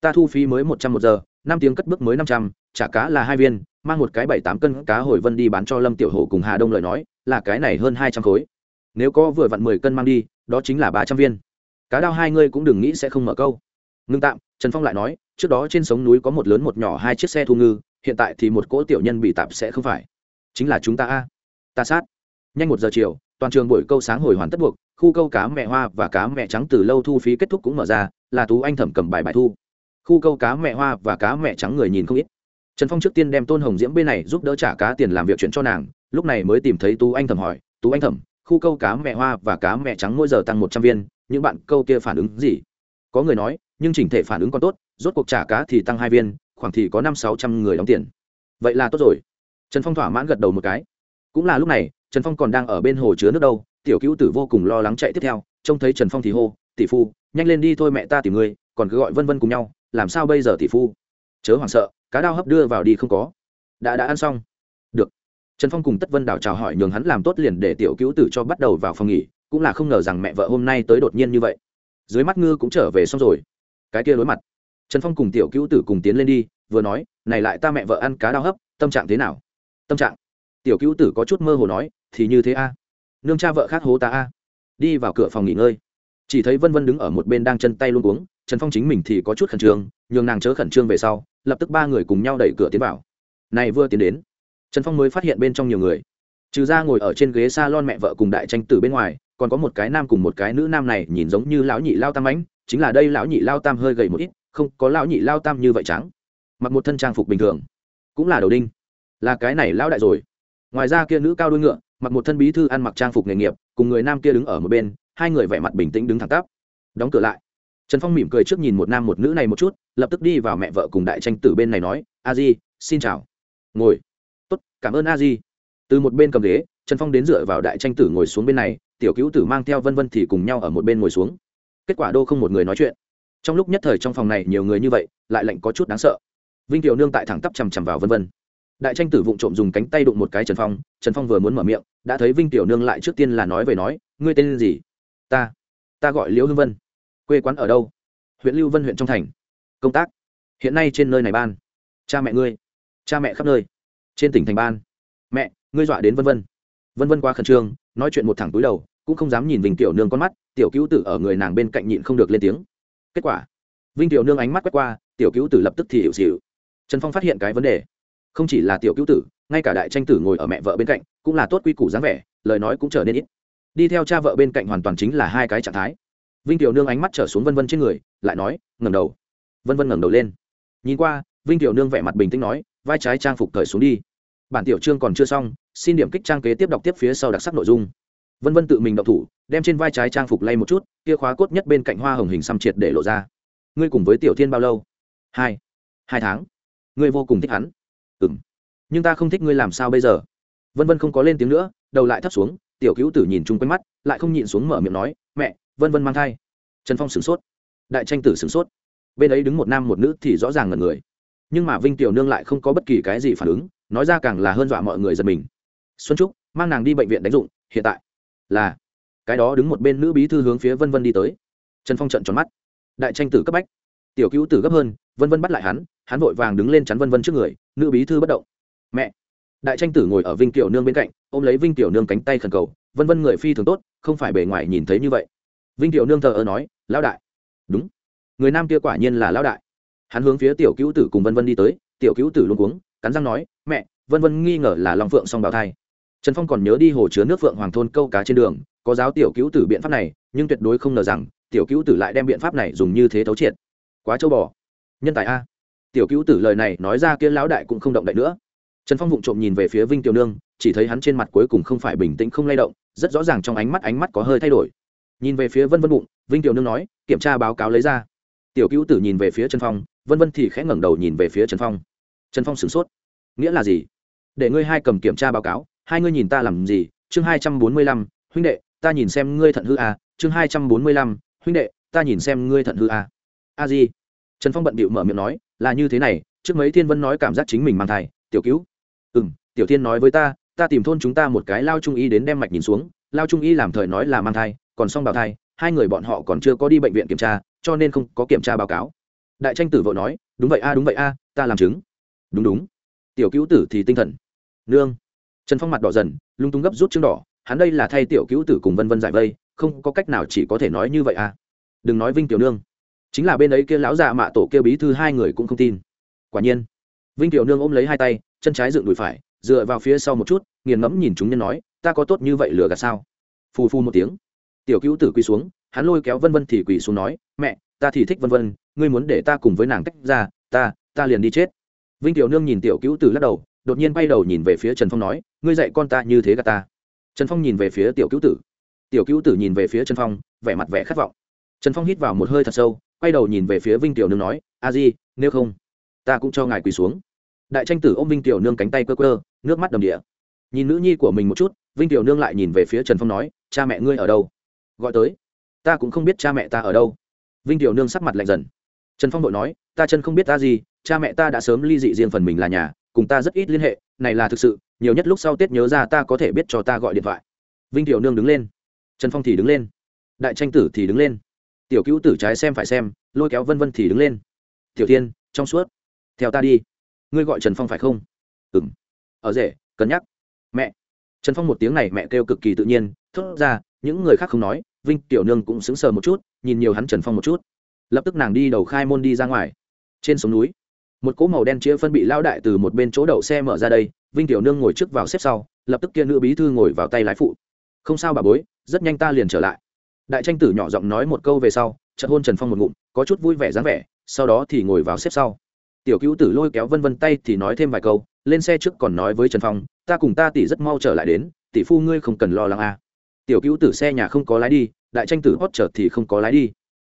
Ta thu phí mới một trăm một giờ, năm tiếng cất bước mới năm trăm, trả cá là hai viên, mang một cái bảy tám cân cá hồi vân đi bán cho lâm tiểu hổ cùng hà đông lời nói, là cái này hơn hai trăm khối nếu có vừa vặn mười cân mang đi, đó chính là ba trăm viên. Cá đao hai ngươi cũng đừng nghĩ sẽ không mở câu. Ngưng tạm, trần phong lại nói, trước đó trên sống núi có một lớn một nhỏ hai chiếc xe thu ngư, hiện tại thì một cỗ tiểu nhân bị tạp sẽ không phải. Chính là chúng ta a. Ta sát. Nhanh một giờ chiều, toàn trường buổi câu sáng hồi hoàn tất buộc, khu câu cá mẹ hoa và cá mẹ trắng từ lâu thu phí kết thúc cũng mở ra, là tú anh thẩm cầm bài bài thu. Khu câu cá mẹ hoa và cá mẹ trắng người nhìn không ít. Trần phong trước tiên đem tôn hồng diễm bên này giúp đỡ trả cá tiền làm việc chuyện cho nàng, lúc này mới tìm thấy tú anh thẩm hỏi, tú anh thẩm khu câu cá mẹ hoa và cá mẹ trắng mỗi giờ tăng một trăm viên, những bạn câu kia phản ứng gì? Có người nói, nhưng chỉnh thể phản ứng còn tốt, rốt cuộc trả cá thì tăng hai viên, khoảng thì có năm sáu trăm người đóng tiền. Vậy là tốt rồi. Trần phong thỏa mãn gật đầu một cái. Cũng là lúc này, trần phong còn đang ở bên hồ chứa nước đâu, tiểu cứu tử vô cùng lo lắng chạy tiếp theo, trông thấy trần phong thì hô, tỷ phu, nhanh lên đi thôi mẹ ta tìm ngươi còn cứ gọi vân vân cùng nhau, làm sao bây giờ tỷ phu? Chớ hoảng sợ, cá đao hấp đưa vào đi không có. Đã đã ăn xong trần phong cùng tất vân đào chào hỏi nhường hắn làm tốt liền để tiểu cứu tử cho bắt đầu vào phòng nghỉ, cũng là không ngờ rằng mẹ vợ hôm nay tới đột nhiên như vậy. Dưới mắt ngư cũng trở về xong rồi. Cái kia đối mặt. Trần phong cùng tiểu cứu tử cùng tiến lên đi, vừa nói, này lại ta mẹ vợ ăn cá đao hấp, tâm trạng thế nào? Tâm trạng? Tiểu cứu tử có chút mơ hồ nói, thì như thế a. Nương cha vợ khác hố ta a. Đi vào cửa phòng nghỉ ngơi. Chỉ thấy vân vân đứng ở một bên đang chân tay luôn uống trần phong chính mình thì có chút khẩn trương, nhường nàng chớ khẩn trương về sau, lập tức ba người cùng nhau đẩy cửa tiến vào. Này vừa tiến đến trần phong mới phát hiện bên trong nhiều người. Trừ ra ngồi ở trên ghế s a lon mẹ vợ cùng đại tranh tử bên ngoài, còn có một cái nam cùng một cái nữ nam này nhìn giống như lão nhị lao tam ánh, chính là đây lão nhị lao tam hơi gầy một ít, không, có lão nhị lao tam như vậy trắng. Mặc một thân trang phục bình thường. Cũng là đầu đinh. Là cái này lão đại rồi. Ngoài ra kia nữ cao đuôi ngựa, mặc một thân bí thư ăn mặc trang phục nghề nghiệp, cùng người nam kia đứng ở một bên, hai người vẻ mặt bình tĩnh đứng thẳng tắp. Đóng cửa lại. Trần phong mỉm cười trước nhìn một nam một nữ này một chút, lập tức đi vào mẹ vợ cùng đại tranh tử bên này nói, a di, xin chào. Ngồi cảm ơn a di. Từ một bên cầm ghế, trần phong đến dựa vào đại tranh tử ngồi xuống bên này, tiểu cứu tử mang theo vân vân thì cùng nhau ở một bên ngồi xuống. Kết quả đô không một người nói chuyện. Trong lúc nhất thời trong phòng này nhiều người như vậy, lại lạnh có chút đáng sợ. Vinh tiểu nương tại thẳng tắp chằm chằm vào vân vân. Đại tranh tử vụng trộm dùng cánh tay đụng một cái trần phong trần phong vừa muốn mở miệng, đã thấy vinh tiểu nương lại trước tiên là nói về nói, ngươi tên gì? Ta ta gọi liễu hương vân. Quê quán ở đâu? Huyện lưu vân huyện trong thành. Công tác. Hiện nay trên nơi này ban. Cha mẹ ngươi. Cha mẹ khắp nơi trên tỉnh thành ban. Mẹ, ngươi dọa đến vân vân. Vân vân quá khẩn trương, nói chuyện một thẳng túi đầu, cũng không dám nhìn vinh tiểu nương con mắt, tiểu cứu tử ở người nàng bên cạnh nhịn không được lên tiếng. Kết quả, vinh tiểu nương ánh mắt quét qua, tiểu cứu tử lập tức thì hiểu xịu trần phong phát hiện cái vấn đề. Không chỉ là tiểu cứu tử, ngay cả đại tranh tử ngồi ở mẹ vợ bên cạnh, cũng là tốt quy củ dáng vẻ, lời nói cũng trở nên ít. Đi theo cha vợ bên cạnh hoàn toàn chính là hai cái trạng thái. Vinh tiểu nương ánh mắt trở xuống vân vân trên người, lại nói, ngẩng đầu. Vân vân ngẩng đầu lên. Nhìn qua, vinh tiểu nương vẻ mặt bình tĩnh nói vai trái trang phục cởi xuống đi. Bản tiểu chương còn chưa xong, xin điểm kích trang kế tiếp đọc tiếp phía sau đặc sắc nội dung. Vân vân tự mình đọc thủ, đem trên vai trái trang phục lay một chút, kia khóa cốt nhất bên cạnh hoa hồng hình xăm triệt để lộ ra. Ngươi cùng với tiểu thiên bao lâu? Hai. Hai tháng. Ngươi vô cùng thích hắn. Ừ m nhưng ta không thích ngươi làm sao bây giờ? Vân vân không có lên tiếng nữa, đầu lại thấp xuống, tiểu cứu tử nhìn chung quanh mắt, lại không nhịn xuống mở miệng nói, mẹ, vân vân mang thai. Trần phong sửng sốt. Đại tranh tử sửng sốt. Bên ấy đứng một nam một nữ thì rõ ràng là người nhưng mà vinh tiểu nương lại không có bất kỳ cái gì phản ứng, nói ra càng là hơn dọa mọi người giật mình. Xuân trúc, mang nàng đi bệnh viện đánh dụng, hiện tại là cái đó đứng một bên nữ bí thư hướng phía vân vân đi tới. Trần phong trận tròn mắt. Đại tranh tử cấp bách. Tiểu cứu tử gấp hơn, vân vân bắt lại hắn hắn vội vàng đứng lên chắn vân vân trước người, nữ bí thư bất động. Mẹ! Đại tranh tử ngồi ở vinh tiểu nương bên cạnh, ôm lấy vinh tiểu nương cánh tay khẩn cầu, vân vân người phi thường tốt, không phải bề ngoài nhìn thấy như vậy. Vinh tiểu nương thờ ơ nói, lão đại. Đúng. Người nam kia quả nhiên là lão đại hắn hướng phía tiểu cứu tử cùng vân vân đi tới, tiểu cứu tử luôn cuống, cắn răng nói, mẹ, vân vân nghi ngờ là long phượng song bào thai. Trần phong còn nhớ đi hồ chứa nước phượng hoàng thôn câu cá trên đường, có giáo tiểu cứu tử biện pháp này, nhưng tuyệt đối không ngờ rằng, tiểu cứu tử lại đem biện pháp này dùng như thế thấu triệt. Quá châu bò. Nhân tài a. Tiểu cứu tử lời này nói ra kia lão đại cũng không động đậy nữa. Trần phong vụng trộm nhìn về phía vinh tiểu nương, chỉ thấy hắn trên mặt cuối cùng không phải bình tĩnh không lay động, rất rõ ràng trong ánh mắt ánh mắt có hơi thay đổi. Nhìn về phía vân vân bụng, vinh tiểu nương nói, kiểm tra báo cáo lấy ra tiểu cứu tử nhìn về phía trần phong, vân vân thì khẽ ngẩng đầu nhìn về phía trần phong. Trần phong sửng sốt. Nghĩa là gì? Để ngươi hai cầm kiểm tra báo cáo, hai ngươi nhìn ta làm gì? Chương hai trăm bốn mươi lăm, huynh đệ, ta nhìn xem ngươi thận hư à. chương hai trăm bốn mươi lăm, huynh đệ, ta nhìn xem ngươi thận hư à. a di. Trần phong bận bịu mở miệng nói, là như thế này, trước mấy thiên vân nói cảm giác chính mình mang thai. Tiểu cứu. Ừ m tiểu thiên nói với ta ta tìm thôn chúng ta một cái lao trung y đến đem mạch nhìn xuống. Lao trung y làm thời nói là mang thai, còn xong bào thai, hai người bọn họ còn chưa có đi bệnh viện kiểm tra cho nên không có kiểm tra báo cáo. Đại tranh tử vội nói, đúng vậy a, đúng vậy a, ta làm chứng. Đúng đúng. Tiểu cứu tử thì tinh thần. Nương. Trần phong mặt đỏ dần, lung tung gấp rút chứng đỏ, hắn đây là thay tiểu cứu tử cùng vân vân giải vây, không có cách nào chỉ có thể nói như vậy à đừng nói vinh tiểu nương. Chính là bên ấy kia lão già mạ tổ kêu bí thư hai người cũng không tin. Quả nhiên. Vinh tiểu nương ôm lấy hai tay, chân trái dựng đùi phải, dựa vào phía sau một chút, nghiền ngẫm nhìn chúng nhân nói, ta có tốt như vậy lừa gạt sao? Phù phu một tiếng, tiểu cứu tử quỳ xuống hắn lôi kéo vân vân thì quỳ xuống nói, mẹ, ta thì thích vân vân, ngươi muốn để ta cùng với nàng tách ra, ta ta liền đi chết. Vinh tiểu nương nhìn tiểu cứu tử lắc đầu, đột nhiên bay đầu nhìn về phía trần phong nói, ngươi dạy con ta như thế gà ta. Trần phong nhìn về phía tiểu cứu tử. Tiểu cứu tử nhìn về phía trần phong, vẻ mặt vẻ khát vọng. Trần phong hít vào một hơi thật sâu, quay đầu nhìn về phía vinh tiểu nương nói, a di, nếu không, ta cũng cho ngài quỳ xuống. Đại tranh tử ôm vinh tiểu nương cánh tay cơ cơ nước mắt đầm địa nhìn nữ nhi của mình một chút, vinh tiểu nương lại nhìn về phía trần phong nói, cha mẹ ngươi ở đâu? Gọi tới ta cũng không biết cha mẹ ta ở đâu. Vinh tiểu nương sắc mặt lạnh dần. Trần phong đội nói, ta chân không biết ta gì, cha mẹ ta đã sớm ly dị riêng phần mình là nhà, cùng ta rất ít liên hệ, này là thực sự, nhiều nhất lúc sau tết nhớ ra ta có thể biết cho ta gọi điện thoại. Vinh tiểu nương đứng lên. Trần phong thì đứng lên. Đại tranh tử thì đứng lên. Tiểu cữu tử trái xem phải xem, lôi kéo vân vân thì đứng lên. Tiểu thiên, trong suốt. Theo ta đi. Ngươi gọi trần phong phải không? Ừng ở rể, cân nhắc. Mẹ. Trần phong một tiếng này mẹ kêu cực kỳ tự nhiên, thốt ra, những người khác không nói vinh tiểu nương cũng sững sờ một chút, nhìn nhiều hắn trần phong một chút. Lập tức nàng đi đầu khai môn đi ra ngoài. Trên sông núi, một cỗ màu đen chia phân bị lao đại từ một bên chỗ đậu xe mở ra đây, vinh tiểu nương ngồi trước vào xếp sau, lập tức kia nữ bí thư ngồi vào tay lái phụ. Không sao bà bối, rất nhanh ta liền trở lại. Đại tranh tử nhỏ giọng nói một câu về sau, chợt hôn trần phong một ngụm, có chút vui vẻ dáng vẻ, sau đó thì ngồi vào xếp sau. Tiểu cứu tử lôi kéo vân vân tay thì nói thêm vài câu, lên xe trước còn nói với trần phong, ta cùng ta tỷ rất mau trở lại đến, tỷ phu ngươi không cần lo lắng à tiểu cứu tử xe nhà không có lái đi, đại tranh tử hót chợt thì không có lái đi.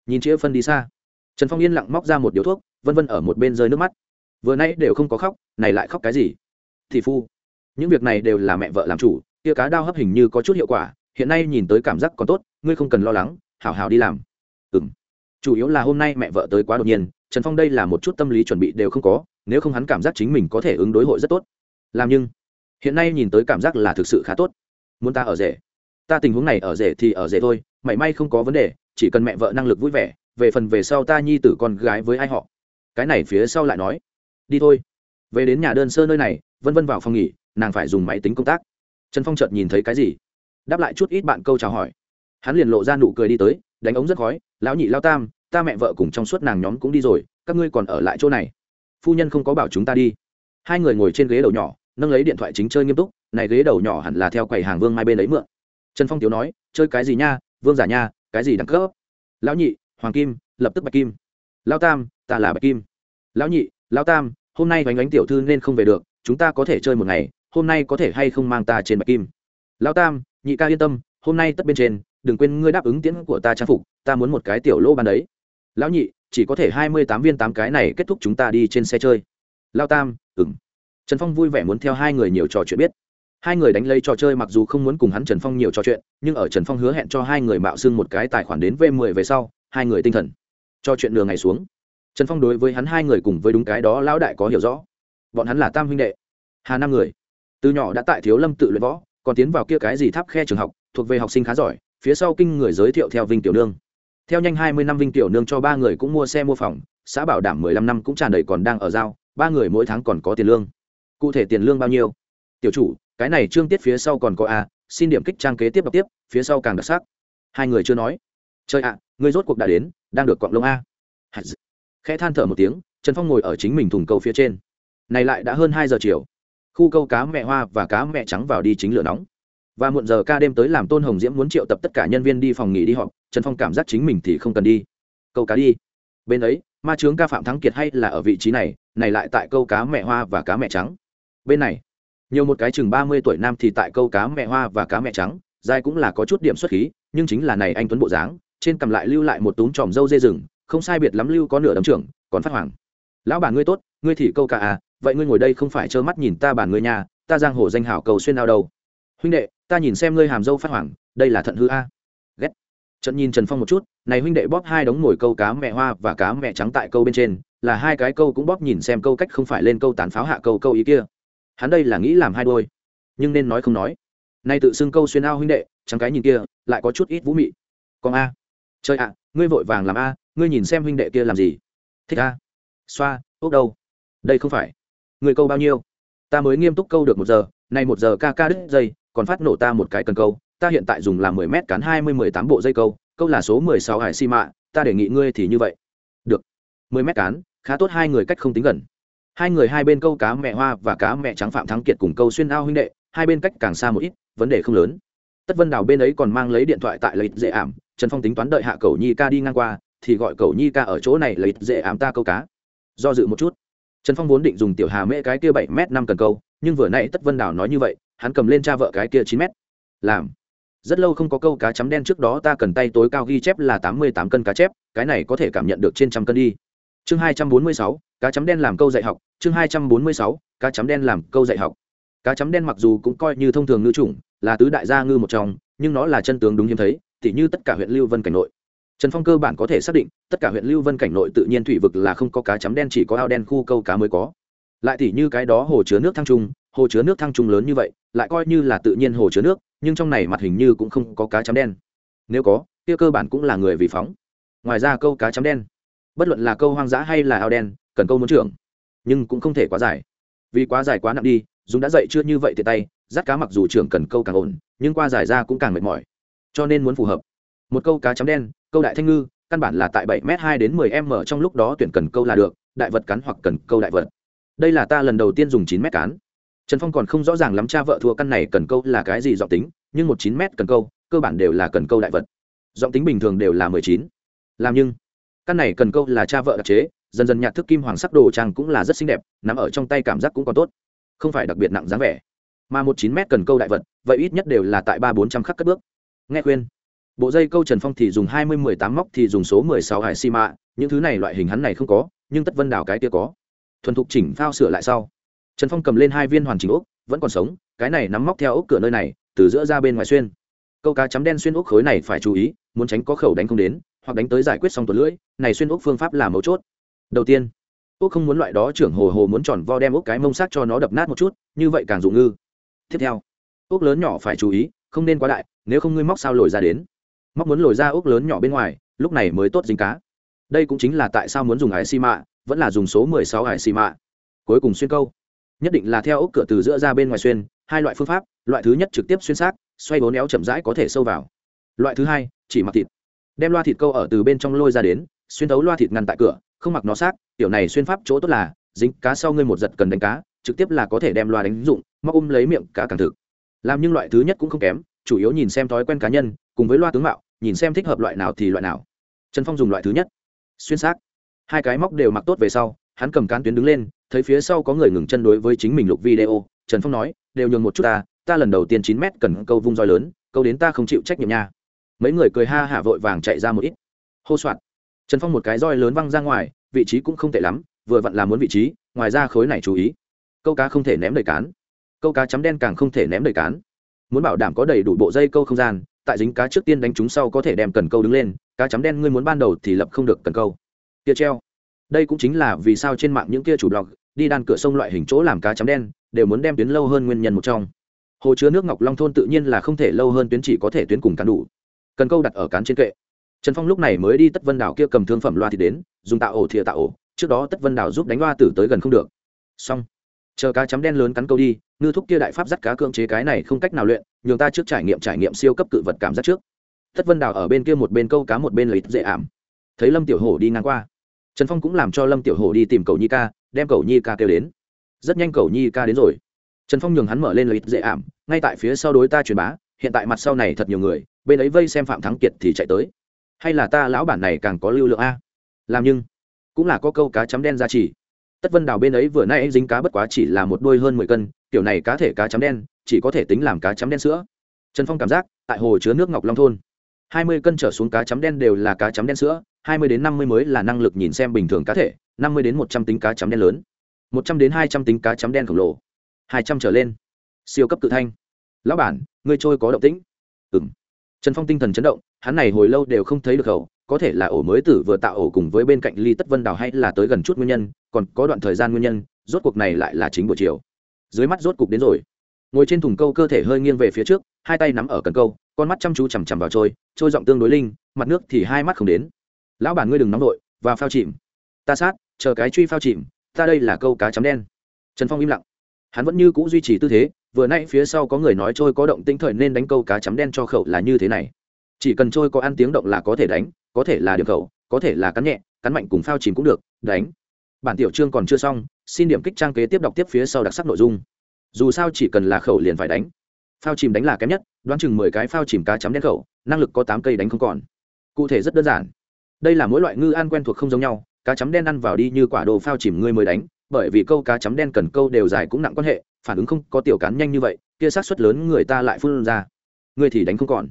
Nhìn chĩa phân đi xa. Trần phong yên lặng móc ra một điếu thuốc, vân vân ở một bên rơi nước mắt. Vừa nãy đều không có khóc, này lại khóc cái gì? Thì phu, những việc này đều là mẹ vợ làm chủ tia cá đao hấp hình như có chút hiệu quả, hiện nay nhìn tới cảm giác còn tốt, ngươi không cần lo lắng hào hào đi làm. Ừ m chủ yếu là hôm nay mẹ vợ tới quá đột nhiên, trần phong đây là một chút tâm lý chuẩn bị đều không có, nếu không hắn cảm giác chính mình có thể ứng đối hội rất tốt. Làm nhưng, hiện nay nhìn tới cảm giác là thực sự khá tốt. Muốn ta ở rể? Ta tình huống này ở rể thì ở rể thôi, mảy may không có vấn đề, chỉ cần mẹ vợ năng lực vui vẻ, về phần về sau ta nhi tử con gái với ai họ. Cái này phía sau lại nói. Đi thôi. Về đến nhà đơn sơ nơi này, vân vân vào phòng nghỉ, nàng phải dùng máy tính công tác. Trần phong chợt nhìn thấy cái gì? Đáp lại chút ít bạn câu chào hỏi. Hắn liền lộ ra nụ cười đi tới, đánh ống rất khói, lão nhị lao tam, ta mẹ vợ cùng trong suốt nàng nhóm cũng đi rồi, các ngươi còn ở lại chỗ này. Phu nhân không có bảo chúng ta đi. Hai người ngồi trên ghế đầu nhỏ, nâng lấy điện thoại chính chơi nghiêm túc, này ghế đầu nhỏ hẳn là theo quầy hàng vương mai bên lấy mượn trần phong tiếu nói, chơi cái gì nha, vương giả nha, cái gì đẳng cấp? Lão nhị, hoàng kim, lập tức bạch kim. Lao tam, ta là bạch kim. Lão nhị lao tam, hôm nay vánh ánh tiểu thư nên không về được, chúng ta có thể chơi một ngày, hôm nay có thể hay không mang ta trên bạch kim? Lao tam, nhị ca yên tâm, hôm nay tất bên trên, đừng quên ngươi đáp ứng tiễn của ta trang phục, ta muốn một cái tiểu lô ban đấy. Lão nhị, chỉ có thể hai mươi tám viên tám cái này kết thúc chúng ta đi trên xe chơi. Lao tam ừng trần phong vui vẻ muốn theo hai người nhiều trò chuyện biết hai người đánh lấy trò chơi mặc dù không muốn cùng hắn trần phong nhiều trò chuyện, nhưng ở trần phong hứa hẹn cho hai người mạo xưng một cái tài khoản đến v 10 về sau, hai người tinh thần cho chuyện nửa ngày xuống. Trần phong đối với hắn hai người cùng với đúng cái đó lão đại có hiểu rõ. Bọn hắn là tam huynh đệ, hà năm người. Từ nhỏ đã tại thiếu lâm tự luyện võ, còn tiến vào kia cái gì tháp khe trường học, thuộc về học sinh khá giỏi, phía sau kinh người giới thiệu theo vinh tiểu nương. Theo nhanh hai mươi năm vinh tiểu nương cho ba người cũng mua xe mua phòng, xã bảo đảm mười lăm năm cũng tràn đầy còn đang ở giao, ba người mỗi tháng còn có tiền lương. Cụ thể tiền lương bao nhiêu? Tiểu chủ cái này trương tiết phía sau còn có a, xin điểm kích trang kế tiếp đọc tiếp, phía sau càng đặc sắc. Hai người chưa nói. Chơi ạ, người rốt cuộc đã đến, đang được cọng lông a. Khẽ than thở một tiếng, trần phong ngồi ở chính mình thùng câu phía trên. Này lại đã hơn hai giờ chiều. Khu câu cá mẹ hoa và cá mẹ trắng vào đi chính lửa nóng. Và muộn giờ ca đêm tới làm tôn hồng diễm muốn triệu tập tất cả nhân viên đi phòng nghỉ đi họp, trần phong cảm giác chính mình thì không cần đi. Câu cá đi. Bên ấy, ma trướng ca phạm thắng kiệt hay là ở vị trí này này lại tại câu cá mẹ hoa và cá mẹ trắng. Bên này nhiều một cái chừng ba mươi tuổi nam thì tại câu cá mẹ hoa và cá mẹ trắng giai cũng là có chút điểm xuất khí, nhưng chính là này anh tuấn bộ dáng, trên cầm lại lưu lại một túm tròm dâu dê rừng, không sai biệt lắm lưu có nửa đấm trưởng, còn phát hoàng. Lão bà ngươi tốt, ngươi thì câu cả à vậy ngươi ngồi đây không phải trơ mắt nhìn ta bàn ngươi nhà ta giang hồ danh hảo cầu xuyên nào đâu. Huynh đệ, ta nhìn xem ngươi hàm dâu phát hoàng, đây là thận hư a. Ghét. Trận nhìn trần phong một chút, này huynh đệ bóp hai đống ngồi câu cá mẹ hoa và cá mẹ trắng tại câu bên trên, là hai cái câu cũng bóp nhìn xem câu cách không phải lên câu tán pháo hạ câu câu ý kia hắn đây là nghĩ làm hai đôi, nhưng nên nói không nói. Nay tự xưng câu xuyên ao huynh đệ chẳng cái nhìn kia, lại có chút ít vũ mị. Còn a. Chơi ạ, ngươi vội vàng làm a, ngươi nhìn xem huynh đệ kia làm gì. Thích a. Xoa, ốc đâu? Đây không phải. Người câu bao nhiêu? Ta mới nghiêm túc câu được một giờ, nay một giờ ca ca đứt dây, còn phát nổ ta một cái cần câu. Ta hiện tại dùng làm mười mét cán hai mươi mười tám bộ dây câu câu là số mười sáu hải xi mạ, ta đề nghị ngươi thì như vậy. Được. Mười mét cán, khá tốt hai người cách không tính gần hai người hai bên câu cá mẹ hoa và cá mẹ trắng phạm thắng kiệt cùng câu xuyên ao huynh đệ, hai bên cách càng xa một ít, vấn đề không lớn. Tất vân đào bên ấy còn mang lấy điện thoại tại lấy dễ ảm, trần phong tính toán đợi hạ cầu nhi ca đi ngang qua, thì gọi cầu nhi ca ở chỗ này lấy dễ ảm ta câu cá. Do dự một chút. Trần phong vốn định dùng tiểu hà mễ cái kia bảy m năm cần câu, nhưng vừa nãy tất vân đào nói như vậy, hắn cầm lên cha vợ cái kia chín m làm. Rất lâu không có câu cá chấm đen trước đó ta cần tay tối cao ghi chép là tám mươi tám cân cá chép, cái này có thể cảm nhận được trên trăm cân đi chương hai trăm bốn mươi sáu, cá chấm đen làm câu dạy học. Chương hai trăm bốn mươi sáu, cá chấm đen làm câu dạy học. Cá chấm đen mặc dù cũng coi như thông thường ngư chủng, là tứ đại gia ngư một trong, nhưng nó là chân tướng đúng hiếm thấy, tỉ như tất cả huyện lưu vân cảnh nội. Trần phong cơ bản có thể xác định, tất cả huyện lưu vân cảnh nội tự nhiên thủy vực là không có cá chấm đen, chỉ có ao đen khu câu cá mới có. Lại tỉ như cái đó hồ chứa nước thăng trung, hồ chứa nước thăng trung lớn như vậy, lại coi như là tự nhiên hồ chứa nước, nhưng trong này mặt hình như cũng không có cá chấm đen. Nếu có, kia cơ bản cũng là người vì phóng. Ngoài ra câu cá chấm đen bất luận là câu hoang dã hay là ao đen, cần câu muốn trưởng. Nhưng cũng không thể quá dài. Vì quá dài quá nặng đi dùng đã dậy chưa như vậy thì tay dắt cá mặc dù trưởng cần câu càng ổn, nhưng qua dài ra cũng càng mệt mỏi. Cho nên muốn phù hợp. Một câu cá chấm đen, câu đại thanh ngư, căn bản là tại bảy m hai đến mười m trong lúc đó tuyển cần câu là được, đại vật cắn hoặc cần câu đại vật. Đây là ta lần đầu tiên dùng chín m cán. Trần phong còn không rõ ràng lắm cha vợ thua căn này cần câu là cái gì giọng tính, nhưng một chín m cần câu, cơ bản đều là cần câu đại vật. Giọng tính bình thường đều là mười chín. Làm nhưng căn này cần câu là cha vợ đặc chế, dần dần nhạc thức kim hoàng sắc đồ trang cũng là rất xinh đẹp nằm ở trong tay cảm giác cũng còn tốt. Không phải đặc biệt nặng dáng vẻ, mà một chín mét cần câu đại vật, vậy ít nhất đều là tại ba bốn trăm khắc cất bước. Nghe khuyên, bộ dây câu trần phong thì dùng hai mươi mười tám móc thì dùng số mười sáu hải xi mạ những thứ này loại hình hắn này không có, nhưng tất vân đào cái kia có. Thuần thục chỉnh phao sửa lại sau, trần phong cầm lên hai viên hoàn chỉnh ốc, vẫn còn sống, cái này nắm móc theo ốc cửa nơi này, từ giữa ra bên ngoài xuyên. Câu cá chấm đen xuyên ốc khối này phải chú ý, muốn tránh có khẩu đánh không đến hoặc đánh tới giải quyết xong tuột lưỡi, này xuyên ốc phương pháp là mấu chốt. Đầu tiên, ốc không muốn loại đó trưởng hồ hồ muốn tròn vo đem ốc cái mông sắc cho nó đập nát một chút, như vậy càng dụng ngư. Tiếp theo, ốc lớn nhỏ phải chú ý, không nên quá đại, nếu không ngươi móc sao lồi ra đến. Móc muốn lồi ra ốc lớn nhỏ bên ngoài, lúc này mới tốt dính cá. Đây cũng chính là tại sao muốn dùng ải xi mạ, vẫn là dùng số mười sáu ải xi mạ. Cuối cùng xuyên câu. Nhất định là theo ốc cửa từ giữa ra bên ngoài xuyên, hai loại phương pháp, loại thứ nhất trực tiếp xuyên xác, xoay bốn néo chậm rãi có thể sâu vào. Loại thứ hai, chỉ mặc thịt đem loa thịt câu ở từ bên trong lôi ra đến, xuyên thấu loa thịt ngăn tại cửa, không mặc nó xác kiểu này xuyên pháp chỗ tốt là, dính cá sau ngươi một giật cần đánh cá, trực tiếp là có thể đem loa đánh dụng, móc ôm lấy miệng cá càng thực. Làm nhưng loại thứ nhất cũng không kém, chủ yếu nhìn xem thói quen cá nhân, cùng với loa tướng mạo, nhìn xem thích hợp loại nào thì loại nào. Trần phong dùng loại thứ nhất. Xuyên xác. Hai cái móc đều mặc tốt về sau, hắn cầm cán tuyến đứng lên, thấy phía sau có người ngừng chân đối với chính mình lục video, trần phong nói, đều nhường một chút ta ta lần đầu tiên chín mét cần câu vung roi lớn, câu đến ta không chịu trách nhiệm nha mấy người cười ha hả vội vàng chạy ra một ít. Hô soạn trần phong một cái roi lớn văng ra ngoài, vị trí cũng không tệ lắm, vừa vặn làm muốn vị trí, ngoài ra khối này chú ý. Câu cá không thể ném đầy cán. Câu cá chấm đen càng không thể ném đầy cán. Muốn bảo đảm có đầy đủ bộ dây câu không gian, tại dính cá trước tiên đánh chúng sau có thể đem cần câu đứng lên, cá chấm đen ngươi muốn ban đầu thì lập không được cần câu. Kia treo. Đây cũng chính là vì sao trên mạng những kia chủ blog đi đan cửa sông loại hình chỗ làm cá chấm đen, đều muốn đem tuyến lâu hơn nguyên nhân một trong. Hồ chứa nước ngọc long thôn tự nhiên là không thể lâu hơn tuyến chỉ có thể tuyến cùng cán đủ cần câu đặt ở cán trên kệ. Trần phong lúc này mới đi tất vân đảo kia cầm thương phẩm loa thì đến, dùng tạo ổ thìa tạo ổ, trước đó tất vân đảo giúp đánh loa tử tới gần không được. Xong. Chờ cá chấm đen lớn cắn câu đi, ngư thúc kia đại pháp dắt cá cưỡng chế cái này không cách nào luyện, nhường ta trước trải nghiệm trải nghiệm siêu cấp cự vật cảm giác trước. Tất vân đảo ở bên kia một bên câu cá một bên lấy dễ ảm. Thấy lâm tiểu hổ đi ngang qua. Trần phong cũng làm cho lâm tiểu hổ đi tìm cầu nhi ca, đem cầu nhi ca kêu đến. Rất nhanh cầu nhi ca đến rồi. Trần phong nhường hắn mở lên lấy dễ ảm, ngay tại phía sau đối ta truyền bá hiện tại mặt sau này thật nhiều người, bên ấy vây xem phạm thắng kiệt thì chạy tới. Hay là ta lão bản này càng có lưu lượng a? Làm nhưng, cũng là có câu cá chấm đen ra chỉ. Tất vân đào bên ấy vừa nay dính cá bất quá chỉ là một đôi hơn mười cân, kiểu này cá thể cá chấm đen, chỉ có thể tính làm cá chấm đen sữa. Trần phong cảm giác, tại hồ chứa nước ngọc long thôn, hai mươi cân trở xuống cá chấm đen đều là cá chấm đen sữa, hai mươi đến năm mươi mới là năng lực nhìn xem bình thường cá thể, năm mươi đến một trăm tính cá chấm đen lớn, một trăm đến hai trăm tính cá chấm đen khổng lồ, hai trăm trở lên. Siêu cấp tự thanh lão bản, ngươi trôi có động tĩnh. Ừ m trần phong tinh thần chấn động, hắn này hồi lâu đều không thấy được khẩu có thể là ổ mới tử vừa tạo ổ cùng với bên cạnh ly tất vân đào hay là tới gần chút nguyên nhân, còn có đoạn thời gian nguyên nhân, rốt cuộc này lại là chính buổi chiều. Dưới mắt rốt cục đến rồi. Ngồi trên thùng câu cơ thể hơi nghiêng về phía trước, hai tay nắm ở cần câu, con mắt chăm chú chằm chằm vào trôi trôi giọng tương đối linh, mặt nước thì hai mắt không đến. Lão bản ngươi đừng nóng đội và phao chìm. Ta sát, chờ cái truy phao chìm, ta đây là câu cá chấm đen. Trần phong im lặng. Hắn vẫn như c ũ duy trì tư thế vừa nãy phía sau có người nói trôi có động tĩnh thời nên đánh câu cá chấm đen cho khẩu là như thế này. Chỉ cần trôi có ăn tiếng động là có thể đánh, có thể là điểm khẩu, có thể là cắn nhẹ, cắn mạnh cùng phao chìm cũng được, đánh. Bản tiểu chương còn chưa xong, xin điểm kích trang kế tiếp đọc tiếp phía sau đặc sắc nội dung. Dù sao chỉ cần là khẩu liền phải đánh. Phao chìm đánh là kém nhất, đoán chừng mười cái phao chìm cá chấm đen khẩu, năng lực có tám cây đánh không còn. Cụ thể rất đơn giản. Đây là mỗi loại ngư ăn quen thuộc không giống nhau, cá chấm đen ăn vào đi như quả đồ phao chìm ngươi mới đánh, bởi vì câu cá chấm đen cần câu đều dài cũng nặng quan hệ phản ứng không có tiểu cán nhanh như vậy, kia sát suất lớn người ta lại phun ra. Ngươi thì đánh không còn.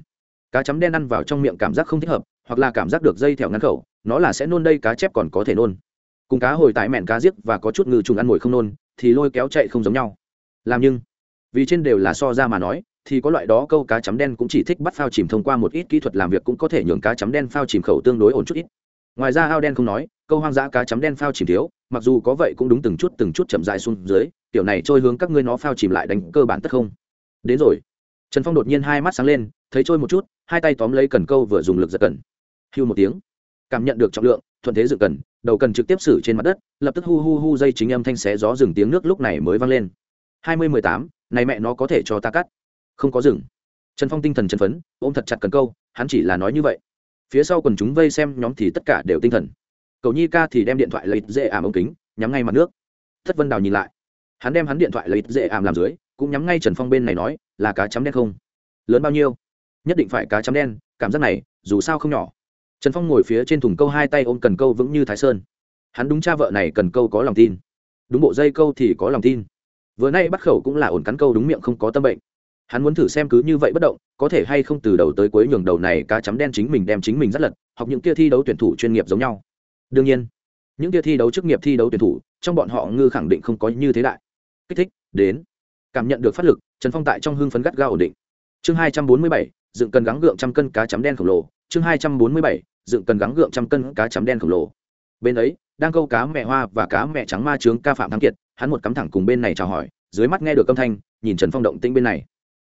Cá chấm đen ăn vào trong miệng cảm giác không thích hợp, hoặc là cảm giác được dây thẹo ngắn khẩu, nó là sẽ nôn đây cá chép còn có thể nôn. Cùng cá hồi tại mẹn cá giết và có chút ngư trùng ăn mồi không nôn, thì lôi kéo chạy không giống nhau. Làm nhưng, vì trên đều là so ra mà nói, thì có loại đó câu cá chấm đen cũng chỉ thích bắt phao chìm thông qua một ít kỹ thuật làm việc cũng có thể nhường cá chấm đen phao chìm khẩu tương đối ổn chút ít ngoài ra ao đen không nói, câu hoang dã cá chấm đen phao chìm thiếu, mặc dù có vậy cũng đúng từng chút từng chút chậm dài xuống dưới, kiểu này trôi hướng các ngươi nó phao chìm lại đánh cơ bản tất không. Đến rồi. Trần phong đột nhiên hai mắt sáng lên, thấy trôi một chút, hai tay tóm lấy cần câu vừa dùng lực giật cần. Hưu một tiếng. Cảm nhận được trọng lượng, thuận thế dự cần, đầu cần trực tiếp xử trên mặt đất, lập tức hu hu hu dây chính âm thanh xé gió dừng tiếng nước lúc này mới vang lên. Hai mươi mười tám, này mẹ nó có thể cho ta cắt. Không có dừng trần phong tinh thần chân phấn, ôm thật chặt cần câu, hắn chỉ là nói như vậy phía sau quần chúng vây xem nhóm thì tất cả đều tinh thần. Cầu nhi ca thì đem điện thoại lấy dễ ảm ống kính, nhắm ngay mặt nước. Thất vân đào nhìn lại. Hắn đem hắn điện thoại lấy dễ ảm làm dưới, cũng nhắm ngay trần phong bên này nói, là cá chấm đen không? Lớn bao nhiêu? Nhất định phải cá chấm đen, cảm giác này, dù sao không nhỏ. Trần phong ngồi phía trên thùng câu hai tay ôm cần câu vững như thái sơn. Hắn đúng cha vợ này cần câu có lòng tin. Đúng bộ dây câu thì có lòng tin. Vừa nay bắt khẩu cũng là ổn cắn câu đúng miệng không có tâm bệnh hắn muốn thử xem cứ như vậy bất động, có thể hay không từ đầu tới cuối nhường đầu này cá chấm đen chính mình đem chính mình rất lật, học những kia thi đấu tuyển thủ chuyên nghiệp giống nhau. Đương nhiên, những kia thi đấu chức nghiệp thi đấu tuyển thủ, trong bọn họ ngư khẳng định không có như thế đại. Kích thích, đến. Cảm nhận được phát lực, trần phong tại trong hưng phấn gắt ga ổn định. Chương hai trăm bốn mươi bảy, dựng cần gắng gượng trăm cân cá chấm đen khổng lồ. Chương hai trăm bốn mươi bảy, dựng cần gắng gượng trăm cân cá chấm đen khổng lồ. Bên ấy, đang câu cá mẹ hoa và cá mẹ trắng ma trướng ca phạm thắng kiệt, hắn một cắm thẳng cùng bên này chào hỏi, dưới mắt nghe được âm thanh, nhìn trần phong động tĩnh bên này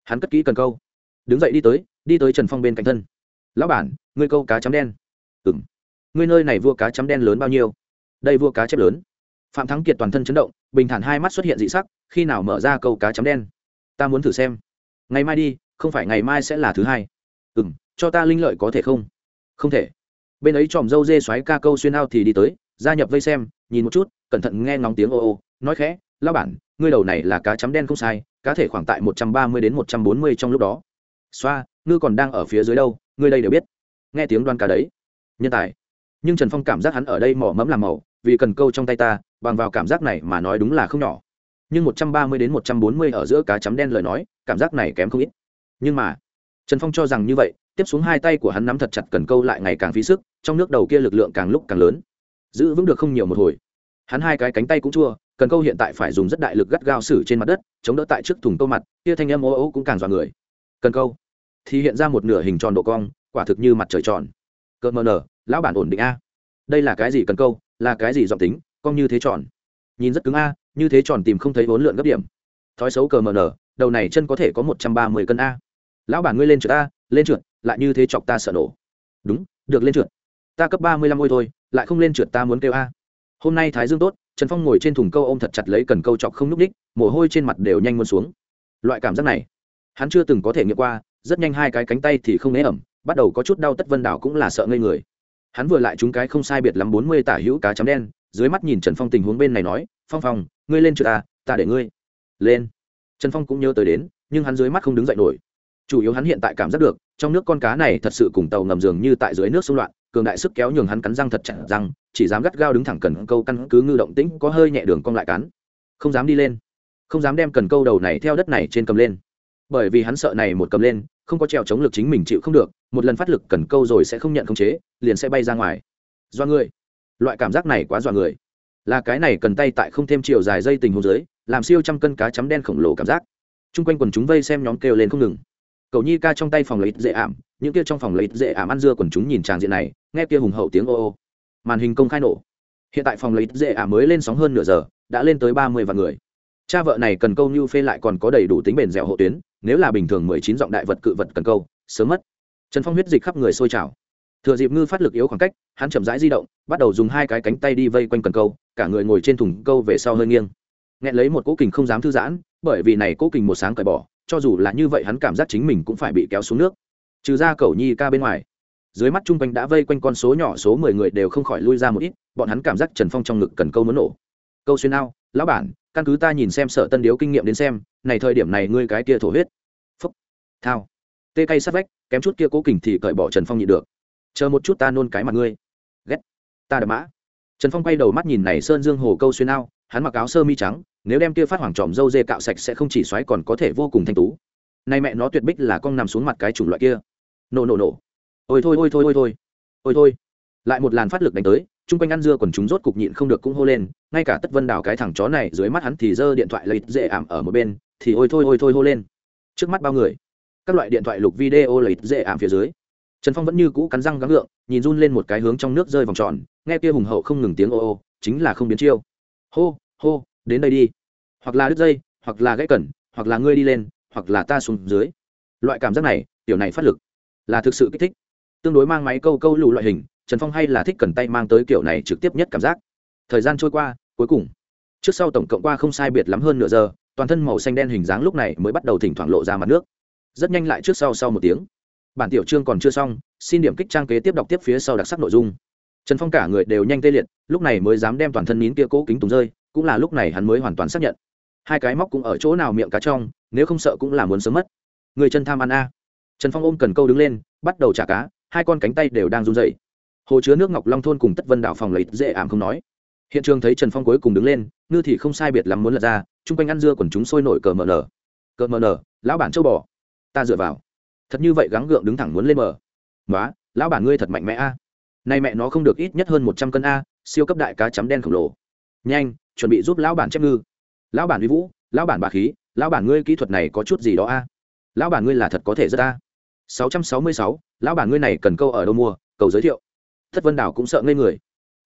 hắn cất kỹ cần câu. Đứng dậy đi tới đi tới trần phong bên cạnh thân. Lão bản, ngươi câu cá chấm đen. Ừng ngươi nơi này vua cá chấm đen lớn bao nhiêu? Đây vua cá chép lớn. Phạm thắng kiệt toàn thân chấn động, bình thản hai mắt xuất hiện dị sắc, khi nào mở ra câu cá chấm đen? Ta muốn thử xem. Ngày mai đi, không phải ngày mai sẽ là thứ hai. Ừng cho ta linh lợi có thể không? Không thể. Bên ấy tròm dâu dê xoáy ca câu xuyên ao thì đi tới, gia nhập vây xem, nhìn một chút, cẩn thận nghe ngóng tiếng ô ô, nói khẽ lao bản, ngươi đầu này là cá chấm đen không sai cá thể khoảng tại một trăm ba mươi đến một trăm bốn mươi trong lúc đó. Xoa, ngư còn đang ở phía dưới đâu, ngươi đây đều biết. Nghe tiếng đoan cá đấy. Nhân tài. Nhưng trần phong cảm giác hắn ở đây mỏ mẫm làm màu, vì cần câu trong tay ta, bằng vào cảm giác này mà nói đúng là không nhỏ. Nhưng một trăm ba mươi đến một trăm bốn mươi ở giữa cá chấm đen lời nói, cảm giác này kém không ít. Nhưng mà, trần phong cho rằng như vậy, tiếp xuống hai tay của hắn nắm thật chặt cần câu lại ngày càng phí sức, trong nước đầu kia lực lượng càng lúc càng lớn. Giữ vững được không nhiều một hồi. Hắn hai cái cánh tay cũng chua cần câu hiện tại phải dùng rất đại lực gắt gao xử trên mặt đất, chống đỡ tại trước thùng câu mặt, kia thanh âm ô ô cũng càng dọa người. Cần câu. Thì hiện ra một nửa hình tròn độ cong, quả thực như mặt trời tròn. Cợt mờ nở, lão bản ổn định a. Đây là cái gì cần câu, là cái gì giọng tính, cong như thế tròn. Nhìn rất cứng a, như thế tròn tìm không thấy vốn lượn gấp điểm. Thói xấu cờ mờ nở, đầu này chân có thể có một trăm ba mươi cân a. Lão bản ngươi lên trượt a, lên trượt, lại như thế chọc ta sợ nổ. Đúng, được lên trượt. Ta cấp ba mươi lăm ngôi thôi, lại không lên trượt ta muốn kêu a. Hôm nay thái dương tốt trần phong ngồi trên thùng câu ôm thật chặt lấy cần câu chọc không nhúc ních mồ hôi trên mặt đều nhanh muốn xuống. Loại cảm giác này, hắn chưa từng có thể nghiệm qua, rất nhanh hai cái cánh tay thì không né ẩm, bắt đầu có chút đau tất vân đảo cũng là sợ ngây người. Hắn vừa lại chúng cái không sai biệt lắm bốn mươi tả hữu cá chấm đen, dưới mắt nhìn trần phong tình huống bên này nói, phong phong, ngươi lên chưa ta ta để ngươi. Lên. Trần phong cũng nhớ tới đến, nhưng hắn dưới mắt không đứng dậy nổi. Chủ yếu hắn hiện tại cảm giác được, trong nước con cá này thật sự cùng tàu ngầm dường như tại dưới nước xung loạn cường đại sức kéo nhường hắn cắn răng thật chặt răng, chỉ dám gắt gao đứng thẳng cần câu căn cứ ngư động tĩnh, có hơi nhẹ đường cong lại cắn. Không dám đi lên. Không dám đem cần câu đầu này theo đất này trên cầm lên. Bởi vì hắn sợ này một cầm lên, không có trèo chống lực chính mình chịu không được, một lần phát lực cần câu rồi sẽ không nhận khống chế, liền sẽ bay ra ngoài. Do người. Loại cảm giác này quá dọa người. Là cái này cần tay tại không thêm chiều dài dây tình hồ dưới, làm siêu trăm cân cá chấm đen khổng lồ cảm giác. Chung quanh quần chúng vây xem nhóm kêu lên không ngừng cậu nhi ca trong tay phòng lấy dễ ảm, những kia trong phòng lấy dễ ảm ăn dưa quần chúng nhìn tràng diện này, nghe kia hùng hậu tiếng ô ô. Màn hình công khai nổ. Hiện tại phòng lấy dễ ảm mới lên sóng hơn nửa giờ, đã lên tới ba mươi vạn người. Cha vợ này cần câu như phê lại còn có đầy đủ tính bền dẻo hộ tuyến, nếu là bình thường mười chín giọng đại vật cự vật cần câu, sớm mất. Trần phong huyết dịch khắp người sôi trào. Thừa dịp ngư phát lực yếu khoảng cách, hắn chậm rãi di động, bắt đầu dùng hai cái cánh tay đi vây quanh cần câu, cả người ngồi trên thùng câu về sau hơi nghiêng. Nghẹn lấy một cố kình không dám thư giãn, bởi vì này cố kình một sáng cởi bỏ cho dù là như vậy hắn cảm giác chính mình cũng phải bị kéo xuống nước. Trừ ra cầu nhi ca bên ngoài, dưới mắt trung quanh đã vây quanh con số nhỏ số mười người đều không khỏi lui ra một ít, bọn hắn cảm giác trần phong trong ngực cần câu muốn nổ. Câu xuyên ao, lão bản, căn cứ ta nhìn xem sợ tân điếu kinh nghiệm đến xem, này thời điểm này ngươi cái kia thổ huyết. Phúc, thao. Tê cay sát vách, kém chút kia cố kình thì cởi bỏ trần phong nhịn được. Chờ một chút ta nôn cái mặt ngươi. Ghét. Ta đập mã trần phong quay đầu mắt nhìn này sơn dương hồ câu xuyên ao, hắn mặc áo sơ mi trắng, nếu đem kia phát hoàng tròm dâu dê cạo sạch sẽ không chỉ xoáy còn có thể vô cùng thanh tú. Nay mẹ nó tuyệt bích là con nằm xuống mặt cái chủng loại kia. Nổ nổ nổ. Ôi thôi ôi thôi ôi thôi. Ôi thôi. Lại một làn phát lực đánh tới, chung quanh ăn dưa còn chúng rốt cục nhịn không được cũng hô lên, ngay cả tất vân đào cái thằng chó này dưới mắt hắn thì giơ điện thoại lấy dễ ảm ở một bên, thì ôi thôi ôi thôi hô lên. Trước mắt bao người. Các loại điện thoại lục video lấy dễ ảm phía dưới trần phong vẫn như cũ cắn răng gắng gượng, nhìn run lên một cái hướng trong nước rơi vòng tròn, nghe kia hùng hậu không ngừng tiếng ô ô, chính là không biến chiêu. Hô hô, đến đây đi. Hoặc là đứt dây, hoặc là gãy cẩn, hoặc là ngươi đi lên, hoặc là ta xuống dưới. Loại cảm giác này, tiểu này phát lực, là thực sự kích thích. Tương đối mang máy câu câu lù loại hình, trần phong hay là thích cần tay mang tới kiểu này trực tiếp nhất cảm giác. Thời gian trôi qua, cuối cùng, trước sau tổng cộng qua không sai biệt lắm hơn nửa giờ, toàn thân màu xanh đen hình dáng lúc này mới bắt đầu thỉnh thoảng lộ ra mặt nước. Rất nhanh lại trước sau sau một tiếng bản tiểu chương còn chưa xong, xin điểm kích trang kế tiếp đọc tiếp phía sau đặc sắc nội dung. Trần phong cả người đều nhanh tê liệt, lúc này mới dám đem toàn thân nín kia cố kính tùng rơi, cũng là lúc này hắn mới hoàn toàn xác nhận. Hai cái móc cũng ở chỗ nào miệng cá trong, nếu không sợ cũng là muốn sớm mất. Người chân tham ăn a. Trần phong ôm cần câu đứng lên, bắt đầu trả cá, hai con cánh tay đều đang run dậy hồ chứa nước ngọc long thôn cùng tất vân đảo phòng lấy dễ ảm không nói. Hiện trường thấy trần phong cuối cùng đứng lên, ngư thì không sai biệt lắm muốn lật ra, chung quanh ăn dưa còn chúng sôi nổi cờ mờ nở. Cờ mờ nở, lão bản châu bò. Ta dựa vào thật như vậy gắng gượng đứng thẳng muốn lên mở nói lão bản ngươi thật mạnh mẽ a. Nay mẹ nó không được ít nhất hơn một trăm cân a, siêu cấp đại cá chấm đen khổng lồ. Nhanh, chuẩn bị giúp lão bản chép ngư. Lão bản uy vũ, lão bản bà khí, lão bản ngươi kỹ thuật này có chút gì đó a. Lão bản ngươi là thật có thể rất a. Sáu trăm sáu mươi sáu, lão bản ngươi này cần câu ở đâu mua, cầu giới thiệu. Thất vân đảo cũng sợ ngây người.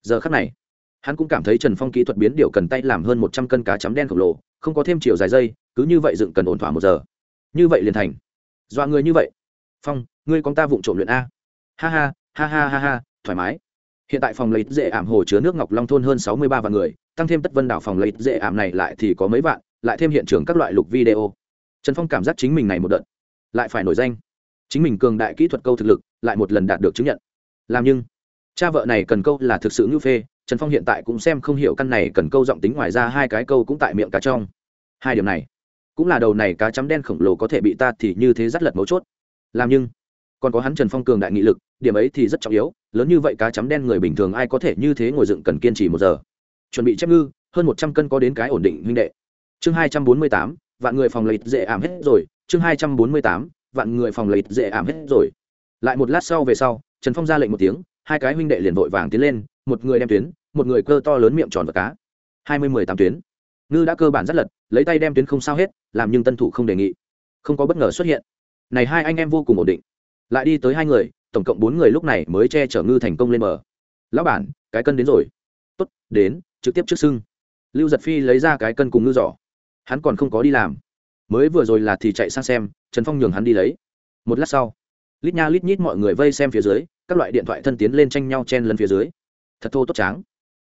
Giờ khắc này, hắn cũng cảm thấy trần phong kỹ thuật biến điều cần tay làm hơn một trăm cân cá chấm đen khổng lồ, không có thêm chiều dài dây, cứ như vậy dựng cần ổn thỏa một giờ. Như vậy liền thành dọa người như vậy. Phong, ngươi con ta vụng trộm luyện a. Ha ha ha ha ha ha, thoải mái. Hiện tại phòng lấy dễ ảm hồ chứa nước ngọc long thôn hơn sáu mươi ba vạn người, tăng thêm tất vân đảo phòng lấy dễ ảm này lại thì có mấy vạn, lại thêm hiện trường các loại lục video. Trần phong cảm giác chính mình này một đợt, lại phải nổi danh. Chính mình cường đại kỹ thuật câu thực lực, lại một lần đạt được chứng nhận. Làm nhưng, cha vợ này cần câu là thực sự ngữ phê, trần phong hiện tại cũng xem không hiểu căn này cần câu giọng tính ngoài ra hai cái câu cũng tại miệng cá trong. Hai điểm này cũng là đầu này cá chấm đen khổng lồ có thể bị ta thì như thế rất lật mấu chốt. Làm nhưng, còn có hắn trần phong cường đại nghị lực, điểm ấy thì rất trọng yếu, lớn như vậy cá chấm đen người bình thường ai có thể như thế ngồi dựng cần kiên trì một giờ. Chuẩn bị chép ngư, hơn một trăm cân có đến cái ổn định huynh đệ. Chương hai trăm bốn mươi tám, vạn người phòng lịt dễ ảm hết rồi. Chương hai trăm bốn mươi tám, vạn người phòng lịt dễ ảm hết rồi. Lại một lát sau về sau, trần phong ra lệnh một tiếng, hai cái huynh đệ liền vội vàng tiến lên, một người đem tuyến, một người cơ to lớn miệng tròn và cá. Hai mươi mười tám tuyến ngư đã cơ bản rất lật, lấy tay đem tuyến không sao hết, làm nhưng tân thủ không đề nghị. Không có bất ngờ xuất hiện. Này hai anh em vô cùng ổn định. Lại đi tới hai người, tổng cộng bốn người lúc này mới che chở ngư thành công lên mở lão bản, cái cân đến rồi. Tốt, đến, trực tiếp trước sưng. Lưu giật phi lấy ra cái cân cùng ngư giỏ. Hắn còn không có đi làm. Mới vừa rồi là thì chạy sang xem, trần phong nhường hắn đi lấy. Một lát sau, lít nha lít nhít mọi người vây xem phía dưới, các loại điện thoại thân tiến lên tranh nhau chen lấn phía dưới. Thật thô tốt tráng.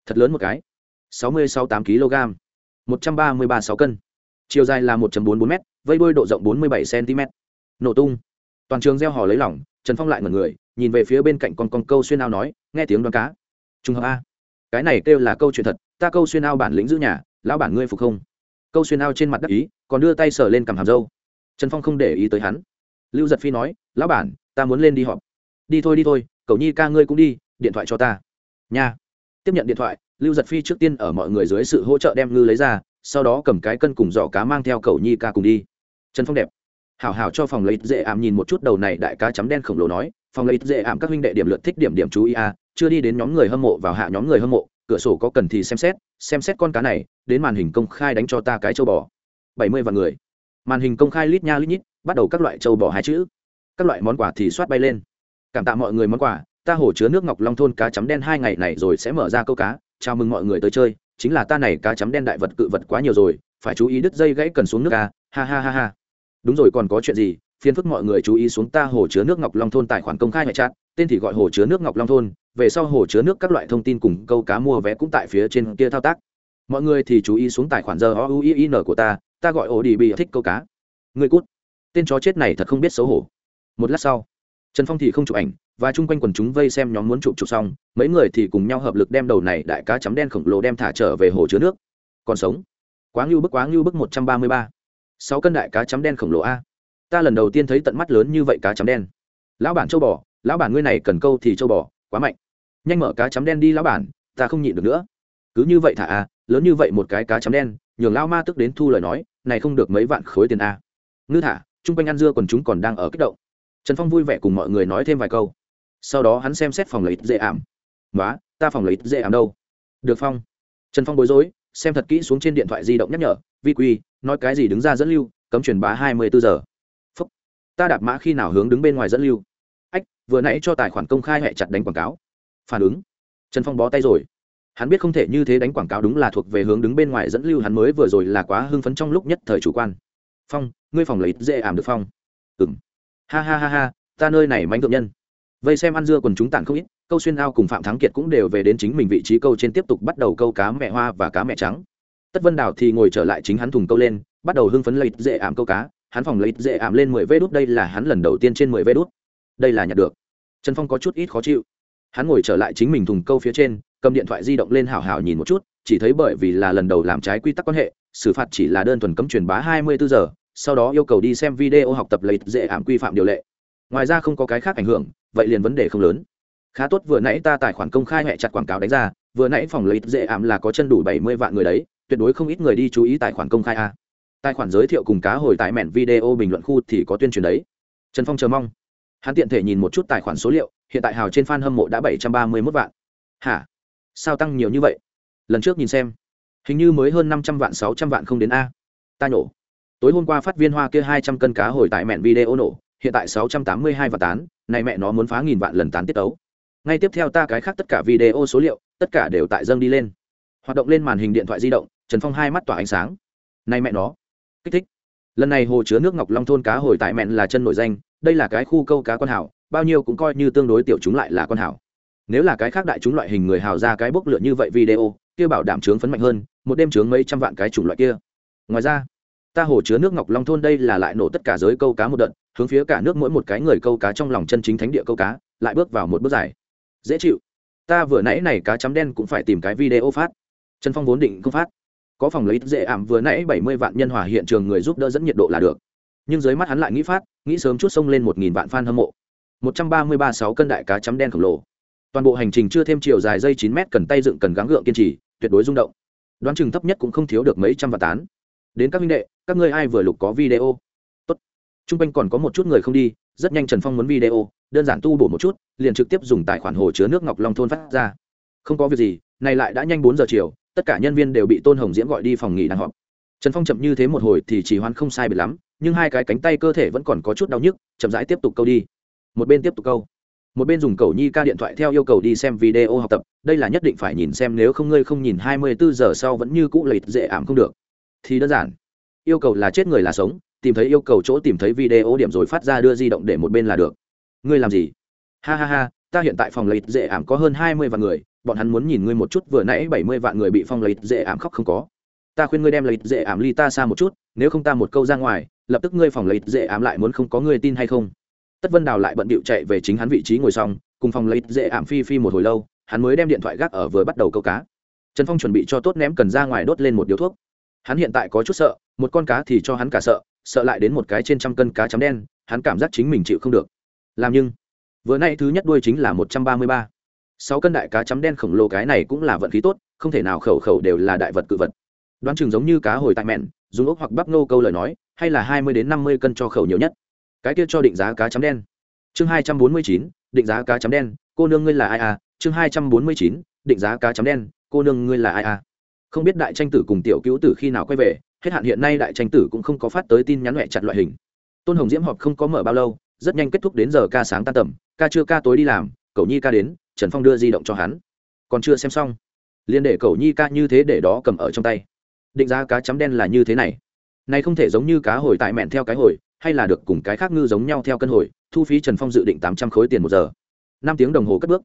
Thật lớn một cái. Sáu mươi sáu tám kg một trăm ba mươi ba sáu cân. Chiều dài là một bốn bốn m vây đuôi độ rộng bốn mươi bảy cm nổ tung. Toàn trường gieo hò lấy lỏng, trần phong lại ngẩn người, nhìn về phía bên cạnh con con câu xuyên ao nói, nghe tiếng đoán cá. Trùng hợp a. Cái này kêu là câu chuyện thật, ta câu xuyên ao bản lĩnh giữ nhà, lão bản ngươi phục không? Câu xuyên ao trên mặt đắc ý, còn đưa tay sờ lên cằm hàm dâu trần phong không để ý tới hắn. Lưu giật phi nói, lão bản, ta muốn lên đi họp. Đi thôi đi thôi, cậu nhi ca ngươi cũng đi, điện thoại cho ta. Nha. Tiếp nhận điện thoại lưu giật phi trước tiên ở mọi người dưới sự hỗ trợ đem ngư lấy ra, sau đó cầm cái cân cùng giỏ cá mang theo cầu nhi ca cùng đi. Trần phong đẹp. Hảo hảo cho phòng lấy dễ ảm nhìn một chút đầu này đại cá chấm đen khổng lồ nói, phòng lấy dễ ảm các huynh đệ điểm lượt thích điểm điểm chú ý a chưa đi đến nhóm người hâm mộ vào hạ nhóm người hâm mộ, cửa sổ có cần thì xem xét xem xét con cá này, đến màn hình công khai đánh cho ta cái châu bò. Bảy mươi vạn người. Màn hình công khai lít nha lít nhít, bắt đầu các loại châu bò hai chữ. Các loại món quà thì soát bay lên. Cảm tạ mọi người món quà, ta hồ chứa nước ngọc long thôn cá chấm đen hai ngày này rồi sẽ mở ra câu cá chào mừng mọi người tới chơi, chính là ta này cá chấm đen đại vật cự vật quá nhiều rồi, phải chú ý đứt dây gãy cần xuống nước a ha ha ha ha. Đúng rồi còn có chuyện gì, phiền phức mọi người chú ý xuống ta hồ chứa nước ngọc long thôn tài khoản công khai hệ chat, tên thì gọi hồ chứa nước ngọc long thôn, về sau hồ chứa nước các loại thông tin cùng câu cá mua vé cũng tại phía trên kia thao tác. Mọi người thì chú ý xuống tài khoản giờ o u i n của ta ta gọi ổ đi bị thích câu cá. Người cút. Tên chó chết này thật không biết xấu hổ. Một lát sau, trần phong thì không chụp ảnh và chung quanh quần chúng vây xem nhóm muốn chụp chụp xong, mấy người thì cùng nhau hợp lực đem đầu này đại cá chấm đen khổng lồ đem thả trở về hồ chứa nước. Còn sống. Quá ngưu bức, quá ngưu bức một trăm ba mươi ba. Sáu cân đại cá chấm đen khổng lồ a. Ta lần đầu tiên thấy tận mắt lớn như vậy cá chấm đen. Lão bản châu bò, lão bản ngươi này cần câu thì châu bò, quá mạnh. Nhanh mở cá chấm đen đi lão bản, ta không nhịn được nữa. Cứ như vậy thả a, lớn như vậy một cái cá chấm đen, nhường lao ma tức đến thu lời nói, này không được mấy vạn khối tiền a. Ngư thả, chung quanh ăn dưa còn chúng còn đang ở kích động. Trần phong vui vẻ cùng mọi người nói thêm vài câu sau đó hắn xem xét phòng lấy dễ ảm. Nói ta phòng lấy dễ ảm đâu? Được phong. Trần phong bối rối, xem thật kỹ xuống trên điện thoại di động nhắc nhở, vi quy, nói cái gì đứng ra dẫn lưu, cấm truyền bá hai mươi bốn giờ. Phúc, ta đạp mã khi nào hướng đứng bên ngoài dẫn lưu? Ách, vừa nãy cho tài khoản công khai hẹ chặt đánh quảng cáo. Phản ứng. Trần phong bó tay rồi. Hắn biết không thể như thế đánh quảng cáo đúng là thuộc về hướng đứng bên ngoài dẫn lưu hắn mới vừa rồi là quá hưng phấn trong lúc nhất thời chủ quan. Phong, ngươi phòng lấy dễ ảm được phong. Ừ m ha ha ha ha, ta nơi này mánh thượng nhân vây xem ăn dưa còn chúng tản không ít, câu xuyên ao cùng phạm thắng kiệt cũng đều về đến chính mình vị trí câu trên tiếp tục bắt đầu câu cá mẹ hoa và cá mẹ trắng. Tất vân đào thì ngồi trở lại chính hắn thùng câu lên, bắt đầu hưng phấn lấy dễ ảm câu cá. Hắn phòng lấy dễ ảm lên mười vê đốt đây là hắn lần đầu tiên trên mười vê đốt đây là nhặt được. Trần phong có chút ít khó chịu. Hắn ngồi trở lại chính mình thùng câu phía trên, cầm điện thoại di động lên hào hào nhìn một chút, chỉ thấy bởi vì là lần đầu làm trái quy tắc quan hệ, xử phạt chỉ là đơn thuần cấm truyền bá hai mươi bốn giờ, sau đó yêu cầu đi xem video học tập lấy dễ ảm quy phạm điều lệ ngoài ra không có cái khác ảnh hưởng, vậy liền vấn đề không lớn. Khá tốt, vừa nãy ta tài khoản công khai hẹ chặt quảng cáo đánh ra, vừa nãy phòng lấy dễ ảm là có chân đủ bảy mươi vạn người đấy, tuyệt đối không ít người đi chú ý tài khoản công khai a. Tài khoản giới thiệu cùng cá hồi tại mẹn video bình luận khu thì có tuyên truyền đấy. Trần phong chờ mong. Hắn tiện thể nhìn một chút tài khoản số liệu, hiện tại hào trên f a n hâm mộ đã bảy trăm ba mươi mốt vạn. Hả? Sao tăng nhiều như vậy? Lần trước nhìn xem, hình như mới hơn năm trăm vạn, sáu trăm vạn không đến a. Ta nhổ. Tối hôm qua phát viên hoa kia hai trăm cân cá hồi tại mẹn video nổ hiện tại sáu trăm tám mươi hai tán, này mẹ nó muốn phá nghìn vạn lần tán tiết tấu. Ngay tiếp theo ta cái khác tất cả video số liệu, tất cả đều tại dâng đi lên. Hoạt động lên màn hình điện thoại di động, trần phong hai mắt tỏa ánh sáng. Này mẹ nó. Kích thích. Lần này hồ chứa nước ngọc long thôn cá hồi tại mẹn là chân nổi danh, đây là cái khu câu cá con hảo, bao nhiêu cũng coi như tương đối tiểu chúng lại là con hảo. Nếu là cái khác đại chúng loại hình người hào ra cái bốc lửa như vậy video, kia bảo đảm trướng phấn mạnh hơn, một đêm trướng mấy trăm vạn cái chủng loại kia. Ngoài ra ta hồ chứa nước ngọc long thôn đây là lại nổ tất cả giới câu cá một đợt, hướng phía cả nước mỗi một cái người câu cá trong lòng chân chính thánh địa câu cá, lại bước vào một bước dài. Dễ chịu. Ta vừa nãy này cá chấm đen cũng phải tìm cái video phát. Trần phong vốn định không phát. Có phòng lấy dễ ảm vừa nãy bảy mươi vạn nhân hòa hiện trường người giúp đỡ dẫn nhiệt độ là được. Nhưng dưới mắt hắn lại nghĩ phát, nghĩ sớm chút sông lên một nghìn vạn fan hâm mộ. một trăm ba mươi ba sáu cân đại cá chấm đen khổng lồ. Toàn bộ hành trình chưa thêm chiều dài dây chín mét cần tay dựng cần gắng gượng kiên trì, tuyệt đối rung động. Đoán chừng thấp nhất cũng không thiếu được mấy trăm vạn tán đến các minh đệ, các ngươi ai vừa lục có video? Tốt. T r u n g quanh còn có một chút người không đi, rất nhanh trần phong muốn video, đơn giản tu bổ một chút, liền trực tiếp dùng tài khoản hồ chứa nước ngọc long thôn phát ra. Không có việc gì, này lại đã nhanh bốn giờ chiều, tất cả nhân viên đều bị tôn hồng diễm gọi đi phòng nghỉ đang họp. Trần phong chậm như thế một hồi thì chỉ hoan không sai biệt lắm, nhưng hai cái cánh tay cơ thể vẫn còn có chút đau nhức, chậm rãi tiếp tục câu đi. Một bên tiếp tục câu. Một bên dùng cầu nhi ca điện thoại theo yêu cầu đi xem video học tập, đây là nhất định phải nhìn xem, nếu không ngươi không nhìn hai mươi bốn giờ sau vẫn như cũ lợi dễ ảm không được thì đơn giản. Yêu cầu là chết người là sống, tìm thấy yêu cầu chỗ tìm thấy video điểm rồi phát ra đưa di động để một bên là được. Ngươi làm gì? Ha ha ha, ta hiện tại phòng lấy dễ ảm có hơn hai mươi vạn người, bọn hắn muốn nhìn ngươi một chút, vừa nãy bảy mươi vạn người bị phong lấy dễ ảm khóc không có. Ta khuyên ngươi đem lấy dễ ảm ly ta xa một chút, nếu không ta một câu ra ngoài, lập tức ngươi phòng lấy dễ ảm lại muốn không có người tin hay không? Tất vân đào lại bận bịu chạy về chính hắn vị trí ngồi xong, cùng phòng lấy dễ ảm phi phi một hồi lâu, hắn mới đem điện thoại gác ở vừa bắt đầu câu cá. Trần phong chuẩn bị cho tốt ném cần ra ngoài đốt lên một điếu thuốc hắn hiện tại có chút sợ, một con cá thì cho hắn cả sợ sợ lại đến một cái trên trăm cân cá chấm đen, hắn cảm giác chính mình chịu không được. Làm nhưng, vừa nay thứ nhất đuôi chính là một trăm ba mươi ba. Sáu cân đại cá chấm đen khổng lồ cái này cũng là vận khí tốt, không thể nào khẩu khẩu đều là đại vật cự vật. Đoán chừng giống như cá hồi tại mẹn, dùng ốc hoặc bắp nô câu lời nói, hay là hai mươi đến năm mươi cân cho khẩu nhiều nhất. Cái kia cho định giá cá chấm đen. Chương hai trăm bốn mươi chín, định giá cá chấm đen, cô nương ngươi là ai à? Chương hai trăm bốn mươi chín, định giá cá chấm đen, cô nương ngươi là ai à? Không biết đại tranh tử cùng tiểu cứu tử khi nào quay về, hết hạn hiện nay đại tranh tử cũng không có phát tới tin nhắn mẹ chặt loại hình. Tôn hồng diễm họp không có mở bao lâu, rất nhanh kết thúc đến giờ ca sáng tan tầm, ca chưa ca tối đi làm, cậu nhi ca đến, trần phong đưa di động cho hắn. Còn chưa xem xong, liền để cậu nhi ca như thế để đó cầm ở trong tay. Định giá cá chấm đen là như thế này. Này không thể giống như cá hồi tại mẹn theo cái hồi, hay là được cùng cái khác ngư giống nhau theo cân hồi, thu phí trần phong dự định tám trăm khối tiền một giờ. Năm tiếng đồng hồ cất bước.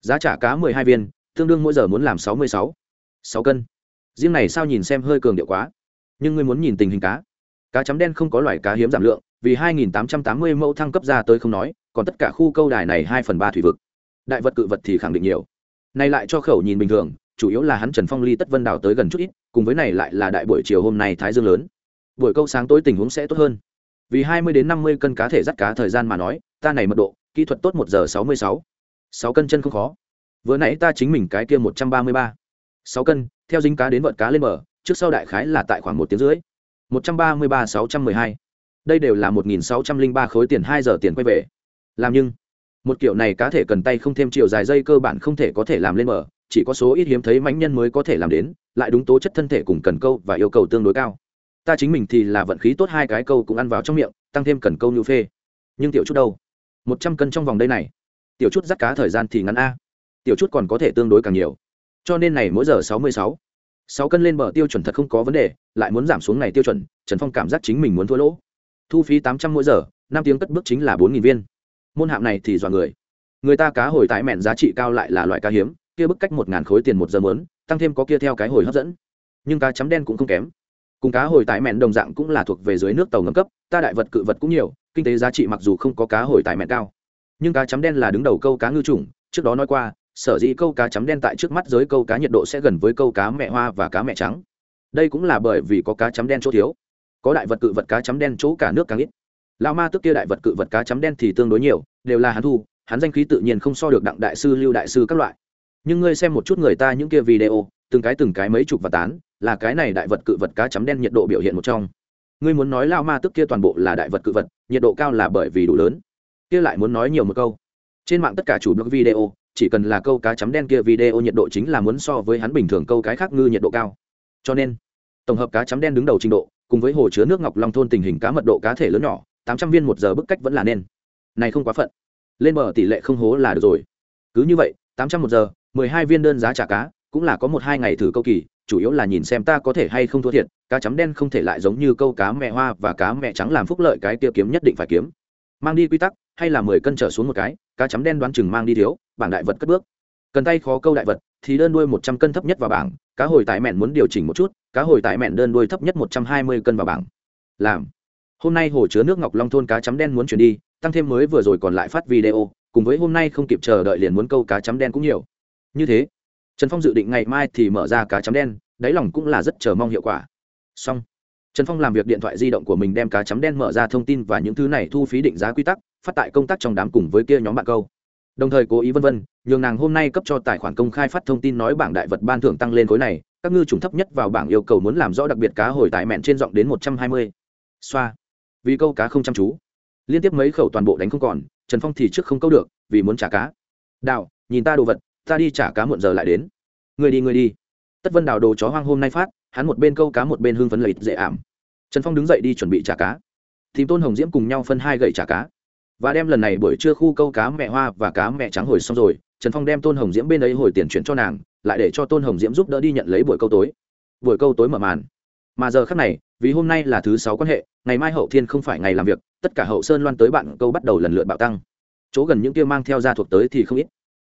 Giá trả cá mười hai viên, tương đương mỗi giờ muốn làm sáu mươi sáu. Sáu cân riêng này sao nhìn xem hơi cường điệu quá. Nhưng ngươi muốn nhìn tình hình cá. Cá chấm đen không có loài cá hiếm giảm lượng, vì 2.880 mẫu thăng cấp ra tới không nói, còn tất cả khu câu đài này hai phần ba thủy vực. Đại vật cự vật thì khẳng định nhiều. Này lại cho khẩu nhìn bình thường, chủ yếu là hắn trần phong ly tất vân đào tới gần chút ít, cùng với này lại là đại buổi chiều hôm nay thái dương lớn. Buổi câu sáng tối tình huống sẽ tốt hơn. Vì 20 đến 50 cân cá thể dắt cá thời gian mà nói, ta này mật độ, kỹ thuật tốt một giờ 66. 6 cân chân không khó. Vừa nãy ta chính mình cái kia 133. 6 cân, theo dính cá đến vợt cá lên bờ, trước sau đại khái là tại khoảng một tiếng rưỡi. 133 612 đây đều là một nghìn sáu trăm linh ba khối tiền hai giờ tiền quay về. Làm nhưng, một kiểu này cá thể cần tay không thêm chiều dài dây cơ bản không thể có thể làm lên mở chỉ có số ít hiếm thấy mãnh nhân mới có thể làm đến, lại đúng tố chất thân thể cùng cần câu và yêu cầu tương đối cao. Ta chính mình thì là vận khí tốt hai cái câu cũng ăn vào trong miệng, tăng thêm cần câu như phê. Nhưng tiểu chút đâu? Một trăm cân trong vòng đây này. Tiểu chút dắt cá thời gian thì ngắn a. Tiểu chút còn có thể tương đối càng nhiều cho nên này mỗi giờ sáu mươi sáu sáu cân lên bờ tiêu chuẩn thật không có vấn đề, lại muốn giảm xuống này tiêu chuẩn, trần phong cảm giác chính mình muốn thua lỗ. Thu phí tám trăm mỗi giờ, năm tiếng cất bước chính là bốn nghìn viên. Môn hạng này thì dọa người. Người ta cá hồi tái mẹn giá trị cao lại là loại cá hiếm, kia bức cách một ngàn khối tiền một giờ mớn tăng thêm có kia theo cái hồi hấp dẫn. Nhưng cá chấm đen cũng không kém. Cùng cá hồi tái mẹn đồng dạng cũng là thuộc về dưới nước tàu ngầm cấp, ta đại vật cự vật cũng nhiều, kinh tế giá trị mặc dù không có cá hồi tái mẹn cao. Nhưng cá chấm đen là đứng đầu câu cá ngư trùng trước đó nói qua sở dĩ câu cá chấm đen tại trước mắt giới câu cá nhiệt độ sẽ gần với câu cá mẹ hoa và cá mẹ trắng. Đây cũng là bởi vì có cá chấm đen chỗ thiếu. Có đại vật cự vật cá chấm đen chỗ cả nước càng ít. Lão ma tức kia đại vật cự vật cá chấm đen thì tương đối nhiều, đều là hắn thu, hắn danh khí tự nhiên không so được đặng đại sư, lưu đại sư các loại. Nhưng ngươi xem một chút người ta những kia video, từng cái từng cái mấy chục và tán, là cái này đại vật cự vật cá chấm đen nhiệt độ biểu hiện một trong. Ngươi muốn nói lao ma tức kia toàn bộ là đại vật cự vật, nhiệt độ cao là bởi vì đủ lớn. Kia lại muốn nói nhiều một câu. Trên mạng tất cả chủ blog video chỉ cần là câu cá chấm đen kia video nhiệt độ chính là muốn so với hắn bình thường câu cái khác ngư nhiệt độ cao. Cho nên, tổng hợp cá chấm đen đứng đầu trình độ, cùng với hồ chứa nước ngọc long thôn tình hình cá mật độ cá thể lớn nhỏ, tám trăm viên một giờ bức cách vẫn là nên. Này không quá phận. Lên bờ tỷ lệ không hố là được rồi. Cứ như vậy, tám trăm một giờ, mười hai viên đơn giá trả cá, cũng là có một hai ngày thử câu kỳ, chủ yếu là nhìn xem ta có thể hay không thua thiệt, cá chấm đen không thể lại giống như câu cá mẹ hoa và cá mẹ trắng làm phúc lợi cái tiêu kiếm nhất định phải kiếm. Mang đi quy tắc hay là mười cân trở xuống một cái, cá chấm đen đoán chừng mang đi thiếu, bảng đại vật cất bước. Cần tay khó câu đại vật, thì đơn đuôi một trăm cân thấp nhất vào bảng, cá hồi tại mẹn muốn điều chỉnh một chút, cá hồi tại mẹn đơn đuôi thấp nhất một trăm hai mươi cân vào bảng. Làm. Hôm nay hồ chứa nước ngọc long thôn cá chấm đen muốn chuyển đi, tăng thêm mới vừa rồi còn lại phát video, cùng với hôm nay không kịp chờ đợi liền muốn câu cá chấm đen cũng nhiều. Như thế, trần phong dự định ngày mai thì mở ra cá chấm đen, đáy lòng cũng là rất chờ mong hiệu quả. Xong trần phong làm việc điện thoại di động của mình đem cá chấm đen mở ra thông tin và những thứ này thu phí định giá quy tắc, phát tại công tác trong đám cùng với kia nhóm bạn câu. Đồng thời cố ý vân vân, nhường nàng hôm nay cấp cho tài khoản công khai phát thông tin nói bảng đại vật ban thưởng tăng lên khối này, các ngư trùng thấp nhất vào bảng yêu cầu muốn làm rõ đặc biệt cá hồi tại mẹn trên giọng đến một trăm hai mươi. Xoa. Vì câu cá không chăm chú. Liên tiếp mấy khẩu toàn bộ đánh không còn, trần phong thì trước không câu được, vì muốn trả cá. Đào, nhìn ta đồ vật, ta đi trả cá muộn giờ lại đến. Người đi người đi. Tất vân đào đồ chó hoang hôm nay phát hắn một bên câu cá một bên hưng phấn lợi dễ ảm. Trần phong đứng dậy đi chuẩn bị trả cá. Thì tôn hồng diễm cùng nhau phân hai gậy trả cá. Và đem lần này buổi trưa khu câu cá mẹ hoa và cá mẹ trắng hồi xong rồi, trần phong đem tôn hồng diễm bên ấy hồi tiền chuyển cho nàng, lại để cho tôn hồng diễm giúp đỡ đi nhận lấy buổi câu tối. Buổi câu tối mở màn. Mà giờ khác này, vì hôm nay là thứ sáu quan hệ, ngày mai hậu thiên không phải ngày làm việc, tất cả hậu sơn loan tới bạn câu bắt đầu lần lượt bạo tăng. Chỗ gần những kia mang theo gia thuộc tới thì không ít.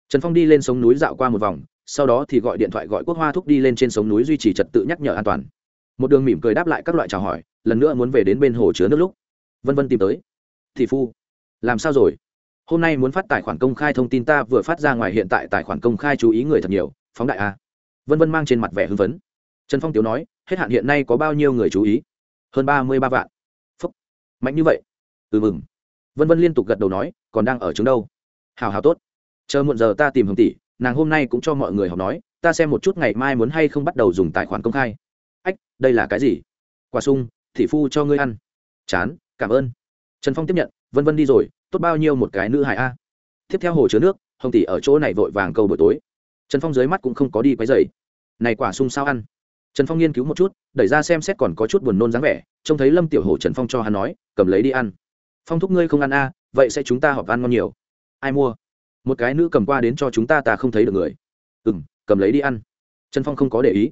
Trần phong đi lên sống núi dạo qua một vòng sau đó thì gọi điện thoại gọi quốc hoa thúc đi lên trên sống núi duy trì trật tự nhắc nhở an toàn. Một đường mỉm cười đáp lại các loại chào hỏi, lần nữa muốn về đến bên hồ chứa nước lúc. Vân vân tìm tới. Thị phu, làm sao rồi? Hôm nay muốn phát tài khoản công khai thông tin ta vừa phát ra ngoài hiện tại tài khoản công khai chú ý người thật nhiều, phóng đại a vân vân mang trên mặt vẻ hưng phấn. Trần phong tiếu nói, hết hạn hiện nay có bao nhiêu người chú ý? Hơn ba mươi ba vạn. Phúc. Mạnh như vậy. Ừ mừng. Vân vân liên tục gật đầu nói, còn đang ở chứng đâu? Hào hào tốt. Chờ muộn giờ ta tìm hồng tỷ nàng hôm nay cũng cho mọi người học nói, ta xem một chút ngày mai muốn hay không bắt đầu dùng tài khoản công khai. Ách, đây là cái gì? Quả sung, thị phu cho ngươi ăn. Chán, cảm ơn. Trần phong tiếp nhận, vân vân đi rồi, tốt bao nhiêu một cái nữ hải a. Tiếp theo hồ chứa nước, hồng tỷ ở chỗ này vội vàng câu buổi tối. Trần phong dưới mắt cũng không có đi quấy dày này quả sung sao ăn? Trần phong nghiên cứu một chút, đẩy ra xem xét còn có chút buồn nôn dáng vẻ, trông thấy lâm tiểu hồ trần phong cho hắn nói, cầm lấy đi ăn. Phong thúc ngươi không ăn a, vậy sẽ chúng ta họp ăn ngon nhiều. Ai mua? Một cái nữ cầm qua đến cho chúng ta ta không thấy được người. Ừ m cầm lấy đi ăn. Trần phong không có để ý.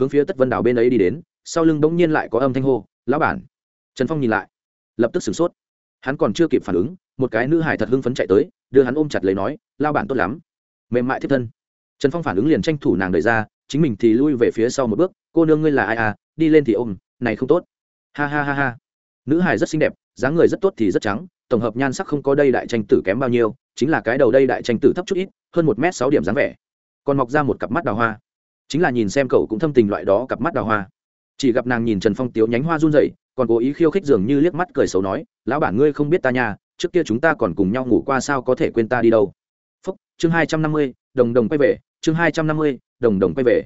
Hướng phía tất vân đảo bên ấy đi đến, sau lưng bỗng nhiên lại có âm thanh hô, lão bản. Trần phong nhìn lại, lập tức sửng sốt. Hắn còn chưa kịp phản ứng, một cái nữ hải thật hưng phấn chạy tới, đưa hắn ôm chặt lấy nói lao bản tốt lắm. Mềm mại thiết thân. Trần phong phản ứng liền tranh thủ nàng đời ra, chính mình thì lui về phía sau một bước, cô nương ngươi là ai à? Đi lên thì ôm, này không tốt. Ha ha ha ha. Nữ hải rất xinh đẹp dáng người rất tốt thì rất trắng, tổng hợp nhan sắc không có đây đại tranh tử kém bao nhiêu, chính là cái đầu đây đại tranh tử thấp chút ít, hơn một m sáu điểm dáng vẻ. Còn mọc ra một cặp mắt đào hoa. Chính là nhìn xem cậu cũng thâm tình loại đó cặp mắt đào hoa. Chỉ gặp nàng nhìn trần phong tiếu nhánh hoa run dậy còn cố ý khiêu khích dường như liếc mắt cười xấu nói, lão bản ngươi không biết ta nhà trước kia chúng ta còn cùng nhau ngủ qua sao có thể quên ta đi đâu? Phúc, chương hai trăm năm mươi, đồng đồng quay về, chương hai trăm năm mươi, đồng đồng quay về.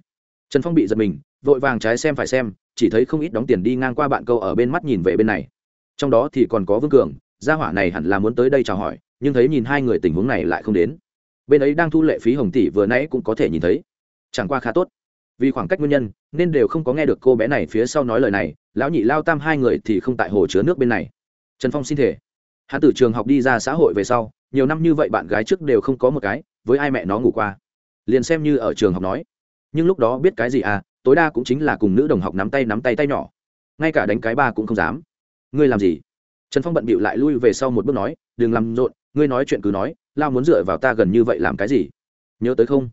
Trần phong bị giật mình, vội vàng trái xem phải xem, chỉ thấy không ít đóng tiền đi ngang qua bạn câu ở bên mắt nhìn về bên này trong đó thì còn có vương cường, gia hỏa này hẳn là muốn tới đây chào hỏi, nhưng thấy nhìn hai người tình huống này lại không đến. Bên ấy đang thu lệ phí hồng tỷ vừa nãy cũng có thể nhìn thấy. Chẳng qua khá tốt. Vì khoảng cách nguyên nhân, nên đều không có nghe được cô bé này phía sau nói lời này, lão nhị lao tam hai người thì không tại hồ chứa nước bên này. Trần phong xin thể hắn từ trường học đi ra xã hội về sau, nhiều năm như vậy bạn gái trước đều không có một cái, với ai mẹ nó ngủ qua. Liền xem như ở trường học nói. Nhưng lúc đó biết cái gì à tối đa cũng chính là cùng nữ đồng học nắm tay nắm tay tay nhỏ. Ngay cả đánh cái ba cũng không dám ngươi làm gì? Trần phong bận bịu lại lui về sau một bước nói, đừng làm rộn, ngươi nói chuyện cứ nói, lao muốn dựa vào ta gần như vậy làm cái gì? Nhớ tới không?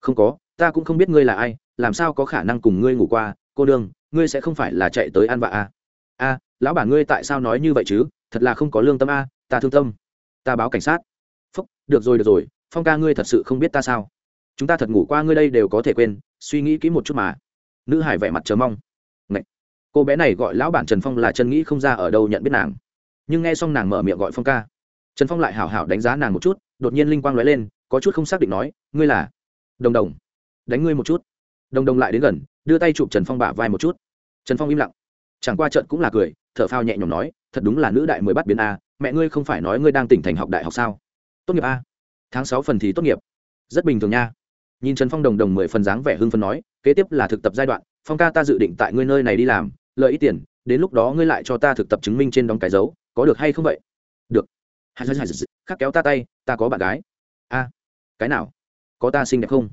Không có, ta cũng không biết ngươi là ai, làm sao có khả năng cùng ngươi ngủ qua, cô đương ngươi sẽ không phải là chạy tới ăn vạ à? a lão bản ngươi tại sao nói như vậy chứ? Thật là không có lương tâm a ta thương tâm. Ta báo cảnh sát. Phúc, được rồi được rồi, phong ca ngươi thật sự không biết ta sao? Chúng ta thật ngủ qua ngươi đây đều có thể quên, suy nghĩ kỹ một chút mà. Nữ hải vẻ mặt chờ mong cô bé này gọi lão bản trần phong là chân nghĩ không ra ở đâu nhận biết nàng. Nhưng nghe xong nàng mở miệng gọi phong ca. Trần phong lại hảo hảo đánh giá nàng một chút, đột nhiên linh quang nói lên, có chút không xác định nói, ngươi là? Đồng đồng. Đánh ngươi một chút. Đồng đồng lại đến gần, đưa tay chụp trần phong bả vai một chút. Trần phong im lặng. Chẳng qua trận cũng là cười, thở phao nhẹ nhõm nói, thật đúng là nữ đại mới bắt biến a, mẹ ngươi không phải nói ngươi đang tỉnh thành học đại học sao? Tốt nghiệp a. Tháng sáu phần thì tốt nghiệp. Rất bình thường nha. Nhìn trần phong đồng đồng mười phần dáng vẻ hưng phần nói, kế tiếp là thực tập giai đoạn, phong ca ta dự định tại ngươi nơi này đi làm lợi ít tiền, đến lúc đó ngươi lại cho ta thực tập chứng minh trên đóng cái dấu, có được hay không vậy? Được. Khắc kéo ta tay, ta có bạn gái. A, cái nào? Có ta xinh đẹp không?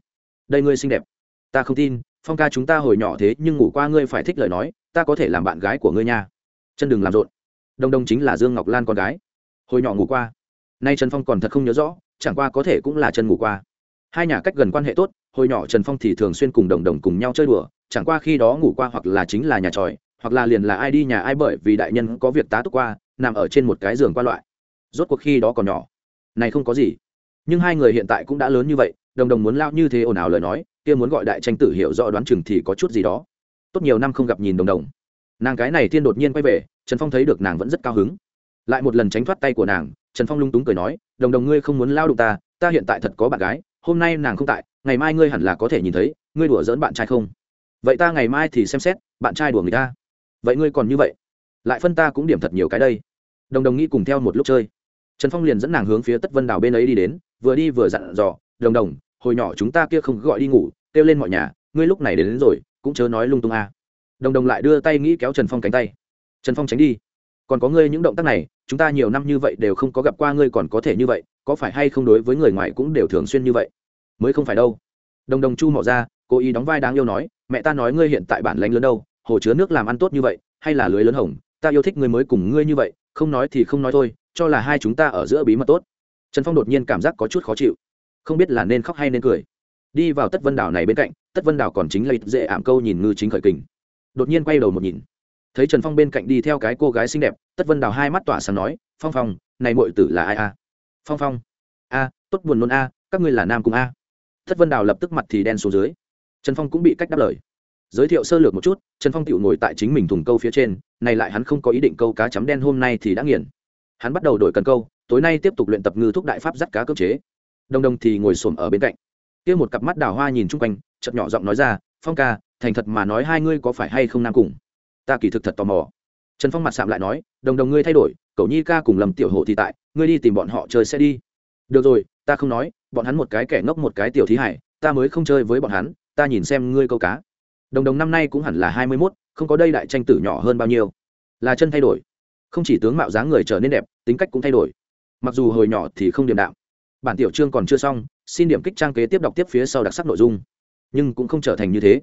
Đây ngươi xinh đẹp. Ta không tin, phong ca chúng ta hồi nhỏ thế nhưng ngủ qua ngươi phải thích lời nói, ta có thể làm bạn gái của ngươi nha. Chân đừng làm rộn. Đông đông chính là dương ngọc lan con gái. Hồi nhỏ ngủ qua. Nay trần phong còn thật không nhớ rõ, chẳng qua có thể cũng là chân ngủ qua. Hai nhà cách gần quan hệ tốt, hồi nhỏ trần phong thì thường xuyên cùng đồng đồng cùng nhau chơi đùa, chẳng qua khi đó ngủ qua hoặc là chính là nhà tròi hoặc là liền là ai đi nhà ai bởi vì đại nhân có việc tá túc qua, nằm ở trên một cái giường qua loại. Rốt cuộc khi đó còn nhỏ. Này không có gì. Nhưng hai người hiện tại cũng đã lớn như vậy, đồng đồng muốn lao như thế ồn ào lời nói, kia muốn gọi đại tranh tử hiểu rõ đoán chừng thì có chút gì đó. Tốt nhiều năm không gặp nhìn đồng đồng. Nàng cái này thiên đột nhiên quay về, trần phong thấy được nàng vẫn rất cao hứng. Lại một lần tránh thoát tay của nàng, trần phong lung túng cười nói, đồng đồng ngươi không muốn lao đụng ta ta hiện tại thật có bạn gái, hôm nay nàng không tại, ngày mai ngươi hẳn là có thể nhìn thấy, ngươi đùa dỡn bạn trai không? Vậy ta ngày mai thì xem xét, bạn trai đùa người ta vậy ngươi còn như vậy? Lại phân ta cũng điểm thật nhiều cái đây. Đồng đồng nghĩ cùng theo một lúc chơi. Trần phong liền dẫn nàng hướng phía tất vân đào bên ấy đi đến vừa đi vừa dặn dò đồng đồng hồi nhỏ chúng ta kia không gọi đi ngủ kêu lên mọi nhà ngươi lúc này đến, đến rồi cũng chớ nói lung tung a. À. đồng đồng lại đưa tay nghĩ kéo trần phong cánh tay. Trần phong tránh đi còn có ngươi những động tác này chúng ta nhiều năm như vậy đều không có gặp qua ngươi còn có thể như vậy có phải hay không đối với người ngoài cũng đều thường xuyên như vậy? Mới không phải đâu. Đồng đồng chu mỏ ra cố ý đóng vai đáng yêu nói mẹ ta nói ngươi hiện tại bản lãnh lớn đâu hồ chứa nước làm ăn tốt như vậy, hay là lưới lớn hồng, ta yêu thích ngươi mới cùng ngươi như vậy, không nói thì không nói thôi, cho là hai chúng ta ở giữa bí mật tốt. Trần phong đột nhiên cảm giác có chút khó chịu. Không biết là nên khóc hay nên cười. Đi vào tất vân đảo này bên cạnh, tất vân đảo còn chính là ít dễ ảm câu nhìn ngư chính khởi kình. Đột nhiên quay đầu một nhìn. Thấy trần phong bên cạnh đi theo cái cô gái xinh đẹp, tất vân đào hai mắt tỏa sáng nói, phong phong, này mọi tử là ai a? Phong phong. A, tốt buồn nôn a, các ngươi là nam cùng a. Tất vân đào lập tức mặt thì đen xuống dưới. Trần phong cũng bị cách đáp lời giới thiệu sơ lược một chút, trần phong tựu ngồi tại chính mình thùng câu phía trên, này lại hắn không có ý định câu cá chấm đen hôm nay thì đã nghiền. Hắn bắt đầu đổi cần câu, tối nay tiếp tục luyện tập ngư thúc đại pháp dắt cá cơ chế. Đồng đồng thì ngồi xổm ở bên cạnh. Kia một cặp mắt đào hoa nhìn chung quanh, chợt nhỏ giọng nói ra, phong ca, thành thật mà nói hai ngươi có phải hay không nam cùng? Ta kỳ thực thật tò mò. Trần phong mặt sạm lại nói, đồng đồng ngươi thay đổi, cậu nhi ca cùng lầm tiểu hộ thì tại, ngươi đi tìm bọn họ chơi sẽ đi. Được rồi, ta không nói, bọn hắn một cái kẻ ngốc một cái tiểu thí hải, ta mới không chơi với bọn hắn, ta nhìn xem ngươi câu cá đồng đồng năm nay cũng hẳn là hai mươi mốt, không có đây đại tranh tử nhỏ hơn bao nhiêu. Là chân thay đổi. Không chỉ tướng mạo dáng người trở nên đẹp, tính cách cũng thay đổi. Mặc dù hồi nhỏ thì không điểm đạm. Bản tiểu chương còn chưa xong, xin điểm kích trang kế tiếp đọc tiếp phía sau đặc sắc nội dung. Nhưng cũng không trở thành như thế.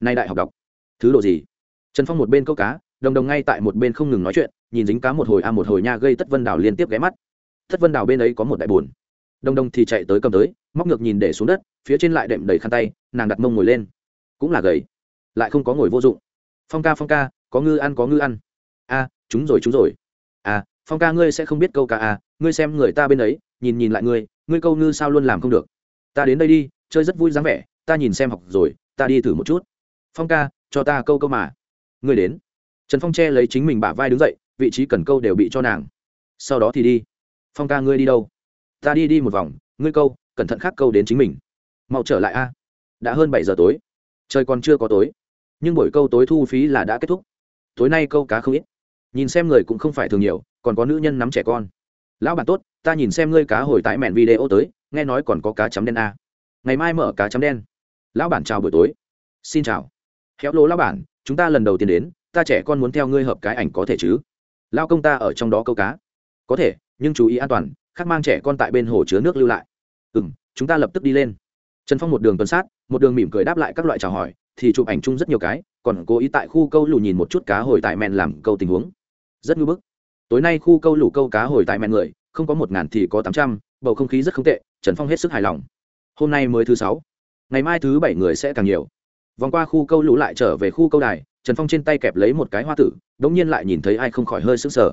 Nay đại học đọc. Thứ độ gì? Trần phong một bên câu cá, đồng đồng ngay tại một bên không ngừng nói chuyện, nhìn dính cá một hồi a một hồi nha gây tất vân đảo liên tiếp ghé mắt. Tất vân đảo bên ấy có một đại bồn đồng đồng thì chạy tới cầm tới, móc ngược nhìn để xuống đất, phía trên lại đệm đầy khăn tay, nàng đặt mông ngồi lên. Cũng là gầy lại không có ngồi vô dụng. Phong ca phong ca, có ngư ăn, có ngư ăn. A chúng rồi chúng rồi. A, phong ca, ngươi sẽ không biết câu ca à? ngươi xem người ta bên ấy, nhìn nhìn lại ngươi ngươi câu ngư sao luôn làm không được. Ta đến đây đi, chơi rất vui dáng vẻ, ta nhìn xem học rồi, ta đi thử một chút. Phong ca, cho ta câu câu mà. Ngươi đến. Trần phong che lấy chính mình bả vai đứng dậy, vị trí cần câu đều bị cho nàng. Sau đó thì đi. Phong ca, ngươi đi đâu? Ta đi đi một vòng, ngươi câu, cẩn thận khác câu đến chính mình. Mau trở lại a. Đã hơn bảy giờ tối. Trời còn chưa có tối nhưng buổi câu tối thu phí là đã kết thúc. Tối nay câu cá không ít. Nhìn xem người cũng không phải thường nhiều, còn có nữ nhân nắm trẻ con. Lão bản tốt, ta nhìn xem ngươi cá hồi tại mẹn video tới, nghe nói còn có cá chấm đen a. Ngày mai mở cá chấm đen. Lão bản chào buổi tối. Xin chào. Khéo lỗ lão bản chúng ta lần đầu tiên đến, ta trẻ con muốn theo ngươi hợp cái ảnh có thể chứ? Lao công ta ở trong đó câu cá. Có thể, nhưng chú ý an toàn, khác mang trẻ con tại bên hồ chứa nước lưu lại. Ừ m chúng ta lập tức đi lên. Trần phong một đường tuần sát, một đường mỉm cười đáp lại các loại chào hỏi thì chụp ảnh chung rất nhiều cái, còn cố ý tại khu câu lù nhìn một chút cá hồi tại mẹn làm câu tình huống. Rất ngư bức. Tối nay khu câu lù câu cá hồi tại mẹn người, không có một ngàn thì có tám trăm, bầu không khí rất không tệ, trần phong hết sức hài lòng. Hôm nay mới thứ sáu. Ngày mai thứ bảy người sẽ càng nhiều. Vòng qua khu câu lũ lại trở về khu câu đài, trần phong trên tay kẹp lấy một cái hoa tử đ ỗ n g nhiên lại nhìn thấy ai không khỏi hơi sững sờ.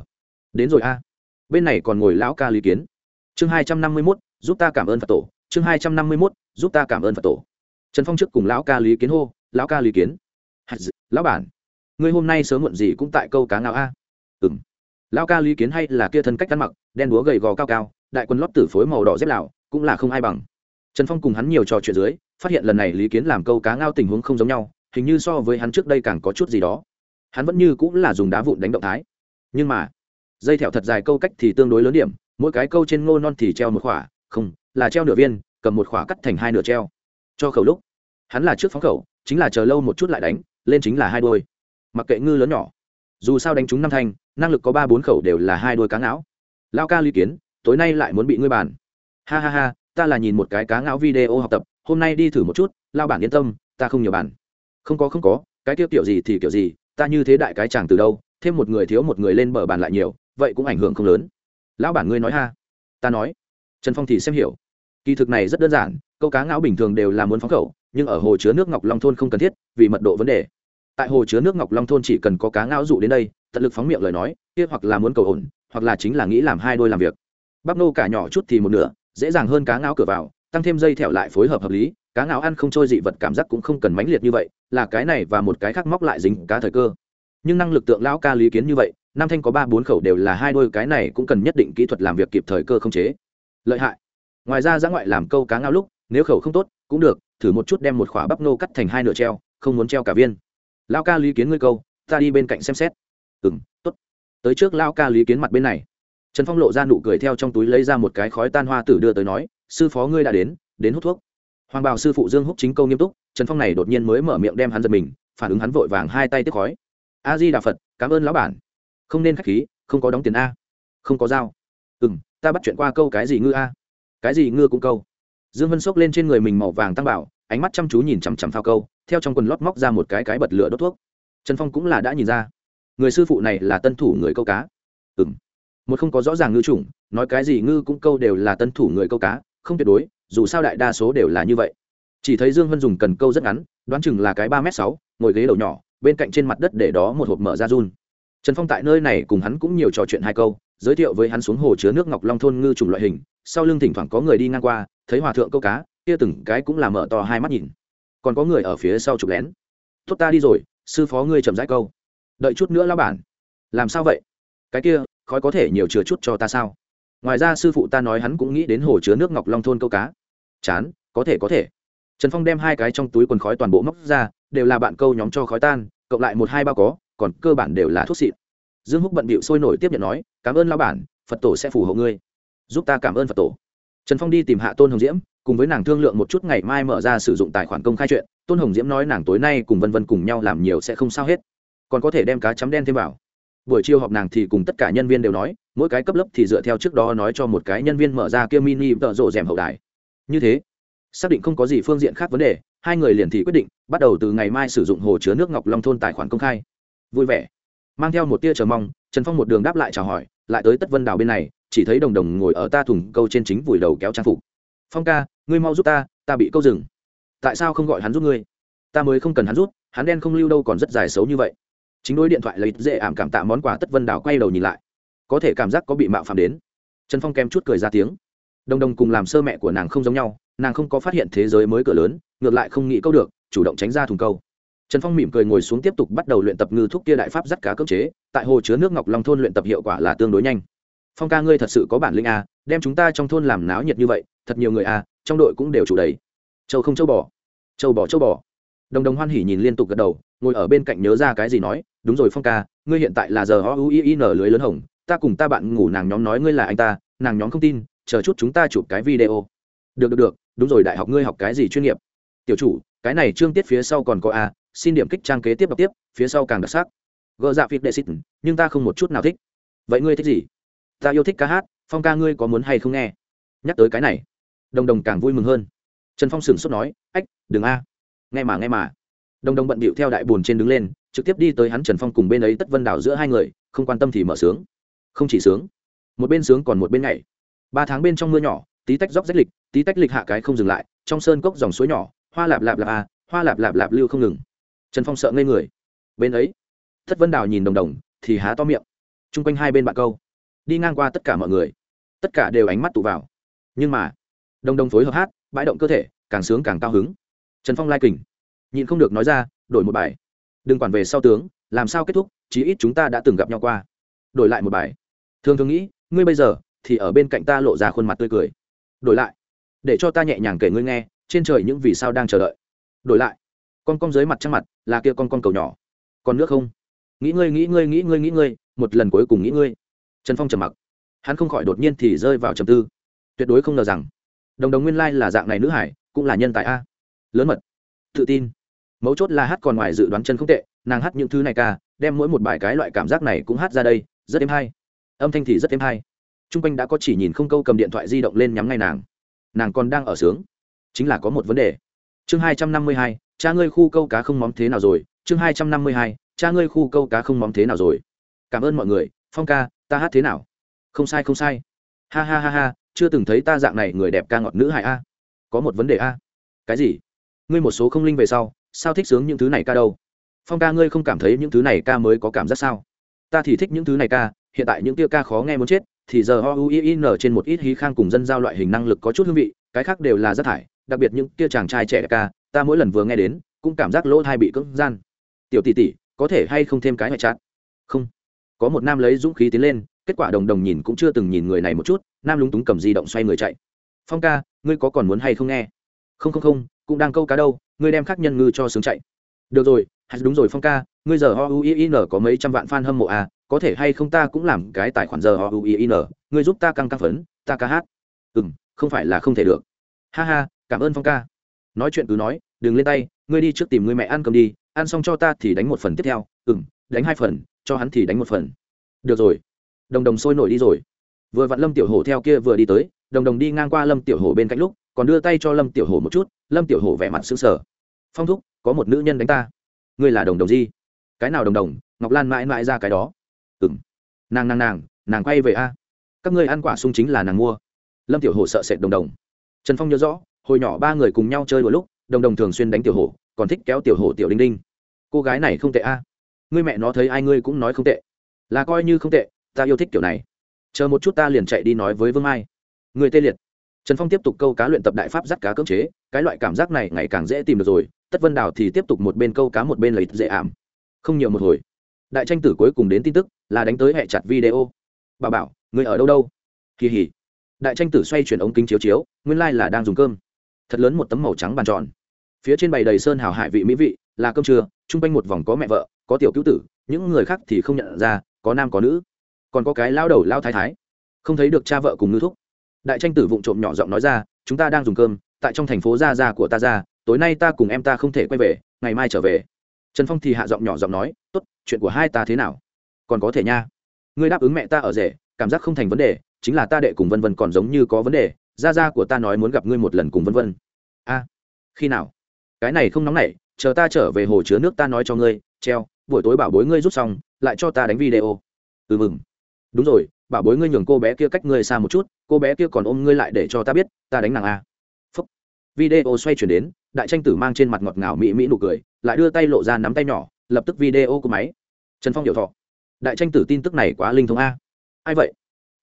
Đến rồi a. Bên này còn ngồi lão ca lý kiến. Chương hai trăm năm mươi mốt, giúp ta cảm ơn phật tổ. Chương hai trăm năm mươi mốt, giúp ta cảm ơn phật tổ. Trần phong trước cùng lão ca lý kiến hô lão ca lý kiến. Lão bản, ngươi hôm nay sớm muộn gì cũng tại câu cá ngao a? Ừ m lão ca lý kiến hay là kia thân cách ăn mặc, đen búa gầy gò cao cao, đại quân lót tử phối màu đỏ dép lào, cũng là không ai bằng. Trần phong cùng hắn nhiều trò chuyện dưới, phát hiện lần này lý kiến làm câu cá ngao tình huống không giống nhau, hình như so với hắn trước đây càng có chút gì đó. Hắn vẫn như cũng là dùng đá vụn đánh động thái. Nhưng mà, dây thẹo thật dài câu cách thì tương đối lớn điểm, mỗi cái câu trên ngô non thì treo một khỏa, không, là treo nửa viên, cầm một khỏa cắt thành hai nửa treo. Cho khẩu lúc, hắn là trước phóng khẩu chính là chờ lâu một chút lại đánh, lên chính là hai đôi. Mặc kệ ngư lớn nhỏ, dù sao đánh chúng năm thanh, năng lực có ba bốn khẩu đều là hai đôi cá ngáo. Lao ca lý kiến, tối nay lại muốn bị ngươi bàn. Ha ha ha, ta là nhìn một cái cá ngáo video học tập, hôm nay đi thử một chút lao bản yên tâm, ta không nhiều bản không có không có, cái tiêu kiểu gì thì kiểu gì, ta như thế đại cái chàng từ đâu, thêm một người thiếu một người lên bờ bàn lại nhiều, vậy cũng ảnh hưởng không lớn. Lão bản ngươi nói ha. Ta nói. Trần phong thì xem hiểu. Kỳ thực này rất đơn giản, câu cá ngão bình thường đều là muốn phóng khẩu nhưng ở hồ chứa nước ngọc long thôn không cần thiết, vì mật độ vấn đề. Tại hồ chứa nước ngọc long thôn chỉ cần có cá ngao dụ đến đây, tận lực phóng miệng lời nói, kia hoặc là muốn cầu ổn, hoặc là chính là nghĩ làm hai đôi làm việc. Bắp nô cả nhỏ chút thì một nửa, dễ dàng hơn cá ngao cửa vào, tăng thêm dây thẹo lại phối hợp hợp lý, cá ngao ăn không trôi dị vật cảm giác cũng không cần mãnh liệt như vậy, là cái này và một cái khác móc lại dính cá thời cơ. Nhưng năng lực tượng lão ca lý kiến như vậy, nam thanh có ba bốn khẩu đều là hai đôi, cái này cũng cần nhất định kỹ thuật làm việc kịp thời cơ không chế. Lợi hại. Ngoài ra giã ngoại làm câu cá ngao lúc, nếu khẩu không tốt, cũng được thử một chút đem một khỏa bắp nô cắt thành hai nửa treo, không muốn treo cả viên. Lao ca lý kiến ngươi câu, ta đi bên cạnh xem xét. Ừ m t ố t tới trước lao ca lý kiến mặt bên này. Trần phong lộ ra nụ cười theo trong túi lấy ra một cái khói tan hoa tử đưa tới nói, sư phó ngươi đã đến đến hút thuốc. Hoàng bảo sư phụ dương húc chính câu nghiêm túc, trần phong này đột nhiên mới mở miệng đem hắn giật mình, phản ứng hắn vội vàng hai tay tiếp khói. A di đà phật, cảm ơn lão bản. Không nên k h á c h khí, không có đóng tiền a, không có dao. Ừ m ta bắt chuyện qua câu cái gì ngư a? Cái gì ngư cũng câu dương vân xốc lên trên người mình màu vàng tăng bảo, ánh mắt chăm chú nhìn chằm chằm phao câu, theo trong quần lót móc ra một cái cái bật lửa đốt thuốc. Trần phong cũng là đã nhìn ra. Người sư phụ này là tân thủ người câu cá. Ừ m một không có rõ ràng ngư chủng, nói cái gì ngư cũng câu đều là tân thủ người câu cá, không tuyệt đối, dù sao đại đa số đều là như vậy. Chỉ thấy dương vân dùng cần câu rất ngắn, đoán chừng là cái ba m sáu, ngồi ghế đầu nhỏ, bên cạnh trên mặt đất để đó một hộp mở ra run. Trần phong tại nơi này cùng hắn cũng nhiều trò chuyện hai câu, giới thiệu với hắn xuống hồ chứa nước ngọc long thôn ngư chủng loại hình sau lưng thỉnh thoảng có người đi ngang qua, thấy hòa thượng câu cá, kia từng cái cũng là mở to hai mắt nhìn. Còn có người ở phía sau chụp lén. Tốt ta đi rồi, sư phó ngươi chậm rãi câu. Đợi chút nữa lao bản. Làm sao vậy? Cái kia, khói có thể nhiều chứa chút cho ta sao? Ngoài ra sư phụ ta nói hắn cũng nghĩ đến hồ chứa nước ngọc long thôn câu cá. Chán, có thể có thể. Trần phong đem hai cái trong túi quần khói toàn bộ móc ra, đều là bạn câu nhóm cho khói tan, cộng lại một hai bao có, còn cơ bản đều là thuốc xịn dương húc bận bịu sôi nổi tiếp nhận nói, cảm ơn lao bản, phật tổ sẽ phù hộ ngươi giúp ta cảm ơn phật tổ. Trần phong đi tìm hạ tôn hồng diễm, cùng với nàng thương lượng một chút ngày mai mở ra sử dụng tài khoản công khai chuyện. Tôn hồng diễm nói nàng tối nay cùng vân vân cùng nhau làm nhiều sẽ không sao hết. Còn có thể đem cá chấm đen thêm vào. Buổi chiều họp nàng thì cùng tất cả nhân viên đều nói, mỗi cái cấp lớp thì dựa theo trước đó nói cho một cái nhân viên mở ra kia mini tợ rộ rèm hậu đài. Như thế, xác định không có gì phương diện khác vấn đề, hai người liền thì quyết định, bắt đầu từ ngày mai sử dụng hồ chứa nước ngọc long thôn tài khoản công khai. Vui vẻ. Mang theo một tia chờ mong, trần phong một đường đáp lại chào hỏi lại tới tất vân đào bên này, chỉ thấy đồng đồng ngồi ở ta thùng câu trên chính vùi đầu kéo trang phục. Phong ca, ngươi mau giúp ta ta bị câu rừng tại sao không gọi hắn giúp ngươi? Ta mới không cần hắn giúp, hắn đen không lưu đâu còn rất dài xấu như vậy. Chính đôi điện thoại lấy dễ ảm cảm tạ món quà tất vân đào quay đầu nhìn lại. Có thể cảm giác có bị mạo phạm đến. Trần phong kém chút cười ra tiếng. Đồng đồng cùng làm sơ mẹ của nàng không giống nhau, nàng không có phát hiện thế giới mới cửa lớn, ngược lại không nghĩ câu được, chủ động tránh ra thùng câu trần phong mỉm cười ngồi xuống tiếp tục bắt đầu luyện tập ngư thúc kia đại pháp dắt cá cưỡng chế, tại hồ chứa nước ngọc long thôn luyện tập hiệu quả là tương đối nhanh. Phong ca ngươi thật sự có bản lĩnh a đem chúng ta trong thôn làm náo nhiệt như vậy, thật nhiều người a trong đội cũng đều chủ đầy. Châu không châu bò châu bò châu bò. Đồng đồng hoan hỉ nhìn liên tục gật đầu, ngồi ở bên cạnh nhớ ra cái gì nói, đúng rồi phong ca, ngươi hiện tại là giờ o u i n lưới lớn hồng, ta cùng ta bạn ngủ nàng nhóm nói ngươi là anh ta, nàng nhóm không tin, chờ chút chúng ta chụp cái video. Được được được, đúng rồi đại học ngươi học cái gì chuyên nghiệp? Tiểu chủ, cái này chương tiết phía sau còn có a xin điểm kích trang kế tiếp đọc tiếp, phía sau càng đặc sắc. Gỡ dạ phịt đệ xịt, nhưng ta không một chút nào thích. Vậy ngươi thích gì? Ta yêu thích ca hát, phong ca ngươi có muốn hay không nghe? Nhắc tới cái này, đồng đồng càng vui mừng hơn. Trần phong sửng sốt nói, ách, đừng a. Nghe mà nghe mà. Đồng đồng bận bịu theo đại bồn trên đứng lên, trực tiếp đi tới hắn trần phong cùng bên ấy tất vân đảo giữa hai người, không quan tâm thì mở sướng. Không chỉ sướng, một bên sướng còn một bên nhảy. Ba tháng bên trong mưa nhỏ, tí tách róc rách lịch, tí tách lịch hạ cái không dừng lại, trong sơn cốc dòng suối nhỏ, hoa lạp lạp lạp a hoa lạp lạp lạp lưu không ngừng trần phong sợ ngây người. Bên ấy, thất vân đào nhìn đồng đồng, thì há to miệng. Chung quanh hai bên bạn câu, đi ngang qua tất cả mọi người. Tất cả đều ánh mắt tụ vào. Nhưng mà, đồng đồng phối hợp hát, bãi động cơ thể, càng sướng càng cao hứng. Trần phong lai kình. Nhịn không được nói ra, đổi một bài. Đừng quản về sau tướng, làm sao kết thúc, chí ít chúng ta đã từng gặp nhau qua. Đổi lại một bài. Thường thường nghĩ, ngươi bây giờ, thì ở bên cạnh ta lộ ra khuôn mặt tươi cười. Đổi lại. Để cho ta nhẹ nhàng kể ngươi nghe, trên trời những vì sao đang chờ đợi. Đổi lại con con dưới mặt trăng mặt, là kia con con cầu nhỏ. Còn nước không? Nghĩ ngươi nghĩ ngươi nghĩ ngươi nghĩ ngươi, một lần cuối cùng nghĩ ngươi. Trần phong trầm mặc. Hắn không khỏi đột nhiên thì rơi vào trầm tư. Tuyệt đối không ngờ rằng, đồng đồng nguyên lai là dạng này nữ hải, cũng là nhân tài a. Lớn mật. Tự tin. Mấu chốt là hát còn ngoài dự đoán chân không tệ, nàng hát những thứ này ca, đem mỗi một bài cái loại cảm giác này cũng hát ra đây, rất êm hay. Âm thanh thì rất êm hay. T r u n g quanh đã có chỉ nhìn không câu cầm điện thoại di động lên nhắm ngay nàng. Nàng còn đang ở sướng. Chính là có một vấn đề. Chương hai trăm năm mươi hai cha ngươi khu câu cá không móm thế nào rồi? Chương hai trăm năm mươi hai, cha ngươi khu câu cá không móm thế nào rồi? Cảm ơn mọi người, phong ca, ta hát thế nào? Không sai không sai. Ha ha ha ha, chưa từng thấy ta dạng này người đẹp ca ngọt nữ hại a. Có một vấn đề a. Cái gì? Ngươi một số không linh về sau, sao thích sướng những thứ này ca đâu? Phong ca, ngươi không cảm thấy những thứ này ca mới có cảm giác sao? Ta thì thích những thứ này ca, hiện tại những tia ca khó nghe muốn chết, thì giờ o u i n trên một ít hí khang cùng dân giao loại hình năng lực có chút hương vị, cái khác đều là rác thải, đặc biệt những tia chàng trai trẻ ca ta mỗi lần vừa nghe đến, cũng cảm giác lỗ thai bị cưỡng gian. Tiểu tỷ tỷ, có thể hay không thêm cái ngoại chát không. Có một nam lấy dũng khí tiến lên, kết quả đồng đồng nhìn cũng chưa từng nhìn người này một chút, nam lúng túng cầm di động xoay người chạy. Phong ca, ngươi có còn muốn hay không nghe? Không không không, cũng đang câu cá đâu, ngươi đem khác nhân ngư cho sướng chạy. Được rồi hay đúng rồi phong ca, ngươi giờ o u i n có mấy trăm vạn fan hâm mộ à có thể hay không ta cũng làm cái tài khoản giờ o u i n, ngươi giúp ta căng căng phấn, ta ca hát. Ừ m không phải là không thể được. Ha ha, cảm ơn phong ca nói chuyện cứ nói, đừng lên tay, ngươi đi trước tìm người mẹ ăn cơm đi, ăn xong cho ta thì đánh một phần tiếp theo. Ừ m đánh hai phần, cho hắn thì đánh một phần. Được rồi. Đồng đồng sôi nổi đi rồi. Vừa vặn lâm tiểu hổ theo kia vừa đi tới, đồng đồng đi ngang qua lâm tiểu hổ bên cạnh lúc, còn đưa tay cho lâm tiểu hổ một chút, lâm tiểu hổ vẻ mặt xứng sở phong thúc, có một nữ nhân đánh ta. Ngươi là đồng đồng gì? Cái nào đồng đồng, ngọc lan mãi mãi ra cái đó. Ừ m nàng nàng nàng nàng quay về a. Các ngươi ăn quả sung chính là nàng mua. Lâm tiểu hổ sợ sệt đồng đồng. Trần phong nhớ rõ hồi nhỏ ba người cùng nhau chơi đôi lúc, đồng đồng thường xuyên đánh tiểu hổ, còn thích kéo tiểu hổ tiểu đinh đinh. Cô gái này không tệ a. Ngươi mẹ nó thấy ai ngươi cũng nói không tệ. Là coi như không tệ, ta yêu thích kiểu này. Chờ một chút ta liền chạy đi nói với vương mai. Người tê liệt. Trần phong tiếp tục câu cá luyện tập đại pháp dắt cá cưỡng chế, cái loại cảm giác này ngày càng dễ tìm được rồi, tất vân đào thì tiếp tục một bên câu cá một bên lấy dễ ảm. Không nhiều một hồi. Đại tranh tử cuối cùng đến tin tức, là đánh tới hẹ chặt video. Bà bảo người ở đâu đâu? Kỳ hỉ. Đại tranh tử xoay chuyển ống kính chiếu chiếu, nguyên lai、like、là đang dùng cơm thật lớn một tấm màu trắng bàn tròn. Phía trên bày đầy sơn hào hải vị mỹ vị, là cơm trưa, chung quanh một vòng có mẹ vợ, có tiểu cứu tử, những người khác thì không nhận ra, có nam có nữ. Còn có cái lao đầu lao thái thái. Không thấy được cha vợ cùng ngư thúc. Đại tranh tử vụng trộm nhỏ giọng nói ra, chúng ta đang dùng cơm, tại trong thành phố gia gia của ta ra tối nay ta cùng em ta không thể quay về, ngày mai trở về. Trần phong thì hạ giọng nhỏ giọng nói, tốt, chuyện của hai ta thế nào? Còn có thể nha. Ngươi đáp ứng mẹ ta ở rể, cảm giác không thành vấn đề, chính là ta đệ cùng vân vân còn giống như có vấn đề gia gia của ta nói muốn gặp ngươi một lần cùng vân vân. A, khi nào? Cái này không nóng nảy, chờ ta trở về hồ chứa nước ta nói cho ngươi, treo, buổi tối bảo bối ngươi rút xong, lại cho ta đánh video. Ừ mừng. Đúng rồi, bảo bối ngươi nhường cô bé kia cách ngươi xa một chút, cô bé kia còn ôm ngươi lại để cho ta biết, ta đánh nàng a. Phúc. video xoay chuyển đến, đại tranh tử mang trên mặt ngọt ngào mỹ mỹ nụ cười, lại đưa tay lộ ra nắm tay nhỏ, lập tức video của máy. Trần phong hiểu thọ. Đại tranh tử tin tức này quá linh thông a. Ai vậy?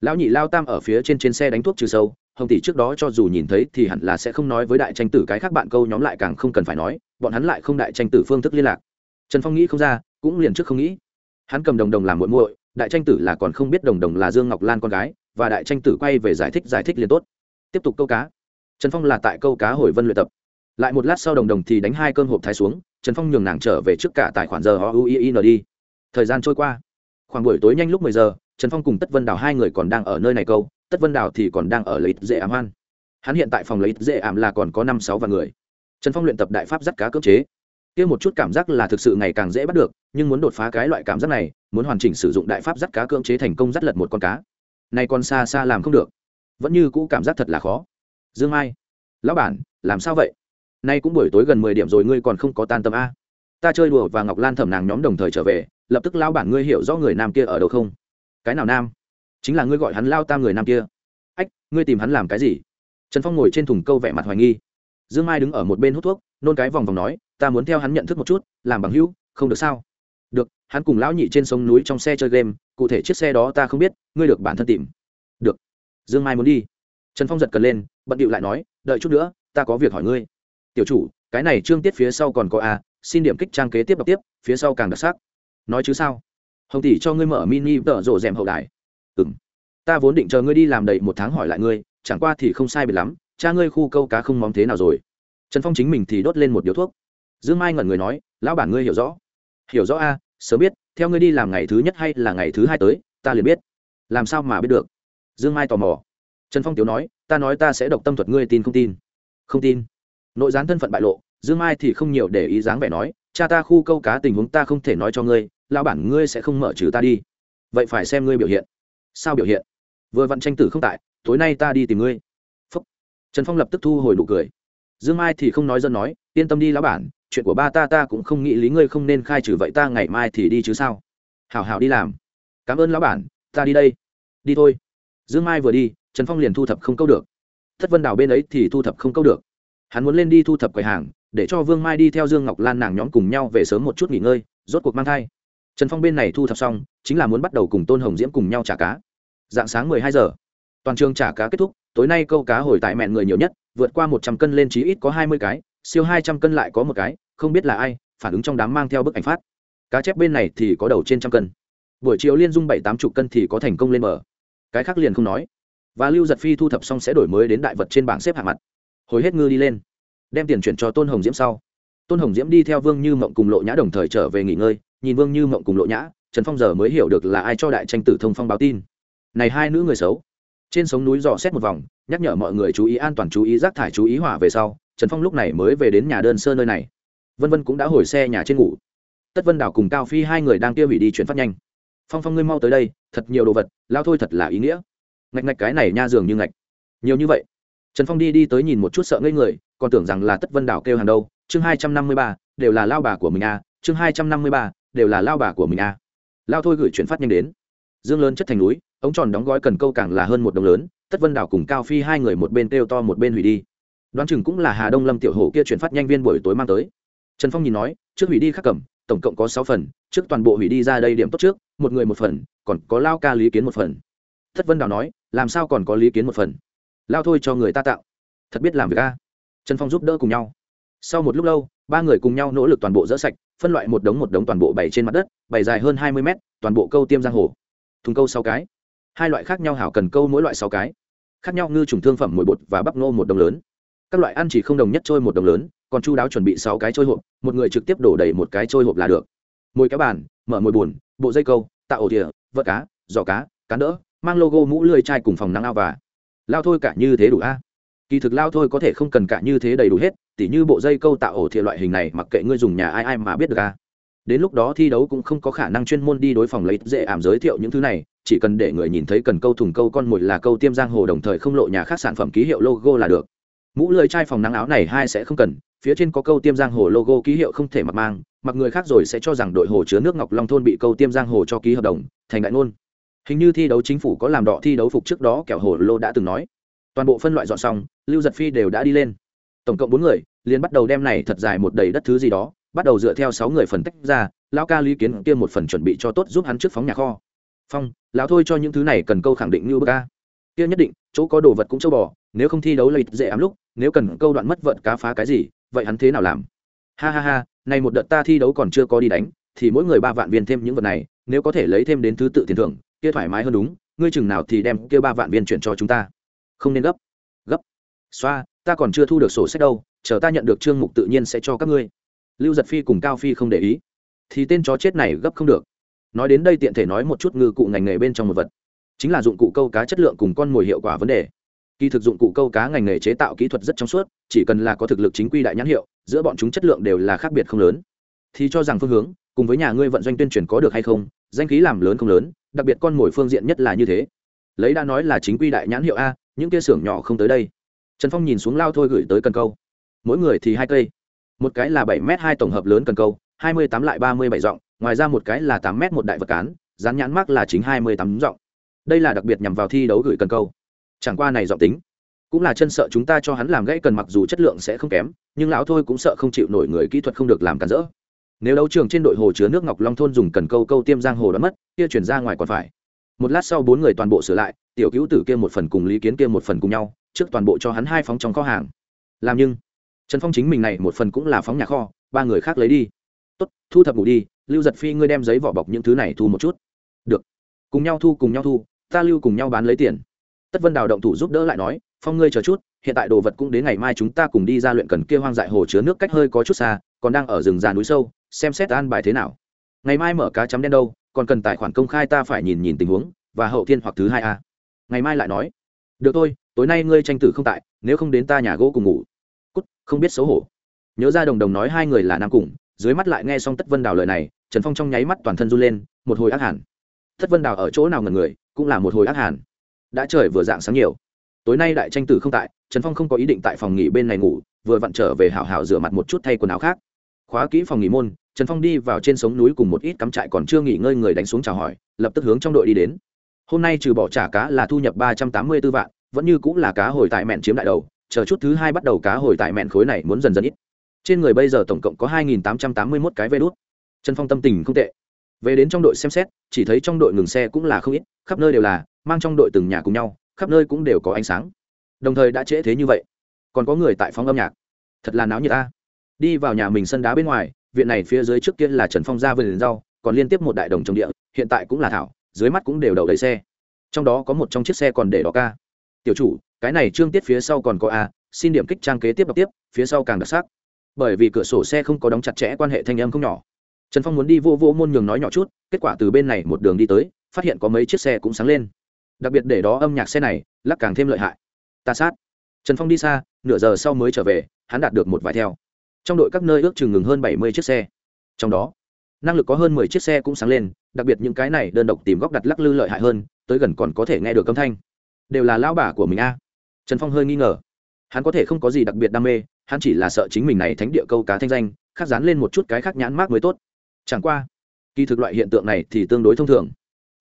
Lão nhị lao tam ở phía trên trên xe đánh thuốc trừ sâu hồng tỷ trước đó cho dù nhìn thấy thì hẳn là sẽ không nói với đại tranh tử cái khác bạn câu nhóm lại càng không cần phải nói, bọn hắn lại không đại tranh tử phương thức liên lạc. Trần phong nghĩ không ra, cũng liền trước không nghĩ. Hắn cầm đồng đồng làm muội muội, đại tranh tử là còn không biết đồng đồng là dương ngọc lan con gái, và đại tranh tử quay về giải thích giải thích liền tốt. Tiếp tục câu cá. Trần phong là tại câu cá hồi vân luyện tập. Lại một lát sau đồng đồng thì đánh hai cơm hộp thái xuống, trần phong nhường nàng trở về trước cả tài khoản giờ o u i n đi. Thời gian trôi qua. Khoảng buổi tối nhanh lúc mười giờ, trần phong cùng tất vân đào hai người còn đang ở nơi này câu tất vân đào thì còn đang ở lấy dễ ảm hoan hắn hiện tại phòng lấy dễ ảm là còn có năm sáu vạn người. Trần phong luyện tập đại pháp dắt cá cưỡng chế. Kia một chút cảm giác là thực sự ngày càng dễ bắt được, nhưng muốn đột phá cái loại cảm giác này, muốn hoàn chỉnh sử dụng đại pháp dắt cá cưỡng chế thành công dắt lật một con cá. Nay còn xa xa làm không được. Vẫn như cũ cảm giác thật là khó. Dương mai, lão bản, làm sao vậy? Nay cũng buổi tối gần mười điểm rồi, ngươi còn không có tan tâm a. Ta chơi đùa và ngọc lan thẩm nàng nhóm đồng thời trở về, lập tức lão bản ngươi hiểu rõ người nam kia ở đâu không? Cái nào nam? Chính là ngươi gọi hắn lao tam người nam kia. Ách, ngươi tìm hắn làm cái gì? Trần phong ngồi trên thùng câu vẻ mặt hoài nghi. Dương mai đứng ở một bên hút thuốc, nôn cái vòng vòng nói, ta muốn theo hắn nhận thức một chút, làm bằng hữu, không được sao? Được, hắn cùng lão nhị trên sông núi trong xe chơi game, cụ thể chiếc xe đó ta không biết, ngươi được bản thân tìm. Được. Dương mai muốn đi. Trần phong giật cần lên, bận điệu lại nói, đợi chút nữa, ta có việc hỏi ngươi. Tiểu chủ, cái này trương tiết phía sau còn có a, xin điểm kích trang kế tiếp đọc tiếp, phía sau càng đặc sắc. Nói chứ sao? Hồng tỷ cho ngươi mở mini tở rộ rèm hậu đài ừ m ta vốn định chờ ngươi đi làm đầy một tháng hỏi lại ngươi, chẳng qua thì không sai biệt lắm, cha ngươi khu câu cá không móng thế nào rồi? Trần phong chính mình thì đốt lên một điếu thuốc. Dương mai ngẩn người nói, lão bản ngươi hiểu rõ. Hiểu rõ a, sớm biết, theo ngươi đi làm ngày thứ nhất hay là ngày thứ hai tới, ta liền biết. Làm sao mà biết được? Dương mai tò mò. Trần phong tiếu nói, ta nói ta sẽ độc tâm thuật ngươi tin không tin? Không tin. Nội gián thân phận bại lộ, dương mai thì không nhiều để ý dáng vẻ nói, cha ta khu câu cá tình huống ta không thể nói cho ngươi, lão bản ngươi sẽ không mở trừ ta đi. Vậy phải xem ngươi biểu hiện sao biểu hiện? Vừa vặn tranh tử không tại, tối nay ta đi tìm ngươi. Phúc. trần phong lập tức thu hồi nụ cười. Dương mai thì không nói dân nói, yên tâm đi lão bản, chuyện của ba ta ta cũng không nghĩ lý ngươi không nên khai trừ vậy ta ngày mai thì đi chứ sao? Hảo hảo đi làm. Cảm ơn lão bản, ta đi đây. Đi thôi. Dương mai vừa đi, trần phong liền thu thập không câu được. Thất vân đào bên ấy thì thu thập không câu được. Hắn muốn lên đi thu thập quầy hàng, để cho vương mai đi theo dương ngọc lan nàng nhóm cùng nhau về sớm một chút nghỉ ngơi, rốt cuộc mang thai trần phong bên này thu thập xong, chính là muốn bắt đầu cùng tôn hồng diễm cùng nhau trả cá. Dạng sáng mười hai giờ, toàn trường trả cá kết thúc, tối nay câu cá hồi tại mẹn người nhiều nhất, vượt qua một trăm cân lên chí ít có hai mươi cái, siêu hai trăm cân lại có một cái, không biết là ai, phản ứng trong đám mang theo bức ảnh phát. Cá chép bên này thì có đầu trên trăm cân. Buổi chiều liên dung bảy tám chục cân thì có thành công lên mở cái khác liền không nói. Và lưu giật phi thu thập xong sẽ đổi mới đến đại vật trên bảng xếp hạng mặt. Hồi hết ngư đi lên, đem tiền chuyển cho tôn hồng diễm sau. Tôn hồng diễm đi theo vương như mộng cùng lộ nhã đồng thời trở về nghỉ ngơi nhìn vương như mộng cùng lộ nhã, trần phong giờ mới hiểu được là ai cho đại tranh tử thông phong báo tin. Này hai nữ người xấu. Trên sống núi dò xét một vòng, nhắc nhở mọi người chú ý an toàn, chú ý rác thải, chú ý hỏa về sau, trần phong lúc này mới về đến nhà đơn sơ nơi này. Vân vân cũng đã hồi xe nhà trên ngủ. Tất vân đảo cùng cao phi hai người đang tiêu hủy đi chuyển phát nhanh. Phong phong ngươi mau tới đây, thật nhiều đồ vật, lao thôi thật là ý nghĩa. Ngạch ngạch cái này nha dường như ngạch. Nhiều như vậy. Trần phong đi đi tới nhìn một chút sợ ngây người, còn tưởng rằng là tất vân đảo kêu hàng đâu. Chương hai trăm năm mươi ba, đều là lao bà của mình a à. chương hai trăm năm mươi ba đều là lao bà của mình a. À. lao thôi gửi chuyển phát nhanh đến. Dương lớn chất thành núi, ống tròn đóng gói cần câu càng là hơn một đồng lớn, tất vân đảo cùng cao phi hai người một bên kêu to một bên hủy đi. Đoán chừng cũng là hà đông lâm tiểu hổ kia chuyển phát nhanh viên buổi tối mang tới. Trần phong nhìn nói, trước hủy đi khắc cầm, tổng cộng có sáu phần, trước toàn bộ hủy đi ra đây điểm tốt trước, một người một phần, còn có lao ca lý kiến một phần. Thất vân đào nói, làm sao còn có lý kiến một phần? Lao thôi cho người ta tạo. Thật biết làm việc ca trần phong giúp đỡ cùng nhau. Sau một lúc lâu, ba người cùng nhau nỗ lực toàn bộ dỡ sạch phân loại một đống một đống toàn bộ bày trên mặt đất, bày dài hơn hai mươi mét, toàn bộ câu tiêm giang hồ. Thùng câu sáu cái. Hai loại khác nhau hảo cần câu mỗi loại sáu cái. Khác nhau ngư trùng thương phẩm mùi bột và bắp nô một đồng lớn. Các loại ăn chỉ không đồng nhất trôi một đồng lớn, còn chu đáo chuẩn bị sáu cái trôi hộp, một người trực tiếp đổ đầy một cái trôi hộp là được. Mồi cá bàn, mở mồi bùn bộ dây câu, tạo ổ thìa vợ cá, giỏ cá, cán đỡ, mang logo mũ lươi chai cùng phòng nắng ao và. Lao thôi cả như thế đủ a. Kỳ thực lao thôi có thể không cần cả như thế đầy đủ hết tỉ như bộ dây câu tạo ổ thiện loại hình này, mặc kệ ngươi dùng nhà ai ai mà biết được à. đến lúc đó thi đấu cũng không có khả năng chuyên môn đi đối phòng lấy dễ ảm giới thiệu những thứ này, chỉ cần để người nhìn thấy cần câu thùng câu con mồi là câu tiêm giang hồ đồng thời không lộ nhà khác sản phẩm ký hiệu logo là được. Mũ lưới chai phòng nắng áo này hai sẽ không cần, phía trên có câu tiêm giang hồ logo ký hiệu không thể mặc mang, mặc người khác rồi sẽ cho rằng đội hồ chứa nước ngọc long thôn bị câu tiêm giang hồ cho ký hợp đồng, thành đại ngôn. Hình như thi đấu chính phủ có làm đỏ thi đấu phục trước đó kẻo hồ lô đã từng nói. Toàn bộ phân loại dọn xong, lưu giật phi đều đã đi lên tổng cộng bốn người, liền bắt đầu đem này thật dài một đầy đất thứ gì đó, bắt đầu dựa theo sáu người phần tách ra, lão ca lý kiến kia một phần chuẩn bị cho tốt giúp hắn trước phóng nhà kho. Phong, lão thôi cho những thứ này cần câu khẳng định như bờ ca kia nhất định, chỗ có đồ vật cũng châu bò, nếu không thi đấu lợi dễ ám lúc, nếu cần câu đoạn mất vận cá phá cái gì, vậy hắn thế nào làm? Ha ha ha, này một đợt ta thi đấu còn chưa có đi đánh, thì mỗi người ba vạn viên thêm những vật này, nếu có thể lấy thêm đến thứ tự tiền thưởng, kia thoải mái hơn đúng, ngươi chừng nào thì đem kia ba vạn viên chuyển cho chúng ta. Không nên gấp. Gấp. Xoa ta còn chưa thu được sổ sách đâu, chờ ta nhận được chương mục tự nhiên sẽ cho các ngươi. Lưu giật phi cùng cao phi không để ý. Thì tên chó chết này gấp không được. Nói đến đây tiện thể nói một chút ngư cụ ngành nghề bên trong một vật. Chính là dụng cụ câu cá chất lượng cùng con mồi hiệu quả vấn đề. Kỳ thực dụng cụ câu cá ngành nghề chế tạo kỹ thuật rất trong suốt, chỉ cần là có thực lực chính quy đại nhãn hiệu, giữa bọn chúng chất lượng đều là khác biệt không lớn. Thì cho rằng phương hướng, cùng với nhà ngươi vận doanh tuyên truyền có được hay không, danh khí làm lớn không lớn, đặc biệt con mồi phương diện nhất là như thế. Lấy đã nói là chính quy đại nhãn hiệu a, những kia xưởng nhỏ không tới đây trần phong nhìn xuống lao thôi gửi tới cần câu. Mỗi người thì hai cây. Một cái là bảy m hai tổng hợp lớn cần câu, hai mươi tám lại ba mươi bảy giọng ngoài ra một cái là tám m một đại vật cán, dán nhãn mắc là chính hai mươi tám giọng đây là đặc biệt nhằm vào thi đấu gửi cần câu. Chẳng qua này giọng tính, cũng là chân sợ chúng ta cho hắn làm gãy cần mặc dù chất lượng sẽ không kém, nhưng lão thôi cũng sợ không chịu nổi người kỹ thuật không được làm cản rỡ. Nếu đấu trường trên đội hồ chứa nước ngọc long thôn dùng cần câu câu tiêm giang hồ đã mất, kia chuyển ra ngoài còn phải. Một lát sau bốn người toàn bộ sửa lại, tiểu cứu tử kia một phần cùng lý kiến kia một phần cùng nhau trước toàn bộ cho hắn hai phóng trong kho hàng. Làm nhưng, trần phong chính mình này một phần cũng là phóng nhà kho, ba người khác lấy đi. Tốt, thu thập ngủ đi, lưu giật phi ngươi đem giấy vỏ bọc những thứ này thu một chút. Được. Cùng nhau thu, cùng nhau thu, ta lưu cùng nhau bán lấy tiền. Tất vân đào động thủ giúp đỡ lại nói, phong ngươi chờ chút, hiện tại đồ vật cũng đến ngày mai chúng ta cùng đi ra luyện cần kia hoang dại hồ chứa nước cách hơi có chút xa, còn đang ở rừng già núi sâu, xem xét an bài thế nào. Ngày mai mở cá chấm đen đâu, còn cần tài khoản công khai ta phải nhìn nhìn tình huống, và hậu thiên hoặc thứ hai a. Ngày mai lại nói được thôi, tối nay ngươi tranh tử không tại, nếu không đến ta nhà gỗ cùng ngủ. Cút, không biết xấu hổ. Nhớ ra đồng đồng nói hai người là nam cùng, dưới mắt lại nghe xong tất vân đào lời này, trần phong trong nháy mắt toàn thân run lên, một hồi ác hẳn. Tất vân đào ở chỗ nào ngần người, cũng là một hồi ác hàn đã trời vừa dạng sáng nhiều. Tối nay đại tranh tử không tại, trần phong không có ý định tại phòng nghỉ bên này ngủ, vừa vặn trở về hảo hảo rửa mặt một chút thay quần áo khác. Khóa kỹ phòng nghỉ môn, trần phong đi vào trên sống núi cùng một ít cắm trại còn chưa nghỉ ngơi người đánh xuống chào hỏi, lập tức hướng trong đội đi đến hôm nay trừ bỏ trả cá là thu nhập ba trăm tám mươi b ố vạn, vẫn như cũng là cá hồi tại mẹn chiếm đại đầu, chờ chút thứ hai bắt đầu cá hồi tại mẹn khối này muốn dần dần ít. Trên người bây giờ tổng cộng có hai nghìn tám trăm tám mươi mốt cái vê đốt trần phong tâm tình không tệ. Về đến trong đội xem xét, chỉ thấy trong đội ngừng xe cũng là không ít, khắp nơi đều là, mang trong đội từng nhà cùng nhau, khắp nơi cũng đều có ánh sáng. Đồng thời đã trễ thế như vậy. Còn có người tại phòng âm nhạc. Thật là náo nhiệt ta đi vào nhà mình sân đá bên ngoài, viện này phía dưới trước kia là trần phong ra vườn rau, còn liên tiếp một đại đồng trồng địa, hiện tại cũng là thảo dưới mắt cũng đều đậu đầy xe. Trong đó có một trong chiếc xe còn để đó ca. Tiểu chủ, cái này trương tiết phía sau còn có a, xin điểm kích trang kế tiếp đọc tiếp, phía sau càng đặc sắc. Bởi vì cửa sổ xe không có đóng chặt chẽ quan hệ thanh âm không nhỏ. Trần phong muốn đi vô vô môn nhường nói nhỏ chút, kết quả từ bên này một đường đi tới, phát hiện có mấy chiếc xe cũng sáng lên. Đặc biệt để đó âm nhạc xe này, lắc càng thêm lợi hại. Ta sát. Trần phong đi xa, nửa giờ sau mới trở về, hắn đạt được một vài theo. Trong đội các nơi ước chừng ngừng hơn bảy mươi chiếc xe. Trong đó năng lực có hơn mười chiếc xe cũng sáng lên, đặc biệt những cái này đơn độc tìm góc đặt lắc lư lợi hại hơn, tới gần còn có thể nghe được âm thanh. Đều là lao bà của mình a. Trần phong hơi nghi ngờ. Hắn có thể không có gì đặc biệt đam mê, hắn chỉ là sợ chính mình này thánh địa câu cá thanh danh, khác dán lên một chút cái khác nhãn mát mới tốt. Chẳng qua, kỳ thực loại hiện tượng này thì tương đối thông thường.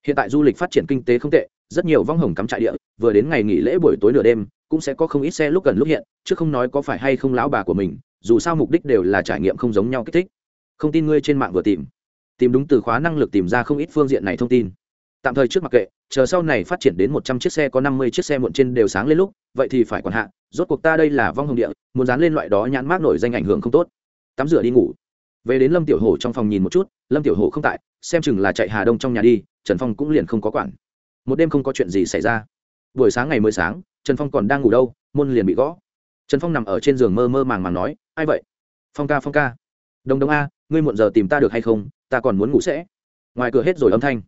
Hiện tại du lịch phát triển kinh tế không tệ, rất nhiều vong hồng cắm trại địa, vừa đến ngày nghỉ lễ buổi tối nửa đêm, cũng sẽ có không ít xe lúc gần lúc hiện, chứ không nói có phải hay không lão bà của mình, dù sao mục đích đều là trải nghiệm không giống nhau kích thích không tin ngươi trên mạng vừa tìm. Tìm đúng từ khóa năng lực tìm ra không ít phương diện này thông tin. Tạm thời trước mặc kệ, chờ sau này phát triển đến một trăm chiếc xe có năm mươi chiếc xe muộn trên đều sáng lên lúc, vậy thì phải còn hạ, rốt cuộc ta đây là vong hồng địa, muốn dán lên loại đó nhãn mát nổi danh ảnh hưởng không tốt. Tắm rửa đi ngủ. Về đến lâm tiểu hổ trong phòng nhìn một chút, lâm tiểu hổ không tại, xem chừng là chạy hà đông trong nhà đi, trần phong cũng liền không có quản. Một đêm không có chuyện gì xảy ra. Buổi sáng ngày mới sáng, trần phong còn đang ngủ đâu, môn liền bị gõ. Trần phong nằm ở trên giường mơ mơ màng màng nói, ai vậy? Phong ca phong ca. Đồng đông a ngươi muộn giờ tìm ta được hay không, ta còn muốn ngủ sẽ. Ngoài cửa hết rồi âm thanh.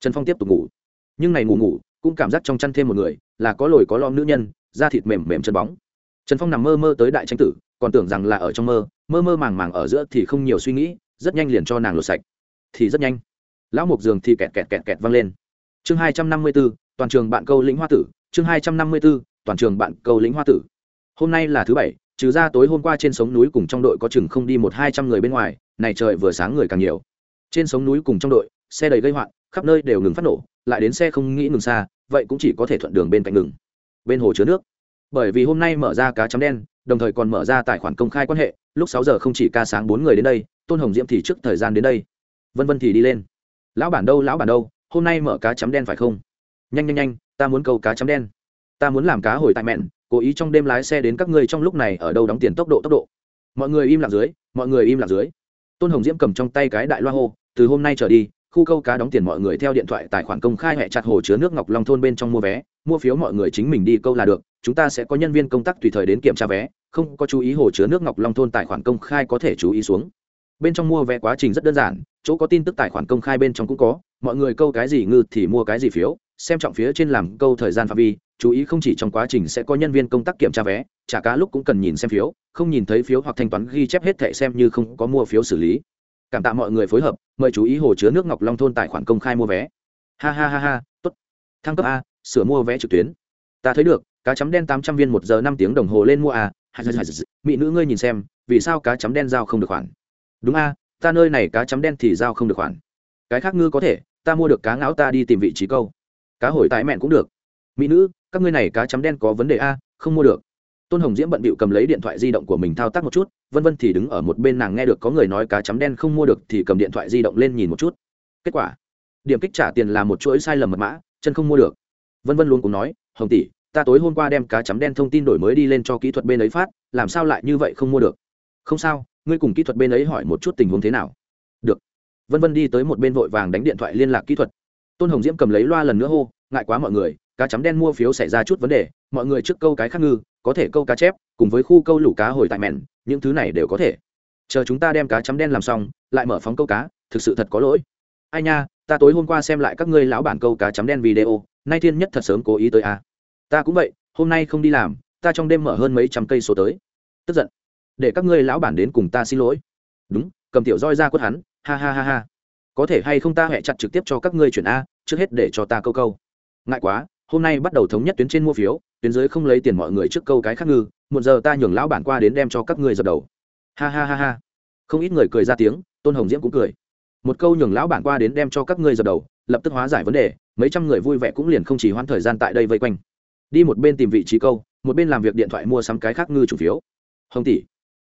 Trần phong tiếp tục ngủ. Nhưng này ngủ ngủ, cũng cảm giác trong chăn thêm một người, là có lồi có lom nữ nhân, da thịt mềm mềm chân bóng. Trần phong nằm mơ mơ tới đại tranh tử, còn tưởng rằng là ở trong mơ mơ mơ màng màng ở giữa thì không nhiều suy nghĩ, rất nhanh liền cho nàng lột sạch. Thì rất nhanh, lão mục giường thì kẹt kẹt kẹt kẹt văng lên. Chương hai trăm năm mươi b ố toàn trường bạn câu lĩnh hoa tử, chương hai trăm năm mươi b ố toàn trường bạn câu lĩnh hoa tử. Hôm nay là thứ bảy trừ ra tối hôm qua trên sống núi cùng trong đội có chừng không đi một hai trăm người bên ngoài, này trời vừa sáng người càng nhiều. Trên sống núi cùng trong đội, xe đầy gây hoạn, khắp nơi đều ngừng phát nổ, lại đến xe không nghĩ ngừng xa, vậy cũng chỉ có thể thuận đường bên cạnh ngừng. Bên hồ chứa nước. Bởi vì hôm nay mở ra cá chấm đen, đồng thời còn mở ra tài khoản công khai quan hệ, lúc sáu giờ không chỉ ca sáng bốn người đến đây, tôn hồng diễm thì trước thời gian đến đây. Vân vân thì đi lên. Lão bản đâu, lão bản đâu, hôm nay mở cá chấm đen phải không? Nhanh nhanh nhanh, ta muốn câu cá chấm đen. Ta muốn làm cá hồi tại mẹn cố ý trong đêm lái xe đến các ngươi trong lúc này ở đâu đóng tiền tốc độ tốc độ. Mọi người im lặng dưới, mọi người im lặng dưới. Tôn hồng diễm cầm trong tay cái đại loa hô, từ hôm nay trở đi, khu câu cá đóng tiền mọi người theo điện thoại tài khoản công khai hẹ chặt hồ chứa nước ngọc long thôn bên trong mua vé, mua phiếu mọi người chính mình đi câu là được, chúng ta sẽ có nhân viên công tác tùy thời đến kiểm tra vé, không có chú ý hồ chứa nước ngọc long thôn tài khoản công khai có thể chú ý xuống. Bên trong mua vé quá trình rất đơn giản, chỗ có tin tức tài khoản công khai bên trong cũng có, mọi người câu cái gì ngư thì mua cái gì phiếu xem trọng phía trên làm câu thời gian phạm vi, chú ý không chỉ trong quá trình sẽ có nhân viên công tác kiểm tra vé trả cá lúc cũng cần nhìn xem phiếu, không nhìn thấy phiếu hoặc thanh toán ghi chép hết thẻ xem như không có mua phiếu xử lý. Cảm tạ mọi người phối hợp, mời chú ý hồ chứa nước ngọc long thôn tài khoản công khai mua vé. Ha ha ha ha, tốt. Thăng cấp a, sửa mua vé trực tuyến. Ta thấy được, cá chấm đen tám trăm viên một giờ năm tiếng đồng hồ lên mua a. Mỹ nữ ngươi nhìn xem, vì sao cá chấm đen giao không được khoản? Đúng a, ta nơi này cá chấm đen thì giao không được khoản. Cái khác ngư có thể, ta mua được cá ngáo ta đi tìm vị trí câu cá hồi tái mẹn cũng được. Mỹ nữ, các ngươi này cá chấm đen có vấn đề a? Không mua được. Tôn hồng diễm bận bịu cầm lấy điện thoại di động của mình thao tác một chút, vân vân thì đứng ở một bên nàng nghe được có người nói cá chấm đen không mua được thì cầm điện thoại di động lên nhìn một chút. Kết quả, điểm kích trả tiền là một chuỗi sai lầm mật mã, chân không mua được. Vân vân luôn cùng nói, hồng tỷ, ta tối hôm qua đem cá chấm đen thông tin đổi mới đi lên cho kỹ thuật bên ấy phát, làm sao lại như vậy không mua được? Không sao, ngươi cùng kỹ thuật bên ấy hỏi một chút tình huống thế nào. Được. Vân vân đi tới một bên vội vàng đánh điện thoại liên lạc kỹ thuật tôn hồng diễm cầm lấy loa lần nữa hô, ngại quá mọi người, cá chấm đen mua phiếu xảy ra chút vấn đề, mọi người trước câu cái khác ngư, có thể câu cá chép, cùng với khu câu lũ cá hồi tại mẹn, những thứ này đều có thể. Chờ chúng ta đem cá chấm đen làm xong, lại mở phóng câu cá, thực sự thật có lỗi. Ai nha, ta tối hôm qua xem lại các ngươi lão bản câu cá chấm đen video, nay thiên nhất thật sớm cố ý tới à. ta cũng vậy, hôm nay không đi làm, ta trong đêm mở hơn mấy trăm cây số tới. Tức giận. Để các ngươi lão bản đến cùng ta xin lỗi. Đúng, cầm tiểu roi ra quất hắn, ha ha ha ha có thể hay không ta hẹ chặt trực tiếp cho các ngươi chuyển a, trước hết để cho ta câu câu. Ngại quá, hôm nay bắt đầu thống nhất tuyến trên mua phiếu, tuyến dưới không lấy tiền mọi người trước câu cái khác ngư một giờ ta nhường lão bản qua đến đem cho các ngươi dập đầu. Ha ha ha ha. Không ít người cười ra tiếng, tôn hồng diễm cũng cười. Một câu nhường lão bản qua đến đem cho các ngươi dập đầu, lập tức hóa giải vấn đề, mấy trăm người vui vẻ cũng liền không chỉ hoãn thời gian tại đây vây quanh. Đi một bên tìm vị trí câu, một bên làm việc điện thoại mua sắm cái khác ngư chủ phiếu. Hồng tỷ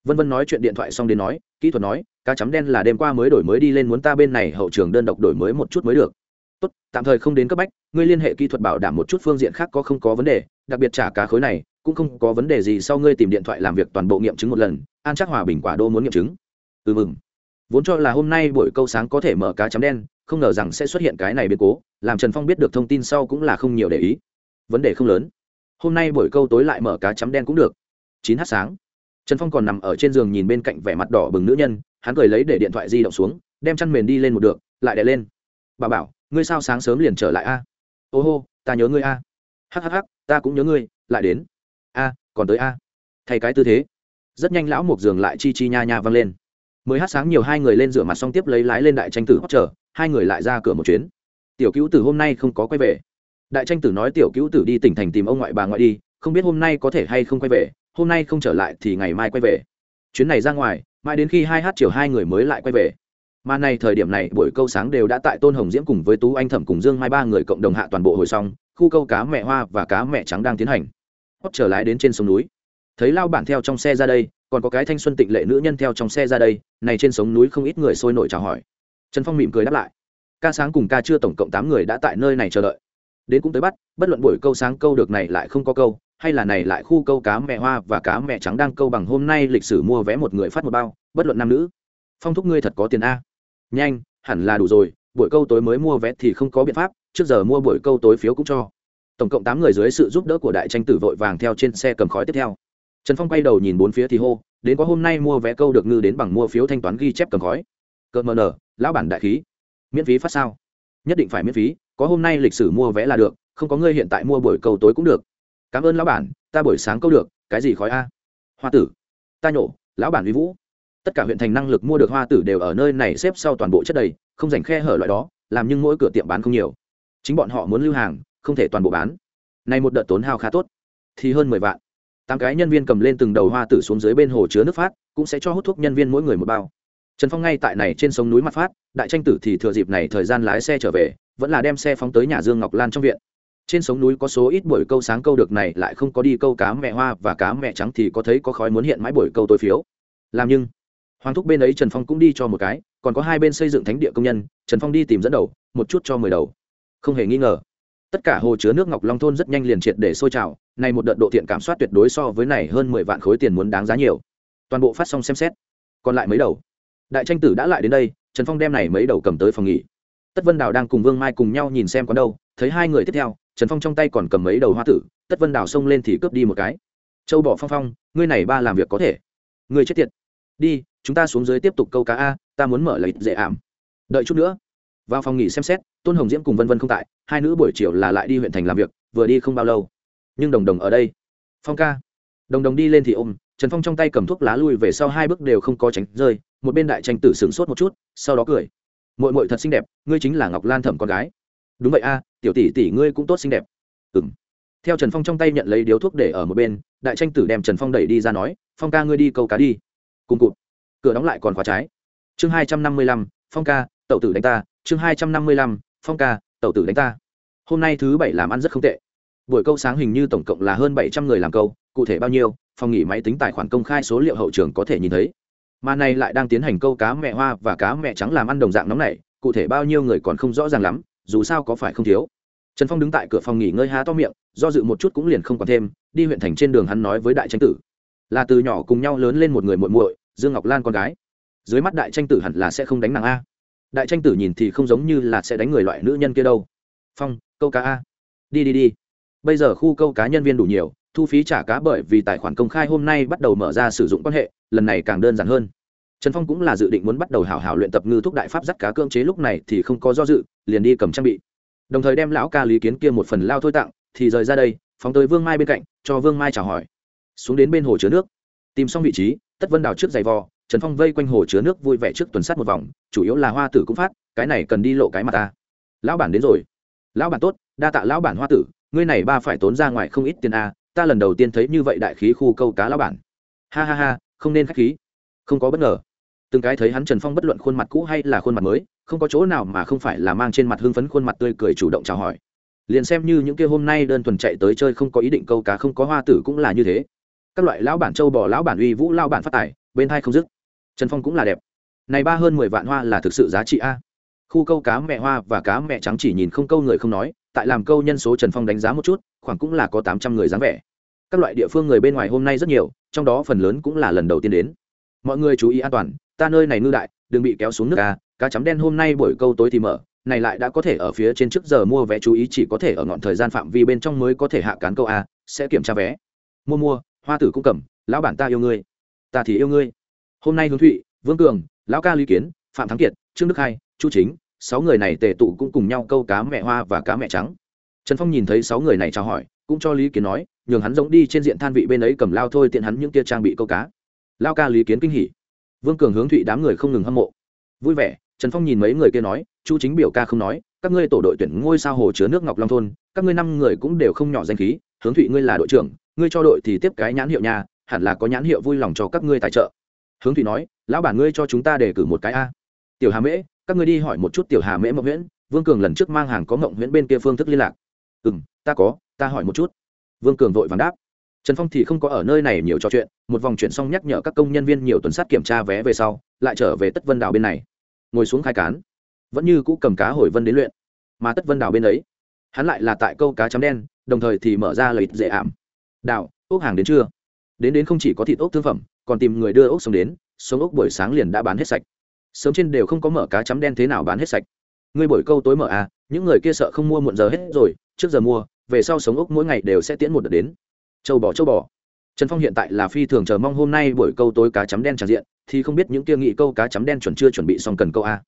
vân vân nói chuyện điện thoại xong đến nói, kỹ thuật nói, cá chấm đen là đêm qua mới đổi mới đi lên muốn ta bên này hậu trường đơn độc đổi mới một chút mới được. Tốt, tạm thời không đến cấp bách, ngươi liên hệ kỹ thuật bảo đảm một chút phương diện khác có không có vấn đề, đặc biệt trả cá khối này, cũng không có vấn đề gì sau ngươi tìm điện thoại làm việc toàn bộ nghiệm chứng một lần, an chắc hòa bình quả đô muốn nghiệm chứng. Ừ mừng. Vốn cho là hôm nay buổi câu sáng có thể mở cá chấm đen, không ngờ rằng sẽ xuất hiện cái này biến cố, làm trần phong biết được thông tin sau cũng là không nhiều để ý. Vấn đề không lớn. Hôm nay buổi câu tối lại mở cá chấm đen cũng được. Chín h sáng trần phong còn nằm ở trên giường nhìn bên cạnh vẻ mặt đỏ bừng nữ nhân, hắn cười lấy để điện thoại di động xuống, đem chăn mền đi lên một được, lại đè lên. Bà bảo, ngươi sao sáng sớm liền trở lại a? Ô hô, ta nhớ ngươi a. Hhh ta cũng nhớ ngươi, lại đến. A, còn tới a? Thay cái tư thế. Rất nhanh lão một giường lại chi chi nha nha văng lên. Mới hát sáng nhiều hai người lên rửa mặt xong tiếp lấy lái lên đại tranh tử hót chờ hai người lại ra cửa một chuyến. Tiểu cứu tử hôm nay không có quay về. Đại tranh tử nói tiểu cứu tử đi tỉnh thành tìm ông ngoại bà ngoại đi, không biết hôm nay có thể hay không quay về hôm nay không trở lại thì ngày mai quay về. Chuyến này ra ngoài, mãi đến khi hai h chiều hai người mới lại quay về. Mà này thời điểm này, buổi câu sáng đều đã tại tôn hồng diễm cùng với tú anh thẩm cùng dương mai ba người cộng đồng hạ toàn bộ hồi xong, khu câu cá mẹ hoa và cá mẹ trắng đang tiến hành. Hót trở lại đến trên sông núi. Thấy lao bản theo trong xe ra đây, còn có cái thanh xuân tịnh lệ nữ nhân theo trong xe ra đây, này trên sống núi không ít người sôi nổi chào hỏi. Trần phong mỉm cười đáp lại. Ca sáng cùng ca chưa tổng cộng tám người đã tại nơi này chờ đợi. Đến cũng tới bắt, bất luận buổi câu sáng câu được này lại không có câu hay là này lại khu câu cá mẹ hoa và cá mẹ trắng đang câu bằng hôm nay lịch sử mua vé một người phát một bao, bất luận nam nữ. Phong thúc ngươi thật có tiền a. Nhanh, hẳn là đủ rồi, buổi câu tối mới mua vé thì không có biện pháp, trước giờ mua buổi câu tối phiếu cũng cho. Tổng cộng tám người dưới sự giúp đỡ của đại tranh tử vội vàng theo trên xe cầm khói tiếp theo. Trần phong quay đầu nhìn bốn phía thì hô, đến có hôm nay mua vé câu được ngư đến bằng mua phiếu thanh toán ghi chép cầm khói. Cợt mờ nở, lão bản đại khí. Miễn phí phát sao? Nhất định phải miễn phí, có hôm nay lịch sử mua vé là được, không có ngươi hiện tại mua buổi câu tối cũng được cảm ơn lão bản, ta buổi sáng câu được, cái gì khói a? Hoa tử. Ta nhổ, lão bản uy vũ. Tất cả huyện thành năng lực mua được hoa tử đều ở nơi này xếp sau toàn bộ chất đầy, không dành khe hở loại đó, làm nhưng mỗi cửa tiệm bán không nhiều. Chính bọn họ muốn lưu hàng, không thể toàn bộ bán. Nay một đợt tốn hao khá tốt. Thì hơn mười vạn. Tám cái nhân viên cầm lên từng đầu hoa tử xuống dưới bên hồ chứa nước phát, cũng sẽ cho hút thuốc nhân viên mỗi người một bao. Trần phong ngay tại này trên sông núi mặt phát, đại tranh tử thì thừa dịp này thời gian lái xe trở về, vẫn là đem xe phóng tới nhà dương ngọc lan trong viện trên sống núi có số ít buổi câu sáng câu được này lại không có đi câu cá mẹ hoa và cá mẹ trắng thì có thấy có khói muốn hiện mãi buổi câu tối phiếu. Làm nhưng, hoàng thúc bên ấy trần phong cũng đi cho một cái, còn có hai bên xây dựng thánh địa công nhân, trần phong đi tìm dẫn đầu, một chút cho mười đầu. Không hề nghi ngờ. Tất cả hồ chứa nước ngọc long thôn rất nhanh liền triệt để sôi trào nay một đợt độ thiện cảm soát tuyệt đối so với này hơn mười vạn khối tiền muốn đáng giá nhiều. Toàn bộ phát xong xem xét. Còn lại mấy đầu? Đại tranh tử đã lại đến đây, trần phong đem này mấy đầu cầm tới phòng nghỉ. Tất vân đào đang cùng vương mai cùng nhau nhìn xem có đâu, thấy hai người tiếp theo trần phong trong tay còn cầm mấy đầu hoa tử, tất vân đào xông lên thì cướp đi một cái. Châu bỏ phong phong, ngươi này ba làm việc có thể. Ngươi chết tiệt. Đi, chúng ta xuống dưới tiếp tục câu cá a, ta muốn mở lấy dễ ảm. Đợi chút nữa. Vào phòng nghỉ xem xét, tôn hồng diễm cùng vân vân không tại, hai nữ buổi chiều là lại đi huyện thành làm việc, vừa đi không bao lâu. Nhưng đồng đồng ở đây. Phong ca. Đồng đồng đi lên thì ôm, trần phong trong tay cầm thuốc lá lui về sau hai bước đều không có tránh rơi, một bên đại tranh tử sửng sốt một chút, sau đó cười. Mội mội thật xinh đẹp, ngươi chính là ngọc lan thẩm con gái. Đúng vậy a tiểu tỷ tỷ ngươi cũng tốt xinh đẹp. Ừ m theo trần phong trong tay nhận lấy điếu thuốc để ở một bên, đại tranh tử đem trần phong đẩy đi ra nói, phong ca ngươi đi câu cá đi. Cùng cụt. Cửa đóng lại còn khóa trái. Chương hai trăm năm mươi lăm, phong ca tậu tử đánh ta. Chương hai trăm năm mươi lăm, phong ca tậu tử đánh ta. Hôm nay thứ bảy làm ăn rất không tệ. Buổi câu sáng hình như tổng cộng là hơn bảy trăm người làm câu, cụ thể bao nhiêu, phòng nghỉ máy tính tài khoản công khai số liệu hậu trường có thể nhìn thấy. Mà này lại đang tiến hành câu cá mẹ hoa và cá mẹ trắng làm ăn đồng dạng nóng này cụ thể bao nhiêu người còn không rõ ràng lắm dù sao có phải không thiếu. Trần phong đứng tại cửa phòng nghỉ ngơi há to miệng, do dự một chút cũng liền không còn thêm, đi huyện thành trên đường hắn nói với đại tranh tử. Là từ nhỏ cùng nhau lớn lên một người muội muội, dương ngọc lan con gái. Dưới mắt đại tranh tử hẳn là sẽ không đánh nàng a. Đại tranh tử nhìn thì không giống như là sẽ đánh người loại nữ nhân kia đâu. Phong, câu cá a. Đi đi đi. Bây giờ khu câu cá nhân viên đủ nhiều, thu phí trả cá bởi vì tài khoản công khai hôm nay bắt đầu mở ra sử dụng quan hệ, lần này càng đơn giản hơn trần phong cũng là dự định muốn bắt đầu hảo hảo luyện tập ngư thúc đại pháp dắt cá cưỡng chế lúc này thì không có do dự, liền đi cầm trang bị. Đồng thời đem lão ca lý kiến kia một phần lao thôi tặng, thì rời ra đây, phóng tới vương mai bên cạnh, cho vương mai chào hỏi. Xuống đến bên hồ chứa nước. Tìm xong vị trí, tất vân đào trước giày vò, trần phong vây quanh hồ chứa nước vui vẻ trước tuần sát một vòng, chủ yếu là hoa tử cũng phát, cái này cần đi lộ cái mặt ta. Lão bản đến rồi. Lão bản tốt, đa tạ lão bản hoa tử, ngươi này ba phải tốn ra ngoài không ít tiền a ta lần đầu tiên thấy như vậy đại khí khu câu cá lão bản. Ha ha ha, không nên k h á c h khí không có bất ngờ. Từng cái thấy hắn trần phong bất luận khuôn mặt cũ hay là khuôn mặt mới, không có chỗ nào mà không phải là mang trên mặt hưng phấn khuôn mặt tươi cười chủ động chào hỏi. Liền xem như những kia hôm nay đơn thuần chạy tới chơi không có ý định câu cá không có hoa tử cũng là như thế. Các loại lão bản châu bò, lão bản uy vũ lao bản phát tài, bên thai không dứt. Trần phong cũng là đẹp. Này ba hơn mười vạn hoa là thực sự giá trị a. Khu câu cá mẹ hoa và cá mẹ trắng chỉ nhìn không câu người không nói, tại làm câu nhân số trần phong đánh giá một chút, khoảng cũng là có tám trăm người dáng vẻ. Các loại địa phương người bên ngoài hôm nay rất nhiều, trong đó phần lớn cũng là lần đầu tiên đến mọi người chú ý an toàn, ta nơi này ngư đại, đừng bị kéo xuống nước ca cá chấm đen hôm nay buổi câu tối thì mở, này lại đã có thể ở phía trên trước giờ mua vé chú ý chỉ có thể ở ngọn thời gian phạm vi bên trong mới có thể hạ cán câu a, sẽ kiểm tra vé. Mua mua, hoa tử cũng cầm, lão bản ta yêu ngươi. Ta thì yêu ngươi. Hôm nay hướng thụy, vương cường, lão ca lý kiến, phạm thắng kiệt, trương đức hai, chu chính, sáu người này tề tụ cũng cùng nhau câu cá mẹ hoa và cá mẹ trắng. Trần phong nhìn thấy sáu người này chào hỏi, cũng cho lý kiến nói, nhường hắn giống đi trên diện than vị bên ấy cầm lao thôi tiện hắn những kia trang bị câu cá lao ca lý kiến kinh hỉ. Vương cường hướng thụy đám người không ngừng hâm mộ. Vui vẻ, trần phong nhìn mấy người kia nói, chu chính biểu ca không nói, các ngươi tổ đội tuyển ngôi sao hồ chứa nước ngọc long thôn, các ngươi năm người cũng đều không nhỏ danh khí, hướng thụy ngươi là đội trưởng, ngươi cho đội thì tiếp cái nhãn hiệu nhà, hẳn là có nhãn hiệu vui lòng cho các ngươi tài trợ. Hướng thụy nói, lão bản ngươi cho chúng ta đề cử một cái a. Tiểu hà mễ, các ngươi đi hỏi một chút tiểu hà mễ mộng nguyễn vương cường lần trước mang hàng có mộng nguyễn bên kia phương thức liên lạc. Ừ m ta có, ta hỏi một chút. Vương cường vội vàng đáp trần phong thì không có ở nơi này nhiều trò chuyện, một vòng chuyển xong nhắc nhở các công nhân viên nhiều tuần sát kiểm tra vé về sau, lại trở về tất vân đào bên này. Ngồi xuống khai cán. Vẫn như cũ cầm cá hồi vân đến luyện. Mà tất vân đào bên ấy, hắn lại là tại câu cá chấm đen, đồng thời thì mở ra lợi dễ ảm. Đào ốc hàng đến chưa? Đến đến không chỉ có thịt ốc thương phẩm, còn tìm người đưa ốc sống đến, sống ốc buổi sáng liền đã bán hết sạch. Sớm trên đều không có mở cá chấm đen thế nào bán hết sạch. Ngươi buổi câu tối mở à những người kia sợ không mua muộn giờ hết rồi, trước giờ mua, về sau sống ốc mỗi ngày đều sẽ tiễn một đợt đến châu bò châu bò. Trần phong hiện tại là phi thường chờ mong hôm nay buổi câu tối cá chấm đen tràn diện, thì không biết những kia nghị câu cá chấm đen chuẩn chưa chuẩn bị xong cần câu a.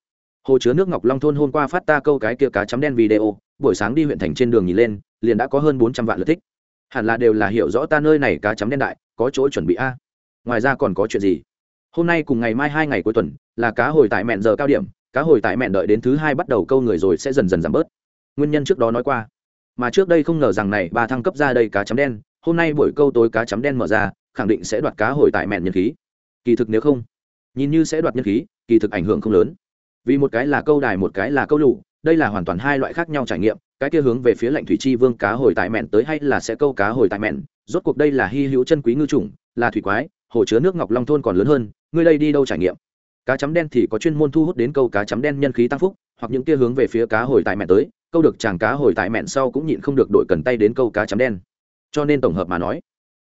Hồ chứa nước ngọc long thôn hôm qua phát ta câu cái kia cá chấm đen video, buổi sáng đi huyện thành trên đường nhìn lên, liền đã có hơn bốn trăm vạn lượt thích. Hẳn là đều là hiểu rõ ta nơi này cá chấm đen đại, có chỗ chuẩn bị a. Ngoài ra còn có chuyện gì? Hôm nay cùng ngày mai hai ngày cuối tuần, là cá hồi tại mẹn giờ cao điểm, cá hồi tại mẹn đợi đến thứ hai bắt đầu câu người rồi sẽ dần dần giảm bớt. Nguyên nhân trước đó nói qua, mà trước đây không ngờ rằng này ba thăng cấp ra đây cá chấm đen hôm nay buổi câu tối cá chấm đen mở ra, khẳng định sẽ đoạt cá hồi tại mẹn nhân khí. Kỳ thực nếu không, nhìn như sẽ đoạt nhân khí, kỳ thực ảnh hưởng không lớn. Vì một cái là câu đài, một cái là câu lụ đây là hoàn toàn hai loại khác nhau trải nghiệm, cái kia hướng về phía lạnh thủy chi vương cá hồi tại mẹn tới hay là sẽ câu cá hồi tại mẹn, rốt cuộc đây là hy hữu chân quý ngư chủng, là thủy quái, hồ chứa nước ngọc long thôn còn lớn hơn, ngươi đây đi đâu trải nghiệm? Cá chấm đen thì có chuyên môn thu hút đến câu cá chấm đen nhân khí tăng phúc, hoặc những kia hướng về phía cá hồi tại mẹn tới, câu được chàng cá hồi tại mẹn sau cũng nhịn không được đội cần tay đến câu cá chấm đen cho nên tổng hợp mà nói,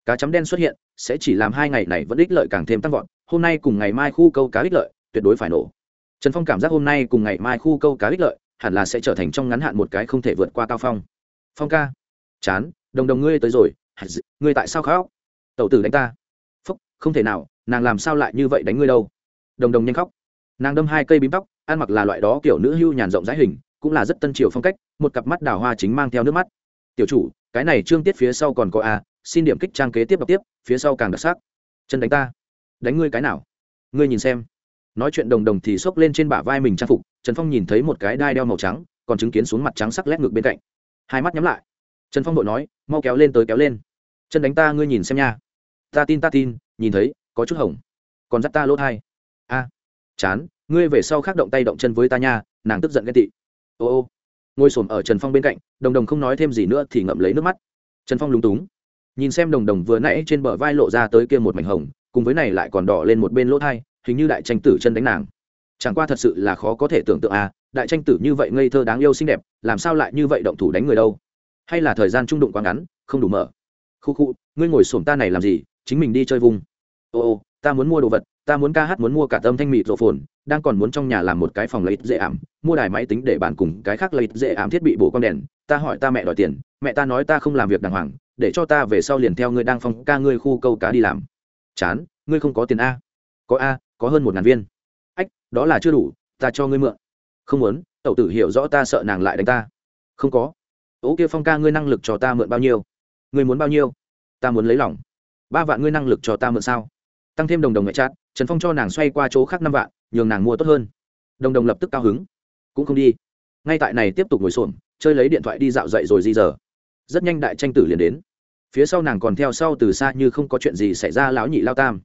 cá chấm đen xuất hiện sẽ chỉ làm hai ngày này vẫn ích lợi càng thêm tăng vọt, hôm nay cùng ngày mai khu câu cá ích lợi tuyệt đối phải nổ. Trần phong cảm giác hôm nay cùng ngày mai khu câu cá ích lợi hẳn là sẽ trở thành trong ngắn hạn một cái không thể vượt qua cao phong. Phong ca, chán, đồng đồng ngươi tới rồi ngươi tại sao khóc? Tẩu tử đánh ta. Phúc, không thể nào, nàng làm sao lại như vậy đánh ngươi đâu? Đồng đồng nhanh khóc. Nàng đâm hai cây bím tóc, ăn mặc là loại đó kiểu nữ hưu nhàn rộng rãi hình, cũng là rất tân triều phong cách, một cặp mắt đào hoa chính mang theo nước mắt tiểu chủ, cái này trương tiết phía sau còn có a, xin điểm kích trang kế tiếp đọc tiếp, phía sau càng đặc sắc. Chân đánh ta. Đánh ngươi cái nào? Ngươi nhìn xem. Nói chuyện đồng đồng thì xốc lên trên bả vai mình trang phục, trần phong nhìn thấy một cái đai đeo màu trắng, còn chứng kiến xuống mặt trắng sắc lét ngược bên cạnh. Hai mắt nhắm lại. Trần phong đội nói, mau kéo lên tới kéo lên. Chân đánh ta, ngươi nhìn xem nha. Ta tin ta tin, nhìn thấy, có chút hỏng còn dắt ta lỗ thai. A. Chán, ngươi về sau khác động tay động chân với ta nha, nàng tức giận ghen tị. Ô ô ngồi s ổ m ở trần phong bên cạnh, đồng đồng không nói thêm gì nữa thì ngậm lấy nước mắt. Trần phong lúng túng, nhìn xem đồng đồng vừa nãy trên bờ vai lộ ra tới kia một mảnh hồng, cùng với này lại còn đỏ lên một bên lỗ thai, hình như đại tranh tử chân đánh nàng. Chẳng qua thật sự là khó có thể tưởng tượng à đại tranh tử như vậy ngây thơ đáng yêu xinh đẹp, làm sao lại như vậy động thủ đánh người đâu? Hay là thời gian trung đụng quá ngắn, không đủ mở? Khu khu, ngươi ngồi xổm ta này làm gì, chính mình đi chơi vùng. Ô ô, ta muốn mua đồ vật ta muốn ca hát muốn mua cả tâm thanh mịt rộ phồn, đang còn muốn trong nhà làm một cái phòng lấy dễ ảm, mua đài máy tính để bàn cùng cái khác lấy dễ ảm thiết bị bổ con đèn, ta hỏi ta mẹ đòi tiền, mẹ ta nói ta không làm việc đàng hoàng, để cho ta về sau liền theo ngươi đang phong ca ngươi khu câu cá đi làm. Chán, ngươi không có tiền a. Có a, có hơn một ngàn viên. Ách, đó là chưa đủ, ta cho ngươi mượn. Không muốn, tẩu tử hiểu rõ ta sợ nàng lại đánh ta. Không có. Ố kia phong ca ngươi năng lực cho ta mượn bao nhiêu? Ngươi muốn bao nhiêu? Ta muốn lấy lòng. Ba vạn ngươi năng lực cho ta mượn sao? Tăng thêm đồng đồng ngoại chát trần phong cho nàng xoay qua chỗ khác năm vạn, nhường nàng mua tốt hơn. Đồng đồng lập tức cao hứng. Cũng không đi. Ngay tại này tiếp tục ngồi xổm, chơi lấy điện thoại đi dạo dậy rồi di dở. rất nhanh đại tranh tử liền đến. Phía sau nàng còn theo sau từ xa như không có chuyện gì xảy ra lão nhị lao tam.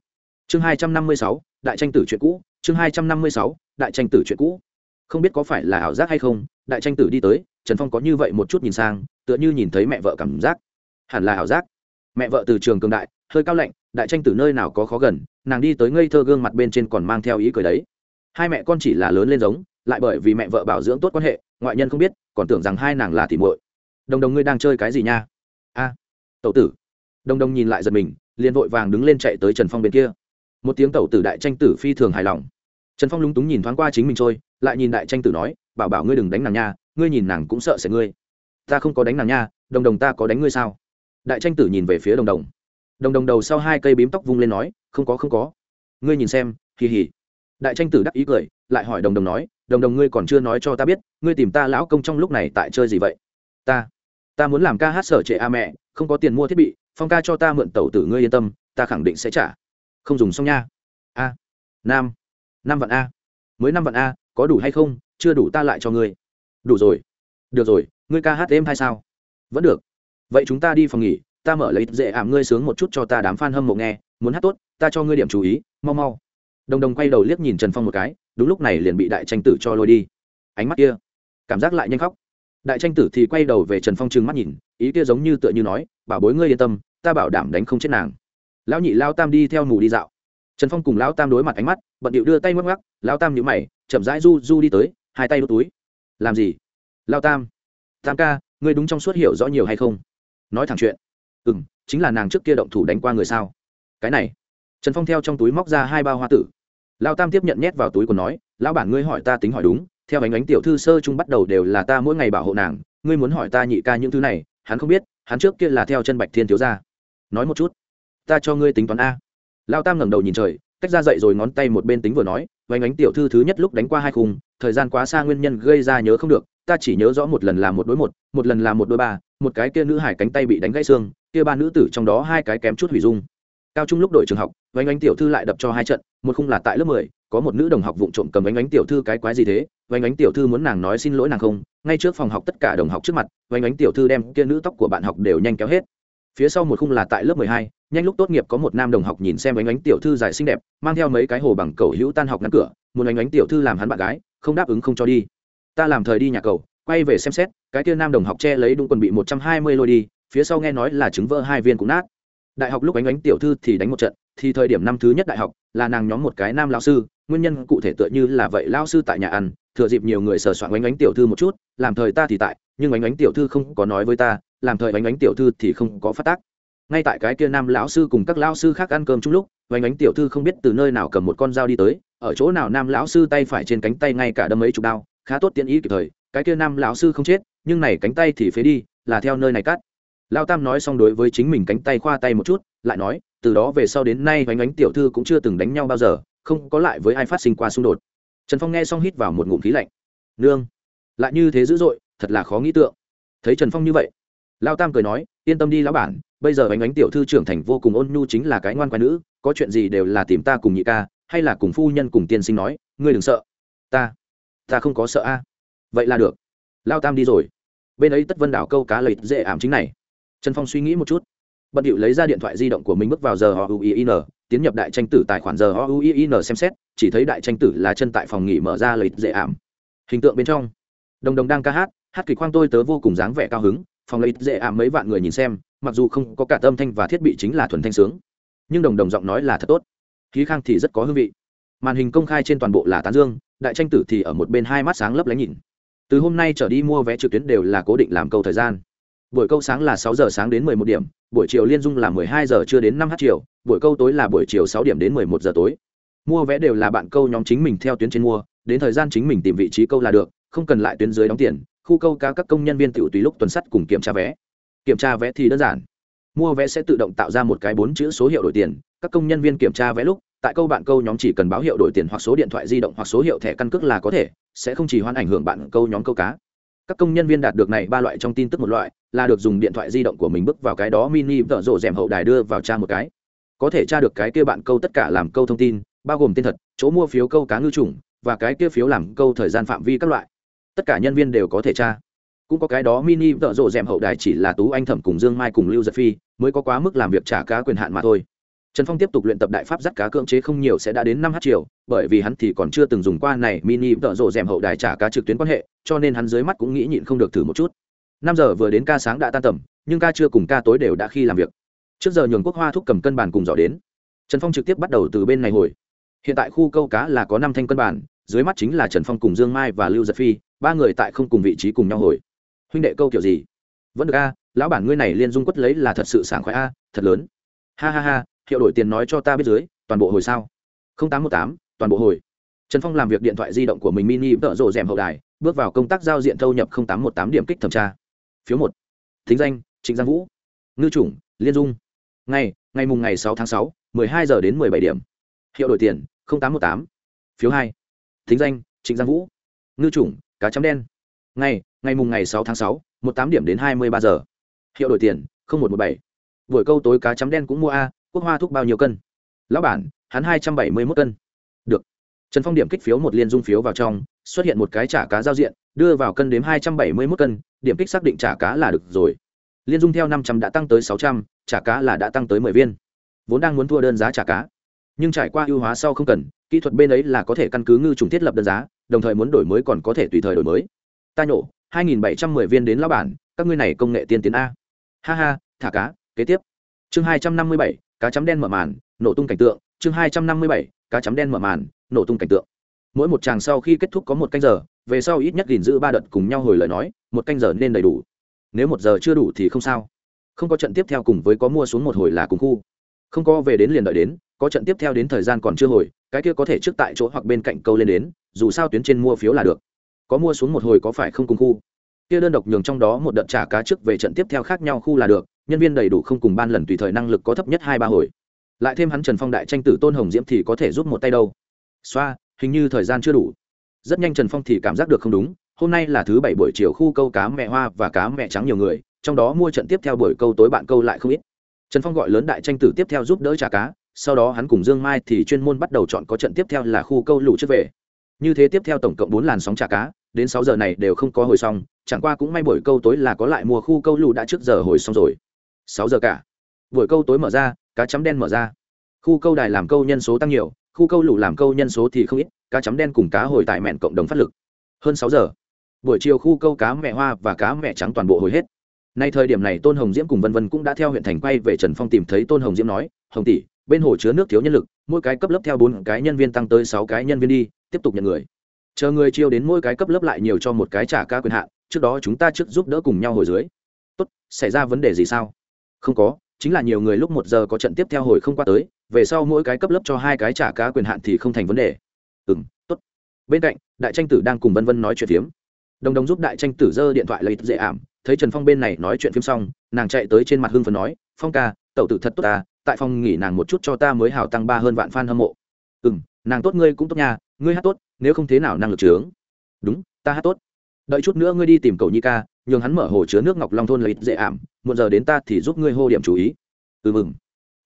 Chương hai trăm năm mươi sáu, đại tranh tử chuyện cũ, chương hai trăm năm mươi sáu, đại tranh tử chuyện cũ. Không biết có phải là ảo giác hay không, đại tranh tử đi tới, trần phong có như vậy một chút nhìn sang, tựa như nhìn thấy mẹ vợ cảm giác. Hẳn là ảo giác. Mẹ vợ từ trường cường đại hơi cao lạnh đại tranh tử nơi nào có khó gần nàng đi tới ngây thơ gương mặt bên trên còn mang theo ý cười đấy. Hai mẹ con chỉ là lớn lên giống lại bởi vì mẹ vợ bảo dưỡng tốt quan hệ ngoại nhân không biết còn tưởng rằng hai nàng là tỉ muội. Đồng đồng ngươi đang chơi cái gì nha? A à, tẩu tử. Đồng đồng nhìn lại giật mình liền vội vàng đứng lên chạy tới trần phong bên kia. Một tiếng tẩu tử đại tranh tử phi thường hài lòng. Trần phong lúng túng nhìn thoáng qua chính mình trôi lại nhìn đại tranh tử nói bảo bảo ngươi đừng đánh nàng nha ngươi nhìn nàng cũng sợ sẽ ngươi. Ta không có đánh nàng nha đồng đồng ta có đánh ngươi sao? Đại tranh tử nhìn về phía đồng đồng đồng đồng đầu sau hai cây bím tóc vung lên nói, không có không có. Ngươi nhìn xem kỳ hỉ đại tranh tử đắc ý cười, lại hỏi đồng đồng nói, đồng đồng ngươi còn chưa nói cho ta biết, ngươi tìm ta lão công trong lúc này tại chơi gì vậy? Ta ta muốn làm ca hát sở trệ a mẹ, không có tiền mua thiết bị, phong ca cho ta mượn tàu tử ngươi yên tâm, ta khẳng định sẽ trả. Không dùng xong nha. A, nam năm vạn a, mới năm vạn a, có đủ hay không, chưa đủ ta lại cho ngươi. Đủ rồi. Được rồi, ngươi ca hát êm hay sao? Vẫn được. Vậy chúng ta đi phòng nghỉ ta mở lấy dễ ảm ngươi sướng một chút cho ta đám f a n hâm mộ nghe, muốn hát tốt, ta cho ngươi điểm chú ý, mau mau. Đồng đồng quay đầu liếc nhìn trần phong một cái, đúng lúc này liền bị đại tranh tử cho lôi đi. Ánh mắt kia, cảm giác lại nhanh khóc. Đại tranh tử thì quay đầu về trần phong trừng mắt nhìn, ý kia giống như tựa như nói, bảo bối ngươi yên tâm, ta bảo đảm đánh không chết nàng. Lão nhị lao tam đi theo mù đi dạo. Trần phong cùng lão tam đối mặt ánh mắt, bận điệu đưa tay ngoắc ngoắc lão tam nhíu mày, chậm rãi du du đi tới, hai tay đốt túi. Làm gì? Lao tam tam ca, ngươi đúng trong suốt hiểu rõ nhiều hay không? Nói thẳng chuyện ừ m chính là nàng trước kia động thủ đánh qua người sao? Cái này. Trần phong theo trong túi móc ra hai bao hoa tử. Lao tam tiếp nhận nhét vào túi của nói, lão bản ngươi hỏi ta tính hỏi đúng, theo ánh ánh tiểu thư sơ chung bắt đầu đều là ta mỗi ngày bảo hộ nàng, ngươi muốn hỏi ta nhị ca những thứ này, hắn không biết, hắn trước kia là theo chân bạch thiên thiếu ra nói một chút, ta cho ngươi tính toán a. Lao tam ngẩng đầu nhìn trời cách ra dậy rồi ngón tay một bên tính vừa nói vánh ánh tiểu thư thứ nhất lúc đánh qua hai khung, thời gian quá xa nguyên nhân gây ra nhớ không được, ta chỉ nhớ rõ một lần là một đối một một lần là một đôi ba, một cái kia nữ hải cánh tay bị đánh gãy xương kia ba nữ tử trong đó hai cái kém chút hủy dung. Cao trung lúc đội trường học vánh ánh tiểu thư lại đập cho hai trận, một khung là tại lớp mười, có một nữ đồng học vụng trộm cầm vánh ánh tiểu thư cái quái gì thế? Vánh ánh tiểu thư muốn nàng nói xin lỗi nàng không? Ngay trước phòng học tất cả đồng học trước mặt vánh ánh tiểu thư đem kia nữ tóc của bạn học đều nhanh kéo hết. Phía sau một khung là tại lớp mười hai, nhanh lúc tốt nghiệp có một nam đồng học nhìn xem ánh ánh tiểu thư dài xinh đẹp, mang theo mấy cái hồ bằng cầu hữu tan học ngắn cửa, muốn ánh ánh tiểu thư làm hắn bạn gái, không đáp ứng không cho đi. Ta làm thời đi nhà cầu, quay về xem xét, cái kia nam đồng học che lấy đúng quần bị một trăm hai mươi lôi đi phía sau nghe nói là trứng vỡ hai viên cũng nát. Đại học lúc ánh ánh tiểu thư thì đánh một trận, thì thời điểm năm thứ nhất đại học, là nàng nhóm một cái nam lao sư, nguyên nhân cụ thể tựa như là vậy lao sư tại nhà ăn, thừa dịp nhiều người sờ soạn ánh ánh tiểu thư một chút, làm thời ta thì tại, nhưng ánh ánh tiểu thư không có nói với ta, làm thời ánh ánh tiểu thư thì không có phát tác. Ngay tại cái kia nam lão sư cùng các lão sư khác ăn cơm chung lúc, ánh ánh tiểu thư không biết từ nơi nào cầm một con dao đi tới, ở chỗ nào nam lão sư tay phải trên cánh tay ngay cả đâm mấy chục đao, khá tốt tiện ý kịp thời, cái kia nam lão sư không chết, nhưng này cánh tay thì phế đi, là theo nơi này cắt lao tam nói xong đối với chính mình cánh tay khoa tay một chút, lại nói, từ đó về sau đến nay oanh oánh tiểu thư cũng chưa từng đánh nhau bao giờ, không có lại với ai phát sinh qua xung đột. Trần phong nghe xong hít vào một ngụm khí lạnh. Nương, lại như thế dữ dội, thật là khó nghĩ tượng. Thấy trần phong như vậy, lao tam cười nói, yên tâm đi lão bản, bây giờ oanh oánh tiểu thư trưởng thành vô cùng ôn nhu chính là cái ngoan quái nữ, có chuyện gì đều là tìm ta cùng nhị ca, hay là cùng phu nhân cùng tiên sinh nói, ngươi đừng sợ. Ta ta không có sợ a. Vậy là được. Lao tam đi rồi. Bên ấy tất vân đảo câu cá lợi dễ ảm chính này trần phong suy nghĩ một chút. Bận điệu lấy ra điện thoại di động của mình bước vào giờ họ uin tiến nhập đại tranh tử tài khoản giờ họ uin xem xét, chỉ thấy đại tranh tử là chân tại phòng nghỉ mở ra lợi dễ ảm. Hình tượng bên trong. Đồng đồng đang ca hát hát kịch khoang tôi tớ vô cùng dáng vẻ cao hứng, phòng lợi dễ ảm mấy vạn người nhìn xem, mặc dù không có cả tâm thanh và thiết bị chính là thuần thanh sướng, nhưng đồng đồng giọng nói là thật tốt. Khí khang thì rất có hương vị. Màn hình công khai trên toàn bộ là tán dương, đại tranh tử thì ở một bên hai mắt sáng lấp lánh nhìn. Từ hôm nay trở đi mua vé trực tuyến đều là cố định làm câu thời gian buổi câu sáng là sáu giờ sáng đến mười một điểm, buổi chiều liên dung là mười hai giờ chưa đến năm h chiều, buổi câu tối là buổi chiều sáu điểm đến mười một giờ tối. Mua vé đều là bạn câu nhóm chính mình theo tuyến trên mua, đến thời gian chính mình tìm vị trí câu là được, không cần lại tuyến dưới đóng tiền, khu câu cá các công nhân viên tiểu tùy lúc tuần sắt cùng kiểm tra vé. Kiểm tra vé thì đơn giản. Mua vé sẽ tự động tạo ra một cái bốn chữ số hiệu đổi tiền, các công nhân viên kiểm tra vé lúc, tại câu bạn câu nhóm chỉ cần báo hiệu đổi tiền hoặc số điện thoại di động hoặc số hiệu thẻ căn cước là có thể, sẽ không chỉ hoan ảnh hưởng bạn câu nhóm câu cá các công nhân viên đạt được này ba loại trong tin tức một loại, là được dùng điện thoại di động của mình bước vào cái đó mini vợ rộ rèm hậu đài đưa vào tra một cái. Có thể tra được cái kia bạn câu tất cả làm câu thông tin, bao gồm tên thật, chỗ mua phiếu câu cá ngư trùng và cái kia phiếu làm câu thời gian phạm vi các loại. Tất cả nhân viên đều có thể tra. Cũng có cái đó mini vợ rộ rèm hậu đài chỉ là tú anh thẩm cùng dương mai cùng lưu giật phi, mới có quá mức làm việc trả cá quyền hạn mà thôi trần phong tiếp tục luyện tập đại pháp dắt cá cưỡng chế không nhiều sẽ đã đến năm h chiều bởi vì hắn thì còn chưa từng dùng qua này mini vợ rộ rèm hậu đài trả cá trực tuyến quan hệ, cho nên hắn dưới mắt cũng nghĩ nhịn không được thử một chút. Năm giờ vừa đến ca sáng đã tan tầm, nhưng ca trưa cùng ca tối đều đã khi làm việc. Trước giờ nhường quốc hoa thúc cầm cân bàn cùng giỏ đến. Trần phong trực tiếp bắt đầu từ bên này hồi. Hiện tại khu câu cá là có năm thanh cân bàn, dưới mắt chính là trần phong cùng dương mai và lưu giật phi, ba người tại không cùng vị trí cùng nhau hồi. Huynh đệ câu kiểu gì? Vẫn được a, lão bản ngươi này liên dung quất lấy là thật sự sảng khoái a, thật lớn. Ha ha ha hiệu đổi tiền nói cho ta biết dưới, toàn bộ hồi sao? Tám trăm một tám, toàn bộ hồi. Trần phong làm việc điện thoại di động của mình mini tợ rộ rèm hậu đài, bước vào công tác giao diện thâu nhập tám trăm một tám điểm kích thẩm tra. Phiếu một. Thính danh, trịnh giang vũ. Ngư chủng, liên dung. Ngày ngày mùng ngày sáu tháng sáu, mười hai giờ đến mười bảy điểm. Hiệu đổi tiền tám trăm một tám. Phiếu hai. Thính danh, trịnh giang vũ. Ngư chủng, cá chấm đen. Ngày ngày mùng ngày sáu tháng sáu, một tám điểm đến hai mươi ba giờ. Hiệu đổi tiền một một bảy. Buổi câu tối cá chấm đen cũng mua a quốc hoa thuốc bao nhiêu cân? Lão bản, hắn hai trăm bảy mươi mốt cân. Được. Trần phong điểm kích phiếu một liên dung phiếu vào trong, xuất hiện một cái trả cá giao diện, đưa vào cân đếm hai trăm bảy mươi mốt cân, điểm kích xác định trả cá là được rồi. Liên dung theo năm trăm đã tăng tới sáu trăm, trả cá là đã tăng tới mười viên. Vốn đang muốn thua đơn giá trả cá. Nhưng trải qua ưu hóa sau không cần, kỹ thuật bên ấy là có thể căn cứ ngư trùng thiết lập đơn giá, đồng thời muốn đổi mới còn có thể tùy thời đổi mới. Ta nhổ, hai nghìn bảy trăm mười viên đến lão bản, các ngươi này công nghệ tiên tiến a. Ha ha, thả cá, kế tiếp. Chương hai trăm năm mươi bảy cá chấm đen mở màn, nổ tung cảnh tượng, chương hai trăm năm mươi bảy, cá chấm đen mở màn, nổ tung cảnh tượng. Mỗi một chàng sau khi kết thúc có một canh giờ, về sau ít nhất gìn giữ ba đợt cùng nhau hồi lời nói, một canh giờ nên đầy đủ. Nếu một giờ chưa đủ thì không sao. Không có trận tiếp theo cùng với có mua xuống một hồi là cùng khu. Không có về đến liền đợi đến, có trận tiếp theo đến thời gian còn chưa hồi, cái kia có thể trước tại chỗ hoặc bên cạnh câu lên đến, dù sao tuyến trên mua phiếu là được. Có mua xuống một hồi có phải không cùng khu? Kia đơn độc nhường trong đó một đợt trả cá trước về trận tiếp theo khác nhau khu là được nhân viên đầy đủ không cùng ban lần tùy thời năng lực có thấp nhất hai ba hồi. Lại thêm hắn trần phong đại tranh tử tôn hồng diễm thì có thể giúp một tay đâu. Xoa, hình như thời gian chưa đủ. Rất nhanh trần phong thì cảm giác được không đúng, hôm nay là thứ bảy buổi chiều khu câu cá mẹ hoa và cá mẹ trắng nhiều người, trong đó mua trận tiếp theo buổi câu tối bạn câu lại không ít. Trần phong gọi lớn đại tranh tử tiếp theo giúp đỡ trả cá, sau đó hắn cùng dương mai thì chuyên môn bắt đầu chọn có trận tiếp theo là khu câu lũ trước về. Như thế tiếp theo tổng cộng bốn làn sóng trả cá, đến sáu giờ này đều không có hồi xong, chẳng qua cũng may buổi câu tối là có lại mùa khu câu lũ đã trước giờ hồi xong rồi sáu giờ cả. Buổi câu tối mở ra, cá chấm đen mở ra. Khu câu đài làm câu nhân số tăng nhiều, khu câu lũ làm câu nhân số thì không ít, cá chấm đen cùng cá hồi tại mẹn cộng đồng phát lực. Hơn sáu giờ. Buổi chiều khu câu cá mẹ hoa và cá mẹ trắng toàn bộ hồi hết. Nay thời điểm này tôn hồng diễm cùng vân vân cũng đã theo huyện thành quay về trần phong tìm thấy tôn hồng diễm nói, hồng tỷ, bên hồ chứa nước thiếu nhân lực, mỗi cái cấp lớp theo bốn cái nhân viên tăng tới sáu cái nhân viên đi, tiếp tục nhận người. Chờ người chiêu đến mỗi cái cấp lớp lại nhiều cho một cái trả ca quyền hạn, trước đó chúng ta trước giúp đỡ cùng nhau hồi dưới. Tốt, xảy ra vấn đề gì sao? Không có, chính là nhiều người lúc một giờ có trận tiếp theo hồi không qua tới, về sau mỗi cái cấp lớp cho hai cái trả cá quyền hạn thì không thành vấn đề. Ừ m tốt. Bên cạnh, đại tranh tử đang cùng vân vân nói chuyện phiếm. Đồng đồng giúp đại tranh tử giơ điện thoại lấy dễ ảm, thấy trần phong bên này nói chuyện phim xong, nàng chạy tới trên mặt hưng phần nói, phong ca, tẩu tử thật tốt ta, tại phòng nghỉ nàng một chút cho ta mới hào tăng ba hơn vạn f a n hâm mộ. Ừ m nàng tốt ngươi cũng tốt nha, ngươi hát tốt, nếu không thế nào năng lực trướng đúng, ta hát tốt. Đợi chút nữa ngươi đi tìm cậu nhi ca nhường hắn mở hồ chứa nước ngọc long thôn lấy dễ ảm, Muộn giờ đến ta thì giúp ngươi hô điểm chú ý. Ừ mừng.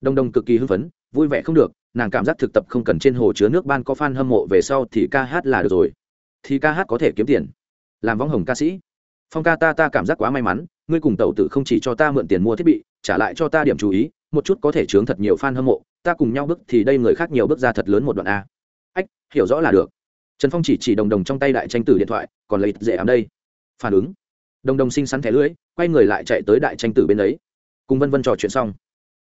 Đồng đồng cực kỳ hưng phấn, vui vẻ không được, nàng cảm giác thực tập không cần trên hồ chứa nước ban có f a n hâm mộ về sau thì ca hát là được rồi. Thì ca hát có thể kiếm tiền. Làm võng hồng ca sĩ. Phong ca ta ta cảm giác quá may mắn, ngươi cùng tàu tử không chỉ cho ta mượn tiền mua thiết bị, trả lại cho ta điểm chú ý, một chút có thể chướng thật nhiều f a n hâm mộ, ta cùng nhau bước thì đây người khác nhiều bước ra thật lớn một đoạn a. Ách, hiểu rõ là được. Trần phong chỉ chỉ đồng đồng trong tay đại tranh tử điện thoại, còn lấy dễ ám đây. Phản ứng đồng đồng xinh xắn thẻ lưỡi quay người lại chạy tới đại tranh tử bên ấy. Cùng vân vân trò chuyện xong,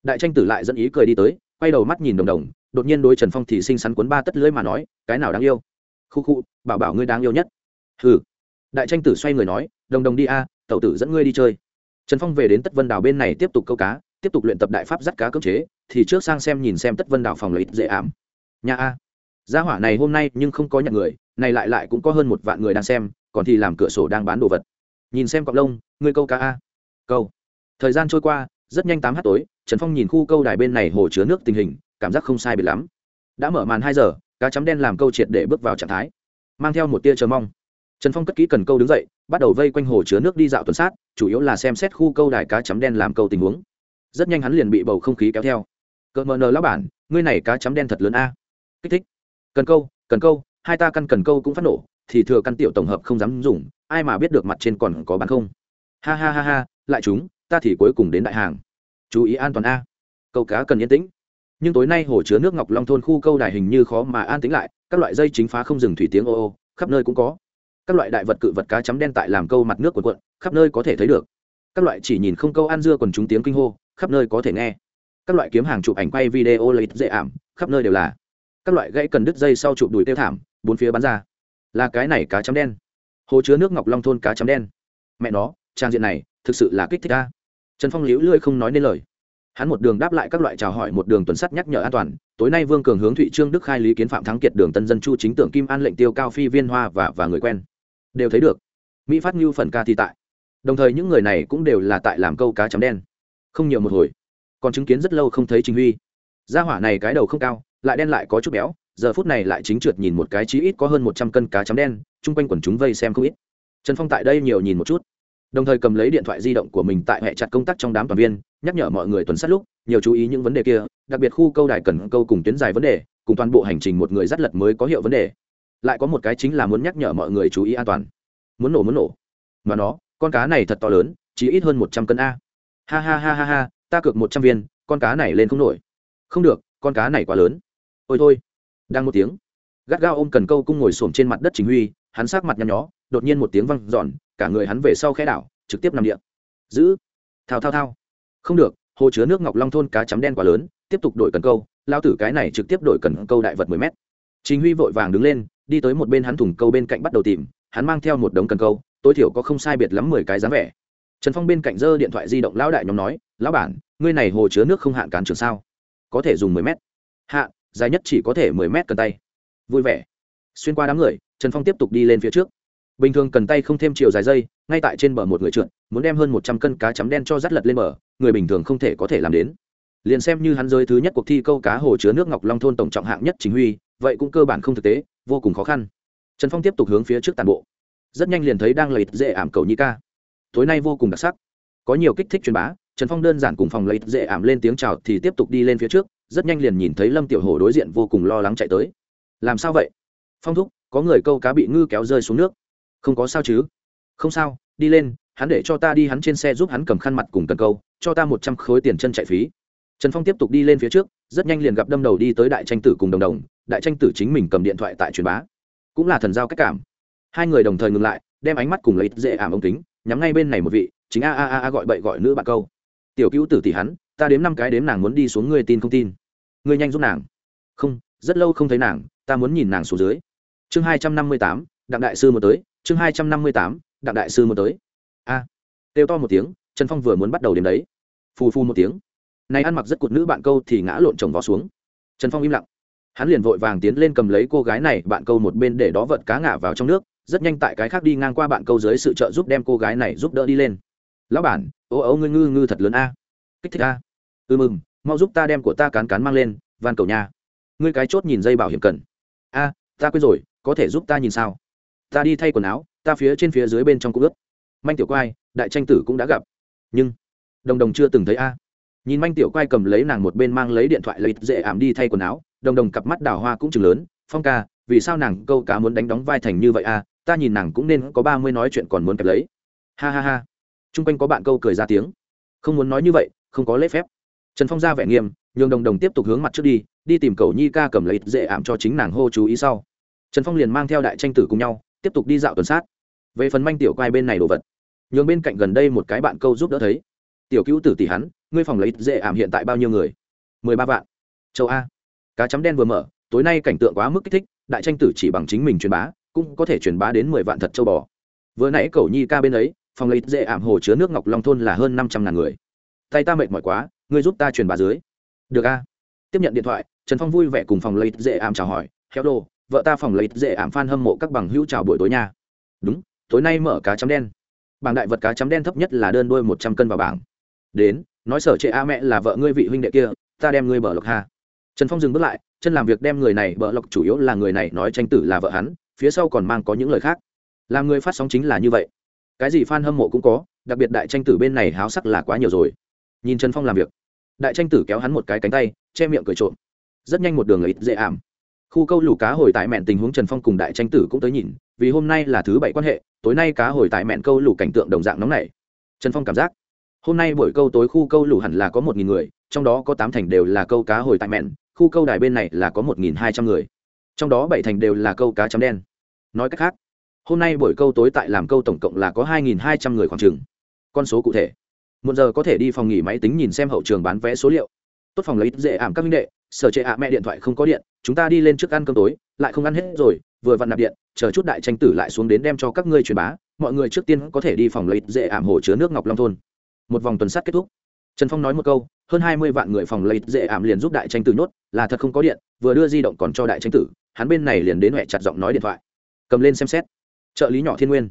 đại tranh tử lại dẫn ý cười đi tới, quay đầu mắt nhìn đồng đồng, đột nhiên đối trần phong thì xinh xắn cuốn ba tất lưỡi mà nói, cái nào đáng yêu? Khu khu, bảo bảo ngươi đáng yêu nhất. Hừ. Đại tranh tử xoay người nói, đồng đồng đi a, tẩu tử dẫn ngươi đi chơi. Trần phong về đến tất vân đảo bên này tiếp tục câu cá, tiếp tục luyện tập đại pháp dắt cá cưỡng chế, thì trước sang xem nhìn xem tất vân đảo phòng lợi dễ ảm. Nhà a. Gia hỏa này hôm nay nhưng không có nhận người, này lại lại cũng có hơn một vạn người đang xem, còn thì làm cửa sổ đang bán đồ vật nhìn xem cọc lông, ngươi câu cá a. Câu. Thời gian trôi qua, rất nhanh tám h tối, trần phong nhìn khu câu đài bên này hồ chứa nước tình hình, cảm giác không sai biệt lắm. Đã mở màn hai giờ, cá chấm đen làm câu triệt để bước vào trạng thái, mang theo một tia chờ mong. Trần phong cất kỹ cần câu đứng dậy, bắt đầu vây quanh hồ chứa nước đi dạo tuần sát, chủ yếu là xem xét khu câu đài cá chấm đen làm câu tình huống. Rất nhanh hắn liền bị bầu không khí kéo theo. Cỡ mờ nờ lão bản, ngươi này cá chấm đen thật lớn a. Kích thích. Cần câu cần câu, hai ta căn cần câu cũng phát nổ, thì thừa căn tiểu tổng hợp không dám dùng ai mà biết được mặt trên còn có bán không? Ha ha ha ha, lại chúng, ta thì cuối cùng đến đại hàng. Chú ý an toàn a. Câu cá cần yên tĩnh. Nhưng tối nay hồ chứa nước ngọc long thôn khu câu đài hình như khó mà an tĩnh lại, các loại dây chính phá không dừng thủy tiếng ô ô, khắp nơi cũng có. Các loại đại vật cự vật cá chấm đen tại làm câu mặt nước quần quận khắp nơi có thể thấy được. Các loại chỉ nhìn không câu ăn dưa còn chúng tiếng kinh hô, khắp nơi có thể nghe. Các loại kiếm hàng chụp ảnh quay video lấy dễ ảm, khắp nơi đều là. Các loại gãy cần đứt dây sau chụp đùi tiêu thảm, bốn phía bắn ra. Là cái này cá chấm đen hồ chứa nước ngọc long thôn cá chấm đen. Mẹ nó, trang diện này, thực sự là kích thích ta. Trần phong liễu lưỡi không nói nên lời. Hắn một đường đáp lại các loại chào hỏi một đường tuần sắt nhắc nhở an toàn. Tối nay vương cường hướng thụy trương đức khai lý kiến phạm thắng kiệt, đường tân dân chu chính tưởng kim an lệnh tiêu cao phi viên hoa và và người quen. Đều thấy được. Mỹ phát ngưu phần ca thi tại. Đồng thời những người này cũng đều là tại làm câu cá chấm đen. Không nhiều một hồi. Còn chứng kiến rất lâu không thấy trình huy. Gia hỏa này cái đầu không cao, lại đen lại có chút béo, giờ phút này lại chính trượt nhìn một cái chí ít có hơn một trăm cân cá chấm đen chung quanh quần chúng vây xem không ít. Trần phong tại đây nhiều nhìn một chút, đồng thời cầm lấy điện thoại di động của mình tại hệ chặt công tác trong đám toàn viên, nhắc nhở mọi người tuần sát lúc, nhiều chú ý những vấn đề kia, đặc biệt khu câu đài cần câu cùng tuyến dài vấn đề, cùng toàn bộ hành trình một người dắt lật mới có hiệu vấn đề. Lại có một cái chính là muốn nhắc nhở mọi người chú ý an toàn. Muốn nổ muốn nổ. Mà nó, con cá này thật to lớn, chỉ ít hơn một trăm cân a. Ha ha ha ha ha, ta cược một trăm viên, con cá này lên không nổi. Không được, con cá này quá lớn. Ôi thôi. Đang một tiếng, gắt gao ôm cần câu cung ngồi xổm trên mặt đất chính huy hắn sát mặt nhăn nhó, đột nhiên một tiếng văng giòn cả người hắn về sau khe đảo, trực tiếp nằm điện giữ. Thao thao thao. Không được, hồ chứa nước ngọc long thôn cá chấm đen quá lớn, tiếp tục đổi cần câu, lao tử cái này trực tiếp đổi cần câu đại vật mười mét. Chính huy vội vàng đứng lên, đi tới một bên hắn thùng câu bên cạnh bắt đầu tìm, hắn mang theo một đống cần câu, tối thiểu có không sai biệt lắm mười cái dáng vẻ. Trần phong bên cạnh giơ điện thoại di động lão đại nhóm nói, lão bản, ngươi này hồ chứa nước không hạn cán trường sao? Có thể dùng mười mét. Hạ, dài nhất chỉ có thể mười mét cần tay. Vui vẻ. Xuyên qua đám người trần phong tiếp tục đi lên phía trước. Bình thường cần tay không thêm chiều dài dây, ngay tại trên bờ một người trượt, muốn đem hơn một trăm cân cá chấm đen cho rắt lật lên bờ, người bình thường không thể có thể làm đến. Liền xem như hắn rơi thứ nhất cuộc thi câu cá hồ chứa nước ngọc long thôn tổng trọng hạng nhất chính huy, vậy cũng cơ bản không thực tế, vô cùng khó khăn. Trần phong tiếp tục hướng phía trước tàn bộ. Rất nhanh liền thấy đang lấy dễ ảm cầu nhi ca. Tối nay vô cùng đặc sắc. Có nhiều kích thích truyền bá, trần phong đơn giản cùng phòng lấy dễ ảm lên tiếng chào thì tiếp tục đi lên phía trước, rất nhanh liền nhìn thấy lâm tiểu hổ đối diện vô cùng lo lắng chạy tới. Làm sao vậy? Phong thúc có người câu cá bị ngư kéo rơi xuống nước. Không có sao chứ? Không sao, đi lên, hắn để cho ta đi hắn trên xe giúp hắn cầm khăn mặt cùng cần câu, cho ta một trăm khối tiền chân chạy phí. Trần phong tiếp tục đi lên phía trước, rất nhanh liền gặp đâm đầu đi tới đại tranh tử cùng đồng đồng, đại tranh tử chính mình cầm điện thoại tại truyền bá. Cũng là thần giao cách cảm. Hai người đồng thời ngừng lại, đem ánh mắt cùng lấy dễ ảm ống kính, nhắm ngay bên này một vị, chính a a a gọi bậy gọi nữ bạn câu. Tiểu cứu tử tỷ hắn, ta đếm năm cái đếm nàng muốn đi xuống, ngươi tin không tin? Ngươi nhanh giúp nàng. Không, rất lâu không thấy nàng, ta muốn nhìn nàng xuống dưới chương hai trăm năm mươi tám đặng đại sư một tới. Chương hai trăm năm mươi tám đặng đại sư một tới. A à, kêu to một tiếng trần phong vừa muốn bắt đầu đến đấy. Phù phù một tiếng. Này ăn mặc rất cụt nữ bạn câu thì ngã lộn chồng vó xuống. Trần phong im lặng. Hắn liền vội vàng tiến lên cầm lấy cô gái này bạn câu một bên để đó vợt cá ngả vào trong nước rất nhanh tại cái khác đi ngang qua bạn câu dưới sự trợ giúp đem cô gái này giúp đỡ đi lên. Lão bản ô ấu ngư ngư ngư thật lớn a. Kích thích a. Ừ mừng mau giúp ta đem của ta cán cán mang lên van cầu nha. Ngươi cái chốt nhìn dây bảo hiểm cần. A ta quên rồi có thể giúp ta nhìn sao? Ta đi thay quần áo, ta phía trên phía dưới bên trong cũng ướt. Manh tiểu quai, đại tranh tử cũng đã gặp. Nhưng, đồng đồng chưa từng thấy a. Nhìn manh tiểu quai cầm lấy nàng một bên mang lấy điện thoại lấy dễ ảm đi thay quần áo, đồng đồng cặp mắt đào hoa cũng chừng lớn. Phong ca, vì sao nàng câu cá muốn đánh đóng vai thành như vậy a? Ta nhìn nàng cũng nên có ba mươi nói chuyện còn muốn kẹp lấy. Ha ha ha. T r u n g quanh có bạn câu cười ra tiếng. Không muốn nói như vậy, không có lễ phép. Trần phong ra vẻ nghiêm, nhường đồng đồng tiếp tục hướng mặt trước đi đi tìm cầu nhi ca cầm lấy dễ ảm cho chính nàng hô chú ý sau trần phong liền mang theo đại tranh tử cùng nhau, tiếp tục đi dạo tuần sát. Về phần manh tiểu quai bên này đồ vật, nhường bên cạnh gần đây một cái bạn câu giúp đỡ thấy. Tiểu cứu tử tỷ hắn, ngươi phòng lấy dễ ảm hiện tại bao nhiêu người? Mười ba vạn. Châu a. Cá chấm đen vừa mở, tối nay cảnh tượng quá mức kích thích, đại tranh tử chỉ bằng chính mình truyền bá, cũng có thể truyền bá đến mười vạn thật châu bò. Vừa nãy cầu nhi ca bên ấy, phòng lấy dễ ảm hồ chứa nước ngọc long thôn là hơn năm trăm ngàn người. Tay ta mệt mỏi quá, ngươi giúp ta truyền bá dưới. Được a. Tiếp nhận điện thoại, trần phong vui vẻ cùng phòng lấy dễ ảm chào hỏi heo đồ vợ ta phòng lấy dễ ảm phan hâm mộ các bằng hữu chào buổi tối nha. Đúng, tối nay mở cá chấm đen. Bảng đại vật cá chấm đen thấp nhất là đơn đôi một trăm cân vào bảng. Đến, nói sở trệ a mẹ là vợ ngươi vị huynh đệ kia, ta đem ngươi bờ lộc hà trần phong dừng bước lại, chân làm việc đem người này bờ lộc chủ yếu là người này nói tranh tử là vợ hắn, phía sau còn mang có những lời khác. Làm người phát sóng chính là như vậy. Cái gì f a n hâm mộ cũng có, đặc biệt đại tranh tử bên này háo sắc là quá nhiều rồi. Nhìn trần phong làm việc. Đại tranh tử kéo hắn một cái cánh tay, che miệng cười trộm. Rất nhanh một đường lấy dễ ảm khu câu lù cá hồi tại mẹn tình huống trần phong cùng đại tranh tử cũng tới nhìn, vì hôm nay là thứ bảy quan hệ, tối nay cá hồi tại mẹn câu lù cảnh tượng đồng dạng nóng này trần phong cảm giác, hôm nay buổi câu tối khu câu lù hẳn là có một nghìn người, trong đó có tám thành đều là câu cá hồi tại mẹn, khu câu đài bên này là có một nghìn hai trăm người. Trong đó bảy thành đều là câu cá chấm đen. Nói cách khác, hôm nay buổi câu tối tại làm câu tổng cộng là có hai nghìn hai trăm người khoảng chừng. Con số cụ thể. Một giờ có thể đi phòng nghỉ máy tính nhìn xem hậu trường bán vé số liệu tốt phòng lấy dễ ảm các minh đệ, sở trệ ạ mẹ điện thoại không có điện, chúng ta đi lên trước ăn cơm tối, lại không ăn hết rồi, vừa vặn nạp điện, chờ chút đại tranh tử lại xuống đến đem cho các ngươi truyền bá, mọi người trước tiên có thể đi phòng lấy dễ ảm hồ chứa nước ngọc long thôn. Một vòng tuần sát kết thúc. Trần phong nói một câu, hơn hai mươi vạn người phòng lấy dễ ảm liền giúp đại tranh tử nhốt, là thật không có điện, vừa đưa di động còn cho đại tranh tử, hắn bên này liền đến huệ chặt giọng nói điện thoại. Cầm lên xem xét. Trợ lý nhỏ thiên nguyên.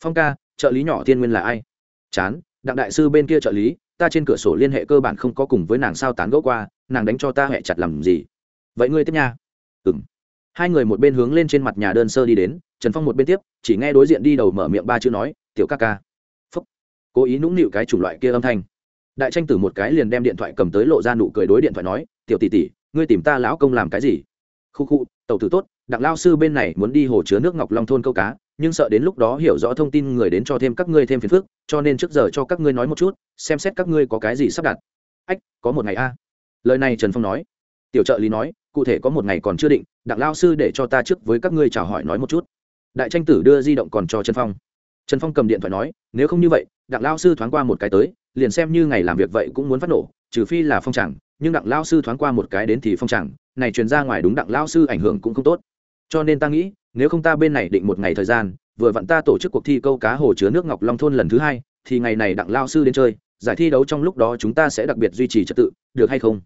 Phong ca, trợ lý nhỏ thiên nguyên là ai? Chán, đặng đại sư bên kia trợ lý ta trên cửa sổ liên hệ cơ bản không có cùng với nàng sao tán gẫu qua, nàng đánh cho ta hẹ chặt làm gì? Vậy ngươi tiếp nha. Ừ m hai người một bên hướng lên trên mặt nhà đơn sơ đi đến, trần phong một bên tiếp, chỉ nghe đối diện đi đầu mở miệng ba chữ nói, tiểu ca ca. Phúc. Cố ý nũng nịu cái chủng loại kia âm thanh. Đại tranh tử một cái liền đem điện thoại cầm tới lộ ra nụ cười đối điện thoại nói, tiểu tỷ tỷ, ngươi tìm ta lão công làm cái gì? Khu khu tàu tử tốt, đặng lao sư bên này muốn đi hồ chứa nước ngọc long thôn câu cá nhưng sợ đến lúc đó hiểu rõ thông tin người đến cho thêm các ngươi thêm phiền phức cho nên trước giờ cho các ngươi nói một chút xem xét các ngươi có cái gì sắp đặt. Ách có một ngày a. Lời này trần phong nói. Tiểu trợ lý nói cụ thể có một ngày còn chưa định đặng lao sư để cho ta trước với các ngươi chào hỏi nói một chút. Đại tranh tử đưa di động còn cho trần phong. Trần phong cầm điện thoại nói nếu không như vậy đặng lao sư thoáng qua một cái tới liền xem như ngày làm việc vậy cũng muốn phát nổ trừ phi là phong chẳng, nhưng đặng lao sư thoáng qua một cái đến thì phong chẳng, này truyền ra ngoài đúng đặng lao sư ảnh hưởng cũng không tốt. Cho nên ta nghĩ nếu không ta bên này định một ngày thời gian, vừa vặn ta tổ chức cuộc thi câu cá hồ chứa nước ngọc long thôn lần thứ hai, thì ngày này đặng lao sư đến chơi, giải thi đấu trong lúc đó chúng ta sẽ đặc biệt duy trì trật tự, được hay không?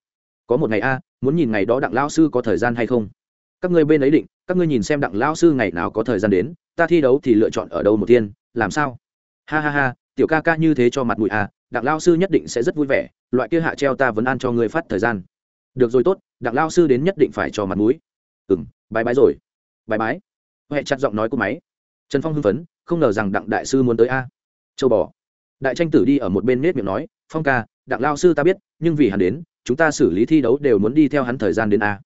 Có một ngày a, muốn nhìn ngày đó đặng lao sư có thời gian hay không? Các ngươi bên ấy định, các ngươi nhìn xem đặng lao sư ngày nào có thời gian đến, ta thi đấu thì lựa chọn ở đâu một tiên, làm sao? Ha ha ha, tiểu ca ca như thế cho mặt mũi a đặng lao sư nhất định sẽ rất vui vẻ, loại kia hạ treo ta vẫn ăn cho ngươi phát thời gian. Được rồi tốt, đặng lao sư đến nhất định phải cho mặt mũi. Ừ m bái bái rồi. Bái bái huệ chặt giọng nói của máy. Trần phong hưng phấn, không ngờ rằng đặng đại sư muốn tới a. Châu bò. Đại tranh tử đi ở một bên nết miệng nói, phong ca, đặng lao sư ta biết, nhưng vì hắn đến, chúng ta xử lý thi đấu đều muốn đi theo hắn thời gian đến a.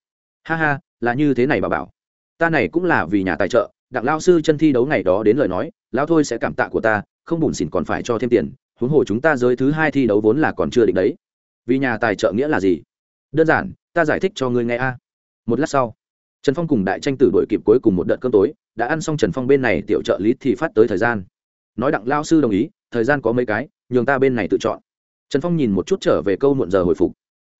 Ha ha, là như thế này bà bảo. Ta này cũng là vì nhà tài trợ, đặng lao sư chân thi đấu ngày đó đến lời nói lao thôi sẽ cảm tạ của ta, không bùn xỉn còn phải cho thêm tiền, huống hồ chúng ta giới thứ hai thi đấu vốn là còn chưa định đấy. Vì nhà tài trợ nghĩa là gì? Đơn giản, ta giải thích cho ngươi nghe a. Một lát sau trần phong cùng đại tranh tử đổi kịp cuối cùng một đợt cơm tối, đã ăn xong trần phong bên này tiểu trợ lý thì phát tới thời gian. Nói đặng lao sư đồng ý, thời gian có mấy cái, nhường ta bên này tự chọn. Trần phong nhìn một chút trở về câu muộn giờ hồi phục.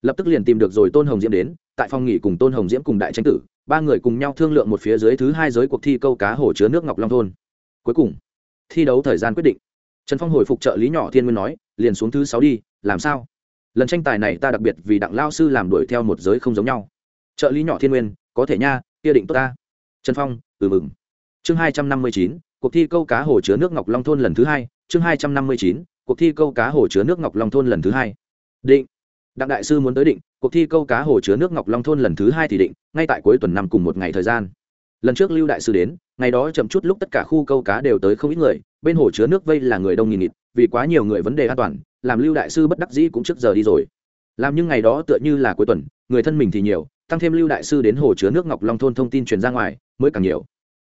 Lập tức liền tìm được rồi tôn hồng diễm đến, tại phòng nghỉ cùng tôn hồng diễm cùng đại tranh tử, ba người cùng nhau thương lượng một phía dưới thứ hai giới cuộc thi câu cá hồ chứa nước ngọc long thôn. Cuối cùng, thi đấu thời gian quyết định. Trần phong hồi phục trợ lý nhỏ thiên nguyên nói, liền xuống thứ sáu đi, làm sao? Lần tranh tài này ta đặc biệt vì đặng lao sư làm đuổi theo một giới không giống nhau. Trợ lý nhỏ thiên nguyên có thể nha, kia định tốt ta. Trần phong ừ mừng. Chương hai trăm năm mươi chín, cuộc thi câu cá hồ chứa nước ngọc long thôn lần thứ hai. Chương hai trăm năm mươi chín, cuộc thi câu cá hồ chứa nước ngọc long thôn lần thứ hai. Định. Đặng đại sư muốn tới định, cuộc thi câu cá hồ chứa nước ngọc long thôn lần thứ hai thì định, ngay tại cuối tuần năm cùng một ngày thời gian. Lần trước lưu đại sư đến, ngày đó chậm chút lúc tất cả khu câu cá đều tới không ít người, bên hồ chứa nước vây là người đông nghìn nghịt, vì quá nhiều người vấn đề an toàn, làm lưu đại sư bất đắc dĩ cũng trước giờ đi rồi. Làm nhưng ngày đó tựa như là cuối tuần, người thân mình thì nhiều tăng thêm lưu đại sư đến hồ chứa nước ngọc long thôn thông tin truyền ra ngoài, mới càng nhiều.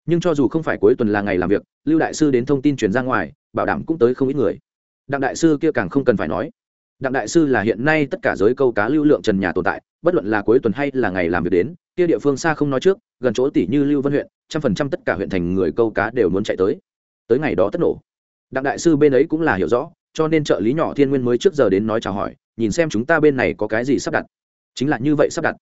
Nhưng cho dù không phải cuối tuần là ngày làm việc, lưu đại sư đến thông tin truyền ra ngoài, bảo đảm cũng tới không ít người. Đặng đại sư kia càng không cần phải nói. Đặng đại sư là hiện nay tất cả giới câu cá lưu lượng trần nhà tồn tại, bất luận là cuối tuần hay là ngày làm việc đến, kia địa phương xa không nói trước, gần chỗ tỷ như lưu vân huyện, trăm phần trăm tất cả huyện thành người câu cá đều muốn chạy tới. Tới ngày đó tất nổ. Đặng đại sư bên ấy cũng là hiểu rõ, cho nên trợ lý nhỏ thiên nguyên mới trước giờ đến nói chào hỏi, nhìn xem chúng ta bên này có cái gì sắp đặt. Chính là như vậy sắp đặt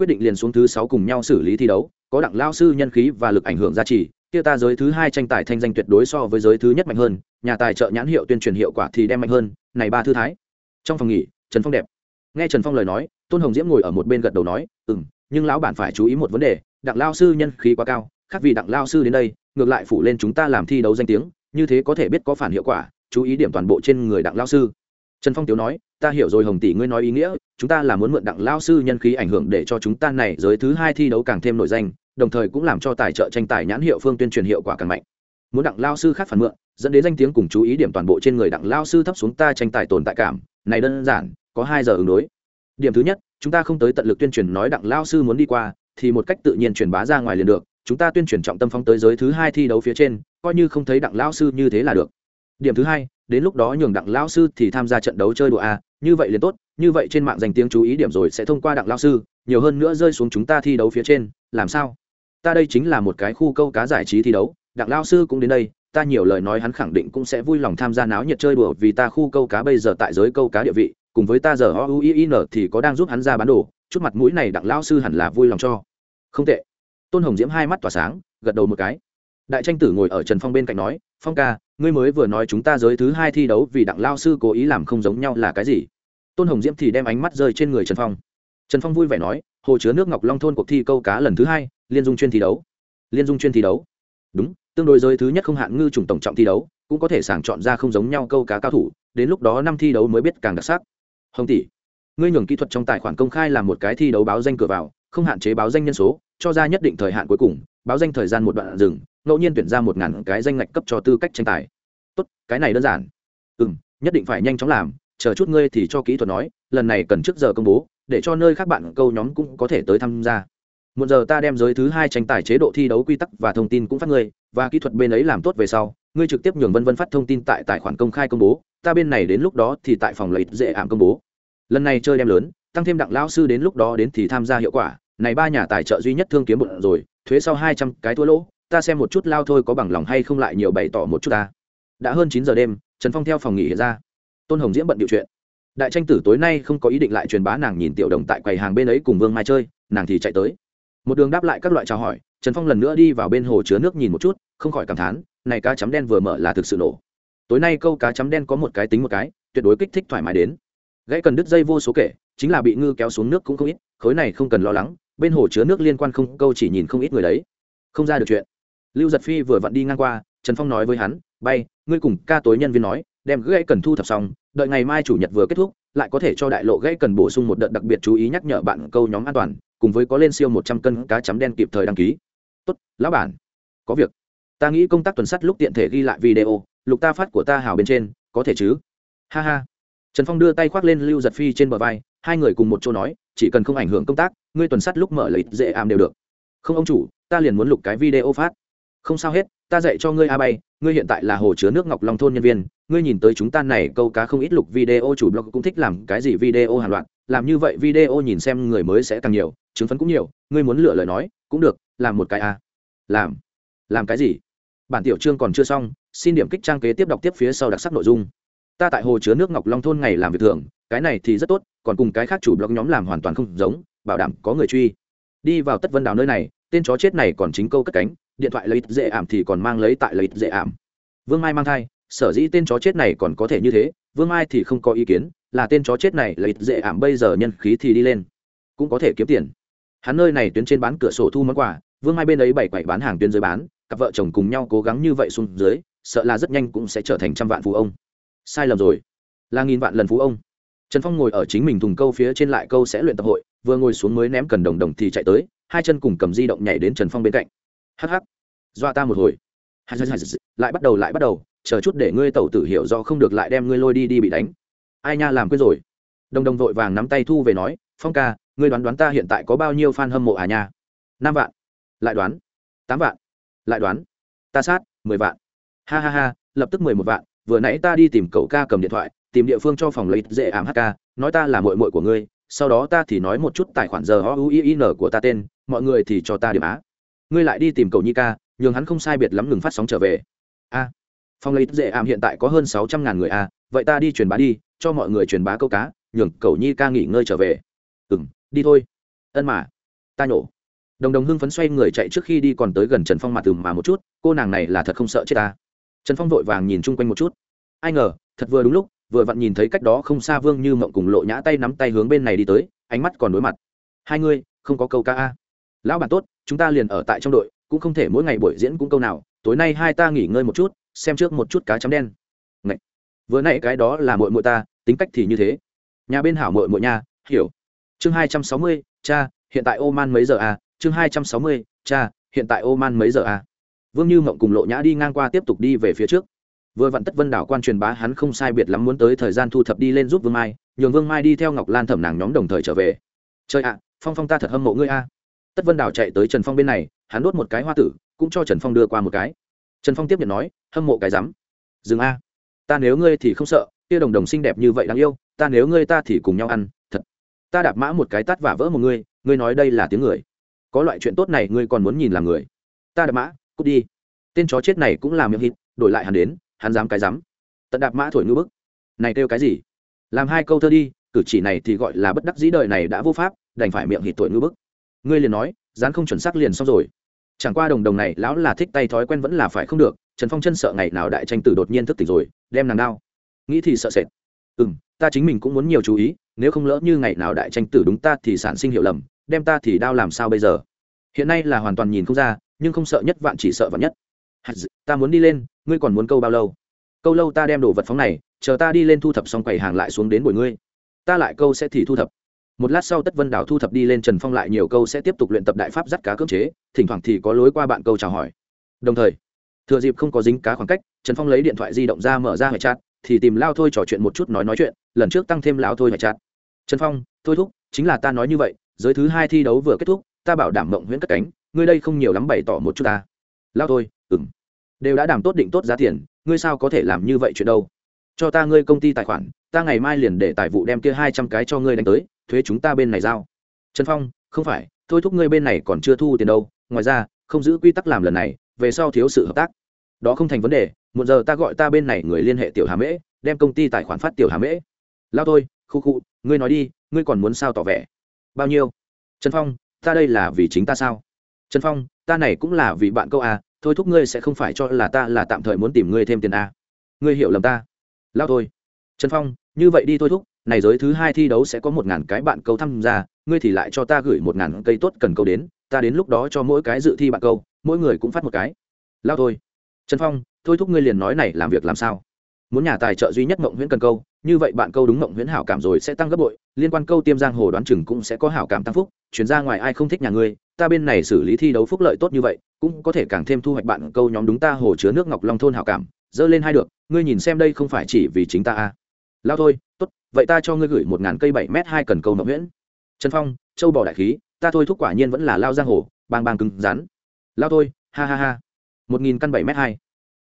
quyết định liền xuống thứ sáu cùng nhau xử lý thi đấu, có đặng lao sư nhân khí và lực ảnh hưởng giá trị kia ta giới thứ hai tranh tài thanh danh tuyệt đối so với giới thứ nhất mạnh hơn, nhà tài trợ nhãn hiệu tuyên truyền hiệu quả thì đem mạnh hơn, này ba thư thái. Trong phòng nghỉ, trần phong đẹp. Nghe trần phong lời nói, tôn hồng diễm ngồi ở một bên gật đầu nói ừ m nhưng lão bản phải chú ý một vấn đề, đặng lao sư nhân khí quá cao, khác vì đặng lao sư đến đây, ngược lại phủ lên chúng ta làm thi đấu danh tiếng, như thế có thể biết có phản hiệu quả, chú ý điểm toàn bộ trên người đặng lao sư trần phong tiếu nói, ta hiểu rồi hồng tỷ, ngươi nói ý nghĩa, chúng ta là muốn mượn đặng lao sư nhân khí ảnh hưởng để cho chúng ta này giới thứ hai thi đấu càng thêm nổi danh, đồng thời cũng làm cho tài trợ tranh tài nhãn hiệu phương tuyên truyền hiệu quả càng mạnh. Muốn đặng lao sư khác phản mượn, dẫn đến danh tiếng cùng chú ý điểm toàn bộ trên người đặng lao sư thấp xuống ta tranh tài tồn tại cảm, này đơn giản, có hai giờ ứng đối. Điểm thứ nhất, chúng ta không tới tận lực tuyên truyền nói đặng lao sư muốn đi qua, thì một cách tự nhiên truyền bá ra ngoài liền được, chúng ta tuyên truyền trọng tâm phong tới giới thứ hai thi đấu phía trên, coi như không thấy đặng lao sư như thế là được. Điểm thứ hai đến lúc đó nhường đặng lao sư thì tham gia trận đấu chơi đùa a, như vậy liền tốt, như vậy trên mạng dành tiếng chú ý điểm rồi sẽ thông qua đặng lao sư, nhiều hơn nữa rơi xuống chúng ta thi đấu phía trên, làm sao? Ta đây chính là một cái khu câu cá giải trí thi đấu, đặng lao sư cũng đến đây, ta nhiều lời nói hắn khẳng định cũng sẽ vui lòng tham gia náo nhiệt chơi đùa vì ta khu câu cá bây giờ tại giới câu cá địa vị, cùng với ta giờ o u i n thì có đang giúp hắn ra bán đồ, chút mặt mũi này đặng lao sư hẳn là vui lòng cho. Không tệ. Tôn hồng diễm hai mắt tỏa sáng, gật đầu một cái. Đại tranh tử ngồi ở trần phong bên cạnh nói, phong ca ngươi mới vừa nói chúng ta giới thứ hai thi đấu vì đặng lao sư cố ý làm không giống nhau là cái gì? Tôn hồng diễm thì đem ánh mắt rơi trên người trần phong. Trần phong vui vẻ nói, hồ chứa nước ngọc long thôn cuộc thi câu cá lần thứ hai, liên dung chuyên thi đấu. Liên dung chuyên thi đấu. Đúng, tương đối giới thứ nhất không hạn ngư chủng tổng trọng thi đấu, cũng có thể sàng chọn ra không giống nhau câu cá cao thủ, đến lúc đó năm thi đấu mới biết càng đặc sắc. Hồng tỷ, ngươi nhường kỹ thuật trong tài khoản công khai làm một cái thi đấu báo danh cửa vào, không hạn chế báo danh nhân số, cho ra nhất định thời hạn cuối cùng, báo danh thời gian một đoạn dừng ngẫu nhiên tuyển ra một ngàn cái danh ngạch cấp cho tư cách tranh tài. Tốt, cái này đơn giản. Ừ m nhất định phải nhanh chóng làm, chờ chút ngươi thì cho kỹ thuật nói, lần này cần trước giờ công bố, để cho nơi khác bạn câu nhóm cũng có thể tới tham gia. Một giờ ta đem giới thứ hai tranh tài chế độ thi đấu quy tắc và thông tin cũng phát ngươi, và kỹ thuật bên ấy làm tốt về sau, ngươi trực tiếp nhường vân vân phát thông tin tại tài khoản công khai công bố, ta bên này đến lúc đó thì tại phòng lợi dễ ảm công bố. Lần này chơi đem lớn, tăng thêm đặng lão sư đến lúc đó đến thì tham gia hiệu quả, này ba nhà tài trợ duy nhất thương kiếm một rồi, thuế sau hai trăm cái thua lỗ ta xem một chút lao thôi có bằng lòng hay không lại nhiều bày tỏ một chút ta. Đã hơn chín giờ đêm, trần phong theo phòng nghỉ hiện ra. Tôn hồng diễm bận điệu chuyện. Đại tranh tử tối nay không có ý định lại truyền bá nàng nhìn tiểu đồng tại quầy hàng bên ấy cùng vương mai chơi, nàng thì chạy tới. Một đường đáp lại các loại chào hỏi, trần phong lần nữa đi vào bên hồ chứa nước nhìn một chút, không khỏi cảm thán, này cá chấm đen vừa mở là thực sự nổ. Tối nay câu cá chấm đen có một cái tính một cái, tuyệt đối kích thích thoải mái đến. Gãy cần đứt dây vô số kể, chính là bị ngư kéo xuống nước cũng không ít, khối này không cần lo lắng, bên hồ chứa nước liên quan không, câu chỉ nhìn không ít người đấy. Không ra được chuyện lưu giật phi vừa vặn đi ngang qua, trần phong nói với hắn, bay, ngươi cùng ca tối nhân viên nói, đem gãy cần thu thập xong, đợi ngày mai chủ nhật vừa kết thúc, lại có thể cho đại lộ gãy cần bổ sung một đợt đặc biệt chú ý nhắc nhở bạn câu nhóm an toàn, cùng với có lên siêu một trăm cân cá chấm đen kịp thời đăng ký. Tốt, lão bản, có việc. Ta nghĩ công tác tuần sắt lúc tiện thể ghi lại video, lục ta phát của ta hào bên trên, có thể chứ? Ha ha. Trần phong đưa tay khoác lên lưu giật phi trên bờ vai, hai người cùng một chỗ nói, chỉ cần không ảnh hưởng công tác, ngươi tuần sắt lúc mở lấy dễ ảm đều được. Không, ông chủ, ta liền muốn lục cái video phát không sao hết, ta dạy cho ngươi a bay, ngươi hiện tại là hồ chứa nước ngọc long thôn nhân viên, ngươi nhìn tới chúng ta này câu cá không ít lục video chủ blog cũng thích làm cái gì video hàn loạt, làm như vậy video nhìn xem người mới sẽ càng nhiều, chứng phấn cũng nhiều, ngươi muốn lựa lời nói, cũng được, làm một cái a. Làm. Làm cái gì? Bản tiểu chương còn chưa xong, xin điểm kích trang kế tiếp đọc tiếp phía sau đặc sắc nội dung. Ta tại hồ chứa nước ngọc long thôn ngày làm việc thường, cái này thì rất tốt, còn cùng cái khác chủ blog nhóm làm hoàn toàn không giống, bảo đảm có người truy. Đi vào tất vân đảo nơi này, tên chó chết này còn chính câu cất cánh điện thoại lấy dễ ảm thì còn mang lấy tại lấy dễ ảm. Vương mai mang thai, sở dĩ tên chó chết này còn có thể như thế, vương mai thì không có ý kiến, là tên chó chết này lấy dễ ảm bây giờ nhân khí thì đi lên, cũng có thể kiếm tiền. Hắn nơi này tuyến trên bán cửa sổ thu món quà, vương mai bên ấy bảy quẩy bán hàng tuyến dưới bán, cặp vợ chồng cùng nhau cố gắng như vậy xuống dưới, sợ là rất nhanh cũng sẽ trở thành trăm vạn phú ông. Sai lầm rồi, là nghìn vạn lần phú ông. Trần phong ngồi ở chính mình thùng câu phía trên lại câu sẽ luyện tập hội, vừa ngồi xuống mới ném cần đồng đồng thì chạy tới, hai chân cùng cầm di động nhảy đến trần phong bên cạnh hh dọa ta một hồi. Lại bắt đầu, lại bắt đầu. Chờ chút để ngươi tẩu tử hiểu do không được lại đem ngươi lôi đi đi bị đánh. Ai nha, làm quên rồi. Đồng đồng vội vàng nắm tay thu về nói, phong ca, ngươi đoán đoán ta hiện tại có bao nhiêu fan hâm mộ à nha? Năm vạn. Lại đoán. Tám vạn. Lại đoán. Ta sát, mười vạn. Ha ha ha, lập tức mười một vạn. Vừa nãy ta đi tìm cậu ca cầm điện thoại, tìm địa phương cho phòng lấy dễ ảm hk nói ta là mội mội của ngươi, sau đó ta thì nói một chút tài khoản giờ o u i n của ta tên, mọi người thì cho ta điểm á ngươi lại đi tìm cậu nhi ca, nhường hắn không sai biệt lắm ngừng phát sóng trở về. A phòng lấy dễ ảm hiện tại có hơn sáu trăm ngàn người a, vậy ta đi truyền bá đi, cho mọi người truyền bá câu cá, nhường cậu nhi ca nghỉ ngơi trở về. Ừ m đi thôi. Ân mà, ta nhổ. Đồng đồng hưng phấn xoay người chạy trước khi đi còn tới gần trần phong mặt từ mà một chút, cô nàng này là thật không sợ chết ta. Trần phong vội vàng nhìn chung quanh một chút. Ai ngờ, thật vừa đúng lúc, vừa vặn nhìn thấy cách đó không xa vương như mộng cùng lộ nhã tay nắm tay hướng bên này đi tới, ánh mắt còn đối mặt. Hai ngươi không có câu ca a lão bản tốt, chúng ta liền ở tại trong đội, cũng không thể mỗi ngày buổi diễn cũng câu nào, tối nay hai ta nghỉ ngơi một chút, xem trước một chút cá chấm đen. Ngậy. vừa nãy cái đó là mội mội ta, tính cách thì như thế. Nhà bên hảo mội mội nha, hiểu. Chương hai trăm sáu mươi, cha, hiện tại ô man mấy giờ à? Chương hai trăm sáu mươi, cha, hiện tại ô man mấy giờ à? Vương như mộng cùng lộ nhã đi ngang qua tiếp tục đi về phía trước. Vừa vặn tất vân đảo quan truyền bá hắn không sai biệt lắm muốn tới thời gian thu thập đi lên giúp vương mai, nhường vương mai đi theo ngọc lan thẩm nàng nhóm đồng thời trở về. Chơi ạ, phong phong ta thật hâm mộ ngươi a tất vân đào chạy tới trần phong bên này, hắn đốt một cái hoa tử, cũng cho trần phong đưa qua một cái. Trần phong tiếp nhận nói, hâm mộ cái rắm. Dừng a, ta nếu ngươi thì không sợ, kia đồng đồng xinh đẹp như vậy đáng yêu, ta nếu ngươi ta thì cùng nhau ăn, thật. Ta đạp mã một cái tát và vỡ một ngươi ngươi nói đây là tiếng người. Có loại chuyện tốt này ngươi còn muốn nhìn làm người. Ta đạp mã, cút đi. Tên chó chết này cũng làm miệng hít đổi lại hắn đến, hắn dám cái dám tận đạp mã thổi ngư bức. Này kêu cái gì? Làm hai câu thơ đi, cử chỉ này thì gọi là bất đắc dĩ đời này đã vô pháp, đành phải miệng hít thổi ngư bức ngươi liền nói, dán không chuẩn xác liền xong rồi. Chẳng qua đồng đồng này, lão là thích tay thói quen vẫn là phải không được, trần phong chân sợ ngày nào đại tranh tử đột nhiên thức tỉnh rồi, đem nàng đao nghĩ thì sợ sệt. Ừ m ta chính mình cũng muốn nhiều chú ý, nếu không lỡ như ngày nào đại tranh tử đúng ta thì sản sinh hiệu lầm, đem ta thì đao làm sao bây giờ? Hiện nay là hoàn toàn nhìn không ra, nhưng không sợ nhất vạn chỉ sợ vạn nhất. Ta muốn đi lên, ngươi còn muốn câu bao lâu? Câu lâu ta đem đồ vật phóng này, chờ ta đi lên thu thập xong quầy hàng lại xuống đến buổi ngươi. Ta lại câu sẽ thì thu thập một lát sau tất vân đảo thu thập đi lên trần phong lại nhiều câu sẽ tiếp tục luyện tập đại pháp dắt cá cưỡng chế, thỉnh thoảng thì có lối qua bạn câu chào hỏi. Đồng thời, thừa dịp không có dính cá khoảng cách, trần phong lấy điện thoại di động ra mở ra hệ chat thì tìm lao thôi trò chuyện một chút nói nói chuyện, lần trước tăng thêm lao thôi hệ chat trần phong, thôi thúc, chính là ta nói như vậy, giới thứ hai thi đấu vừa kết thúc, ta bảo đảm mộng nguyễn cất cánh, ngươi đây không nhiều lắm bày tỏ một chút ta. Lao thôi ừng đều đã đảm tốt định tốt giá tiền, ngươi sao có thể làm như vậy chuyện đâu? Cho ta ngươi công ty tài khoản, ta ngày mai liền để tài vụ đem kia hai trăm cái cho ngươi đánh tới thuế chúng ta bên này giao. Trần phong không phải thôi thúc ngươi bên này còn chưa thu tiền đâu ngoài ra không giữ quy tắc làm lần này về sau thiếu sự hợp tác. Đó không thành vấn đề một giờ ta gọi ta bên này người liên hệ tiểu hà mễ đem công ty tài khoản phát tiểu hà mễ. Lao tôi, khu khu ngươi nói đi ngươi còn muốn sao tỏ vẻ? Bao nhiêu? Trần phong ta đây là vì chính ta sao? Trần phong ta này cũng là vì bạn câu à thôi thúc ngươi sẽ không phải cho là ta là tạm thời muốn tìm ngươi thêm tiền à. ngươi hiểu lầm ta. Lao tôi, trần phong như vậy đi thôi thúc này giới thứ hai thi đấu sẽ có một ngàn cái bạn câu tham gia, ngươi thì lại cho ta gửi một ngàn cây tốt cần câu đến, ta đến lúc đó cho mỗi cái dự thi bạn câu, mỗi người cũng phát một cái. Lao thôi. Trần phong, thôi thúc ngươi liền nói này làm việc làm sao? Muốn nhà tài trợ duy nhất mộng huyễn cần câu, như vậy bạn câu đúng mộng huyễn hảo cảm rồi sẽ tăng gấp bội, liên quan câu tiêm giang hồ đoán chừng cũng sẽ có hảo cảm tăng phúc, chuyển ra ngoài ai không thích nhà ngươi, ta bên này xử lý thi đấu phúc lợi tốt như vậy, cũng có thể càng thêm thu hoạch bạn câu nhóm đúng ta hồ chứa nước ngọc long thôn hảo cảm, dơ lên hai được, ngươi nhìn xem đây không phải chỉ vì chính ta à lao thôi, tốt, vậy ta cho ngươi gửi một ngàn cây bảy m hai cần câu nộp nguyễn trần phong, châu bò đại khí, ta thôi thúc quả nhiên vẫn là lao giang hồ, bang bang cứng rắn. Lao thôi, ha ha ha. Một nghìn căn bảy m hai.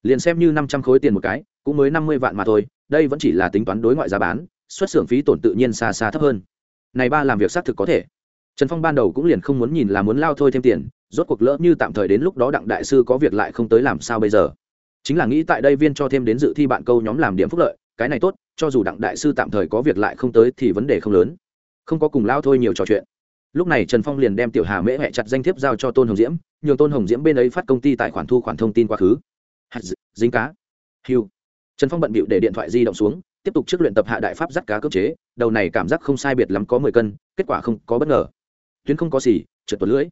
Liền xem như năm trăm khối tiền một cái, cũng mới năm mươi vạn mà thôi, đây vẫn chỉ là tính toán đối ngoại giá bán, xuất xưởng phí tổn tự nhiên xa xa thấp hơn. Này ba làm việc xác thực có thể. Trần phong ban đầu cũng liền không muốn nhìn là muốn lao thôi thêm tiền, rốt cuộc lỡ như tạm thời đến lúc đó đặng đại sư có việc lại không tới làm sao bây giờ. Chính là nghĩ tại đây viên cho thêm đến dự thi bạn câu nhóm làm điểm phúc lợi cái này tốt, cho dù đặng đại sư tạm thời có việc lại không tới thì vấn đề không lớn. Không có cùng lao thôi nhiều trò chuyện. Lúc này trần phong liền đem tiểu hà mễ hẹ chặt danh thiếp giao cho tôn hồng diễm, nhường tôn hồng diễm bên ấy phát công ty tài khoản thu khoản thông tin quá khứ. Hạt dính cá. Hiu trần phong bận bịu để điện thoại di động xuống, tiếp tục trước luyện tập hạ đại pháp dắt cá cơ chế, đầu này cảm giác không sai biệt lắm có mười cân, kết quả không có bất ngờ. Tuyến không có gì, trượt tuột lưỡi.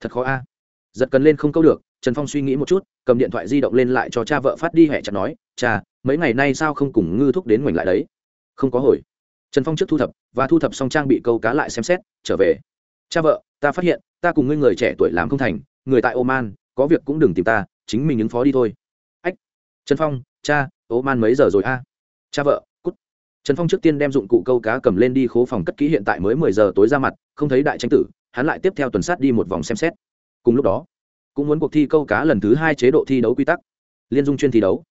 Thật khó a. Giật cần lên không câu được trần phong suy nghĩ một chút, cầm điện thoại di động lên lại cho cha vợ phát đi, hẹ chặt nói, cha, mấy ngày nay sao không cùng ngư thúc đến ngoảnh lại đấy? Không có hồi. Trần phong trước thu thập, và thu thập xong trang bị câu cá lại xem xét, trở về. Cha vợ, ta phát hiện, ta cùng ngươi người trẻ tuổi làm không thành, người tại oman, có việc cũng đừng tìm ta, chính mình ứng phó đi thôi. Ách. Trần phong, cha, oman mấy giờ rồi a? Cha vợ, cút. Trần phong trước tiên đem dụng cụ câu cá cầm lên đi khố phòng cất kỹ hiện tại mới mười giờ tối ra mặt, không thấy đại tranh tử, hắn lại tiếp theo tuần sát đi một vòng xem xét. Cùng lúc đó cũng muốn cuộc thi câu cá lần thứ hai chế độ thi đấu quy tắc. Liên dung chuyên thi đấu.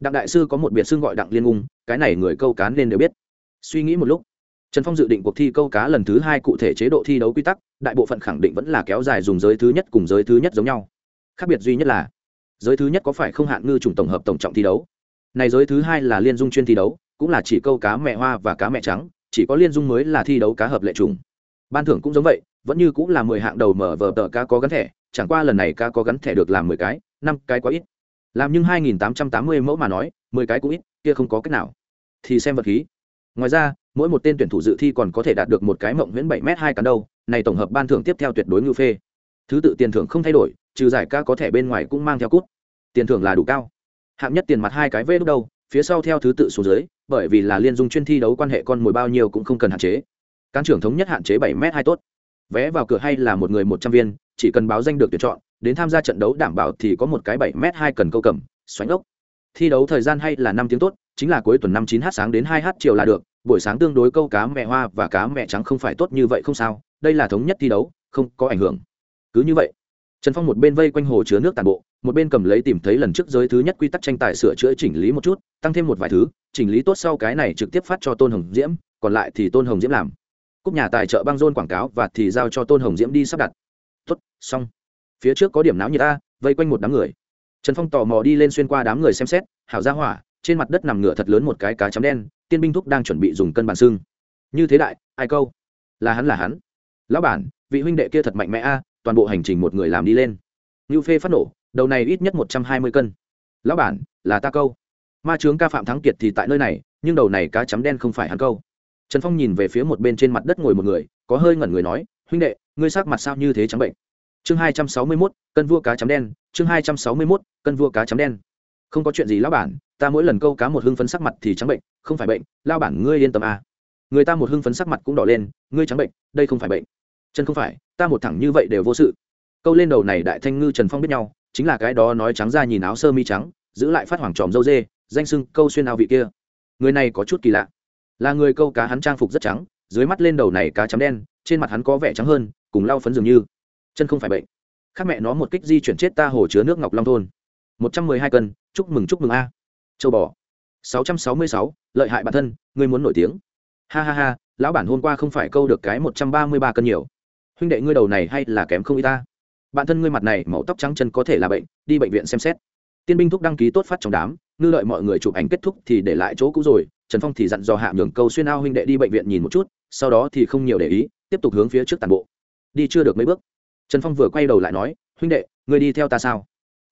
Đặng đại sư có một biệt xưng gọi đặng liên ung, cái này người câu cá nên đều biết. Suy nghĩ một lúc, trần phong dự định cuộc thi câu cá lần thứ hai cụ thể chế độ thi đấu quy tắc, đại bộ phận khẳng định vẫn là kéo dài dùng giới thứ nhất cùng giới thứ nhất giống nhau. Khác biệt duy nhất là, giới thứ nhất có phải không hạn ngư chủng tổng hợp tổng trọng thi đấu? Này giới thứ hai là liên dung chuyên thi đấu, cũng là chỉ câu cá mẹ hoa và cá mẹ trắng, chỉ có liên dung mới là thi đấu cá hợp lệ trùng ban thưởng cũng giống vậy, vẫn như cũng là mười hạng đầu mở vờ tờ cá có gắn thẻ chẳng qua lần này ca có gắn thẻ được làm mười cái, năm cái quá ít. Làm nhưng hai nghìn tám trăm tám mươi mẫu mà nói, mười cái cũng ít, kia không có cách nào. Thì xem vật khí. Ngoài ra, mỗi một tên tuyển thủ dự thi còn có thể đạt được một cái mộng huyễn bảy m hai cán đâu, này tổng hợp ban thưởng tiếp theo tuyệt đối ngưu phê. Thứ tự tiền thưởng không thay đổi, trừ giải ca có thể bên ngoài cũng mang theo cút. Tiền thưởng là đủ cao. Hạng nhất tiền mặt hai cái vê lúc đâu phía sau theo thứ tự xuống dưới, bởi vì là liên dung chuyên thi đấu quan hệ con mồi bao nhiêu cũng không cần hạn chế. Cán trưởng thống nhất hạn chế bảy m hai tốt. Vé vào cửa hay là một người một trăm viên chỉ cần báo danh được tuyển chọn, đến tham gia trận đấu đảm bảo thì có một cái bảy m hai cần câu cầm xoánh ốc. Thi đấu thời gian hay là năm tiếng tốt, chính là cuối tuần năm chín h sáng đến hai h chiều là được, buổi sáng tương đối câu cá mẹ hoa và cá mẹ trắng không phải tốt như vậy không sao, đây là thống nhất thi đấu, không có ảnh hưởng. Cứ như vậy, trần phong một bên vây quanh hồ chứa nước tàn bộ, một bên cầm lấy tìm thấy lần trước giới thứ nhất quy tắc tranh tài sửa chữa chỉnh lý một chút, tăng thêm một vài thứ, chỉnh lý tốt sau cái này trực tiếp phát cho tôn hồng diễm, còn lại thì tôn hồng diễm làm. Cúp nhà tài trợ băng rôn quảng cáo và thì giao cho tôn hồng diễm đi sắp đặt tốt, xong. Phía trước có điểm náo nhiệt ta, vây quanh một đám người. Trần phong tò mò đi lên xuyên qua đám người xem xét, hảo ra hỏa, trên mặt đất nằm ngửa thật lớn một cái cá chấm đen, tiên binh thúc đang chuẩn bị dùng cân bàn xương. Như thế đại, ai câu? Là hắn là hắn. Lão bản, vị huynh đệ kia thật mạnh mẽ a, toàn bộ hành trình một người làm đi lên. Như phê phát nổ, đầu này ít nhất một trăm hai mươi cân. Lão bản, là ta câu. Ma trướng ca phạm thắng kiệt thì tại nơi này, nhưng đầu này cá chấm đen không phải hắn câu. Trần phong nhìn về phía một bên trên mặt đất ngồi một người, có hơi ngẩn người nói huynh đệ, ngươi sắc mặt sao như thế trắng bệnh? Chương hai trăm sáu mươi mốt, cân vua cá chấm đen, chương hai trăm sáu mươi mốt, cân vua cá chấm đen. Không có chuyện gì lão bản, ta mỗi lần câu cá một hưng phấn sắc mặt thì trắng bệnh, không phải bệnh lao bản ngươi yên tâm à. người ta một hưng phấn sắc mặt cũng đỏ lên, ngươi trắng bệnh, đây không phải bệnh. Chân không phải, ta một thẳng như vậy đều vô sự. Câu lên đầu này đại thanh ngư trần phong biết nhau, chính là cái đó nói trắng ra nhìn áo sơ mi trắng, giữ lại phát hoàng tròm dâu dê, danh sưng câu xuyên ao vị kia. Người này có chút kỳ lạ. Là người câu cá hắn trang phục rất trắng, dưới mắt lên đầu này cá chấm đen trên mặt hắn có vẻ trắng hơn, cùng lau phấn dường như. Chân không phải bệnh. Khác mẹ nó một kích di chuyển chết ta hồ chứa nước ngọc long thôn. Một trăm mười hai cân, chúc mừng chúc mừng a. Châu bò. Sáu trăm sáu mươi sáu, lợi hại bản thân, ngươi muốn nổi tiếng. Ha ha ha, lão bản hôm qua không phải câu được cái một trăm ba mươi ba cân nhiều. Huynh đệ ngươi đầu này hay là kém không y ta? Bản thân ngươi mặt này màu tóc trắng chân có thể là bệnh, đi bệnh viện xem xét. Tiên binh thúc đăng ký tốt phát trong đám, ngư lợi mọi người chụp ảnh kết thúc thì để lại chỗ cũ rồi, trần phong thì dặn dò hạ nhường câu xuyên ao huynh đệ đi bệnh viện nhìn một chút, sau đó thì không nhiều để ý tiếp tục hướng phía trước tàn bộ. Đi chưa được mấy bước. Trần phong vừa quay đầu lại nói, huynh đệ, ngươi đi theo ta sao?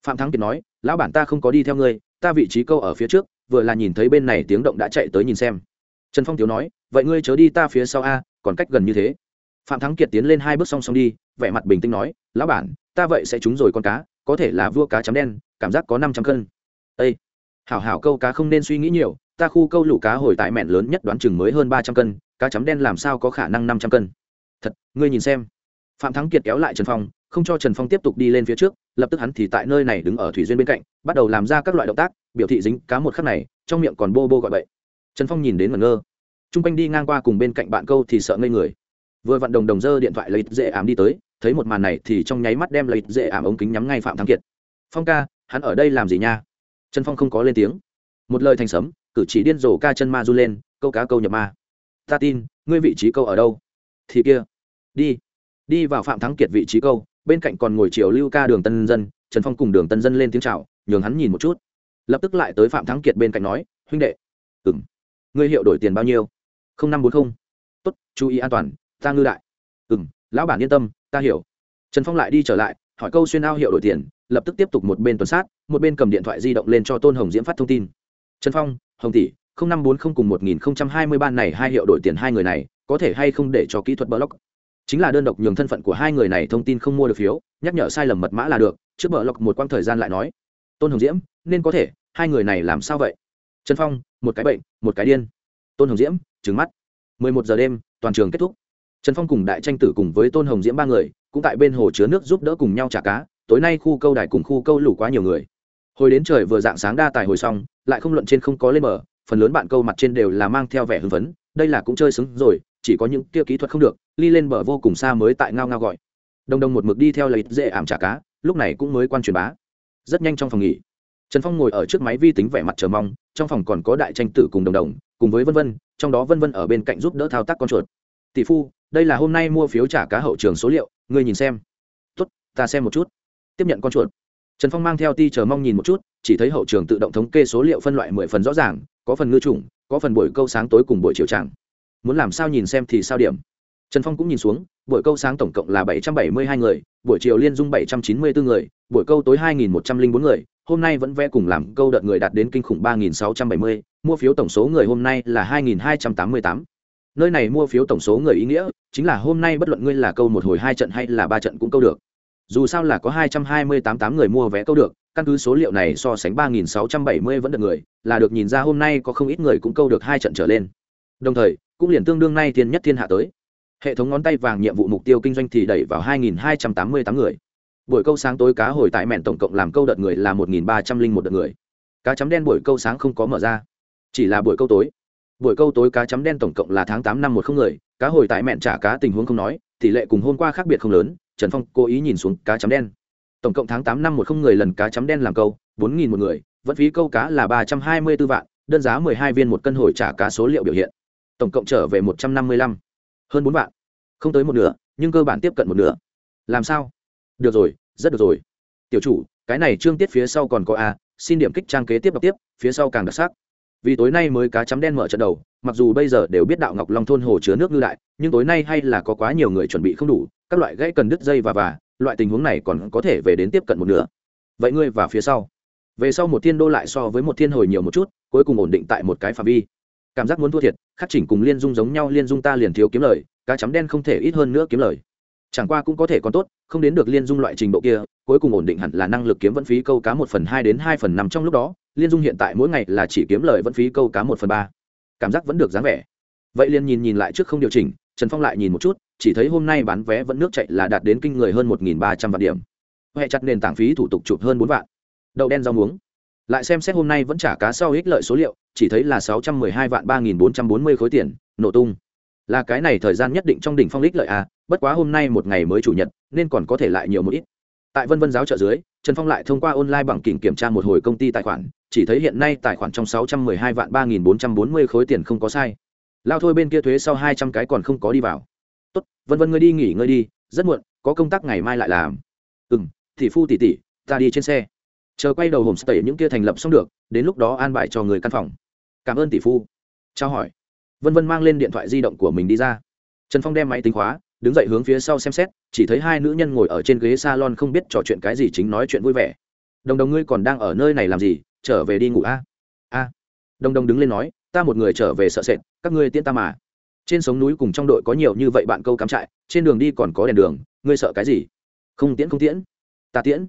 Phạm thắng kiệt nói, lão bản ta không có đi theo ngươi, ta vị trí câu ở phía trước, vừa là nhìn thấy bên này tiếng động đã chạy tới nhìn xem. Trần phong tiếu nói, vậy ngươi chớ đi ta phía sau a, còn cách gần như thế. Phạm thắng kiệt tiến lên hai bước song song đi, vẻ mặt bình tĩnh nói, lão bản, ta vậy sẽ trúng rồi con cá, có thể là vua cá chấm đen, cảm giác có năm trăm cân. Ây hảo hảo câu cá không nên suy nghĩ nhiều, ta khu câu lũ cá hồi tại mẹn lớn nhất đoán chừng mới hơn ba trăm cân, cá chấm đen làm sao có khả năng năm trăm cân? Thật, ngươi nhìn xem. Phạm thắng kiệt kéo lại trần phong, không cho trần phong tiếp tục đi lên phía trước, lập tức hắn thì tại nơi này đứng ở thủy duyên bên cạnh, bắt đầu làm ra các loại động tác, biểu thị dính cá một khắc này, trong miệng còn bô bô gọi bậy. Trần phong nhìn đến ngẩn ngơ. T r u n g quanh đi ngang qua cùng bên cạnh bạn câu thì sợ ngây người. Vừa vặn đồng đồng dơ điện thoại lấy dễ ảm đi tới, thấy một màn này thì trong nháy mắt đem lấy dễ ảm ống kính nhắm ngay phạm thắng kiệt. Phong ca, hắn ở đây làm gì nha? Trần phong không có lên tiếng. Một lời thành sấm, cử chỉ điên rồ ca chân ma run lên, câu cá câu nhập ma. Ta tin, ngươi vị trí câu ở đâu? Thì kia, đi đi vào phạm thắng kiệt vị trí câu, bên cạnh còn ngồi triều lưu ca đường tân dân, trần phong cùng đường tân dân lên tiếng c h à o nhường hắn nhìn một chút. Lập tức lại tới phạm thắng kiệt bên cạnh nói, huynh đệ ừng ngươi hiệu đổi tiền bao nhiêu? Không năm bốn không. Tốt, chú ý an toàn, ta ngư đại. Ừng lão bản yên tâm, ta hiểu. Trần phong lại đi trở lại, hỏi câu xuyên ao hiệu đổi tiền, lập tức tiếp tục một bên tuần sát, một bên cầm điện thoại di động lên cho tôn hồng diễm phát thông tin. Trần phong, hồng tỷ năm bốn không cùng một nghìn hai mươi ban này hai hiệu đổi tiền hai người này có thể hay không để cho kỹ thuật block chính là đơn độc nhường thân phận của hai người này thông tin không mua được phiếu, nhắc nhở sai lầm mật mã là được, trước bờ lọc một quãng thời gian lại nói, tôn hồng diễm, nên có thể, hai người này làm sao vậy? Trần phong, một cái bệnh, một cái điên. Tôn hồng diễm trứng mắt. Mười một giờ đêm, toàn trường kết thúc. Trần phong cùng đại tranh tử cùng với tôn hồng diễm ba người, cũng tại bên hồ chứa nước giúp đỡ cùng nhau trả cá, tối nay khu câu đài cùng khu câu lủ quá nhiều người. Hồi đến trời vừa dạng sáng đa tài hồi xong, lại không luận trên không có lên bờ, phần lớn bạn câu mặt trên đều là mang theo vẻ hưng phấn, đây là cũng chơi xứng rồi chỉ có những kia kỹ thuật không được, ly lên bờ vô cùng xa mới tại ngao ngao gọi. Đồng đồng một mực đi theo lấy dễ ảm trả cá, lúc này cũng mới quan truyền bá. Rất nhanh trong phòng nghỉ, trần phong ngồi ở trước máy vi tính vẻ mặt chờ mong, trong phòng còn có đại tranh tử cùng đồng đồng, cùng với vân vân, trong đó vân vân ở bên cạnh giúp đỡ thao tác con chuột. Tỷ phu, đây là hôm nay mua phiếu trả cá hậu trường số liệu, ngươi nhìn xem. Tốt, ta xem một chút. Tiếp nhận con chuột, trần phong mang theo ti chờ mong nhìn một chút, chỉ thấy hậu trường tự động thống kê số liệu phân loại mười phần rõ ràng, có phần ngư chủng, có phần buổi câu sáng tối cùng buổi chiều tràng muốn làm sao nhìn xem thì sao điểm. Trần phong cũng nhìn xuống, buổi câu sáng tổng cộng là bảy trăm bảy mươi hai người, buổi chiều liên dung bảy trăm chín mươi bốn người, buổi câu tối hai nghìn một trăm linh bốn người, hôm nay vẫn vẽ cùng làm câu đợt người đạt đến kinh khủng ba nghìn sáu trăm bảy mươi, mua phiếu tổng số người hôm nay là hai nghìn hai trăm tám mươi tám. Nơi này mua phiếu tổng số người ý nghĩa chính là hôm nay bất luận ngươi là câu một hồi hai trận hay là ba trận cũng câu được. Dù sao là có hai trăm hai mươi tám tám người mua vé câu được, căn cứ số liệu này so sánh ba nghìn sáu trăm bảy mươi vẫn được người, là được nhìn ra hôm nay có không ít người cũng câu được hai trận trở lên. Đồng thời cũng liền tương đương nay thiên nhất thiên hạ tới. Hệ thống ngón tay vàng nhiệm vụ mục tiêu kinh doanh thì đẩy vào 2.288 người. Buổi câu sáng tối cá hồi tại mẹn tổng cộng làm câu đợt người là 1.301 đợt người. Cá chấm đen buổi câu sáng không có mở ra. Chỉ là buổi câu tối. Buổi câu tối cá chấm đen tổng cộng là tháng tám năm một không người. Cá hồi tại mẹn trả cá tình huống không nói, tỷ lệ cùng hôm qua khác biệt không lớn. Trần phong cố ý nhìn xuống cá chấm đen. Tổng cộng tháng tám năm một không người lần cá chấm đen làm câu, bốn nghìn một người. Vẫn phí câu cá là 324 vạn, đơn giá mười hai viên một cân hồi trả cá số liệu biểu hiện tổng cộng trở về một trăm năm mươi lăm. Hơn bốn vạn. Không tới một nửa, nhưng cơ bản tiếp cận một nửa. Làm sao? Được rồi, rất được rồi. Tiểu chủ, cái này trương tiết phía sau còn có a, xin điểm kích trang kế tiếp đọc tiếp, phía sau càng đặc sắc. Vì tối nay mới cá chấm đen mở trận đầu, mặc dù bây giờ đều biết đạo ngọc long thôn hồ chứa nước ngư đại, nhưng tối nay hay là có quá nhiều người chuẩn bị không đủ, các loại gãy cần đứt dây và và, loại tình huống này còn có thể về đến tiếp cận một nửa. Vậy ngươi và phía sau. Về sau một thiên đô lại so với một thiên hồi nhiều một chút, cuối cùng ổn định tại một cái phạm vi cảm giác muốn thua thiệt, khắc chỉnh cùng liên dung giống nhau, liên dung ta liền thiếu kiếm lời, cá chấm đen không thể ít hơn nữa kiếm lời. Chẳng qua cũng có thể còn tốt, không đến được liên dung loại trình độ kia, cuối cùng ổn định hẳn là năng lực kiếm vẫn phí câu cá một phần hai đến hai phần năm trong lúc đó, liên dung hiện tại mỗi ngày là chỉ kiếm lời vẫn phí câu cá một phần ba. Cảm giác vẫn được dáng vẻ. Vậy liên nhìn nhìn lại trước không điều chỉnh, trần phong lại nhìn một chút, chỉ thấy hôm nay bán vé vẫn nước chạy là đạt đến kinh người hơn một nghìn ba trăm vạn điểm. Huệ chặt nền tảng phí thủ tục chụp hơn bốn vạn. Đậu đen rau muống lại xem xét hôm nay vẫn trả cá sau ích lợi số liệu, chỉ thấy là sáu trăm mười hai vạn ba nghìn bốn trăm bốn mươi khối tiền, nổ tung. Là cái này thời gian nhất định trong đỉnh phong ích lợi à bất quá hôm nay một ngày mới chủ nhật, nên còn có thể lại nhiều một ít. Tại vân vân giáo trợ dưới, trần phong lại thông qua online bằng kỉnh kiểm tra một hồi công ty tài khoản, chỉ thấy hiện nay tài khoản trong sáu trăm mười hai vạn ba nghìn bốn trăm bốn mươi khối tiền không có sai. Lao thôi bên kia thuế sau hai trăm cái còn không có đi vào. Tốt, vân vân ngươi đi nghỉ ngơi đi, rất muộn, có công tác ngày mai lại làm. Ừ m tỷ phu tỷ tỷ, ta đi trên xe chờ quay đầu hồn tẩy những kia thành lập xong được, đến lúc đó an bài cho người căn phòng. Cảm ơn tỷ phu. Trao hỏi. Vân vân mang lên điện thoại di động của mình đi ra. Trần phong đem máy tính khóa, đứng dậy hướng phía sau xem xét, chỉ thấy hai nữ nhân ngồi ở trên ghế salon không biết trò chuyện cái gì chính nói chuyện vui vẻ. Đồng đồng ngươi còn đang ở nơi này làm gì? Trở về đi ngủ a. A. Đồng đồng đứng lên nói, ta một người trở về sợ sệt, các ngươi tiễn ta mà. Trên sống núi cùng trong đội có nhiều như vậy bạn câu cắm trại, trên đường đi còn có đèn đường, ngươi sợ cái gì? Không tiễn không tiễn. Ta tiễn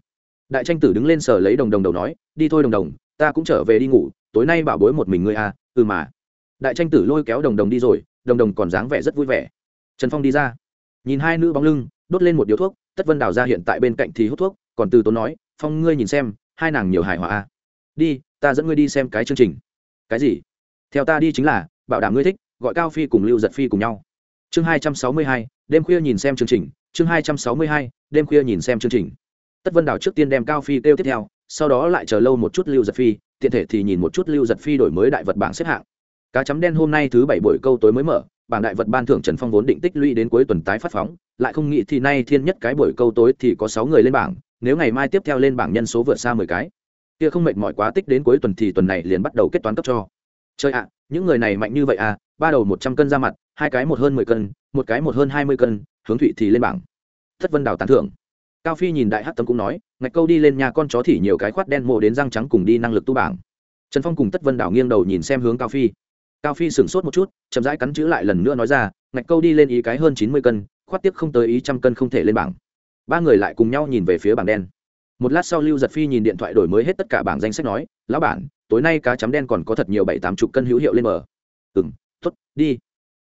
đại tranh tử đứng lên sờ lấy đồng đồng đầu nói, đi thôi đồng đồng, ta cũng trở về đi ngủ, tối nay bảo bối một mình ngươi à ừ mà. Đại tranh tử lôi kéo đồng đồng đi rồi, đồng đồng còn dáng vẻ rất vui vẻ. Trần phong đi ra, nhìn hai nữ bóng lưng, đốt lên một điếu thuốc, tất vân đào ra hiện tại bên cạnh thì hút thuốc, còn từ tốn nói, phong, ngươi nhìn xem, hai nàng nhiều hài hòa à. đi, ta dẫn ngươi đi xem cái chương trình. Cái gì? Theo ta đi chính là, bảo đảm ngươi thích, gọi cao phi cùng lưu giật phi cùng nhau. Chương hai trăm sáu mươi hai, đêm khuya nhìn xem chương trình, chương hai trăm sáu mươi hai, đêm khuya nhìn xem chương trình tất vân đào trước tiên đem cao phi kêu tiếp theo, sau đó lại chờ lâu một chút lưu giật phi, tiện thể thì nhìn một chút lưu giật phi đổi mới đại vật bảng xếp hạng. Cá chấm đen hôm nay thứ bảy buổi câu tối mới mở, bảng đại vật ban thưởng trần phong vốn định tích lũy đến cuối tuần tái phát phóng, lại không nghĩ thì nay thiên nhất cái buổi câu tối thì có sáu người lên bảng, nếu ngày mai tiếp theo lên bảng nhân số vượt xa mười cái. Kia không mệt mỏi quá tích đến cuối tuần thì tuần này liền bắt đầu kết toán cấp cho. Chơi ạ, những người này mạnh như vậy à ba đầu một trăm cân ra mặt, hai cái một hơn mười cân, một cái một hơn hai mươi cân, hướng thụy thì lên bảng. Thất vân đào tán thưởng cao phi nhìn đại hát tâm cũng nói, ngạch câu đi lên nhà con chó thì nhiều cái khoát đen mộ đến răng trắng cùng đi năng lực tu bảng. Trần phong cùng tất vân đảo nghiêng đầu nhìn xem hướng cao phi. Cao phi sửng sốt một chút, chậm rãi cắn chữ lại lần nữa nói ra, ngạch câu đi lên ý cái hơn chín mươi cân, khoát tiếp không tới ý trăm cân không thể lên bảng. Ba người lại cùng nhau nhìn về phía bảng đen. Một lát sau lưu giật phi nhìn điện thoại đổi mới hết tất cả bảng danh sách nói, lão bản, tối nay cá chấm đen còn có thật nhiều bảy tám chục cân hữu hiệu lên bờ. Ừ m t ố t đi.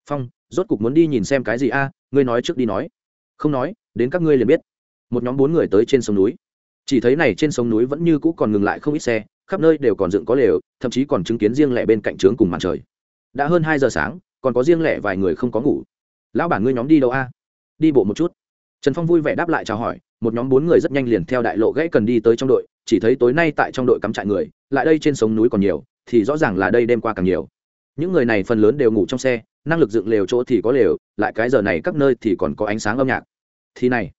Phong, rốt cục muốn đi nhìn xem cái gì a, ngươi nói trước đi nói. Không nói, đến các ngươi liền biết một nhóm bốn người tới trên sông núi. Chỉ thấy này trên sông núi vẫn như cũ còn ngừng lại không ít xe, khắp nơi đều còn dựng có lều, thậm chí còn chứng kiến riêng lẻ bên cạnh trướng cùng màn trời. Đã hơn hai giờ sáng, còn có riêng lẻ vài người không có ngủ. Lão bản ngươi nhóm đi đâu a? Đi bộ một chút. Trần phong vui vẻ đáp lại chào hỏi, một nhóm bốn người rất nhanh liền theo đại lộ gãy cần đi tới trong đội, chỉ thấy tối nay tại trong đội cắm trại người, lại đây trên sông núi còn nhiều, thì rõ ràng là đây đêm qua càng nhiều. Những người này phần lớn đều ngủ trong xe, năng lực dựng lều chỗ thì có lều, lại cái giờ này các nơi thì còn có ánh sáng âm nhạc. Thì này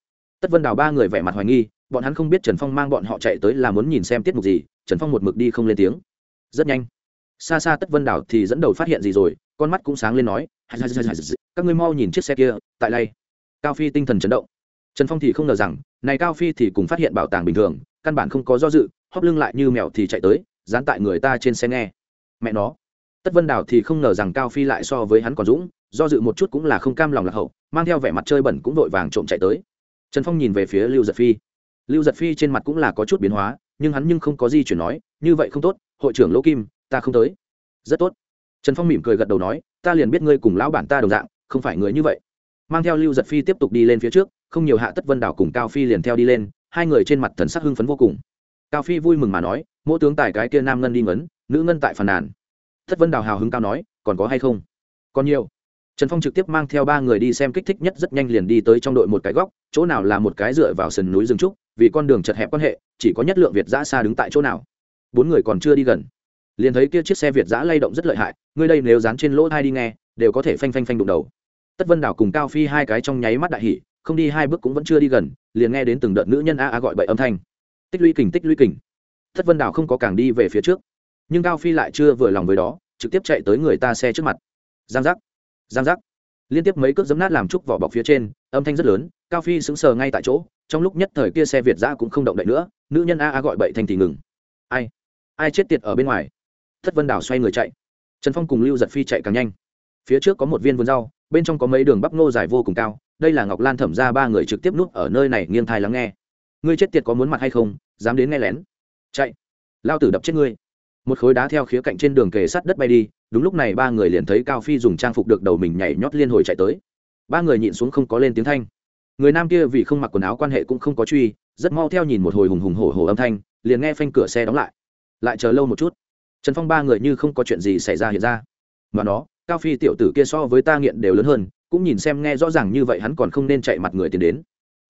tất vân đào ba người vẻ mặt hoài nghi, bọn hắn không biết trần phong mang bọn họ chạy tới là muốn nhìn xem tiết mục gì, trần phong một mực đi không lên tiếng. Rất nhanh. Xa xa tất vân đảo thì dẫn đầu phát hiện gì rồi, con mắt cũng sáng lên nói các ngươi mau nhìn chiếc xe kia, tại đây. Cao phi tinh thần chấn động. Trần phong thì không ngờ rằng, này cao phi thì cùng phát hiện bảo tàng bình thường, căn bản không có do dự, hóp lưng lại như mèo thì chạy tới, dán tại người ta trên xe nghe. Mẹ nó. Tất vân đảo thì không ngờ rằng cao phi lại so với hắn còn dũng, do dự một chút cũng là không cam lòng lạc hậu, mang theo vẻ mặt chơi bẩn cũng vội vàng trộm chạy tới trần phong nhìn về phía lưu giật phi. Lưu giật phi trên mặt cũng là có chút biến hóa, nhưng hắn nhưng không có gì chuyển nói, như vậy không tốt, hội trưởng lỗ kim, ta không tới. Rất tốt. Trần phong mỉm cười gật đầu nói, ta liền biết ngươi cùng lão bản ta đồng dạng, không phải người như vậy. Mang theo lưu giật phi tiếp tục đi lên phía trước, không nhiều hạ tất vân đảo cùng cao phi liền theo đi lên, hai người trên mặt thần sắc hưng phấn vô cùng. Cao phi vui mừng mà nói mỗi tướng tài cái kia nam ngân đi ngấn, nữ ngân tại phàn nàn. Tất vân đào hào hứng cao nói, còn có hay không? Còn nhiều trần phong trực tiếp mang theo ba người đi xem kích thích nhất rất nhanh liền đi tới trong đội một cái góc, chỗ nào là một cái dựa vào sườn núi rừng trúc, vì con đường chật hẹp quan hệ, chỉ có nhất lượng việt giã xa đứng tại chỗ nào. Bốn người còn chưa đi gần, liền thấy kia chiếc xe việt giã lay động rất lợi hại, người đây nếu dán trên lỗ tai đi nghe, đều có thể phanh phanh phanh đụng đầu. Tất vân đảo cùng cao phi hai cái trong nháy mắt đại hỉ, không đi hai bước cũng vẫn chưa đi gần, liền nghe đến từng đợt nữ nhân a a gọi bậy âm thanh. Tích lũy kình, tích lũy kình. Tất vân đảo không có càng đi về phía trước, nhưng cao phi lại chưa vừa lòng với đó, trực tiếp chạy tới người ta xe trước mặt. Giang giác giang giác. Liên tiếp mấy cước giấm nát làm trúc vỏ bọc phía trên, âm thanh rất lớn, cao phi sững sờ ngay tại chỗ, trong lúc nhất thời kia xe việt giã cũng không động đậy nữa, nữ nhân a a gọi bậy thành thì ngừng. Ai? Ai chết tiệt ở bên ngoài? Thất vân đảo xoay người chạy. Trần phong cùng lưu giật phi chạy càng nhanh. Phía trước có một viên vườn rau, bên trong có mấy đường bắp ngô dài vô cùng cao, đây là ngọc lan thẩm ra ba người trực tiếp núp ở nơi này nghiêng thai lắng nghe. Ngươi chết tiệt có muốn mặt hay không, dám đến nghe lén. Chạy. Lao tử đập chết ngươi một khối đá theo khía cạnh trên đường kề sát đất bay đi, đúng lúc này ba người liền thấy cao phi dùng trang phục được đầu mình nhảy nhót liên hồi chạy tới. Ba người nhịn xuống không có lên tiếng thanh. Người nam kia vì không mặc quần áo quan hệ cũng không có truy, rất mau theo nhìn một hồi hùng hùng hổ hổ âm thanh, liền nghe phanh cửa xe đóng lại. Lại chờ lâu một chút. Trần phong ba người như không có chuyện gì xảy ra hiện ra. Mà nó, cao phi tiểu tử kia so với ta nghiện đều lớn hơn, cũng nhìn xem nghe rõ ràng như vậy hắn còn không nên chạy mặt người tiến đến.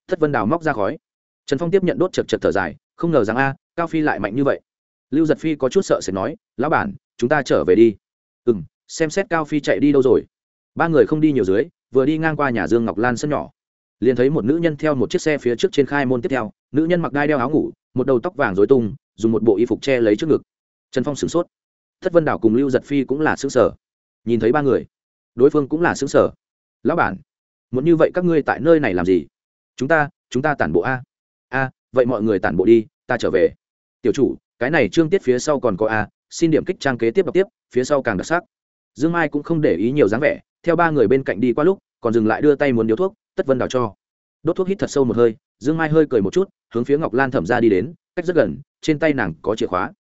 Thất vân đào móc ra khói. Trần phong tiếp nhận đốt chật chật thở dài, không ngờ rằng a, cao phi lại mạnh như vậy lưu giật phi có chút sợ sẽ nói, lão bản, chúng ta trở về đi. Ừ m xem xét cao phi chạy đi đâu rồi? Ba người không đi nhiều dưới, vừa đi ngang qua nhà dương ngọc lan sân nhỏ. Liền thấy một nữ nhân theo một chiếc xe phía trước trên khai môn tiếp theo, nữ nhân mặc đai đeo áo ngủ, một đầu tóc vàng dối tung, dùng một bộ y phục che lấy trước ngực. Trần phong sửng sốt. Thất vân đảo cùng lưu giật phi cũng là xứ sở nhìn thấy ba người, đối phương cũng là xứ sở lão bản, muốn như vậy các ngươi tại nơi này làm gì? Chúng ta chúng ta tản bộ a. A, vậy mọi người tản bộ đi, ta trở về. Tiểu chủ cái này trương tiết phía sau còn có a, xin điểm kích trang kế tiếp đọc tiếp, phía sau càng đặc sắc. Dương mai cũng không để ý nhiều dáng vẻ, theo ba người bên cạnh đi qua lúc, còn dừng lại đưa tay muốn điếu thuốc, tất vân đào cho. Đốt thuốc hít thật sâu một hơi, dương mai hơi cười một chút, hướng phía ngọc lan thẩm ra đi đến, cách rất gần, trên tay nàng có chìa khóa.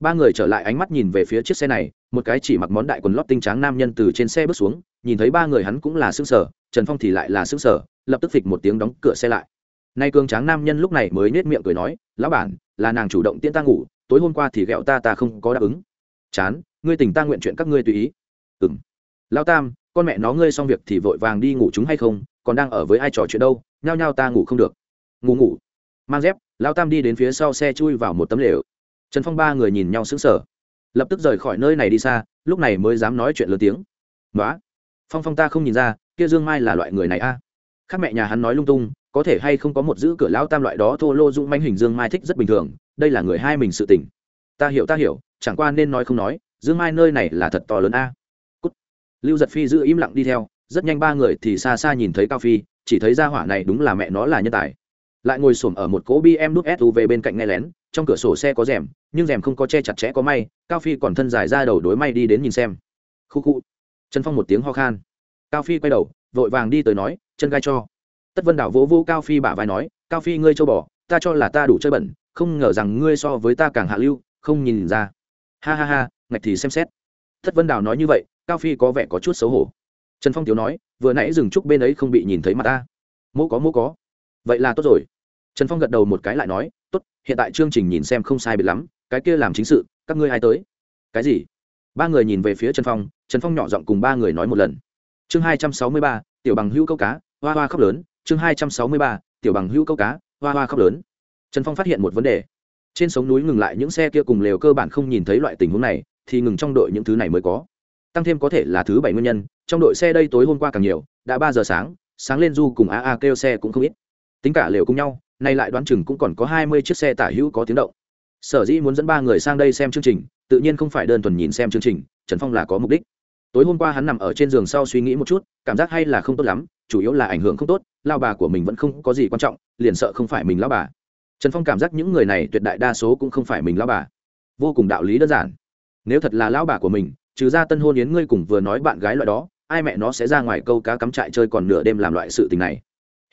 Ba người trở lại ánh mắt nhìn về phía chiếc xe này, một cái chỉ mặc món đại quần lót tinh tráng nam nhân từ trên xe bước xuống, nhìn thấy ba người hắn cũng là xương sở trần phong thì lại là xương sở lập tức phịch một tiếng đóng cửa xe lại. Nay cường tráng nam nhân lúc này mới nết miệng cười nói, lão bản, là nàng chủ động tiễn ta ngủ tối hôm qua thì ghẹo ta ta không có đáp ứng. Chán, ngươi tỉnh ta nguyện chuyện các ngươi tùy ý. Ừng lão tam, con mẹ nó ngươi xong việc thì vội vàng đi ngủ chúng hay không? Còn đang ở với ai trò chuyện đâu? Nhao nhao ta ngủ không được. Ngủ ngủ. Mang dép lao tam đi đến phía sau xe chui vào một tấm lều. Trần phong ba người nhìn nhau sững sờ. Lập tức rời khỏi nơi này đi xa, lúc này mới dám nói chuyện lớn tiếng. Nói phong phong ta không nhìn ra, kia dương mai là loại người này a. À. khác mẹ nhà hắn nói lung tung có thể hay không có một giữ cửa lão tam loại đó thô lô dũng manh hình dương mai thích rất bình thường, đây là người hai mình sự tình. Ta hiểu ta hiểu, chẳng qua nên nói không nói, dương mai nơi này là thật to lớn a. Cút. lưu giật phi giữ im lặng đi theo, rất nhanh ba người thì xa xa nhìn thấy cao phi, chỉ thấy ra hỏa này đúng là mẹ nó là nhân tài. Lại ngồi xổm ở một cỗ bm đúc suv bên cạnh nghe lén, trong cửa sổ xe có rèm, nhưng rèm không có che chặt chẽ có may, cao phi còn thân dài ra đầu đối may đi đến nhìn xem. Khu khu. Trần phong một tiếng ho khan. Cao phi quay đầu, vội vàng đi tới nói, chân gai cho tất vân đảo vỗ vô cao phi bả vai nói, cao phi ngươi châu bò, ta cho là ta đủ chơi bẩn, không ngờ rằng ngươi so với ta càng hạ lưu, không nhìn ra. Ha ha ha, ngạch thì xem xét. Tất vân đảo nói như vậy, cao phi có vẻ có chút xấu hổ. Trần phong tiếu nói, vừa nãy dừng trúc bên ấy không bị nhìn thấy mặt ta. Mỗ có mỗ có. Vậy là tốt rồi. Trần phong gật đầu một cái lại nói, tốt, hiện tại chương trình nhìn xem không sai biệt lắm, cái kia làm chính sự, các ngươi ai tới? Cái gì? Ba người nhìn về phía trần phong trần phong nhỏ giọng cùng ba người nói một lần. Chương hai trăm sáu mươi ba, tiểu bằng hữu câu cá, hoa hoa khóc lớn chương hai trăm sáu mươi ba, tiểu bằng hữu câu cá, hoa hoa khóc lớn. Trần phong phát hiện một vấn đề. Trên sống núi ngừng lại những xe kia cùng lều cơ bản không nhìn thấy loại tình huống này, thì ngừng trong đội những thứ này mới có. Tăng thêm có thể là thứ bảy nguyên nhân, trong đội xe đây tối hôm qua càng nhiều, đã ba giờ sáng sáng lên du cùng a a kêu xe cũng không ít. Tính cả lều cùng nhau, nay lại đoán chừng cũng còn có hai mươi chiếc xe tả hữu có tiếng động. Sở dĩ muốn dẫn ba người sang đây xem chương trình, tự nhiên không phải đơn thuần nhìn xem chương trình, trần phong là có mục đích. Tối hôm qua hắn nằm ở trên giường sau suy nghĩ một chút, cảm giác hay là không tốt lắm, chủ yếu là ảnh hưởng không tốt lao bà của mình vẫn không có gì quan trọng, liền sợ không phải mình lao bà. Trần phong cảm giác những người này tuyệt đại đa số cũng không phải mình lao bà. Vô cùng đạo lý đơn giản. Nếu thật là lao bà của mình, trừ ra tân hôn yến ngươi cùng vừa nói bạn gái loại đó, ai mẹ nó sẽ ra ngoài câu cá cắm trại chơi còn nửa đêm làm loại sự tình này.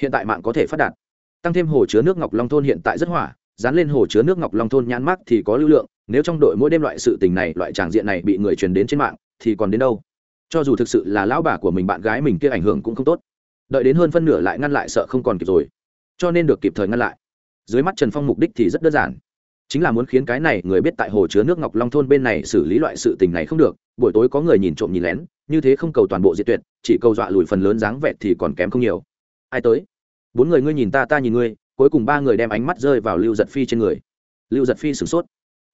Hiện tại mạng có thể phát đạt. Tăng thêm hồ chứa nước ngọc long thôn hiện tại rất hỏa, dán lên hồ chứa nước ngọc long thôn nhãn mắc thì có lưu lượng, nếu trong đội mỗi đêm loại sự tình này, loại tràng diện này bị người truyền đến trên mạng, thì còn đến đâu? Cho dù thực sự là lão bà của mình bạn gái mình kia ảnh hưởng cũng không tốt đợi đến hơn phân nửa lại ngăn lại sợ không còn kịp rồi. Cho nên được kịp thời ngăn lại. Dưới mắt trần phong mục đích thì rất đơn giản. Chính là muốn khiến cái này người biết tại hồ chứa nước ngọc long thôn bên này xử lý loại sự tình này không được, buổi tối có người nhìn trộm nhìn lén, như thế không cầu toàn bộ diệt tuyệt, chỉ cầu dọa lùi phần lớn dáng vẻ thì còn kém không nhiều. Ai tới? Bốn người ngươi nhìn ta ta nhìn ngươi, cuối cùng ba người đem ánh mắt rơi vào lưu giật phi trên người. Lưu giật phi sửng sốt.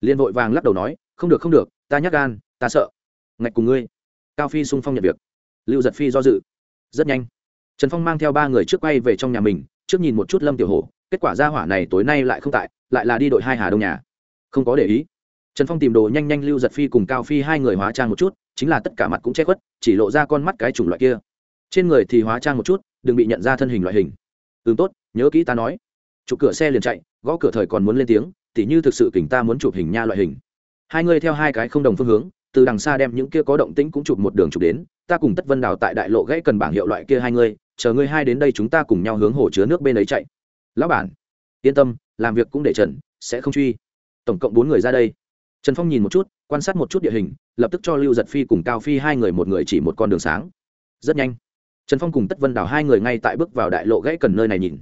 Liền vội vàng lắc đầu nói, không được không được, ta nhắc gan, ta sợ. Ngạch cùng ngươi. Cao phi sung phong nhận việc. Lưu giật phi do dự. Rất nhanh trần phong mang theo ba người trước quay về trong nhà mình, trước nhìn một chút lâm tiểu hổ, kết quả ra hỏa này tối nay lại không tại, lại là đi đội hai hà đông nhà. Không có để ý. Trần phong tìm đồ nhanh nhanh lưu giật phi cùng cao phi hai người hóa trang một chút, chính là tất cả mặt cũng che khuất, chỉ lộ ra con mắt cái chủng loại kia. Trên người thì hóa trang một chút, đừng bị nhận ra thân hình loại hình. Ừ tốt, nhớ kỹ ta nói. Chụp cửa xe liền chạy, gõ cửa thời còn muốn lên tiếng, tỉ như thực sự kỉnh ta muốn chụp hình nha loại hình. Hai người theo hai cái không đồng phương hướng, từ đằng xa đem những kia có động tĩnh cũng chụp một đường chụp đến, ta cùng tất vân đào tại đại lộ gãy cần bảng hiệu loại kia hai người chờ ngươi hai đến đây chúng ta cùng nhau hướng hồ chứa nước bên ấy chạy. Lão bản, yên tâm, làm việc cũng để trần, sẽ không truy. Tổng cộng bốn người ra đây. Trần phong nhìn một chút, quan sát một chút địa hình, lập tức cho lưu giật phi cùng cao phi hai người một người chỉ một con đường sáng. Rất nhanh. Trần phong cùng tất vân đào hai người ngay tại bước vào đại lộ gãy cần nơi này nhìn.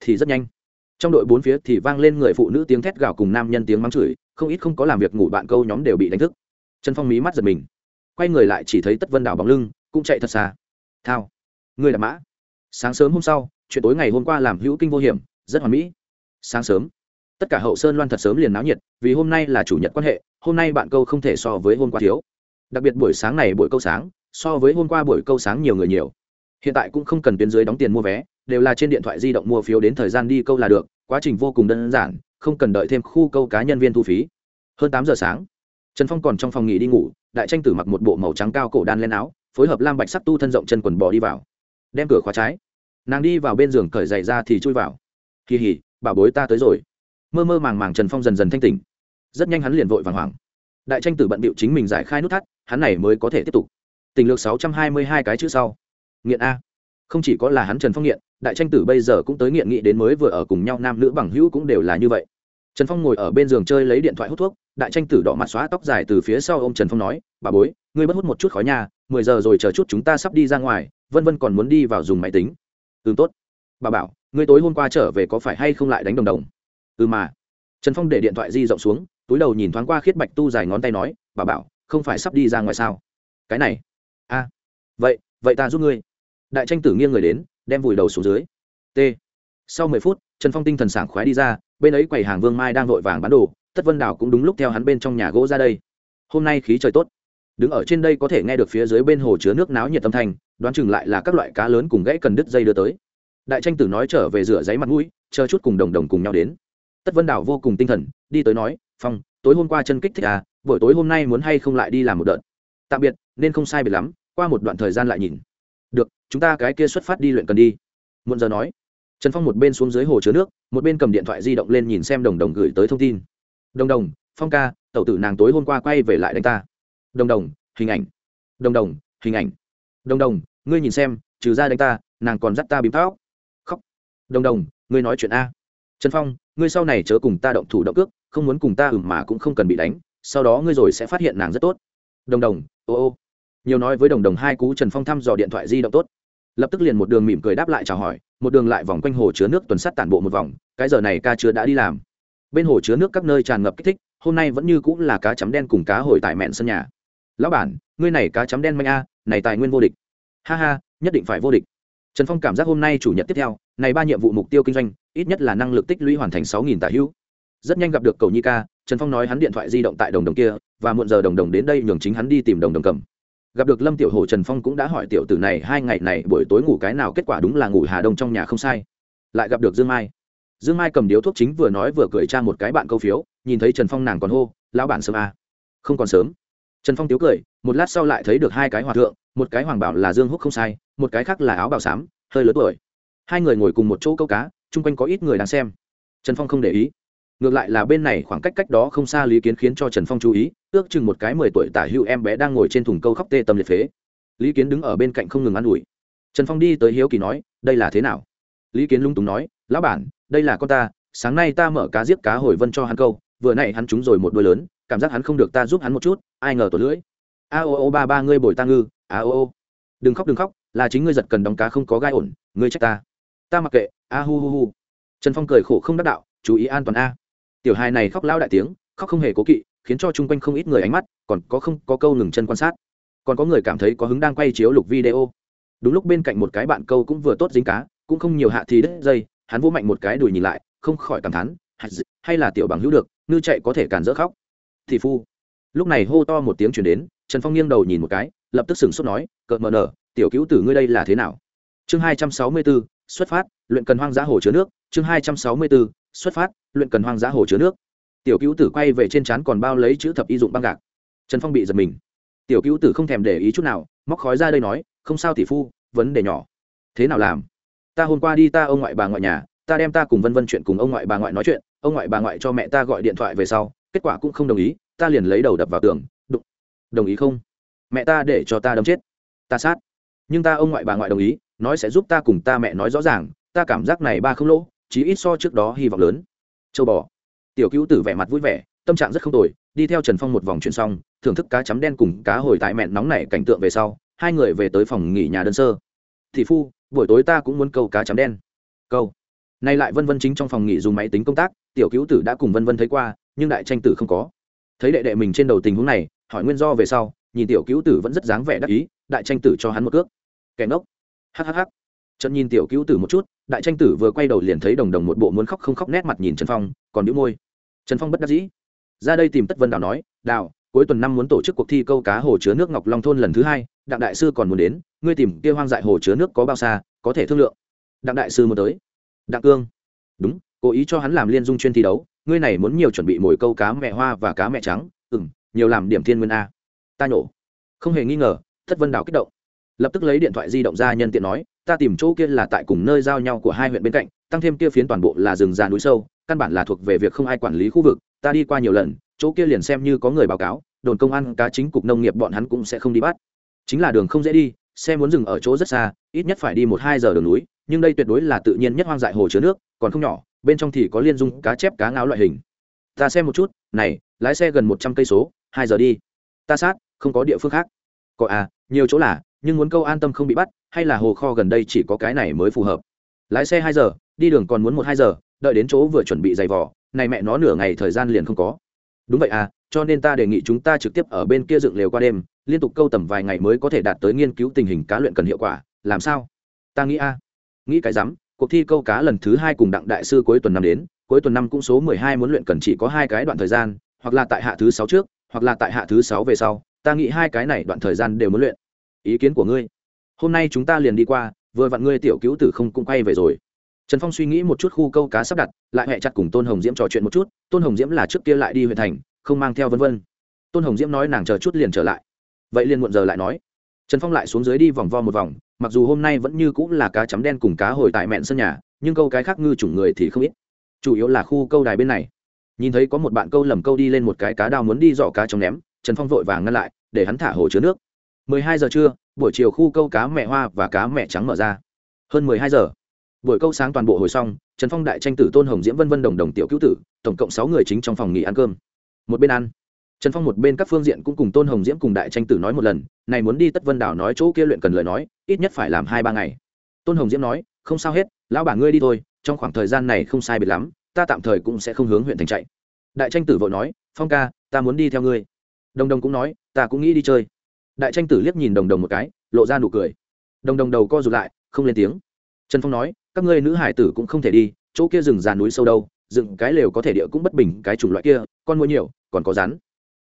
Thì rất nhanh. Trong đội bốn phía thì vang lên người phụ nữ tiếng thét gào cùng nam nhân tiếng mắng chửi, không ít không có làm việc ngủ bạn câu nhóm đều bị đánh thức. Trần phong mí mắt giật mình. Quay người lại chỉ thấy tất vân đào bóng lưng, cũng chạy thật xa. Thao người là mã sáng sớm hôm sau, chuyện tối ngày hôm qua làm hữu kinh vô hiểm, rất hoàn mỹ. Sáng sớm, tất cả hậu sơn loan thật sớm liền náo nhiệt, vì hôm nay là chủ nhật quan hệ, hôm nay bạn câu không thể so với hôm qua thiếu. Đặc biệt buổi sáng này buổi câu sáng, so với hôm qua buổi câu sáng nhiều người nhiều. Hiện tại cũng không cần tuyến dưới đóng tiền mua vé, đều là trên điện thoại di động mua phiếu đến thời gian đi câu là được, quá trình vô cùng đơn giản, không cần đợi thêm khu câu cá nhân viên thu phí. Hơn tám giờ sáng, trần phong còn trong phòng nghỉ đi ngủ, đại tranh tử mặc một bộ màu trắng cao cổ đan lên áo, phối hợp lam bạch sắc tu thân rộng chân quần bò đi vào đem cửa khóa trái. Nàng đi vào bên giường cởi dậy ra thì chui vào. Kỳ hỉ, bảo bối ta tới rồi. Mơ mơ màng màng trần phong dần dần thanh tỉnh. Rất nhanh hắn liền vội vàng hoảng. Đại tranh tử bận bịu chính mình giải khai nút thắt, hắn này mới có thể tiếp tục. Tình lược sáu trăm hai mươi hai cái chữ sau. Nghiện a. Không chỉ có là hắn trần phong nghiện, đại tranh tử bây giờ cũng tới nghiện nghị đến mới vừa ở cùng nhau nam nữ bằng hữu cũng đều là như vậy. Trần phong ngồi ở bên giường chơi lấy điện thoại hút thuốc, đại tranh tử đỏ mặt xóa tóc dài từ phía sau ô m trần phong nói, bà bối, ngươi bất hút một chút khói nhà mười giờ rồi chờ chút chúng ta sắp đi ra ngoài, vân vân còn muốn đi vào dùng máy tính. Ừ tốt. Bà bảo, ngươi tối hôm qua trở về có phải hay không lại đánh đồng đồng? Ừ mà. Trần phong để điện thoại di rộng xuống, túi đầu nhìn thoáng qua khiết bạch tu dài ngón tay nói, bà bảo, không phải sắp đi ra ngoài sao? Cái này. A. Vậy vậy ta giúp ngươi. Đại tranh tử nghiêng người đến, đem vùi đầu xuống dưới. T. Sau mười phút, trần phong tinh thần sảng khoái đi ra, bên ấy quầy hàng vương mai đang vội vàng bán đồ, tất vân đào cũng đúng lúc theo hắn bên trong nhà gỗ ra đây. Hôm nay khí trời tốt đứng ở trên đây có thể nghe được phía dưới bên hồ chứa nước náo nhiệt tâm thành đoán chừng lại là các loại cá lớn cùng gãy cần đứt dây đưa tới. Đại tranh tử nói trở về rửa giấy mặt mũi, chờ chút cùng đồng đồng cùng nhau đến. Tất vân đào vô cùng tinh thần, đi tới nói, phong, tối hôm qua chân kích thích à buổi tối hôm nay muốn hay không lại đi làm một đợt? Tạm biệt, nên không sai biệt lắm, qua một đoạn thời gian lại nhìn. Được, chúng ta cái kia xuất phát đi luyện cần đi. Muộn giờ nói. Trần phong một bên xuống dưới hồ chứa nước, một bên cầm điện thoại di động lên nhìn xem đồng đồng gửi tới thông tin. Đồng đồng, phong ca, tẩu tử nàng tối hôm qua quay về lại đánh ta đồng đồng, hình ảnh. Đồng đồng, hình ảnh. Đồng đồng, ngươi nhìn xem, trừ ra đánh ta, nàng còn dắt ta bím tóc. Khóc. Đồng đồng, ngươi nói chuyện a. Trần phong, ngươi sau này chớ cùng ta động thủ động cước, không muốn cùng ta ửng mà cũng không cần bị đánh, sau đó ngươi rồi sẽ phát hiện nàng rất tốt. Đồng đồng, ô ô. Nhiều nói với đồng đồng hai cú, trần phong thăm dò điện thoại di động tốt. Lập tức liền một đường mỉm cười đáp lại chào hỏi, một đường lại vòng quanh hồ chứa nước tuần sắt tản bộ một vòng, cái giờ này ca chưa đã đi làm. Bên hồ chứa nước các nơi tràn ngập kích thích, hôm nay vẫn như cũng là cá chấm đen cùng cá hồi tại mẹn sân nhà lão bản, ngươi này cá chấm đen manh a, này tài nguyên vô địch. Ha ha, nhất định phải vô địch. Trần phong cảm giác hôm nay chủ nhật tiếp theo, này ba nhiệm vụ mục tiêu kinh doanh, ít nhất là năng lực tích lũy hoàn thành sáu nghìn tả hữu. Rất nhanh gặp được cầu nhi ca, trần phong nói hắn điện thoại di động tại đồng đồng kia, và muộn giờ đồng đồng đến đây nhường chính hắn đi tìm đồng đồng cầm. Gặp được lâm tiểu hồ trần phong cũng đã hỏi tiểu tử này hai ngày này buổi tối ngủ cái nào, kết quả đúng là ngủ hà đông trong nhà không sai. Lại gặp được dương mai. Dương mai cầm điếu thuốc chính vừa nói vừa cười cha một cái bạn câu phiếu, nhìn thấy trần phong nàng còn hô, lão bản sớm à. không còn sớm trần phong tiếu cười, một lát sau lại thấy được hai cái hòa thượng, một cái hoàng bảo là dương húc không sai, một cái khác là áo bào xám, hơi lớn tuổi. Hai người ngồi cùng một chỗ câu cá, chung quanh có ít người đang xem. Trần phong không để ý. Ngược lại là bên này khoảng cách cách đó không xa lý kiến khiến cho trần phong chú ý, ước chừng một cái mười tuổi tả hữu em bé đang ngồi trên thùng câu khóc tê tâm liệt phế. Lý kiến đứng ở bên cạnh không ngừng ă n ủi. Trần phong đi tới hiếu kỳ nói, đây là thế nào? Lý kiến lung túng nói, lão bản, đây là con ta, sáng nay ta mở cá giết cá hồi vân cho hắn câu, vừa n hắn trúng rồi một đôi lớn cảm giác hắn không được ta giúp hắn một chút, ai ngờ tổ lưỡi. A ô ô ba ba, ngươi bồi ta ngư, a ô ô. Đừng khóc đừng khóc, là chính ngươi giật cần đóng cá không có gai ổn, ngươi trách ta. Ta mặc kệ, a hu hu hu. Trần phong cười khổ không đắc đạo, chú ý an toàn a. Tiểu hài này khóc lao đại tiếng, khóc không hề cố kỵ, khiến cho chung quanh không ít người ánh mắt, còn có không, có câu ngừng chân quan sát. Còn có người cảm thấy có hứng đang quay chiếu lục video. Đúng lúc bên cạnh một cái bạn câu cũng vừa tốt dính cá, cũng không nhiều hạ thì đứt dây, hắn vô mạnh một cái đùi nhìn lại, không khỏi cảm thán hay là tiểu bằng hữu được, ngư chạy có thể cản dỡ khóc thì phu. Lúc này hô to một tiếng chuyển đến, trần phong nghiêng đầu nhìn một cái, lập tức sửng sốt nói, cợt mờ nở, tiểu cứu tử ngươi đây là thế nào? Chương hai trăm sáu mươi bốn, xuất phát, luyện cần hoang dã hồ chứa nước. Chương hai trăm sáu mươi bốn, xuất phát, luyện cần hoang dã hồ chứa nước. Tiểu cứu tử quay về trên trán còn bao lấy chữ thập y dụng băng gạc. Trần phong bị giật mình. Tiểu cứu tử không thèm để ý chút nào, móc khói ra đây nói, không sao tỷ phu, vấn đề nhỏ. Thế nào làm? Ta hôm qua đi ta ông ngoại bà ngoại nhà, ta đem ta cùng vân vân chuyện cùng ông ngoại bà ngoại nói chuyện, ông ngoại bà ngoại cho mẹ ta gọi điện thoại về sau kết quả cũng không đồng ý, ta liền lấy đầu đập vào tường, đụng. Đồng ý không? Mẹ ta để cho ta đâm chết. Ta sát. Nhưng ta ông ngoại bà ngoại đồng ý, nói sẽ giúp ta cùng ta mẹ nói rõ ràng, ta cảm giác này ba không lỗ, chí ít so trước đó hy vọng lớn. Châu bò. Tiểu cứu tử vẻ mặt vui vẻ, tâm trạng rất không tồi, đi theo trần phong một vòng chuyển xong, thưởng thức cá chấm đen cùng cá hồi tại mẹn nóng này cảnh tượng về sau, hai người về tới phòng nghỉ nhà đơn sơ. Thị phu, buổi tối ta cũng muốn câu cá chấm đen. Câu. Nay lại vân vân chính trong phòng nghỉ dùng máy tính công tác, tiểu cứu tử đã cùng vân vân thấy qua nhưng đại tranh tử không có. Thấy đệ đệ mình trên đầu tình huống này, hỏi nguyên do về sau, nhìn tiểu cứu tử vẫn rất dáng vẻ đắc ý, đại tranh tử cho hắn một cước. Kẻ ngốc. Hhh trận nhìn tiểu cứu tử một chút, đại tranh tử vừa quay đầu liền thấy đồng đồng một bộ muốn khóc không khóc nét mặt nhìn trần phong, còn đĩu môi. Trần phong bất đắc dĩ. Ra đây tìm tất vân đào nói đào cuối tuần năm muốn tổ chức cuộc thi câu cá hồ chứa nước ngọc long thôn lần thứ hai, đặng đại sư còn muốn đến, ngươi tìm kia hoang dại hồ chứa nước có bao xa, có thể thương lượng. Đặng đại sư muốn tới. Đặng cương. Đúng, cố ý cho hắn làm liên dung chuyên thi đấu ngươi này muốn nhiều chuẩn bị mồi câu cá mẹ hoa và cá mẹ trắng ừm, nhiều làm điểm thiên nguyên a. Ta nhổ. Không hề nghi ngờ thất vân đào kích động. Lập tức lấy điện thoại di động ra nhân tiện nói ta tìm chỗ kia là tại cùng nơi giao nhau của hai huyện bên cạnh tăng thêm kia phiến toàn bộ là rừng già núi sâu căn bản là thuộc về việc không ai quản lý khu vực ta đi qua nhiều lần chỗ kia liền xem như có người báo cáo đồn công an cá chính cục nông nghiệp bọn hắn cũng sẽ không đi bắt. Chính là đường không dễ đi xe muốn dừng ở chỗ rất xa ít nhất phải đi một hai giờ đường núi nhưng đây tuyệt đối là tự nhiên nhất hoang dại hồ chứa nước còn không nhỏ bên trong thì có liên dung cá chép cá ngáo loại hình. Ta xem một chút, này, lái xe gần một trăm cây số, hai giờ đi. Ta sát, không có địa phương khác. Có à nhiều chỗ là, nhưng muốn câu an tâm không bị bắt, hay là hồ kho gần đây chỉ có cái này mới phù hợp. Lái xe hai giờ, đi đường còn muốn một hai giờ, đợi đến chỗ vừa chuẩn bị giày vỏ này mẹ nó nửa ngày thời gian liền không có. Đúng vậy à cho nên ta đề nghị chúng ta trực tiếp ở bên kia dựng lều qua đêm, liên tục câu tầm vài ngày mới có thể đạt tới nghiên cứu tình hình cá luyện cần hiệu quả. Làm sao? Ta nghĩ a nghĩ cái rắm cuộc thi câu cá lần thứ hai cùng đặng đại sư cuối tuần năm đến, cuối tuần năm cũng số mười hai muốn luyện cần chỉ có hai cái đoạn thời gian, hoặc là tại hạ thứ sáu trước, hoặc là tại hạ thứ sáu về sau, ta nghĩ hai cái này đoạn thời gian đều muốn luyện. Ý kiến của ngươi? Hôm nay chúng ta liền đi qua, vừa vặn ngươi tiểu cứu tử không cũng quay về rồi. Trần phong suy nghĩ một chút khu câu cá sắp đặt, lại hẹ chặt cùng tôn hồng diễm trò chuyện một chút, tôn hồng diễm là trước kia lại đi huyện thành, không mang theo vân vân. Tôn hồng diễm nói nàng chờ chút liền trở lại. Vậy liền muộn giờ lại nói. Trần phong lại xuống dưới đi vòng vo một vòng mặc dù hôm nay vẫn như cũng là cá chấm đen cùng cá hồi tại mẹn sân nhà, nhưng câu cái khác ngư chủng người thì không ít. Chủ yếu là khu câu đài bên này. Nhìn thấy có một bạn câu lầm câu đi lên một cái cá đào muốn đi dọ cá trong ném, trần phong vội vàng ngăn lại, để hắn thả hồ chứa nước. Mười hai giờ trưa, buổi chiều khu câu cá mẹ hoa và cá mẹ trắng mở ra. Hơn mười hai giờ, buổi câu sáng toàn bộ hồi xong, trần phong đại tranh tử tôn hồng diễm vân vân đồng đồng tiểu cứu tử, tổng cộng sáu người chính trong phòng nghỉ ăn cơm. Một bên ăn trần phong một bên các phương diện cũng cùng tôn hồng diễm cùng đại tranh tử nói một lần, này muốn đi tất vân đảo nói chỗ kia luyện cần lời nói, ít nhất phải làm hai ba ngày. Tôn hồng diễm nói, không sao hết, lão bà ngươi đi thôi, trong khoảng thời gian này không sai biệt lắm, ta tạm thời cũng sẽ không hướng huyện thành chạy. Đại tranh tử vội nói, phong ca, ta muốn đi theo ngươi. Đồng đồng cũng nói, ta cũng nghĩ đi chơi. Đại tranh tử liếc nhìn đồng đồng một cái, lộ ra nụ cười. Đồng đồng đầu co rụt lại, không lên tiếng. Trần phong nói, các ngươi nữ hải tử cũng không thể đi, chỗ kia rừng già núi sâu đâu, dựng cái lều có thể địa cũng bất bình cái chủng loại kia, con mua nhiều, còn có rắn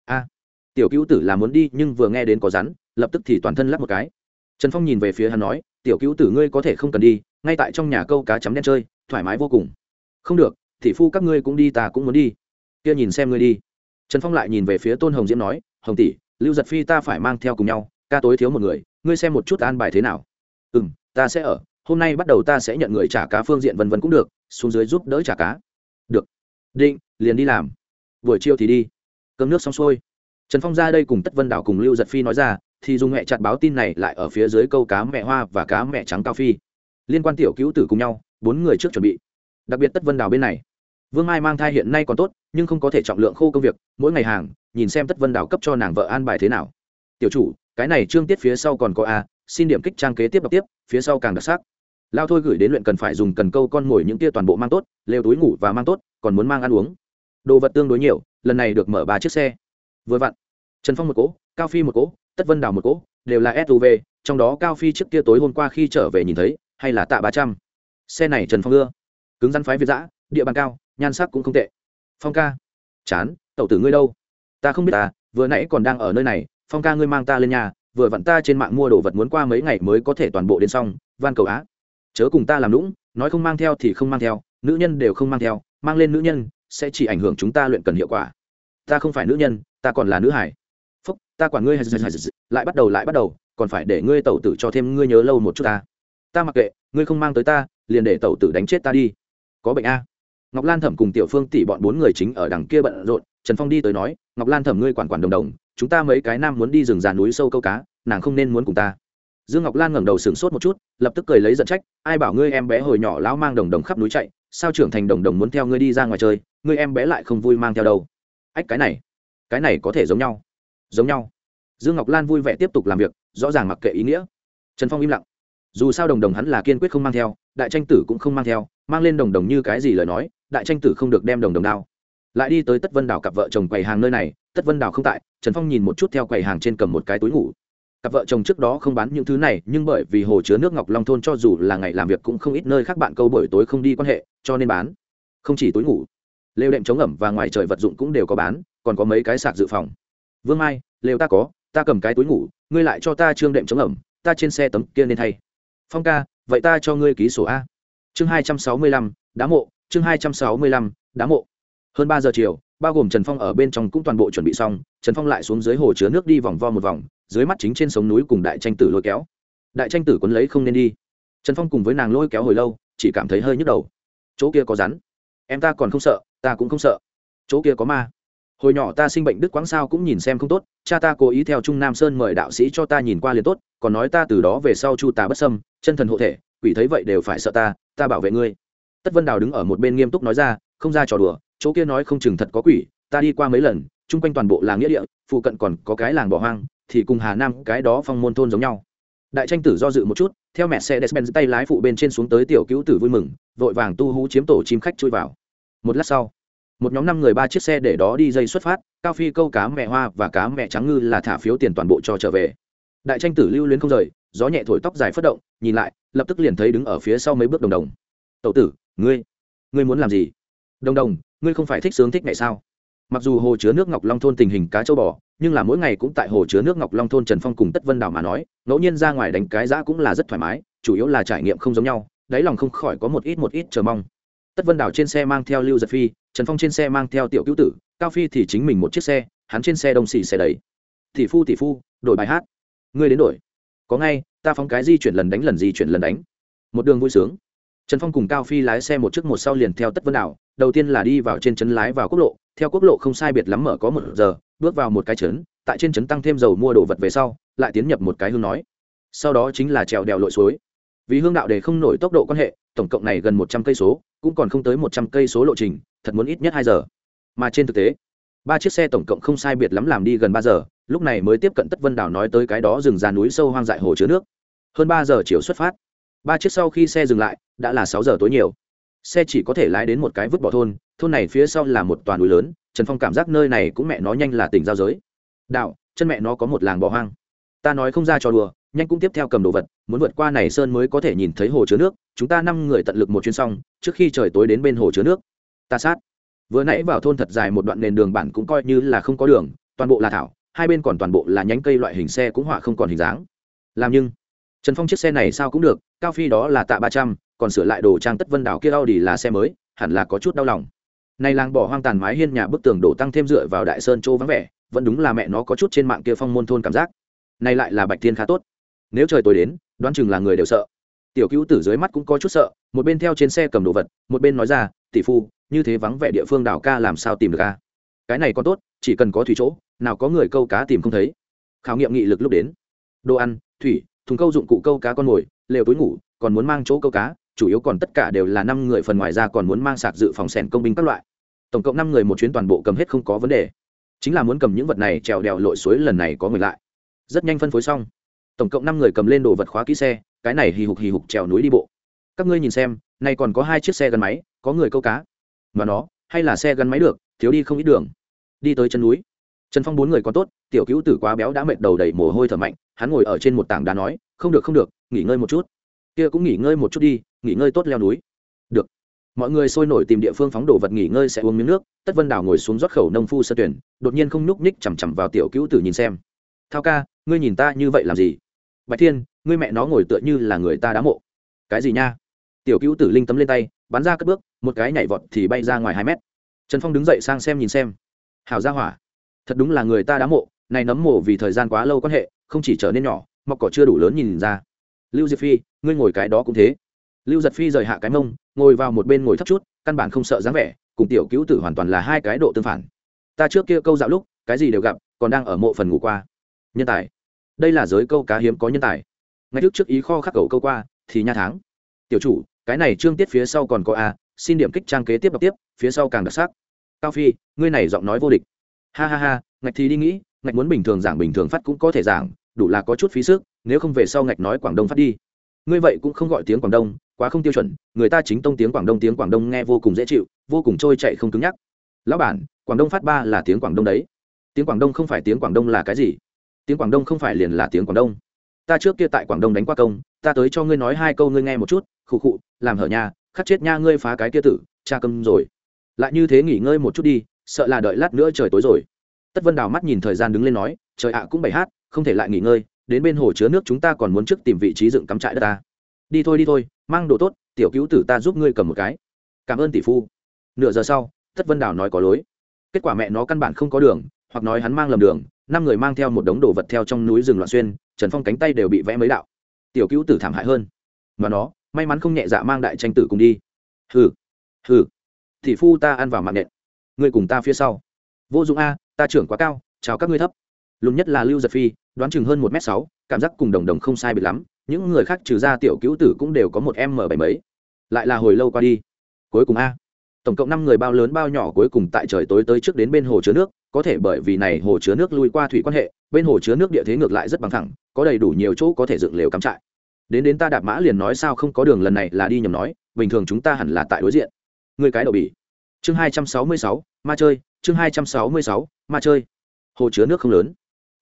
a. Tiểu cứu tử là muốn đi, nhưng vừa nghe đến có rắn, lập tức thì toàn thân lắp một cái. Trần phong nhìn về phía hắn nói, tiểu cứu tử ngươi có thể không cần đi, ngay tại trong nhà câu cá chấm đen chơi, thoải mái vô cùng. Không được thị phu các ngươi cũng đi, ta cũng muốn đi. Kia nhìn xem ngươi đi. Trần phong lại nhìn về phía tôn hồng diễm nói, hồng tỷ, lưu giật phi ta phải mang theo cùng nhau, ca tối thiếu một người, ngươi xem một chút an bài thế nào. Ừ m ta sẽ ở, hôm nay bắt đầu ta sẽ nhận người trả cá phương diện vân vân cũng được, xuống dưới giúp đỡ trả cá. Được. Định, liền đi làm. Buổi chiều thì đi cơm nước xong xuôi. Trần phong ra đây cùng tất vân đảo cùng lưu giật phi nói ra, thì dùng mẹ chặt báo tin này lại ở phía dưới câu cá mẹ hoa và cá mẹ trắng cao phi. Liên quan tiểu cứu tử cùng nhau, bốn người trước chuẩn bị. Đặc biệt tất vân đảo bên này. Vương mai mang thai hiện nay còn tốt, nhưng không có thể trọng lượng khô công việc, mỗi ngày hàng, nhìn xem tất vân đảo cấp cho nàng vợ an bài thế nào. Tiểu chủ, cái này trương tiết phía sau còn có a, xin điểm kích trang kế tiếp đọc tiếp, phía sau càng đặc sắc. Lao thôi gửi đến luyện cần phải dùng cần câu con ngồi những tia toàn bộ mang tốt, lều túi ngủ và mang tốt, còn muốn mang ăn uống đồ vật tương đối nhiều, lần này được mở ba chiếc xe. Vừa vặn, trần phong một cỗ, cao phi một cỗ, tất vân đào một cỗ, đều là suv trong đó cao phi trước kia tối hôm qua khi trở về nhìn thấy, hay là tạ ba trăm. Xe này trần phong ưa. Cứng rắn phái việt giã địa bàn cao, nhan sắc cũng không tệ. Phong ca, chán, tẩu tử ngươi đâu? Ta không biết ta vừa nãy còn đang ở nơi này, phong ca ngươi mang ta lên nhà, vừa vặn ta trên mạng mua đồ vật muốn qua mấy ngày mới có thể toàn bộ đến xong, van cầu á. Chớ cùng ta làm lũng nói không mang theo thì không mang theo, nữ nhân đều không mang theo, mang lên nữ nhân sẽ chỉ ảnh hưởng chúng ta luyện cần hiệu quả. Ta không phải nữ nhân, ta còn là nữ hải phúc, ta quản ngươi lại bắt đầu lại bắt đầu, còn phải để ngươi tẩu tử cho thêm ngươi nhớ lâu một chút ta. Ta mặc kệ, ngươi không mang tới ta, liền để tẩu tử đánh chết ta đi. Có bệnh a? Ngọc lan thẩm cùng tiểu phương tỷ bọn bốn người chính ở đằng kia bận rộn, trần phong đi tới nói, ngọc lan thẩm ngươi quản quản đồng đồng, chúng ta mấy cái nam muốn đi rừng già núi sâu câu cá, nàng không nên muốn cùng ta. Dương ngọc lan ngẩng đầu sửng sốt một chút, lập tức cười lấy giận trách, ai bảo ngươi em bé hồi nhỏ lão mang đồng đồng khắp núi chạy sao trưởng thành đồng đồng muốn theo ngươi đi ra ngoài chơi, ngươi em bé lại không vui mang theo đâu. Ách, cái này cái này có thể giống nhau. Giống nhau. Dương ngọc lan vui vẻ tiếp tục làm việc, rõ ràng mặc kệ ý nghĩa. Trần phong im lặng. Dù sao đồng đồng hắn là kiên quyết không mang theo, đại tranh tử cũng không mang theo, mang lên đồng đồng như cái gì lời nói, đại tranh tử không được đem đồng đồng đao. Lại đi tới tất vân đảo cặp vợ chồng quầy hàng nơi này, tất vân đảo không tại, trần phong nhìn một chút theo quầy hàng trên cầm một cái túi ngủ cặp vợ chồng trước đó không bán những thứ này, nhưng bởi vì hồ chứa nước ngọc long thôn cho dù là ngày làm việc cũng không ít nơi khác bạn câu buổi tối không đi quan hệ, cho nên bán. Không chỉ túi ngủ, lều đệm chống ẩm và ngoài trời vật dụng cũng đều có bán, còn có mấy cái sạc dự phòng. Vương mai, lều ta có, ta cầm cái túi ngủ, ngươi lại cho ta trương đệm chống ẩm, ta trên xe tấm kia nên thay. Phong ca, vậy ta cho ngươi ký sổ a. Chương hai trăm sáu mươi lăm, đá mộ, chương hai trăm sáu mươi lăm, đá mộ. Hơn ba giờ chiều, bao gồm trần phong ở bên trong cũng toàn bộ chuẩn bị xong, trần phong lại xuống dưới hồ chứa nước đi vòng vo một vòng dưới mắt chính trên sống núi cùng đại tranh tử lôi kéo. Đại tranh tử quấn lấy không nên đi. Trần phong cùng với nàng lôi kéo hồi lâu, chỉ cảm thấy hơi nhức đầu. Chỗ kia có rắn. Em ta còn không sợ, ta cũng không sợ. Chỗ kia có ma. Hồi nhỏ ta sinh bệnh đức quáng sao cũng nhìn xem không tốt, cha ta cố ý theo trung nam sơn mời đạo sĩ cho ta nhìn qua liền tốt, còn nói ta từ đó về sau chu tà bất sâm chân thần hộ thể, quỷ thấy vậy đều phải sợ ta ta bảo vệ ngươi. Tất vân đào đứng ở một bên nghiêm túc nói ra, không ra trò đùa, chỗ kia nói không chừng thật có quỷ, ta đi qua mấy lần, chung quanh toàn bộ làng nghĩa địa, phụ cận còn có cái làng bỏ hoang thì cùng hà nam cái đó phong môn thôn giống nhau. Đại tranh tử do dự một chút, theo mẹ xe despen tay lái phụ bên trên xuống tới tiểu cứu tử vui mừng, vội vàng tu hú chiếm tổ chim khách chui vào. Một lát sau, một nhóm năm người ba chiếc xe để đó đi dây xuất phát, cao phi, câu cá, mẹ hoa và cá mẹ trắng ngư là thả phiếu tiền toàn bộ cho trở về. Đại tranh tử lưu luyến không rời, gió nhẹ thổi tóc dài phất động, nhìn lại, lập tức liền thấy đứng ở phía sau mấy bước đồng đồng. Tậu tử, ngươi ngươi muốn làm gì? Đồng đồng, ngươi không phải thích sướng thích ngày sao? Mặc dù hồ chứa nước ngọc long thôn tình hình cá châu bò nhưng là mỗi ngày cũng tại hồ chứa nước ngọc long thôn trần phong cùng tất vân đảo mà nói, ngẫu nhiên ra ngoài đánh cái giã cũng là rất thoải mái, chủ yếu là trải nghiệm không giống nhau, đáy lòng không khỏi có một ít một ít chờ mong. Tất vân đảo trên xe mang theo lưu giật phi, trần phong trên xe mang theo tiểu cứu tử, cao phi thì chính mình một chiếc xe, hắn trên xe đông xì xe đấy tỷ phu tỷ phu, đổi bài hát. Ngươi đến đổi. Có ngay, ta phóng cái di chuyển lần đánh lần di chuyển lần đánh. Một đường vui sướng. Trần phong cùng cao phi lái xe một chiếc một sau liền theo tất vân đảo, đầu tiên là đi vào trên trấn lái vào quốc lộ theo quốc lộ không sai biệt lắm mở có một giờ, bước vào một cái trấn, tại trên trấn tăng thêm dầu mua đồ vật về sau, lại tiến nhập một cái hương nói. Sau đó chính là trèo đèo lội suối. Vì hương đạo để không nổi tốc độ quan hệ, tổng cộng này gần một trăm cây số, cũng còn không tới một trăm cây số lộ trình, thật muốn ít nhất hai giờ. Mà trên thực tế, ba chiếc xe tổng cộng không sai biệt lắm làm đi gần ba giờ, lúc này mới tiếp cận tất vân đảo nói tới cái đó rừng già núi sâu hoang dại hồ chứa nước. Hơn ba giờ chiều xuất phát. Ba chiếc sau khi xe dừng lại, đã là sáu giờ tối nhiều xe chỉ có thể lái đến một cái vứt bỏ thôn thôn này phía sau là một toàn núi lớn, trần phong cảm giác nơi này cũng mẹ nó nhanh là tỉnh giao giới. Đạo, chân mẹ nó có một làng bỏ hoang. Ta nói không ra cho đùa, nhanh cũng tiếp theo cầm đồ vật, muốn vượt qua này sơn mới có thể nhìn thấy hồ chứa nước, chúng ta năm người tận lực một chuyến xong, trước khi trời tối đến bên hồ chứa nước. Ta sát. Vừa nãy vào thôn thật dài một đoạn nền đường bản cũng coi như là không có đường, toàn bộ là thảo, hai bên còn toàn bộ là nhánh cây loại hình xe cũng họa không còn hình dáng. Làm nhưng, trần phong chiếc xe này sao cũng được, cao phi đó là tạ ba trăm còn sửa lại đồ trang tất vân đảo kia đau đi là xe mới, hẳn là có chút đau lòng. Nay làng bỏ hoang tàn mái hiên nhà bức tường đổ tăng thêm dựa vào đại sơn châu vắng vẻ, vẫn đúng là mẹ nó có chút trên mạng kia phong môn thôn cảm giác. Nay lại là bạch thiên khá tốt. Nếu trời tối đến, đoán chừng là người đều sợ. Tiểu cứu tử dưới mắt cũng có chút sợ, một bên theo trên xe cầm đồ vật, một bên nói ra, tỷ phu, như thế vắng vẻ địa phương đảo ca làm sao tìm được ca cái này còn tốt, chỉ cần có thủy chỗ, nào có người câu cá tìm không thấy. Khảo nghiệm nghị lực lúc đến. Đồ ăn, thủy, thùng câu dụng cụ câu cá con mồi, lều túi ngủ, còn muốn mang chỗ câu cá chủ yếu còn tất cả đều là năm người phần ngoài ra còn muốn mang sạc dự phòng sẻn công binh các loại. Tổng cộng năm người một chuyến toàn bộ cầm hết không có vấn đề. Chính là muốn cầm những vật này trèo đèo lội suối lần này có người lại. Rất nhanh phân phối xong. Tổng cộng năm người cầm lên đồ vật khóa kỹ xe, cái này hì hục hì hục trèo núi đi bộ. Các ngươi nhìn xem, nay còn có hai chiếc xe gắn máy, có người câu cá. Mà nó, hay là xe gắn máy được, thiếu đi không ít đường. Đi tới chân núi. Trần phong bốn người còn tốt, tiểu cứu tử quá béo đã mệt đầu đầy mồ hôi thở mạnh, hắn ngồi ở trên một tảng đá nói, không được không được, nghỉ ngơi một chút kia cũng nghỉ ngơi một chút đi, nghỉ ngơi tốt leo núi. Được. Mọi người sôi nổi tìm địa phương phóng đồ vật nghỉ ngơi sẽ uống miếng nước, tất vân đào ngồi xuống rót khẩu nông phu sơ tuyển, đột nhiên không nhúc ních chằm chằm vào tiểu cữu tử nhìn xem. Thao ca, ngươi nhìn ta như vậy làm gì? Bạch thiên, ngươi mẹ nó ngồi tựa như là người ta đá mộ. Cái gì nha? Tiểu cữu tử linh tấm lên tay, bắn ra cất bước, một cái nhảy vọt thì bay ra ngoài hai mét. Trần phong đứng dậy sang xem nhìn xem. Hào ra hỏa, thật đúng là người ta đá mộ, này nấm mộ vì thời gian quá lâu quan hệ, không chỉ trở nên nhỏ mọc cỏ chưa đủ lớn nhìn ra. Lưu diệp phi ngươi ngồi cái đó cũng thế. Lưu giật phi rời hạ cái mông, ngồi vào một bên ngồi thấp chút, căn bản không sợ dáng vẻ, cùng tiểu cứu tử hoàn toàn là hai cái độ tương phản. Ta trước kia câu dạo lúc, cái gì đều gặp, còn đang ở mộ phần ngủ qua. Nhân tài. Đây là giới câu cá hiếm có nhân tài. Ngay trước trước ý kho khắc cầu câu qua, thì nha tháng. Tiểu chủ, cái này trương tiết phía sau còn có a, xin điểm kích trang kế tiếp đọc tiếp, phía sau càng đặc sắc. Cao phi, ngươi này giọng nói vô địch. Ha ha ha, ngạch thì đi nghĩ, ngạch muốn bình thường giảng bình thường phát cũng có thể giảng, đủ là có chút phí sức, nếu không về sau ngạch nói quảng đông phát đi ngươi vậy cũng không gọi tiếng quảng đông, quá không tiêu chuẩn, người ta chính tông tiếng quảng đông, tiếng quảng đông nghe vô cùng dễ chịu, vô cùng trôi chạy không cứng nhắc. Lão bản, quảng đông phát ba là tiếng quảng đông đấy. Tiếng quảng đông không phải tiếng quảng đông là cái gì? Tiếng quảng đông không phải liền là tiếng quảng đông. Ta trước kia tại quảng đông đánh qua công, ta tới cho ngươi nói hai câu ngươi nghe một chút, khụ khụ, làm hở nhà khắc chết nha ngươi phá cái kia tử, cha câm rồi. Lại như thế nghỉ ngơi một chút đi, sợ là đợi lát nữa trời tối rồi. Tất vân đào mắt nhìn thời gian đứng lên nói, trời ạ cũng bảy hát, không thể lại nghỉ ngơi đến bên hồ chứa nước chúng ta còn muốn trước tìm vị trí dựng cắm trại đất ta. Đi thôi đi thôi, mang đồ tốt, tiểu cứu tử ta giúp ngươi cầm một cái. Cảm ơn tỷ phu. Nửa giờ sau tất vân đào nói có lối kết quả mẹ nó căn bản không có đường, hoặc nói hắn mang lầm đường, năm người mang theo một đống đồ vật theo trong núi rừng loạn xuyên, trần phong cánh tay đều bị vẽ mấy đạo. Tiểu cứu tử thảm hại hơn. Mà nó, may mắn không nhẹ dạ mang đại tranh tử cùng đi. Hừ hừ. Tỷ phu ta ăn vào mạng nện ngươi cùng ta phía sau. Vô dụng a, ta trưởng quá cao, chào các ngươi thấp lùn nhất là lưu giật phi đoán chừng hơn một m sáu, cảm giác cùng đồng đồng không sai biệt lắm, những người khác trừ ra tiểu cứu tử cũng đều có một m bảy mấy. Lại là hồi lâu qua đi. Cuối cùng a, tổng cộng năm người bao lớn bao nhỏ cuối cùng tại trời tối tới trước đến bên hồ chứa nước, có thể bởi vì này hồ chứa nước lui qua thủy quan hệ, bên hồ chứa nước địa thế ngược lại rất bằng thẳng, có đầy đủ nhiều chỗ có thể dựng lều cắm trại. Đến đến ta đạp mã liền nói sao không có đường lần này là đi nhầm nói, bình thường chúng ta hẳn là tại đối diện. Người cái đậu bỉ chương hai trăm sáu mươi sáu, ma chơi, chương hai trăm sáu mươi sáu, ma chơi. Hồ chứa nước không lớn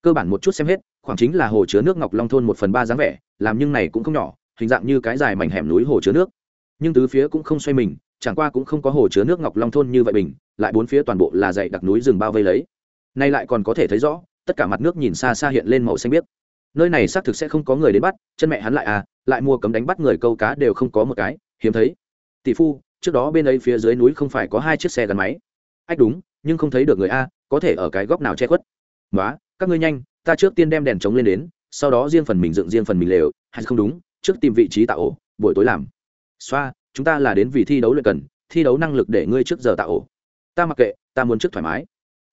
cơ bản một chút xem hết, khoảng chính là hồ chứa nước ngọc long thôn một phần ba dáng vẻ, làm nhưng này cũng không nhỏ, hình dạng như cái dài mảnh hẻm núi hồ chứa nước. Nhưng tứ phía cũng không xoay mình, chẳng qua cũng không có hồ chứa nước ngọc long thôn như vậy bình, lại bốn phía toàn bộ là dãy đặc núi rừng bao vây lấy. Nay lại còn có thể thấy rõ, tất cả mặt nước nhìn xa xa hiện lên màu xanh biếc. Nơi này xác thực sẽ không có người đến bắt, chân mẹ hắn lại à lại mua cấm đánh bắt người câu cá đều không có một cái, hiếm thấy. Tỷ phu, trước đó bên ấy phía dưới núi không phải có hai chiếc xe gắn máy. Ách đúng, nhưng không thấy được người a, có thể ở cái góc nào che khuất. Nói các ngươi nhanh, ta trước tiên đem đèn chống lên đến, sau đó riêng phần mình dựng riêng phần mình lều. Hay không đúng, trước tìm vị trí tạo ổ, buổi tối làm. Xoa, chúng ta là đến vì thi đấu luyện cần, thi đấu năng lực để ngươi trước giờ tạo ổ. Ta mặc kệ, ta muốn trước thoải mái.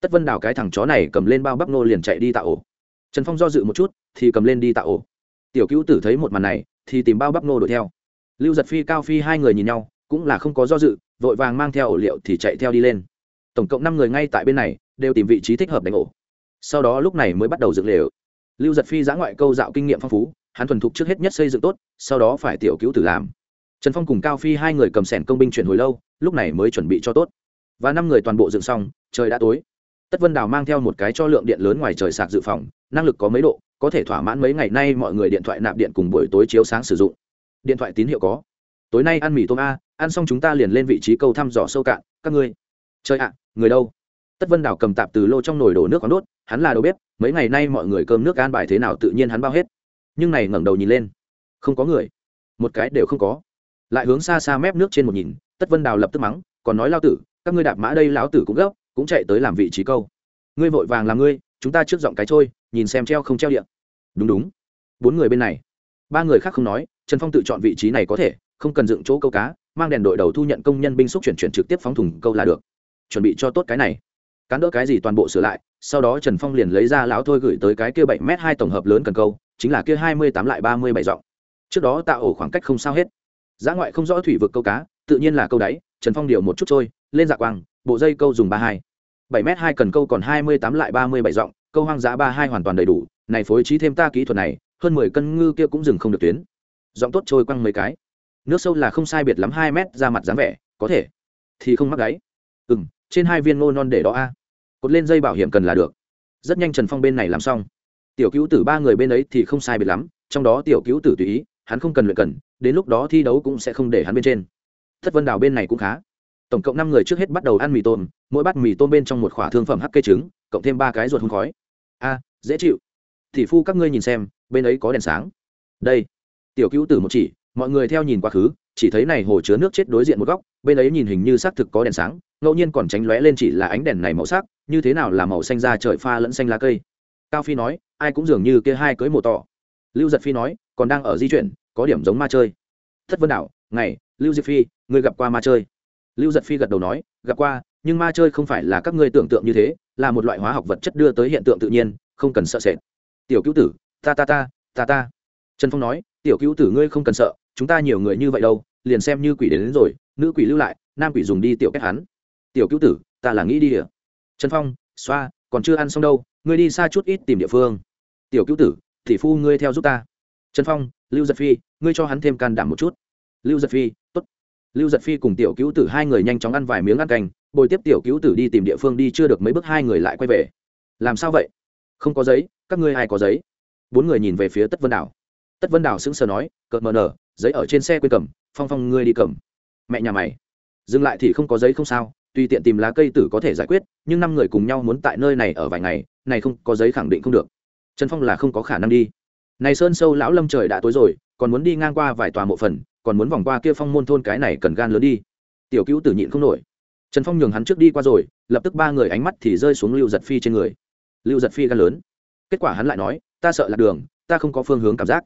Tất vân đào cái thằng chó này cầm lên bao bắp nô liền chạy đi tạo ổ. Trần phong do dự một chút, thì cầm lên đi tạo ổ. Tiểu cữu tử thấy một màn này, thì tìm bao bắp nô đuổi theo. Lưu giật phi, cao phi hai người nhìn nhau, cũng là không có do dự, vội vàng mang theo ổ liệu thì chạy theo đi lên. Tổng cộng năm người ngay tại bên này, đều tìm vị trí thích hợp đánh ổ sau đó lúc này mới bắt đầu dựng lều. Lưu giật phi giã ngoại câu dạo kinh nghiệm phong phú, hắn thuần thục trước hết nhất xây dựng tốt, sau đó phải tiểu cứu tử làm. Trần phong cùng cao phi hai người cầm sẻn công binh chuyển hồi lâu, lúc này mới chuẩn bị cho tốt. Và năm người toàn bộ dựng xong, trời đã tối. Tất vân đào mang theo một cái cho lượng điện lớn ngoài trời sạc dự phòng, năng lực có mấy độ, có thể thỏa mãn mấy ngày nay mọi người điện thoại nạp điện cùng buổi tối chiếu sáng sử dụng. Điện thoại tín hiệu có. Tối nay ăn mì tôm a, ăn xong chúng ta liền lên vị trí câu thăm dò sâu cạn, các ngươi. Chơi ạ, người đâu? Tất vân đào cầm tạp từ lô trong nồi đổ nước khoáng đốt, hắn là đầu bếp, mấy ngày nay mọi người cơm nước an bài thế nào tự nhiên hắn bao hết. Nhưng này ngẩng đầu nhìn lên, không có người. Một cái đều không có. Lại hướng xa xa mép nước trên một nhìn, tất vân đào lập tức mắng, còn nói lao tử, các ngươi đạp mã đây lão tử cũng gấp, cũng chạy tới làm vị trí câu. Ngươi vội vàng làm ngươi, chúng ta trước giọng cái trôi, nhìn xem treo không treo điện đúng đúng. Bốn người bên này. Ba người khác không nói, trần phong tự chọn vị trí này có thể, không cần dựng chỗ câu cá, mang đèn đội đầu thu nhận công nhân binh xúc chuyển chuyển trực tiếp phóng thùng câu là được. Chuẩn bị cho tốt cái này cán đỡ cái gì toàn bộ sửa lại, sau đó trần phong liền lấy ra lão thôi gửi tới cái kia bảy m hai tổng hợp lớn cần câu, chính là kia hai mươi tám lại ba mươi bảy giọng. Trước đó tạo ổ khoảng cách không sao hết. Giá ngoại không rõ thủy vực câu cá, tự nhiên là câu đáy, trần phong điều một chút trôi, lên dạ quang, bộ dây câu dùng ba hai. Bảy m hai cần câu còn hai mươi tám lại ba mươi bảy giọng, câu hoang dã ba hai hoàn toàn đầy đủ, này phối trí thêm ta kỹ thuật này, hơn mười cân ngư kia cũng dừng không được tuyến. Giọng tốt trôi quăng mấy cái. Nước sâu là không sai biệt lắm hai mét ra mặt dáng vẻ, có thể. Thì không mắc đáy ừ m trên hai viên ngô non để đó a. Cột lên dây bảo hiểm cần là được. Rất nhanh trần phong bên này làm xong. Tiểu cứu tử ba người bên ấy thì không sai biệt lắm, trong đó tiểu cứu tử tùy ý, hắn không cần luyện cần, đến lúc đó thi đấu cũng sẽ không để hắn bên trên. Thất vân đào bên này cũng khá. Tổng cộng năm người trước hết bắt đầu ăn mì tôm, mỗi bát mì tôm bên trong một khỏa thương phẩm hắc cây trứng, cộng thêm ba cái ruột hôn khói. A, dễ chịu. Thì phu các ngươi nhìn xem, bên ấy có đèn sáng. Đây. Tiểu cứu tử một chỉ, mọi người theo nhìn quá khứ, chỉ thấy này hồ chứa nước chết đối diện một góc, bên ấy nhìn hình như xác thực có đèn sáng ngẫu nhiên còn tránh lóe lên chỉ là ánh đèn này màu sắc như thế nào là màu xanh da trời pha lẫn xanh lá cây. Cao phi nói ai cũng dường như kia hai cưới mồ tỏ. Lưu giật phi nói còn đang ở di chuyển có điểm giống ma chơi. Thất vân đảo ngày lưu diệp phi ngươi gặp qua ma chơi. Lưu giật phi gật đầu nói gặp qua nhưng ma chơi không phải là các ngươi tưởng tượng như thế là một loại hóa học vật chất đưa tới hiện tượng tự nhiên không cần sợ sệt. Tiểu cứu tử ta ta ta ta ta. Trần phong nói tiểu cứu tử ngươi không cần sợ chúng ta nhiều người như vậy đâu liền xem như quỷ đến, đến rồi nữ quỷ lưu lại nam quỷ dùng đi tiểu kết hắn tiểu cứu tử, ta là nghĩ đi địa trần phong, xoa, còn chưa ăn xong đâu, ngươi đi xa chút ít tìm địa phương. Tiểu cứu tử thị phu ngươi theo giúp ta. Trần phong, lưu giật phi, ngươi cho hắn thêm can đảm một chút. Lưu giật phi t ố t lưu giật phi cùng tiểu cứu tử hai người nhanh chóng ăn vài miếng ăn cành bồi tiếp tiểu cứu tử đi tìm địa phương đi chưa được mấy bước hai người lại quay về. Làm sao vậy? Không có giấy, các ngươi ai có giấy? Bốn người nhìn về phía tất vân đảo. Tất vân đảo sững sờ nói, cợt mờ nở, giấy ở trên xe quên cầm, phong phong ngươi đi cầm. Mẹ nhà mày, dừng lại thì không có giấy không sao tùy tiện tìm lá cây tử có thể giải quyết, nhưng năm người cùng nhau muốn tại nơi này ở vài ngày, này không có giấy khẳng định không được. Trần phong là không có khả năng đi. Này sơn sâu lão lâm trời đã tối rồi, còn muốn đi ngang qua vài tòa mộ phần, còn muốn vòng qua kia phong môn thôn cái này cần gan lớn đi. Tiểu cứu tử nhịn không nổi. Trần phong nhường hắn trước đi qua rồi, lập tức ba người ánh mắt thì rơi xuống lưu giật phi trên người. Lưu giật phi gan lớn. Kết quả hắn lại nói, ta sợ lạc đường, ta không có phương hướng cảm giác.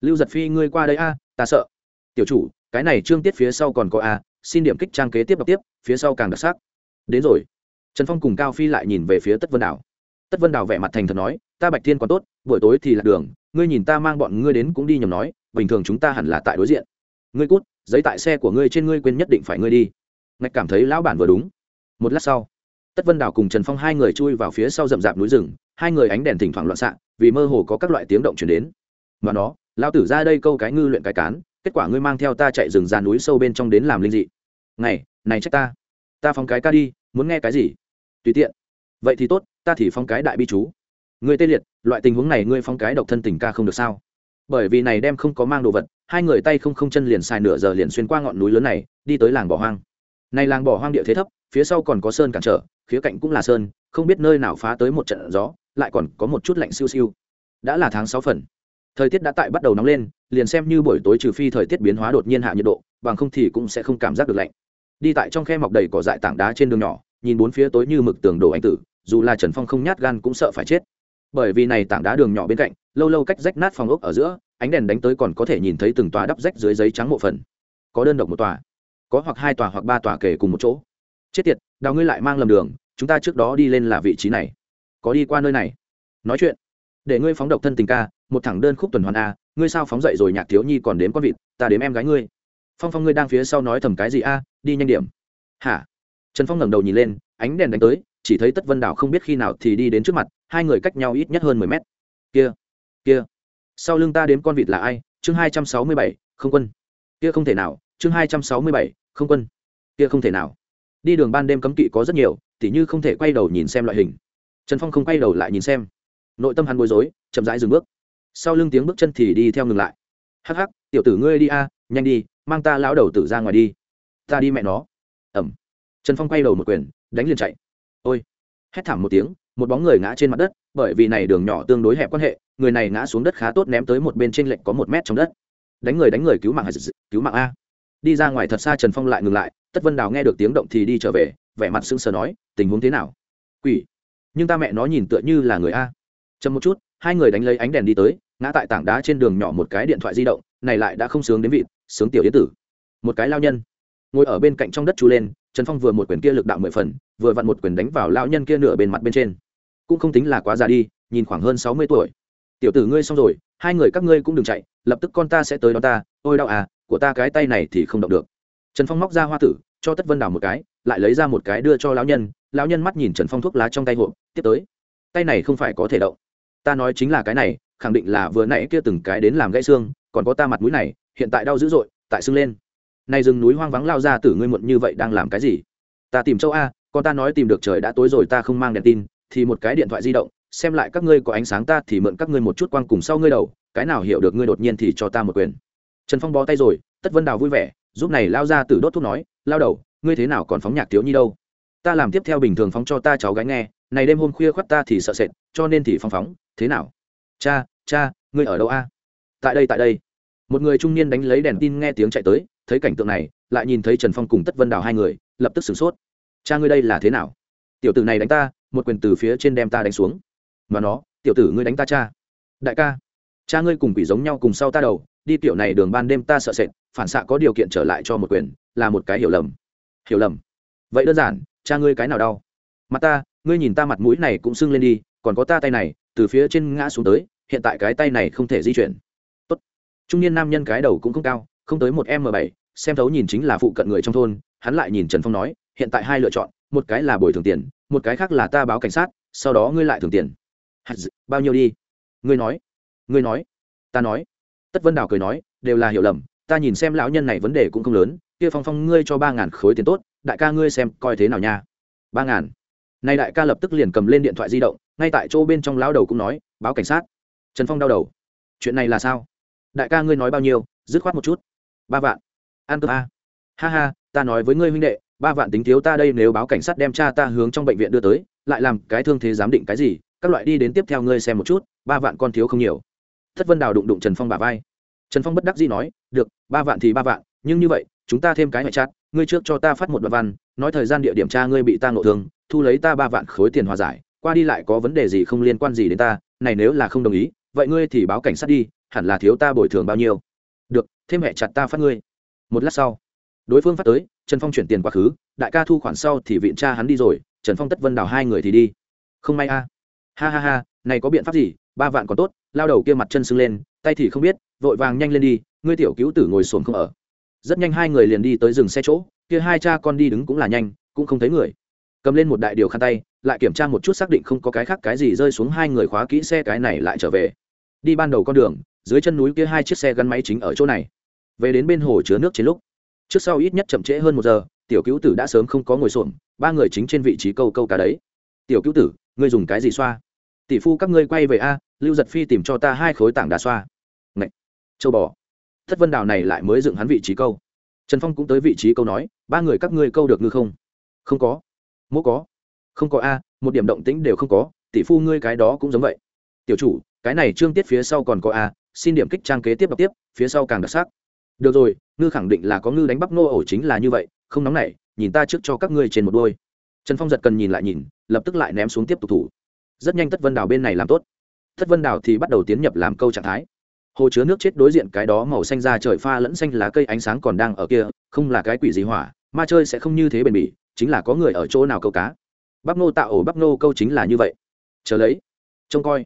Lưu giật phi, ngươi qua đây a, ta sợ. Tiểu chủ, cái này trương tiết phía sau còn có a xin điểm kích trang kế tiếp đọc tiếp, phía sau càng đặc sắc. Đến rồi. Trần phong cùng cao phi lại nhìn về phía tất vân đảo tất vân đảo vẻ mặt thành thật nói, ta bạch thiên còn tốt, buổi tối thì lạc đường, ngươi nhìn ta mang bọn ngươi đến cũng đi nhầm nói, bình thường chúng ta hẳn là tại đối diện. Ngươi cút, giấy tại xe của ngươi trên ngươi quên nhất định phải ngươi đi. Ngạch cảm thấy lão bản vừa đúng. Một lát sau, tất vân đảo cùng trần phong hai người chui vào phía sau rậm rạp núi rừng, hai người ánh đèn thỉnh thoảng loạn xạ, vì mơ hồ có các loại tiếng động chuyển đến. Mà nó lao tử ra đây câu cái ngư luyện cái cán kết quả ngươi mang theo ta chạy rừng ra núi sâu bên trong đến làm linh dị. Này này trách ta. Ta phóng cái ca đi, muốn nghe cái gì? Tùy tiện. Vậy thì tốt, ta thì phóng cái đại bi chú. Ngươi tê liệt, loại tình huống này ngươi phóng cái độc thân tình ca không được sao? Bởi vì này đem không có mang đồ vật, hai người tay không không chân liền xài nửa giờ liền xuyên qua ngọn núi lớn này, đi tới làng bỏ hoang. Này làng bỏ hoang địa thế thấp, phía sau còn có sơn cản trở, khía cạnh cũng là sơn, không biết nơi nào phá tới một trận gió, lại còn có một chút lạnh siêu siêu. Đã là tháng sáu phần thời tiết đã tại bắt đầu nóng lên, liền xem như buổi tối trừ phi thời tiết biến hóa đột nhiên hạ nhiệt độ, bằng không thì cũng sẽ không cảm giác được lạnh. Đi tại trong khe mọc đầy cỏ dại tảng đá trên đường nhỏ, nhìn bốn phía tối như mực tường đổ anh tử, dù là trần phong không nhát gan cũng sợ phải chết. Bởi vì này tảng đá đường nhỏ bên cạnh, lâu lâu cách rách nát phòng ốc ở giữa, ánh đèn đánh tới còn có thể nhìn thấy từng tòa đắp rách dưới giấy trắng mộ phần. Có đơn độc một tòa, có hoặc hai tòa hoặc ba tòa kể cùng một chỗ. Chết tiệt, đào ngươi lại mang lầm đường, chúng ta trước đó đi lên là vị trí này. Có đi qua nơi này. Nói chuyện. Để ngươi phóng độc thân tình ca một thẳng đơn khúc tuần hoàn a, ngươi sao phóng dậy rồi nhạc thiếu nhi còn đếm con vịt, ta đếm em gái ngươi. Phong phong ngươi đang phía sau nói thầm cái gì a, đi nhanh điểm. Hả? Trần phong ngẩng đầu nhìn lên, ánh đèn đánh tới, chỉ thấy tất vân đảo không biết khi nào thì đi đến trước mặt, hai người cách nhau ít nhất hơn mười mét. Kia kia, sau lưng ta đếm con vịt là ai? Chương hai trăm sáu mươi bảy, không quân. Kia không thể nào, chương hai trăm sáu mươi bảy, không quân. Kia không thể nào. Đi đường ban đêm cấm kỵ có rất nhiều, tỉ như không thể quay đầu nhìn xem loại hình. Trần phong không quay đầu lại nhìn xem. Nội tâm hắn bối rối, chậm rãi dừng bước sau lưng tiếng bước chân thì đi theo ngừng lại. Hắc hắc, tiểu tử ngươi đi a, nhanh đi, mang ta lão đầu tử ra ngoài đi. Ta đi mẹ nó. Ẩm. Trần phong quay đầu một quyền, đánh liền chạy. Ôi. Hét thảm một tiếng, một bóng người ngã trên mặt đất, bởi vì này đường nhỏ tương đối hẹp quan hệ, người này ngã xuống đất khá tốt ném tới một bên trên lệnh có một mét trong đất. Đánh người đánh người cứu mạng cứu mạng a. Đi ra ngoài thật xa trần phong lại ngừng lại, tất vân đào nghe được tiếng động thì đi trở về, vẻ mặt sững sờ nói, tình huống thế nào? Quỷ. Nhưng ta mẹ nó nhìn tựa như là người a. Chậm một chút hai người đánh lấy ánh đèn đi tới, ngã tại tảng đá trên đường nhỏ một cái điện thoại di động, này lại đã không sướng đến vịt, sướng tiểu yến tử. Một cái lao nhân. Ngồi ở bên cạnh trong đất chú lên, trần phong vừa một quyền kia lực đạo mười phần, vừa vặn một quyền đánh vào lao nhân kia nửa bên mặt bên trên. Cũng không tính là quá già đi, nhìn khoảng hơn sáu mươi tuổi. Tiểu tử ngươi xong rồi, hai người các ngươi cũng đừng chạy, lập tức con ta sẽ tới đó ta, ôi đau à của ta cái tay này thì không động được. Trần phong móc ra hoa tử, cho tất vân đào một cái, lại lấy ra một cái đưa cho lão nhân lão nhân mắt nhìn trần phong thuốc lá trong tay hộp, tiếp tới. Tay này không phải có thể động ta nói chính là cái này, khẳng định là vừa nãy kia từng cái đến làm gãy xương, còn có ta mặt mũi này, hiện tại đau dữ dội, tại sưng lên. Này rừng núi hoang vắng lao ra tử ngươi muộn như vậy đang làm cái gì? Ta tìm châu a, con ta nói tìm được trời đã tối rồi ta không mang đèn tin, thì một cái điện thoại di động, xem lại các ngươi có ánh sáng ta thì mượn các ngươi một chút quang cùng sau ngươi đầu, cái nào hiểu được ngươi đột nhiên thì cho ta một quyền. Trần phong bó tay rồi, tất vân đào vui vẻ, giúp này lao ra từ đốt thuốc nói, lao đầu, ngươi thế nào còn phóng nhạc thiếu nhi đâu? Ta làm tiếp theo bình thường phóng cho ta cháu gái nghe, này đêm hôm khuya khoắt ta thì sợ sệt, cho nên thì phóng phóng thế nào? Cha cha, ngươi ở đâu a? Tại đây tại đây. Một người trung niên đánh lấy đèn tin nghe tiếng chạy tới, thấy cảnh tượng này, lại nhìn thấy trần phong cùng tất vân đào hai người, lập tức sửng sốt. Cha ngươi đây là thế nào? Tiểu tử này đánh ta, một quyền từ phía trên đem ta đánh xuống. Mà nó, tiểu tử ngươi đánh ta cha. Đại ca, cha ngươi cùng quỷ giống nhau cùng sau ta đầu, đi tiểu này đường ban đêm ta sợ sệt, phản xạ có điều kiện trở lại cho một quyền, là một cái hiểu lầm. Hiểu lầm. Vậy đơn giản, cha ngươi cái nào đau? Mặt ta, ngươi nhìn ta mặt mũi này cũng sưng lên đi, còn có ta tay này từ phía trên ngã xuống tới, hiện tại cái tay này không thể di chuyển. Tốt. Trung niên nam nhân cái đầu cũng không cao, không tới một m bảy, xem thấu nhìn chính là phụ cận người trong thôn, hắn lại nhìn trần phong nói, hiện tại hai lựa chọn, một cái là bồi thường tiền, một cái khác là ta báo cảnh sát, sau đó ngươi lại thường tiền. Bao nhiêu đi? Ngươi nói. Ngươi nói. Ta nói. Tất vân đào cười nói, đều là hiểu lầm, ta nhìn xem lão nhân này vấn đề cũng không lớn, kia phong phong ngươi cho ba ngàn khối tiền tốt, đại ca ngươi xem coi thế nào nha. Ba ngàn. Nay đại ca lập tức liền cầm lên điện thoại di động ngay tại chỗ bên trong lão đầu cũng nói, báo cảnh sát. Trần phong đau đầu. Chuyện này là sao? Đại ca ngươi nói bao nhiêu, dứt khoát một chút. Ba vạn. An cơ a à? ha ha, ta nói với ngươi huynh đệ, ba vạn tính thiếu ta đây nếu báo cảnh sát đem cha ta hướng trong bệnh viện đưa tới, lại làm cái thương thế giám định cái gì, các loại đi đến tiếp theo ngươi xem một chút, ba vạn con thiếu không nhiều. Thất vân đào đụng đụng trần phong bà vai. Trần phong bất đắc dĩ nói, được, ba vạn thì ba vạn, nhưng như vậy, chúng ta thêm cái ngoại chát ngươi trước cho ta phát một đoạn văn, nói thời gian địa điểm cha ngươi bị ta ngộ thương, thu lấy ta ba vạn khối tiền hòa giải qua đi lại có vấn đề gì không liên quan gì đến ta, này nếu là không đồng ý, vậy ngươi thì báo cảnh sát đi, hẳn là thiếu ta bồi thường bao nhiêu. Được, thêm hệ chặt ta phát ngươi. Một lát sau, đối phương phát tới, trần phong chuyển tiền quá khứ, đại ca thu khoản sau thì viện cha hắn đi rồi, trần phong tất vân đào hai người thì đi. Không may a. Ha ha ha, này có biện pháp gì, ba vạn còn tốt, lao đầu kia mặt chân sưng lên, tay thì không biết, vội vàng nhanh lên đi, ngươi tiểu cứu tử ngồi xuồng không ở. Rất nhanh hai người liền đi tới dừng xe chỗ, kia hai cha con đi đứng cũng là nhanh, cũng không thấy người cầm lên một đại điều khăn tay, lại kiểm tra một chút xác định không có cái khác cái gì rơi xuống hai người khóa kỹ xe cái này lại trở về. Đi ban đầu con đường, dưới chân núi kia hai chiếc xe gắn máy chính ở chỗ này. Về đến bên hồ chứa nước trên lúc. Trước sau ít nhất chậm trễ hơn một giờ, tiểu cứu tử đã sớm không có ngồi xổm, ba người chính trên vị trí câu câu cá đấy. Tiểu cứu tử, ngươi dùng cái gì xoa? Tỷ phu các ngươi quay về a, lưu giật phi tìm cho ta hai khối tảng đá xoa. Ngậy! châu bò. Thất vân đào này lại mới dựng hắn vị trí câu. Trần phong cũng tới vị trí câu nói, ba người các ngươi câu được ngư không? Không có mỗ có. Không có a, một điểm động tĩnh đều không có, tỷ phu ngươi cái đó cũng giống vậy. Tiểu chủ, cái này trương tiết phía sau còn có a, xin điểm kích trang kế tiếp đọc tiếp, phía sau càng đặc sắc. Được rồi, ngư khẳng định là có ngư đánh bắp nô ổ chính là như vậy, không nóng nảy, nhìn ta trước cho các ngươi trên một đôi. Trần phong giật cần nhìn lại nhìn, lập tức lại ném xuống tiếp tục thủ. Rất nhanh tất vân đào bên này làm tốt. Tất vân đào thì bắt đầu tiến nhập làm câu trạng thái. Hồ chứa nước chết đối diện cái đó màu xanh ra trời pha lẫn xanh lá cây ánh sáng còn đang ở kia, không là cái quỷ gì hỏa, ma chơi sẽ không như thế bền bỉ chính là có người ở chỗ nào câu cá. Bắp nô tạo ổ bắp nô câu chính là như vậy. Chờ lấy. Trông coi.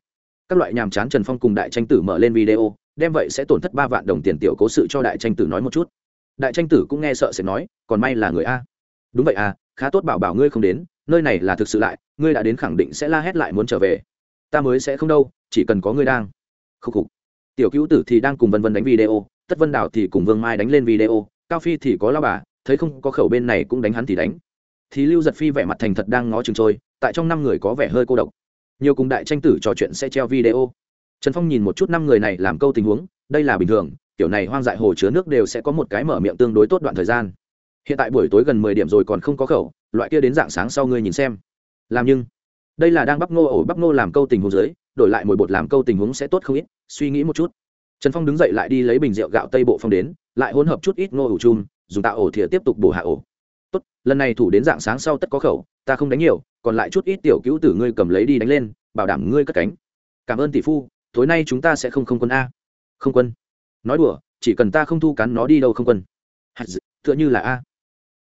Các loại nhàm chán trần phong cùng đại tranh tử mở lên video, đem vậy sẽ tổn thất ba vạn đồng tiền tiểu cố sự cho đại tranh tử nói một chút. Đại tranh tử cũng nghe sợ sẽ nói, còn may là người a. Đúng vậy à khá tốt bảo bảo ngươi không đến, nơi này là thực sự lại, ngươi đã đến khẳng định sẽ la hét lại muốn trở về. Ta mới sẽ không đâu, chỉ cần có ngươi đang. Khúc khục. Tiểu cứu tử thì đang cùng vân vân đánh video, tất vân đảo thì cùng vương mai đánh lên video, cao phi thì có lao bà, thấy không có khẩu bên này cũng đánh hắn thì đánh thì lưu giật phi vẻ mặt thành thật đang ngó chừng trôi, tại trong năm người có vẻ hơi cô độc. Nhiều cùng đại tranh tử trò chuyện sẽ treo video. Trần phong nhìn một chút năm người này làm câu tình huống, đây là bình thường, kiểu này hoang dại hồ chứa nước đều sẽ có một cái mở miệng tương đối tốt đoạn thời gian. Hiện tại buổi tối gần mười điểm rồi còn không có khẩu, loại kia đến dạng sáng sau ngươi nhìn xem. Làm nhưng, đây là đang bắp ngô ổ bắp ngô làm câu tình huống dưới, đổi lại mồi bột làm câu tình huống sẽ tốt không ít, suy nghĩ một chút. Trần phong đứng dậy lại đi lấy bình rượu gạo tây bộ phong đến, lại hỗn hợp chút ít ngô ủ chung dùng tạo ổ thìa tiếp tục bổ hạ ổ tốt, lần này thủ đến dạng sáng sau tất có khẩu, ta không đánh nhiều, còn lại chút ít tiểu cứu tử ngươi cầm lấy đi đánh lên, bảo đảm ngươi cất cánh. Cảm ơn tỷ phu, tối nay chúng ta sẽ không không quân a. Không quân. Nói đùa, chỉ cần ta không thu cắn nó đi đâu không quân. Tựa như là a.